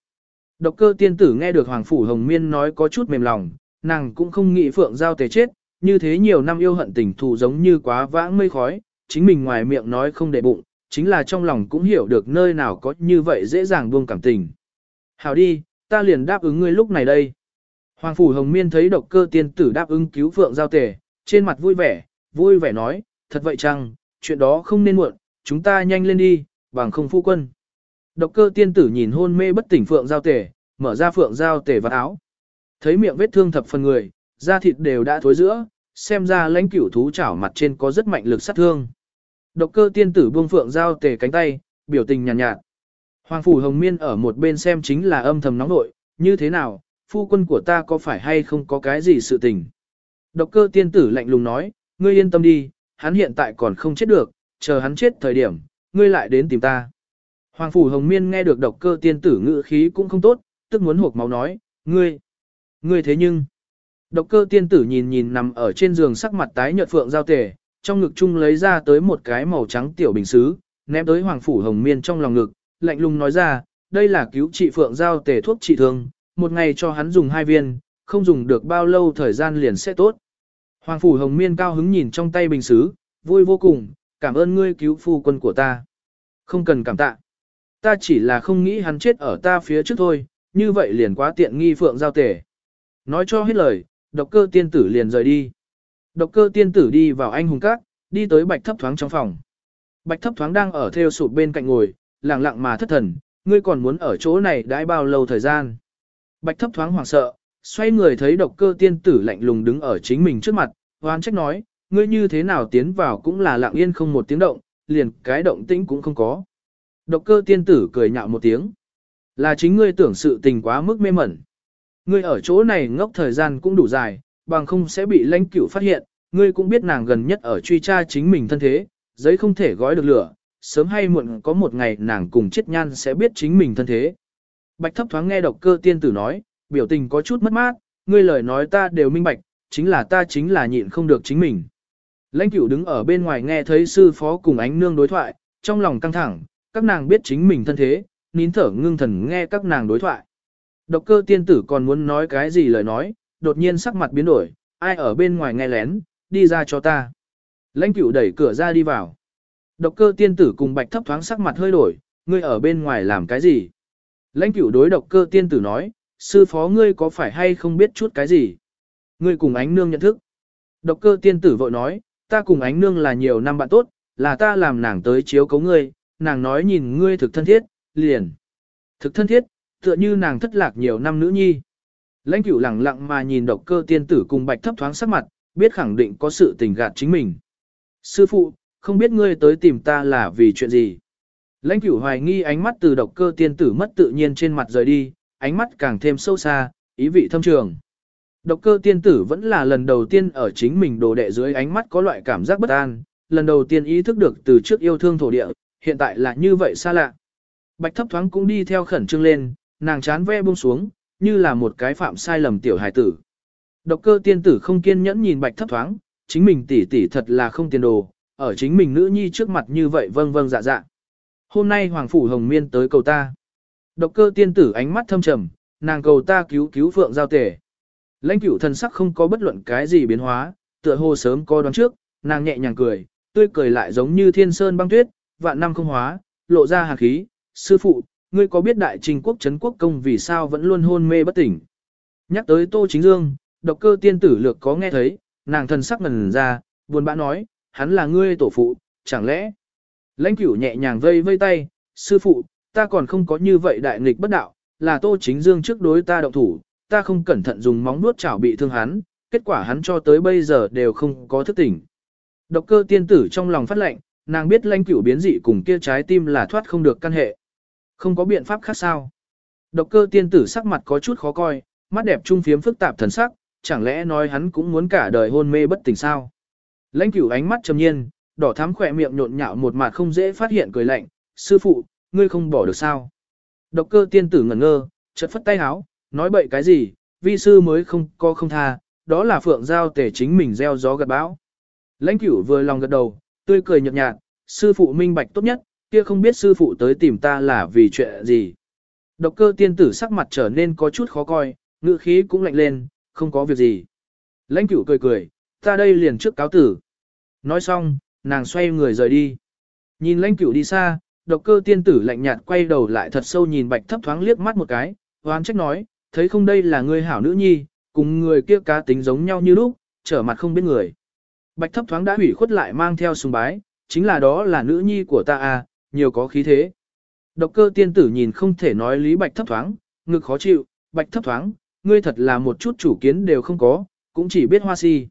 Độc cơ tiên tử nghe được Hoàng Phủ Hồng Miên nói có chút mềm lòng, nàng cũng không nghĩ Phượng Giao tề chết, như thế nhiều năm yêu hận tình thù giống như quá vãng mây khói, chính mình ngoài miệng nói không để bụng, chính là trong lòng cũng hiểu được nơi nào có như vậy dễ dàng buông cảm tình. Hảo đi, ta liền đáp ứng ngươi lúc này đây. Hoàng Phủ Hồng Miên thấy độc cơ tiên tử đáp ứng cứu Phượng Giao Tề, trên mặt vui vẻ, vui vẻ nói, thật vậy chăng, chuyện đó không nên muộn, chúng ta nhanh lên đi, bằng không phu quân. Độc cơ tiên tử nhìn hôn mê bất tỉnh Phượng Giao Tề, mở ra Phượng Giao Tề vào áo. Thấy miệng vết thương thập phần người, da thịt đều đã thối giữa, xem ra lãnh cửu thú chảo mặt trên có rất mạnh lực sát thương. Độc cơ tiên tử buông Phượng Giao Tề cánh tay, biểu tình nhàn nhạt, nhạt. Hoàng Phủ Hồng Miên ở một bên xem chính là âm thầm nóng nội, như thế nào, phu quân của ta có phải hay không có cái gì sự tình. Độc cơ tiên tử lạnh lùng nói, ngươi yên tâm đi, hắn hiện tại còn không chết được, chờ hắn chết thời điểm, ngươi lại đến tìm ta. Hoàng Phủ Hồng Miên nghe được độc cơ tiên tử ngữ khí cũng không tốt, tức muốn hộp máu nói, ngươi, ngươi thế nhưng. Độc cơ tiên tử nhìn nhìn nằm ở trên giường sắc mặt tái nhợt phượng giao tề, trong ngực chung lấy ra tới một cái màu trắng tiểu bình xứ, ném tới Hoàng Phủ Hồng Miên trong lòng ngực, lạnh lùng nói ra, đây là cứu trị phượng giao tề thuốc trị thương, một ngày cho hắn dùng hai viên, không dùng được bao lâu thời gian liền sẽ tốt. Hoàng Phủ Hồng Miên cao hứng nhìn trong tay bình xứ, vui vô cùng, cảm ơn ngươi cứu phu quân của ta. Không cần cảm tạ. Ta chỉ là không nghĩ hắn chết ở ta phía trước thôi, như vậy liền quá tiện nghi phượng giao tể. Nói cho hết lời, độc cơ tiên tử liền rời đi. Độc cơ tiên tử đi vào anh hùng các, đi tới bạch thấp thoáng trong phòng. Bạch thấp thoáng đang ở theo sụp bên cạnh ngồi, lặng lặng mà thất thần, ngươi còn muốn ở chỗ này đãi bao lâu thời gian. Bạch thấp thoáng hoảng sợ, xoay người thấy độc cơ tiên tử lạnh lùng đứng ở chính mình trước mặt, hoan trách nói, ngươi như thế nào tiến vào cũng là lặng yên không một tiếng động, liền cái động tĩnh cũng không có. Độc cơ tiên tử cười nhạo một tiếng. Là chính ngươi tưởng sự tình quá mức mê mẩn. Ngươi ở chỗ này ngốc thời gian cũng đủ dài, bằng không sẽ bị lãnh cửu phát hiện, ngươi cũng biết nàng gần nhất ở truy tra chính mình thân thế, giấy không thể gói được lửa, sớm hay muộn có một ngày nàng cùng chết nhan sẽ biết chính mình thân thế. Bạch thấp thoáng nghe độc cơ tiên tử nói, biểu tình có chút mất mát, ngươi lời nói ta đều minh bạch, chính là ta chính là nhịn không được chính mình. Lãnh cửu đứng ở bên ngoài nghe thấy sư phó cùng ánh nương đối thoại, trong lòng căng thẳng, các nàng biết chính mình thân thế, nín thở ngưng thần nghe các nàng đối thoại. Độc cơ tiên tử còn muốn nói cái gì lời nói, đột nhiên sắc mặt biến đổi, ai ở bên ngoài nghe lén, đi ra cho ta. Lãnh cửu đẩy cửa ra đi vào. Độc cơ tiên tử cùng bạch thấp thoáng sắc mặt hơi đổi, ngươi ở bên ngoài làm cái gì? Lãnh cửu đối độc cơ tiên tử nói, sư phó ngươi có phải hay không biết chút cái gì? Ngươi cùng ánh nương nhận thức. Độc cơ tiên tử vội nói, ta cùng ánh nương là nhiều năm bạn tốt, là ta làm nàng tới chiếu cấu ngươi, nàng nói nhìn ngươi thực thân thiết, liền. Thực thân thiết, tựa như nàng thất lạc nhiều năm nữ nhi. Lãnh cửu lặng lặng mà nhìn độc cơ tiên tử cùng bạch thấp thoáng sắc mặt, biết khẳng định có sự tình gạt chính mình. Sư phụ, không biết ngươi tới tìm ta là vì chuyện gì? Lãnh cửu hoài nghi ánh mắt từ độc cơ tiên tử mất tự nhiên trên mặt rời đi, ánh mắt càng thêm sâu xa, ý vị thâm trường. Độc cơ tiên tử vẫn là lần đầu tiên ở chính mình đồ đệ dưới ánh mắt có loại cảm giác bất an, lần đầu tiên ý thức được từ trước yêu thương thổ địa, hiện tại là như vậy xa lạ. Bạch thấp thoáng cũng đi theo khẩn trương lên, nàng chán ve buông xuống, như là một cái phạm sai lầm tiểu hài tử. Độc cơ tiên tử không kiên nhẫn nhìn bạch thấp thoáng, chính mình tỷ tỷ thật là không tiền đồ, ở chính mình nữ nhi trước mặt như vậy vâng vâng dạ dạ. Hôm nay Hoàng Phủ Hồng Miên tới cầu ta. Độc cơ tiên tử ánh mắt thâm trầm, nàng cầu ta cứu cứu phượng giao tể. Lãnh cửu thần sắc không có bất luận cái gì biến hóa, tựa hồ sớm có đoán trước, nàng nhẹ nhàng cười, tươi cười lại giống như thiên sơn băng tuyết, vạn năm không hóa, lộ ra hàn khí. Sư phụ, ngươi có biết đại trình quốc chấn quốc công vì sao vẫn luôn hôn mê bất tỉnh? Nhắc tới Tô Chính Dương, độc cơ tiên tử lược có nghe thấy, nàng thần sắc ngần ra, buồn bã nói, hắn là ngươi tổ phụ, chẳng lẽ? Lãnh cửu nhẹ nhàng vây vây tay, sư phụ, ta còn không có như vậy đại nghịch bất đạo, là Tô Chính Dương trước đối ta động thủ, ta không cẩn thận dùng móng nuốt chảo bị thương hắn, kết quả hắn cho tới bây giờ đều không có thức tỉnh. Độc cơ tiên tử trong lòng phát lệnh, nàng biết lãnh cửu biến dị cùng kia trái tim là thoát không được căn hệ. Không có biện pháp khác sao. Độc cơ tiên tử sắc mặt có chút khó coi, mắt đẹp trung phiếm phức tạp thần sắc, chẳng lẽ nói hắn cũng muốn cả đời hôn mê bất tỉnh sao. Lãnh cửu ánh mắt trầm nhiên, đỏ thắm khỏe miệng nhộn nhạo một mặt không dễ phát hiện cười lạnh, sư phụ, ngươi không bỏ được sao. Độc cơ tiên tử ngẩn ngơ, chợt phất tay háo, nói bậy cái gì, vi sư mới không có không tha, đó là phượng giao tể chính mình gieo gió gặt bão. Lãnh cửu vừa lòng gật đầu, tươi cười nhợt nhạt, sư phụ minh bạch tốt nhất, kia không biết sư phụ tới tìm ta là vì chuyện gì. Độc cơ tiên tử sắc mặt trở nên có chút khó coi, ngữ khí cũng lạnh lên, không có việc gì. Lãnh cửu cười cười, ta đây liền trước cáo tử. Nói xong, nàng xoay người rời đi. Nhìn lãnh cửu đi xa, độc cơ tiên tử lạnh nhạt quay đầu lại thật sâu nhìn bạch thấp thoáng liếc mắt một cái, hoán trách nói, thấy không đây là người hảo nữ nhi, cùng người kia cá tính giống nhau như lúc, trở mặt không biết người. Bạch thấp thoáng đã hủy khuất lại mang theo sùng bái, chính là đó là nữ nhi của ta à, nhiều có khí thế. Độc cơ tiên tử nhìn không thể nói lý bạch thấp thoáng, ngực khó chịu, bạch thấp thoáng, ngươi thật là một chút chủ kiến đều không có, cũng chỉ biết hoa si.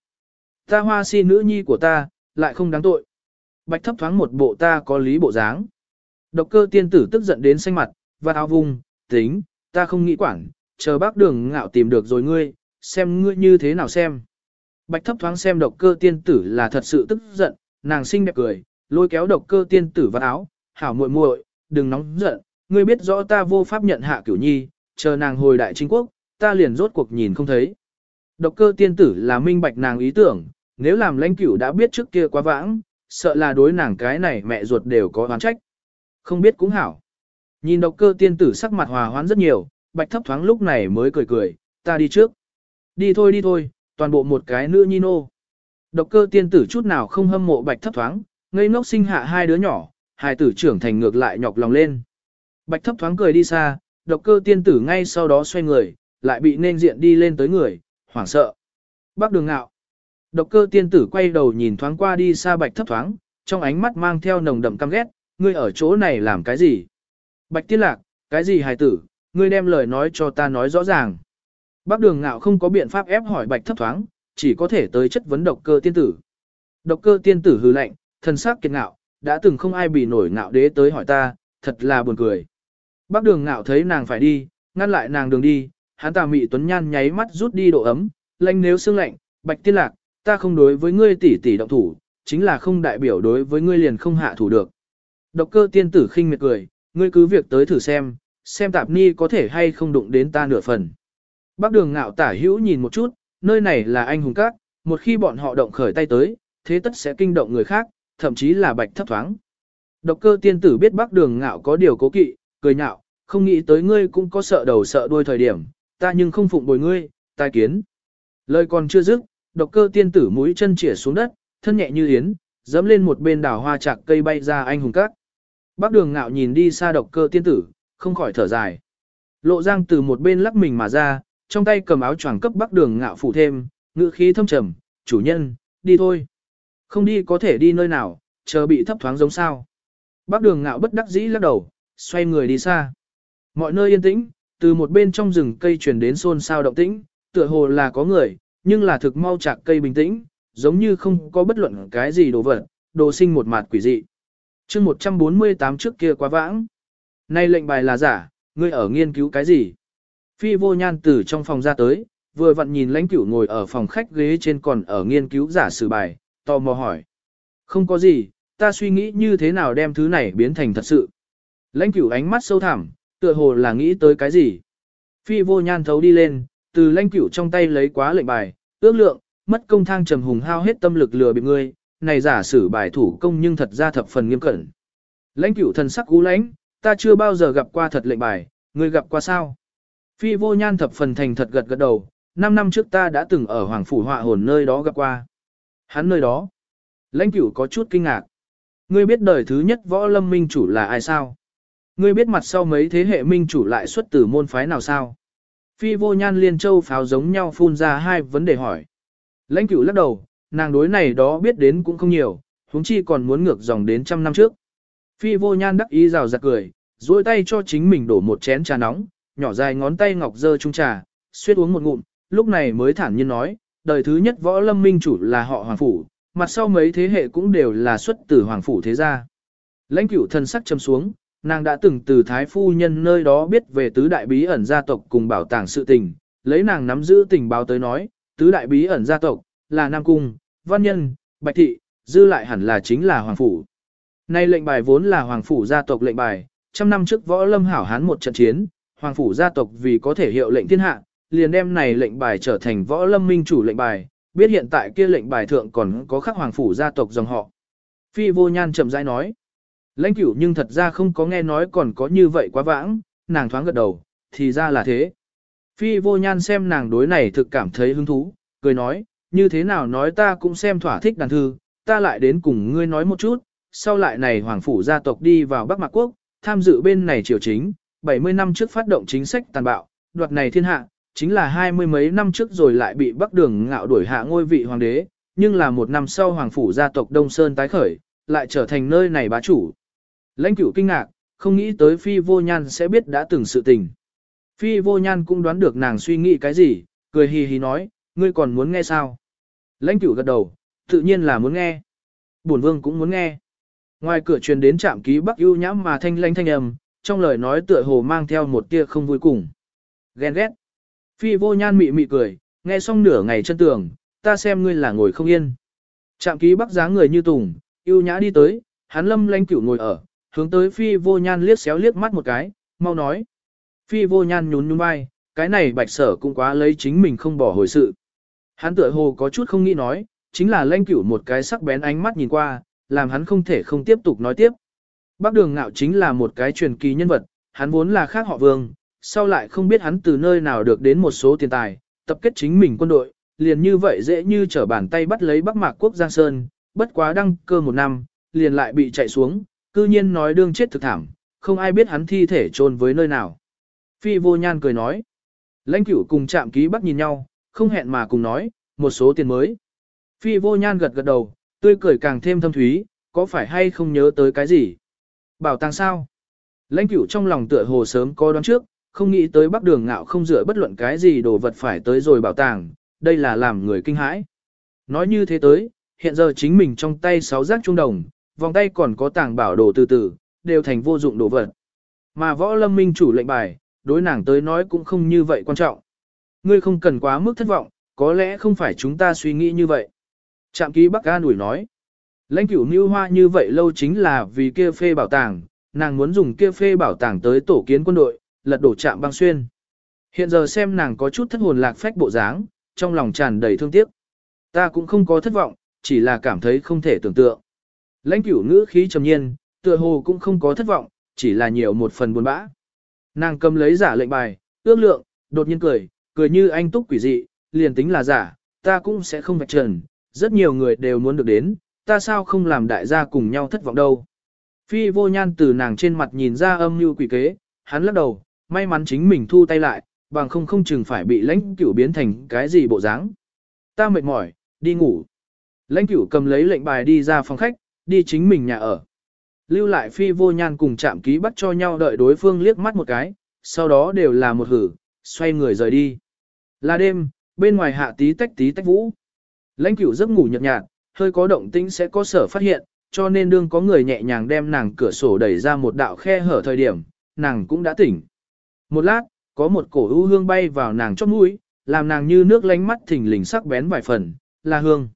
Ta hoa si nữ nhi của ta, lại không đáng tội. Bạch thấp thoáng một bộ ta có lý bộ dáng. Độc cơ tiên tử tức giận đến xanh mặt, và áo vùng, tính, ta không nghĩ quản, chờ bác đường ngạo tìm được rồi ngươi, xem ngươi như thế nào xem. Bạch thấp thoáng xem độc cơ tiên tử là thật sự tức giận, nàng xinh đẹp cười, lôi kéo độc cơ tiên tử vào áo, hảo muội muội, đừng nóng giận, ngươi biết rõ ta vô pháp nhận hạ cửu nhi, chờ nàng hồi đại chính quốc, ta liền rốt cuộc nhìn không thấy. Độc cơ tiên tử là minh bạch nàng ý tưởng, nếu làm lãnh cửu đã biết trước kia quá vãng, sợ là đối nàng cái này mẹ ruột đều có oán trách. Không biết cũng hảo. Nhìn độc cơ tiên tử sắc mặt hòa hoãn rất nhiều, bạch thấp thoáng lúc này mới cười cười, ta đi trước. Đi thôi đi thôi, toàn bộ một cái nữ nhi nô. Độc cơ tiên tử chút nào không hâm mộ bạch thấp thoáng, ngây ngốc sinh hạ hai đứa nhỏ, hai tử trưởng thành ngược lại nhọc lòng lên. Bạch thấp thoáng cười đi xa, độc cơ tiên tử ngay sau đó xoay người, lại bị nên diện đi lên tới người, hoảng sợ. Bác đường ngạo. Độc cơ tiên tử quay đầu nhìn thoáng qua đi xa bạch thấp thoáng, trong ánh mắt mang theo nồng đậm căm ghét, ngươi ở chỗ này làm cái gì? Bạch tiên lạc, cái gì hài tử, ngươi đem lời nói cho ta nói rõ ràng. Bác đường ngạo không có biện pháp ép hỏi bạch thấp thoáng, chỉ có thể tới chất vấn độc cơ tiên tử. Độc cơ tiên tử hư lạnh, thần sắc kiệt ngạo, đã từng không ai bị nổi ngạo đế tới hỏi ta, thật là buồn cười. Bác đường ngạo thấy nàng phải đi, ngăn lại nàng đường đi, hắn tà mị tuấn nhan nháy mắt rút đi độ ấm, lanh nếu xương lạnh, bạch tiên lạc, ta không đối với ngươi tỷ tỷ động thủ, chính là không đại biểu đối với ngươi liền không hạ thủ được. Độc cơ tiên tử khinh miệt cười, ngươi cứ việc tới thử xem, xem tạp ni có thể hay không đụng đến ta nửa phần. Bác đường ngạo tả hữu nhìn một chút, nơi này là anh hùng các, một khi bọn họ động khởi tay tới, thế tất sẽ kinh động người khác, thậm chí là bạch thấp thoáng. Độc cơ tiên tử biết bác đường ngạo có điều cố kỵ, cười nhạo, không nghĩ tới ngươi cũng có sợ đầu sợ đuôi thời điểm, ta nhưng không phụng bồi ngươi, tai kiến. Lời còn chưa dứt, độc cơ tiên tử mũi chân chĩa xuống đất, thân nhẹ như yến, dẫm lên một bên đảo hoa chạc cây bay ra anh hùng các. Bác đường ngạo nhìn đi xa độc cơ tiên tử, không khỏi thở dài. Lộ giang từ một bên lắc mình mà ra, trong tay cầm áo choàng cấp bác đường ngạo phủ thêm, ngữ khí thâm trầm, chủ nhân, đi thôi. Không đi có thể đi nơi nào, chờ bị thấp thoáng giống sao. Bác đường ngạo bất đắc dĩ lắc đầu, xoay người đi xa. Mọi nơi yên tĩnh, từ một bên trong rừng cây truyền đến xôn xao động tĩnh, tựa hồ là có người, nhưng là thực mau chạc cây bình tĩnh, giống như không có bất luận cái gì đồ vật, đồ sinh một mặt quỷ dị. chương 148 trước kia quá vãng. Nay lệnh bài là giả, ngươi ở nghiên cứu cái gì? Phi vô nhan từ trong phòng ra tới, vừa vặn nhìn lãnh cửu ngồi ở phòng khách ghế trên còn ở nghiên cứu giả sử bài, tò mò hỏi. Không có gì, ta suy nghĩ như thế nào đem thứ này biến thành thật sự. Lãnh cửu ánh mắt sâu thẳm, tựa hồ là nghĩ tới cái gì. Phi vô nhan thấu đi lên, từ lãnh cửu trong tay lấy quá lệnh bài, ước lượng, mất công thang trầm hùng hao hết tâm lực lừa bị ngươi, này giả sử bài thủ công nhưng thật ra thập phần nghiêm cẩn. Lãnh cửu thần sắc cú lãnh, ta chưa bao giờ gặp qua thật lệnh bài, ngươi gặp qua sao? Phi vô nhan thập phần thành thật gật gật đầu, 5 năm trước ta đã từng ở Hoàng Phủ Họa Hồn nơi đó gặp qua. Hắn nơi đó. Lãnh cửu có chút kinh ngạc. Ngươi biết đời thứ nhất võ lâm minh chủ là ai sao? Ngươi biết mặt sau mấy thế hệ minh chủ lại xuất từ môn phái nào sao? Phi vô nhan liên châu pháo giống nhau phun ra hai vấn đề hỏi. Lãnh cửu lắc đầu, nàng đối này đó biết đến cũng không nhiều, huống chi còn muốn ngược dòng đến trăm năm trước. Phi vô nhan đắc ý rào giặt cười, duỗi tay cho chính mình đổ một chén trà nóng, nhỏ dài ngón tay ngọc dơ chung trà, suýt uống một ngụm, lúc này mới thản nhiên nói, đời thứ nhất võ lâm minh chủ là họ hoàng phủ, mặt sau mấy thế hệ cũng đều là xuất từ hoàng phủ thế gia. Lãnh cửu thần sắc châm xuống, nàng đã từng từ thái phu nhân nơi đó biết về tứ đại bí ẩn gia tộc cùng bảo tàng sự tình, lấy nàng nắm giữ tình báo tới nói, tứ đại bí ẩn gia tộc, là Nam Cung, Văn Nhân, Bạch Thị, dư lại hẳn là chính là Hoàng Phủ. Nay lệnh bài vốn là Hoàng Phủ gia tộc lệnh bài, trăm năm trước võ lâm hảo hán một trận chiến, Hoàng Phủ gia tộc vì có thể hiệu lệnh thiên hạ, liền đem này lệnh bài trở thành võ lâm minh chủ lệnh bài, biết hiện tại kia lệnh bài thượng còn có khắc Hoàng Phủ gia tộc dòng họ. Phi vô nhan chậm rãi nói, lãnh cửu nhưng thật ra không có nghe nói còn có như vậy quá vãng, nàng thoáng gật đầu, thì ra là thế. Phi vô nhan xem nàng đối này thực cảm thấy hứng thú, cười nói, như thế nào nói ta cũng xem thỏa thích đàn thư, ta lại đến cùng ngươi nói một chút, sau lại này hoàng phủ gia tộc đi vào Bắc Mạc Quốc, tham dự bên này triều chính, 70 năm trước phát động chính sách tàn bạo, đoạt này thiên hạ, chính là hai mươi mấy năm trước rồi lại bị Bắc Đường ngạo đuổi hạ ngôi vị hoàng đế, nhưng là một năm sau hoàng phủ gia tộc Đông Sơn tái khởi, lại trở thành nơi này bá chủ. Lãnh cửu kinh ngạc, không nghĩ tới Phi Vô Nhan sẽ biết đã từng sự tình. Phi Vô Nhan cũng đoán được nàng suy nghĩ cái gì, cười hì hì nói, ngươi còn muốn nghe sao? Lãnh cửu gật đầu, tự nhiên là muốn nghe. Bổn vương cũng muốn nghe. Ngoài cửa truyền đến trạm ký bắc ưu nhãm mà thanh lãnh thanh âm, trong lời nói tựa hồ mang theo một tia không vui cùng. Ghen ghét. Phi vô nhan mị mị cười, nghe xong nửa ngày chân tường, ta xem ngươi là ngồi không yên. Trạm ký bắc dáng người như tùng, ưu nhã đi tới, hắn lâm lãnh cửu ngồi ở, hướng tới phi vô nhan liếc xéo liếc mắt một cái, mau nói. Phi vô nhan nhún nhún vai, cái này bạch sở cũng quá lấy chính mình không bỏ hồi sự. Hắn tựa hồ có chút không nghĩ nói, chính là lanh cửu một cái sắc bén ánh mắt nhìn qua, làm hắn không thể không tiếp tục nói tiếp. Bác đường ngạo chính là một cái truyền kỳ nhân vật, hắn vốn là khác họ vương, sau lại không biết hắn từ nơi nào được đến một số tiền tài, tập kết chính mình quân đội, liền như vậy dễ như trở bàn tay bắt lấy Bắc Mạc Quốc Giang Sơn, bất quá đăng cơ một năm, liền lại bị chạy xuống, cư nhiên nói đương chết thực thảm, không ai biết hắn thi thể chôn với nơi nào. Phi vô nhan cười nói, lãnh cửu cùng chạm ký bắc nhìn nhau, không hẹn mà cùng nói, một số tiền mới. Phi vô nhan gật gật đầu, tươi cười càng thêm thâm thúy, có phải hay không nhớ tới cái gì? Bảo tàng sao? Lãnh cửu trong lòng tựa hồ sớm có đoán trước, không nghĩ tới bắc đường ngạo không dựa bất luận cái gì đồ vật phải tới rồi bảo tàng, đây là làm người kinh hãi. Nói như thế tới, hiện giờ chính mình trong tay sáu giác trung đồng, vòng tay còn có tàng bảo đồ từ từ, đều thành vô dụng đồ vật. Mà võ lâm minh chủ lệnh bài, đối nàng tới nói cũng không như vậy quan trọng. Ngươi không cần quá mức thất vọng, có lẽ không phải chúng ta suy nghĩ như vậy. Trạm ký Bắc An ủi nói. Lãnh cửu mưu hoa như vậy lâu chính là vì kia phê bảo tàng, nàng muốn dùng kia phê bảo tàng tới tổ kiến quân đội, lật đổ trạm băng xuyên. Hiện giờ xem nàng có chút thất hồn lạc phách bộ dáng, trong lòng tràn đầy thương tiếc. Ta cũng không có thất vọng, chỉ là cảm thấy không thể tưởng tượng. Lãnh cửu ngữ khí trầm nhiên, tựa hồ cũng không có thất vọng, chỉ là nhiều một phần buồn bã. Nàng cầm lấy giả lệnh bài, ước lượng, đột nhiên cười, cười như anh túc quỷ dị, liền tính là giả, ta cũng sẽ không vạch trần, rất nhiều người đều muốn được đến, ta sao không làm đại gia cùng nhau thất vọng đâu. Phi vô nhan từ nàng trên mặt nhìn ra âm như quỷ kế, hắn lắc đầu, may mắn chính mình thu tay lại, bằng không không chừng phải bị lãnh cửu biến thành cái gì bộ dáng. Ta mệt mỏi, đi ngủ. Lãnh cửu cầm lấy lệnh bài đi ra phòng khách, đi chính mình nhà ở. Lưu lại phi vô nhan cùng chạm ký bắt cho nhau đợi đối phương liếc mắt một cái, sau đó đều là một hử, xoay người rời đi. Là đêm, bên ngoài hạ tí tách tí tách vũ. Lãnh cửu giấc ngủ nhợt nhạt, hơi có động tĩnh sẽ có sở phát hiện, cho nên đương có người nhẹ nhàng đem nàng cửa sổ đẩy ra một đạo khe hở thời điểm, nàng cũng đã tỉnh. Một lát, có một cổ ưu hương bay vào nàng chót mũi, làm nàng như nước lánh mắt thình lình sắc bén vài phần, là hương.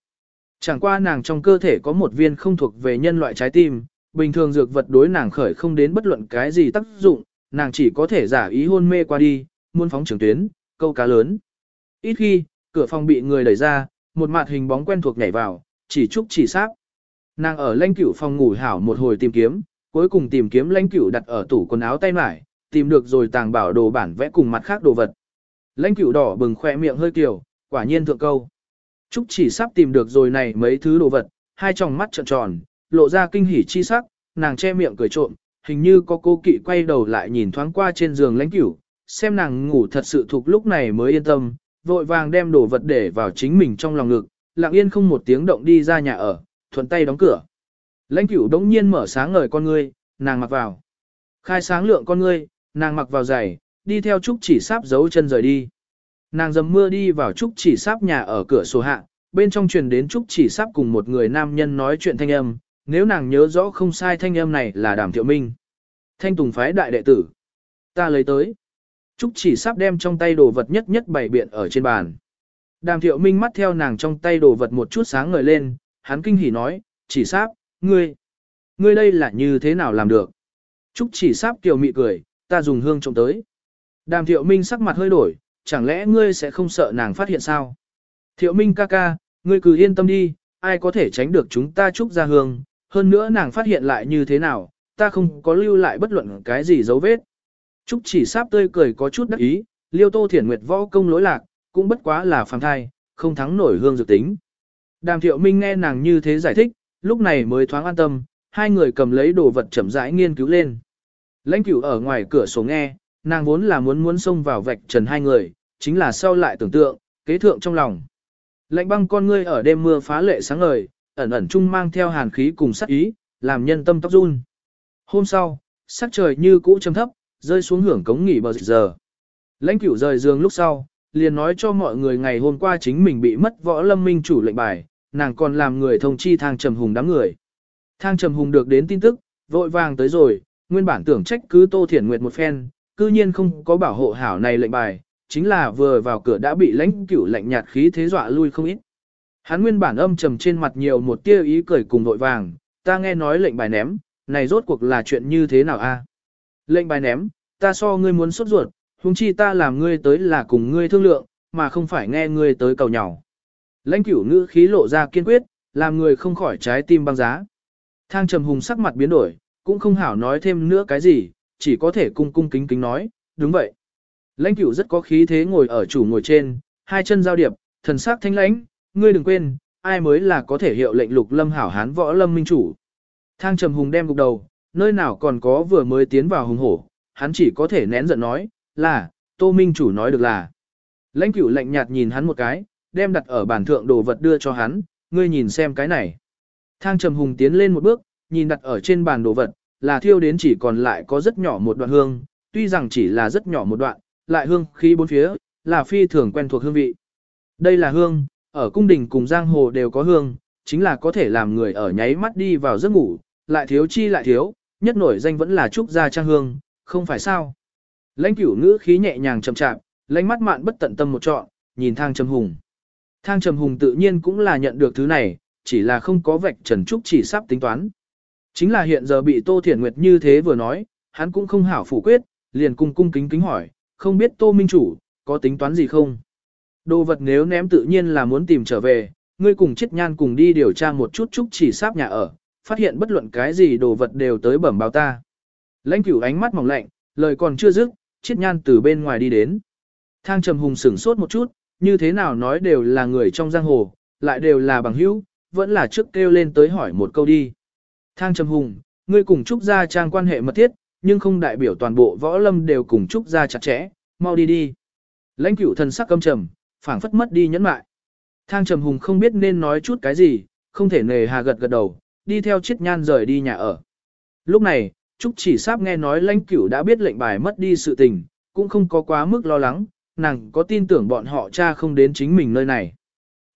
Chẳng qua nàng trong cơ thể có một viên không thuộc về nhân loại trái tim, bình thường dược vật đối nàng khởi không đến bất luận cái gì tác dụng, nàng chỉ có thể giả ý hôn mê qua đi, muôn phóng trường tuyến, câu cá lớn. Ít khi, cửa phòng bị người đẩy ra, một mặt hình bóng quen thuộc nhảy vào, chỉ chúc chỉ sát. Nàng ở lãnh cửu phòng ngủ hảo một hồi tìm kiếm, cuối cùng tìm kiếm lãnh cửu đặt ở tủ quần áo tay mải, tìm được rồi tàng bảo đồ bản vẽ cùng mặt khác đồ vật. Lãnh cửu đỏ bừng khoe miệng hơi kiểu, quả nhiên thượng câu. Trúc chỉ sắp tìm được rồi này mấy thứ đồ vật, hai tròng mắt trợn tròn, lộ ra kinh hỉ chi sắc, nàng che miệng cười trộm, hình như có cô kỵ quay đầu lại nhìn thoáng qua trên giường lãnh cửu, xem nàng ngủ thật sự thuộc lúc này mới yên tâm, vội vàng đem đồ vật để vào chính mình trong lòng ngực, lặng yên không một tiếng động đi ra nhà ở, thuận tay đóng cửa. Lãnh cửu đống nhiên mở sáng ngời con ngươi, nàng mặc vào. Khai sáng lượng con ngươi, nàng mặc vào giày, đi theo Trúc chỉ sáp giấu chân rời đi. Nàng dầm mưa đi vào Trúc chỉ sáp nhà ở cửa sổ hạ, bên trong truyền đến Trúc chỉ sáp cùng một người nam nhân nói chuyện thanh âm, nếu nàng nhớ rõ không sai thanh âm này là đàm thiệu minh. Thanh tùng phái đại đệ tử. Ta lấy tới. Trúc chỉ sắp đem trong tay đồ vật nhất nhất bày biện ở trên bàn. Đàm thiệu minh mắt theo nàng trong tay đồ vật một chút sáng ngời lên, hắn kinh hỉ nói, chỉ sáp, ngươi, ngươi đây là như thế nào làm được? Trúc chỉ sáp kiều mị cười, ta dùng hương trộm tới. Đàm thiệu minh sắc mặt hơi đổi, chẳng lẽ ngươi sẽ không sợ nàng phát hiện sao? Thiệu minh ca ca, ngươi cứ yên tâm đi, ai có thể tránh được chúng ta trúc ra hương, hơn nữa nàng phát hiện lại như thế nào, ta không có lưu lại bất luận cái gì dấu vết. Trúc chỉ sáp tươi cười có chút đắc ý, liêu tô thiển nguyệt võ công lối lạc, cũng bất quá là phàm thai, không thắng nổi hương dược tính. Đàm thiệu minh nghe nàng như thế giải thích, lúc này mới thoáng an tâm, hai người cầm lấy đồ vật chậm rãi nghiên cứu lên. Lãnh cửu ở ngoài cửa sổ nghe, nàng vốn là muốn muốn xông vào vạch trần hai người, chính là sau lại tưởng tượng, kế thượng trong lòng. Lạnh băng con ngươi ở đêm mưa phá lệ sáng ngời, ẩn ẩn chung mang theo hàn khí cùng sắc ý, làm nhân tâm tóc run. Hôm sau, sắc trời như cũ trầm thấp, rơi xuống hưởng cống nghỉ bờ giờ. Lãnh cửu rời giường lúc sau, liền nói cho mọi người ngày hôm qua chính mình bị mất võ lâm minh chủ lệnh bài, nàng còn làm người thông chi thang trầm hùng đám người. Thang trầm hùng được đến tin tức, vội vàng tới rồi, nguyên bản tưởng trách cứ tô thiển nguyệt một phen, cư nhiên không có bảo hộ hảo này lệnh bài, chính là vừa vào cửa đã bị lãnh cửu lạnh nhạt khí thế dọa lui không ít. Hắn nguyên bản âm trầm trên mặt nhiều một tia ý cười cùng vội vàng, ta nghe nói lệnh bài ném, này rốt cuộc là chuyện như thế nào a? Lệnh bài ném, ta so ngươi muốn sốt ruột, huống chi ta làm ngươi tới là cùng ngươi thương lượng, mà không phải nghe ngươi tới cầu nhỏ. Lãnh cửu ngữ khí lộ ra kiên quyết, làm người không khỏi trái tim băng giá. Thang trầm hùng sắc mặt biến đổi, cũng không hảo nói thêm nữa cái gì, chỉ có thể cung cung kính kính nói, đúng vậy. Lãnh cửu rất có khí thế ngồi ở chủ ngồi trên, hai chân giao điệp, thần sắc thanh lãnh, ngươi đừng quên, ai mới là có thể hiệu lệnh lục lâm hảo hán võ lâm minh chủ. Thang trầm hùng đem gục đầu, nơi nào còn có vừa mới tiến vào hùng hổ, hắn chỉ có thể nén giận nói, là, tô minh chủ nói được là. Lãnh cửu lạnh nhạt nhìn hắn một cái, đem đặt ở bàn thượng đồ vật đưa cho hắn, ngươi nhìn xem cái này. Thang trầm hùng tiến lên một bước, nhìn đặt ở trên bàn đồ vật, là thiêu đến chỉ còn lại có rất nhỏ một đoạn hương, tuy rằng chỉ là rất nhỏ một đoạn, lại hương khí bốn phía, là phi thường quen thuộc hương vị. Đây là hương, ở cung đình cùng giang hồ đều có hương, chính là có thể làm người ở nháy mắt đi vào giấc ngủ, lại thiếu chi lại thiếu, nhất nổi danh vẫn là Trúc Gia Trang Hương, không phải sao. Lãnh cửu ngữ khí nhẹ nhàng chậm chạp, lãnh mắt mạn bất tận tâm một trọn, nhìn thang trầm hùng. Thang trầm hùng tự nhiên cũng là nhận được thứ này, chỉ là không có vạch trần trúc chỉ sắp tính toán. Chính là hiện giờ bị Tô Thiển Nguyệt như thế vừa nói, hắn cũng không hảo phủ quyết, liền cung cung kính kính hỏi, không biết Tô Minh Chủ, có tính toán gì không? Đồ vật nếu ném tự nhiên là muốn tìm trở về, ngươi cùng chết nhan cùng đi điều tra một chút chút chỉ sáp nhà ở, phát hiện bất luận cái gì đồ vật đều tới bẩm báo ta. Lãnh cửu ánh mắt mỏng lạnh, lời còn chưa dứt, chết nhan từ bên ngoài đi đến. Thang trầm hùng sửng sốt một chút, như thế nào nói đều là người trong giang hồ, lại đều là bằng hữu, vẫn là trước kêu lên tới hỏi một câu đi. Thang trầm hùng, ngươi cùng Trúc Gia Trang quan hệ mật thiết, nhưng không đại biểu toàn bộ võ lâm đều cùng Trúc Gia chặt chẽ, mau đi đi. Lãnh cửu thần sắc căm trầm, phảng phất mất đi nhẫn mại. Thang trầm hùng không biết nên nói chút cái gì, không thể nề hà gật gật đầu, đi theo chiếc nhan rời đi nhà ở. Lúc này, Trúc chỉ sắp nghe nói lãnh cửu đã biết lệnh bài mất đi sự tình, cũng không có quá mức lo lắng, nàng có tin tưởng bọn họ cha không đến chính mình nơi này.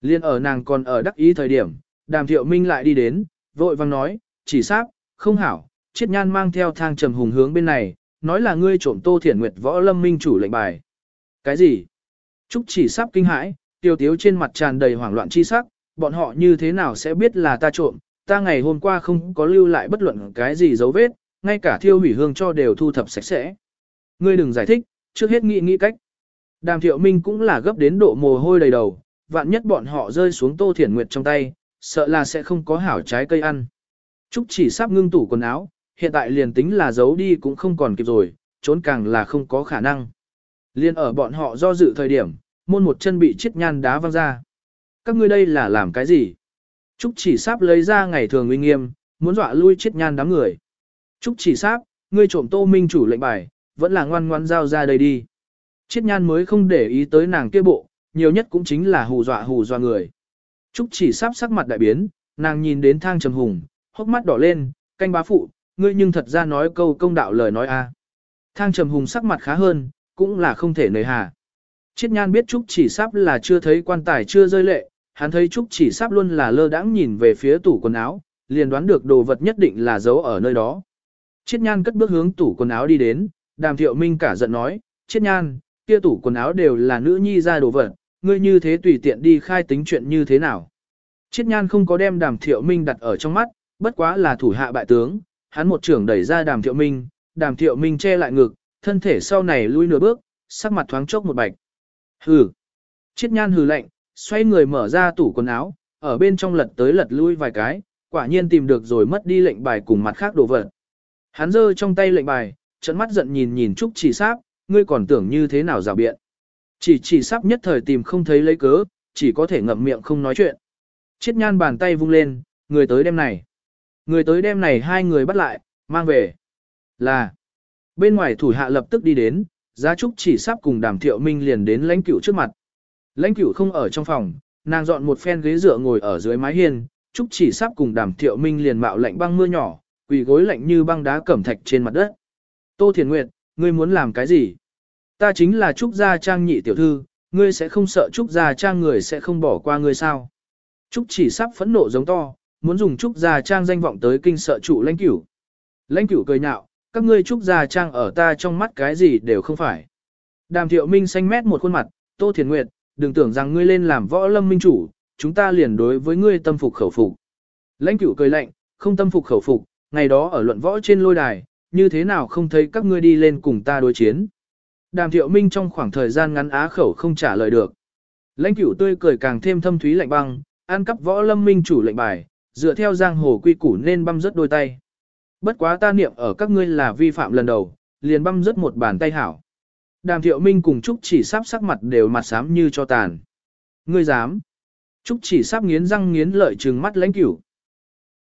Liên ở nàng còn ở đắc ý thời điểm, đàm thiệu minh lại đi đến, vội vang nói, chỉ sáp, không hảo, chiết nhan mang theo thang trầm hùng hướng bên này, nói là ngươi trộm tô thiển nguyệt võ lâm minh chủ lệnh bài. Cái gì? Trúc chỉ sắp kinh hãi, tiêu tiếu trên mặt tràn đầy hoảng loạn chi sắc, bọn họ như thế nào sẽ biết là ta trộm, ta ngày hôm qua không có lưu lại bất luận cái gì dấu vết, ngay cả thiêu hủy hương cho đều thu thập sạch sẽ. Ngươi đừng giải thích, trước hết nghĩ nghĩ cách. Đàm thiệu minh cũng là gấp đến độ mồ hôi đầy đầu, vạn nhất bọn họ rơi xuống tô thiển nguyệt trong tay, sợ là sẽ không có hảo trái cây ăn. Trúc chỉ sắp ngưng tủ quần áo, hiện tại liền tính là giấu đi cũng không còn kịp rồi, trốn càng là không có khả năng. Liên ở bọn họ do dự thời điểm, môn một chân bị chiết nhan đá văng ra. Các ngươi đây là làm cái gì? Trúc chỉ sáp lấy ra ngày thường uy nghiêm, muốn dọa lui chiết nhan đám người. Trúc chỉ sáp, ngươi trộm tô minh chủ lệnh bài, vẫn là ngoan ngoan giao ra đây đi. Chiết nhan mới không để ý tới nàng kia bộ, nhiều nhất cũng chính là hù dọa hù dọa người. Trúc chỉ sáp sắc mặt đại biến, nàng nhìn đến thang trầm hùng, hốc mắt đỏ lên, canh bá phụ, ngươi nhưng thật ra nói câu công đạo lời nói a. Thang trầm hùng sắc mặt khá hơn, cũng là không thể nời hà. Chiết nhan biết Trúc chỉ sắp là chưa thấy quan tài chưa rơi lệ, hắn thấy Trúc chỉ sắp luôn là lơ đãng nhìn về phía tủ quần áo, liền đoán được đồ vật nhất định là giấu ở nơi đó. Chiết nhan cất bước hướng tủ quần áo đi đến, đàm thiệu minh cả giận nói, Chiết nhan, kia tủ quần áo đều là nữ nhi ra đồ vật, ngươi như thế tùy tiện đi khai tính chuyện như thế nào. Chiết nhan không có đem đàm thiệu minh đặt ở trong mắt, bất quá là thủ hạ bại tướng, hắn một trưởng đẩy ra đàm thiệu minh, đàm thiệu minh che lại ngực, thân thể sau này lui nửa bước, sắc mặt thoáng chốc một bạch. Hừ. Chiết nhan hừ lạnh, xoay người mở ra tủ quần áo, ở bên trong lật tới lật lui vài cái, quả nhiên tìm được rồi mất đi lệnh bài cùng mặt khác đồ vật. Hắn giơ trong tay lệnh bài, trận mắt giận nhìn nhìn Trúc chỉ sáp, ngươi còn tưởng như thế nào rào biện. Chỉ chỉ sắp nhất thời tìm không thấy lấy cớ, chỉ có thể ngậm miệng không nói chuyện. Chiết nhan bàn tay vung lên, người tới đêm này. Người tới đem này hai người bắt lại, mang về. Là. Bên ngoài thủ hạ lập tức đi đến, giá trúc chỉ sắp cùng đàm thiệu minh liền đến lãnh cửu trước mặt. Lãnh cửu không ở trong phòng, nàng dọn một phen ghế dựa ngồi ở dưới mái hiên, trúc chỉ sắp cùng đàm thiệu minh liền mạo lạnh băng mưa nhỏ, quỳ gối lạnh như băng đá cẩm thạch trên mặt đất. Tô Thiền Nguyệt, ngươi muốn làm cái gì? Ta chính là Trúc Gia Trang nhị tiểu thư, ngươi sẽ không sợ Trúc Gia Trang người sẽ không bỏ qua ngươi sao? Trúc chỉ sắp phẫn nộ giống to, muốn dùng Trúc Gia Trang danh vọng tới kinh sợ trụ lãnh cửu. Lãnh cửu cười nhạo, các ngươi Trúc Gia Trang ở ta trong mắt cái gì đều không phải. Đàm thiệu minh xanh mét một khuôn mặt, Tô Thiền Nguyệt, đừng tưởng rằng ngươi lên làm võ lâm minh chủ, chúng ta liền đối với ngươi tâm phục khẩu phục. Lãnh cửu cười lạnh, không tâm phục khẩu phục, ngày đó ở luận võ trên lôi đài, như thế nào không thấy các ngươi đi lên cùng ta đối chiến. Đàm thiệu minh trong khoảng thời gian ngắn á khẩu không trả lời được. Lãnh cửu tươi cười càng thêm thâm thúy lạnh băng, ăn cắp võ lâm minh chủ lệnh bài, dựa theo giang hồ quy củ nên băm rớt đôi tay. Bất quá ta niệm ở các ngươi là vi phạm lần đầu, liền băm rớt một bàn tay hảo. Đàm thiệu minh cùng Trúc chỉ sắp sắc mặt đều mặt xám như cho tàn. Ngươi dám. Trúc chỉ sắp nghiến răng nghiến lợi trừng mắt lãnh cửu.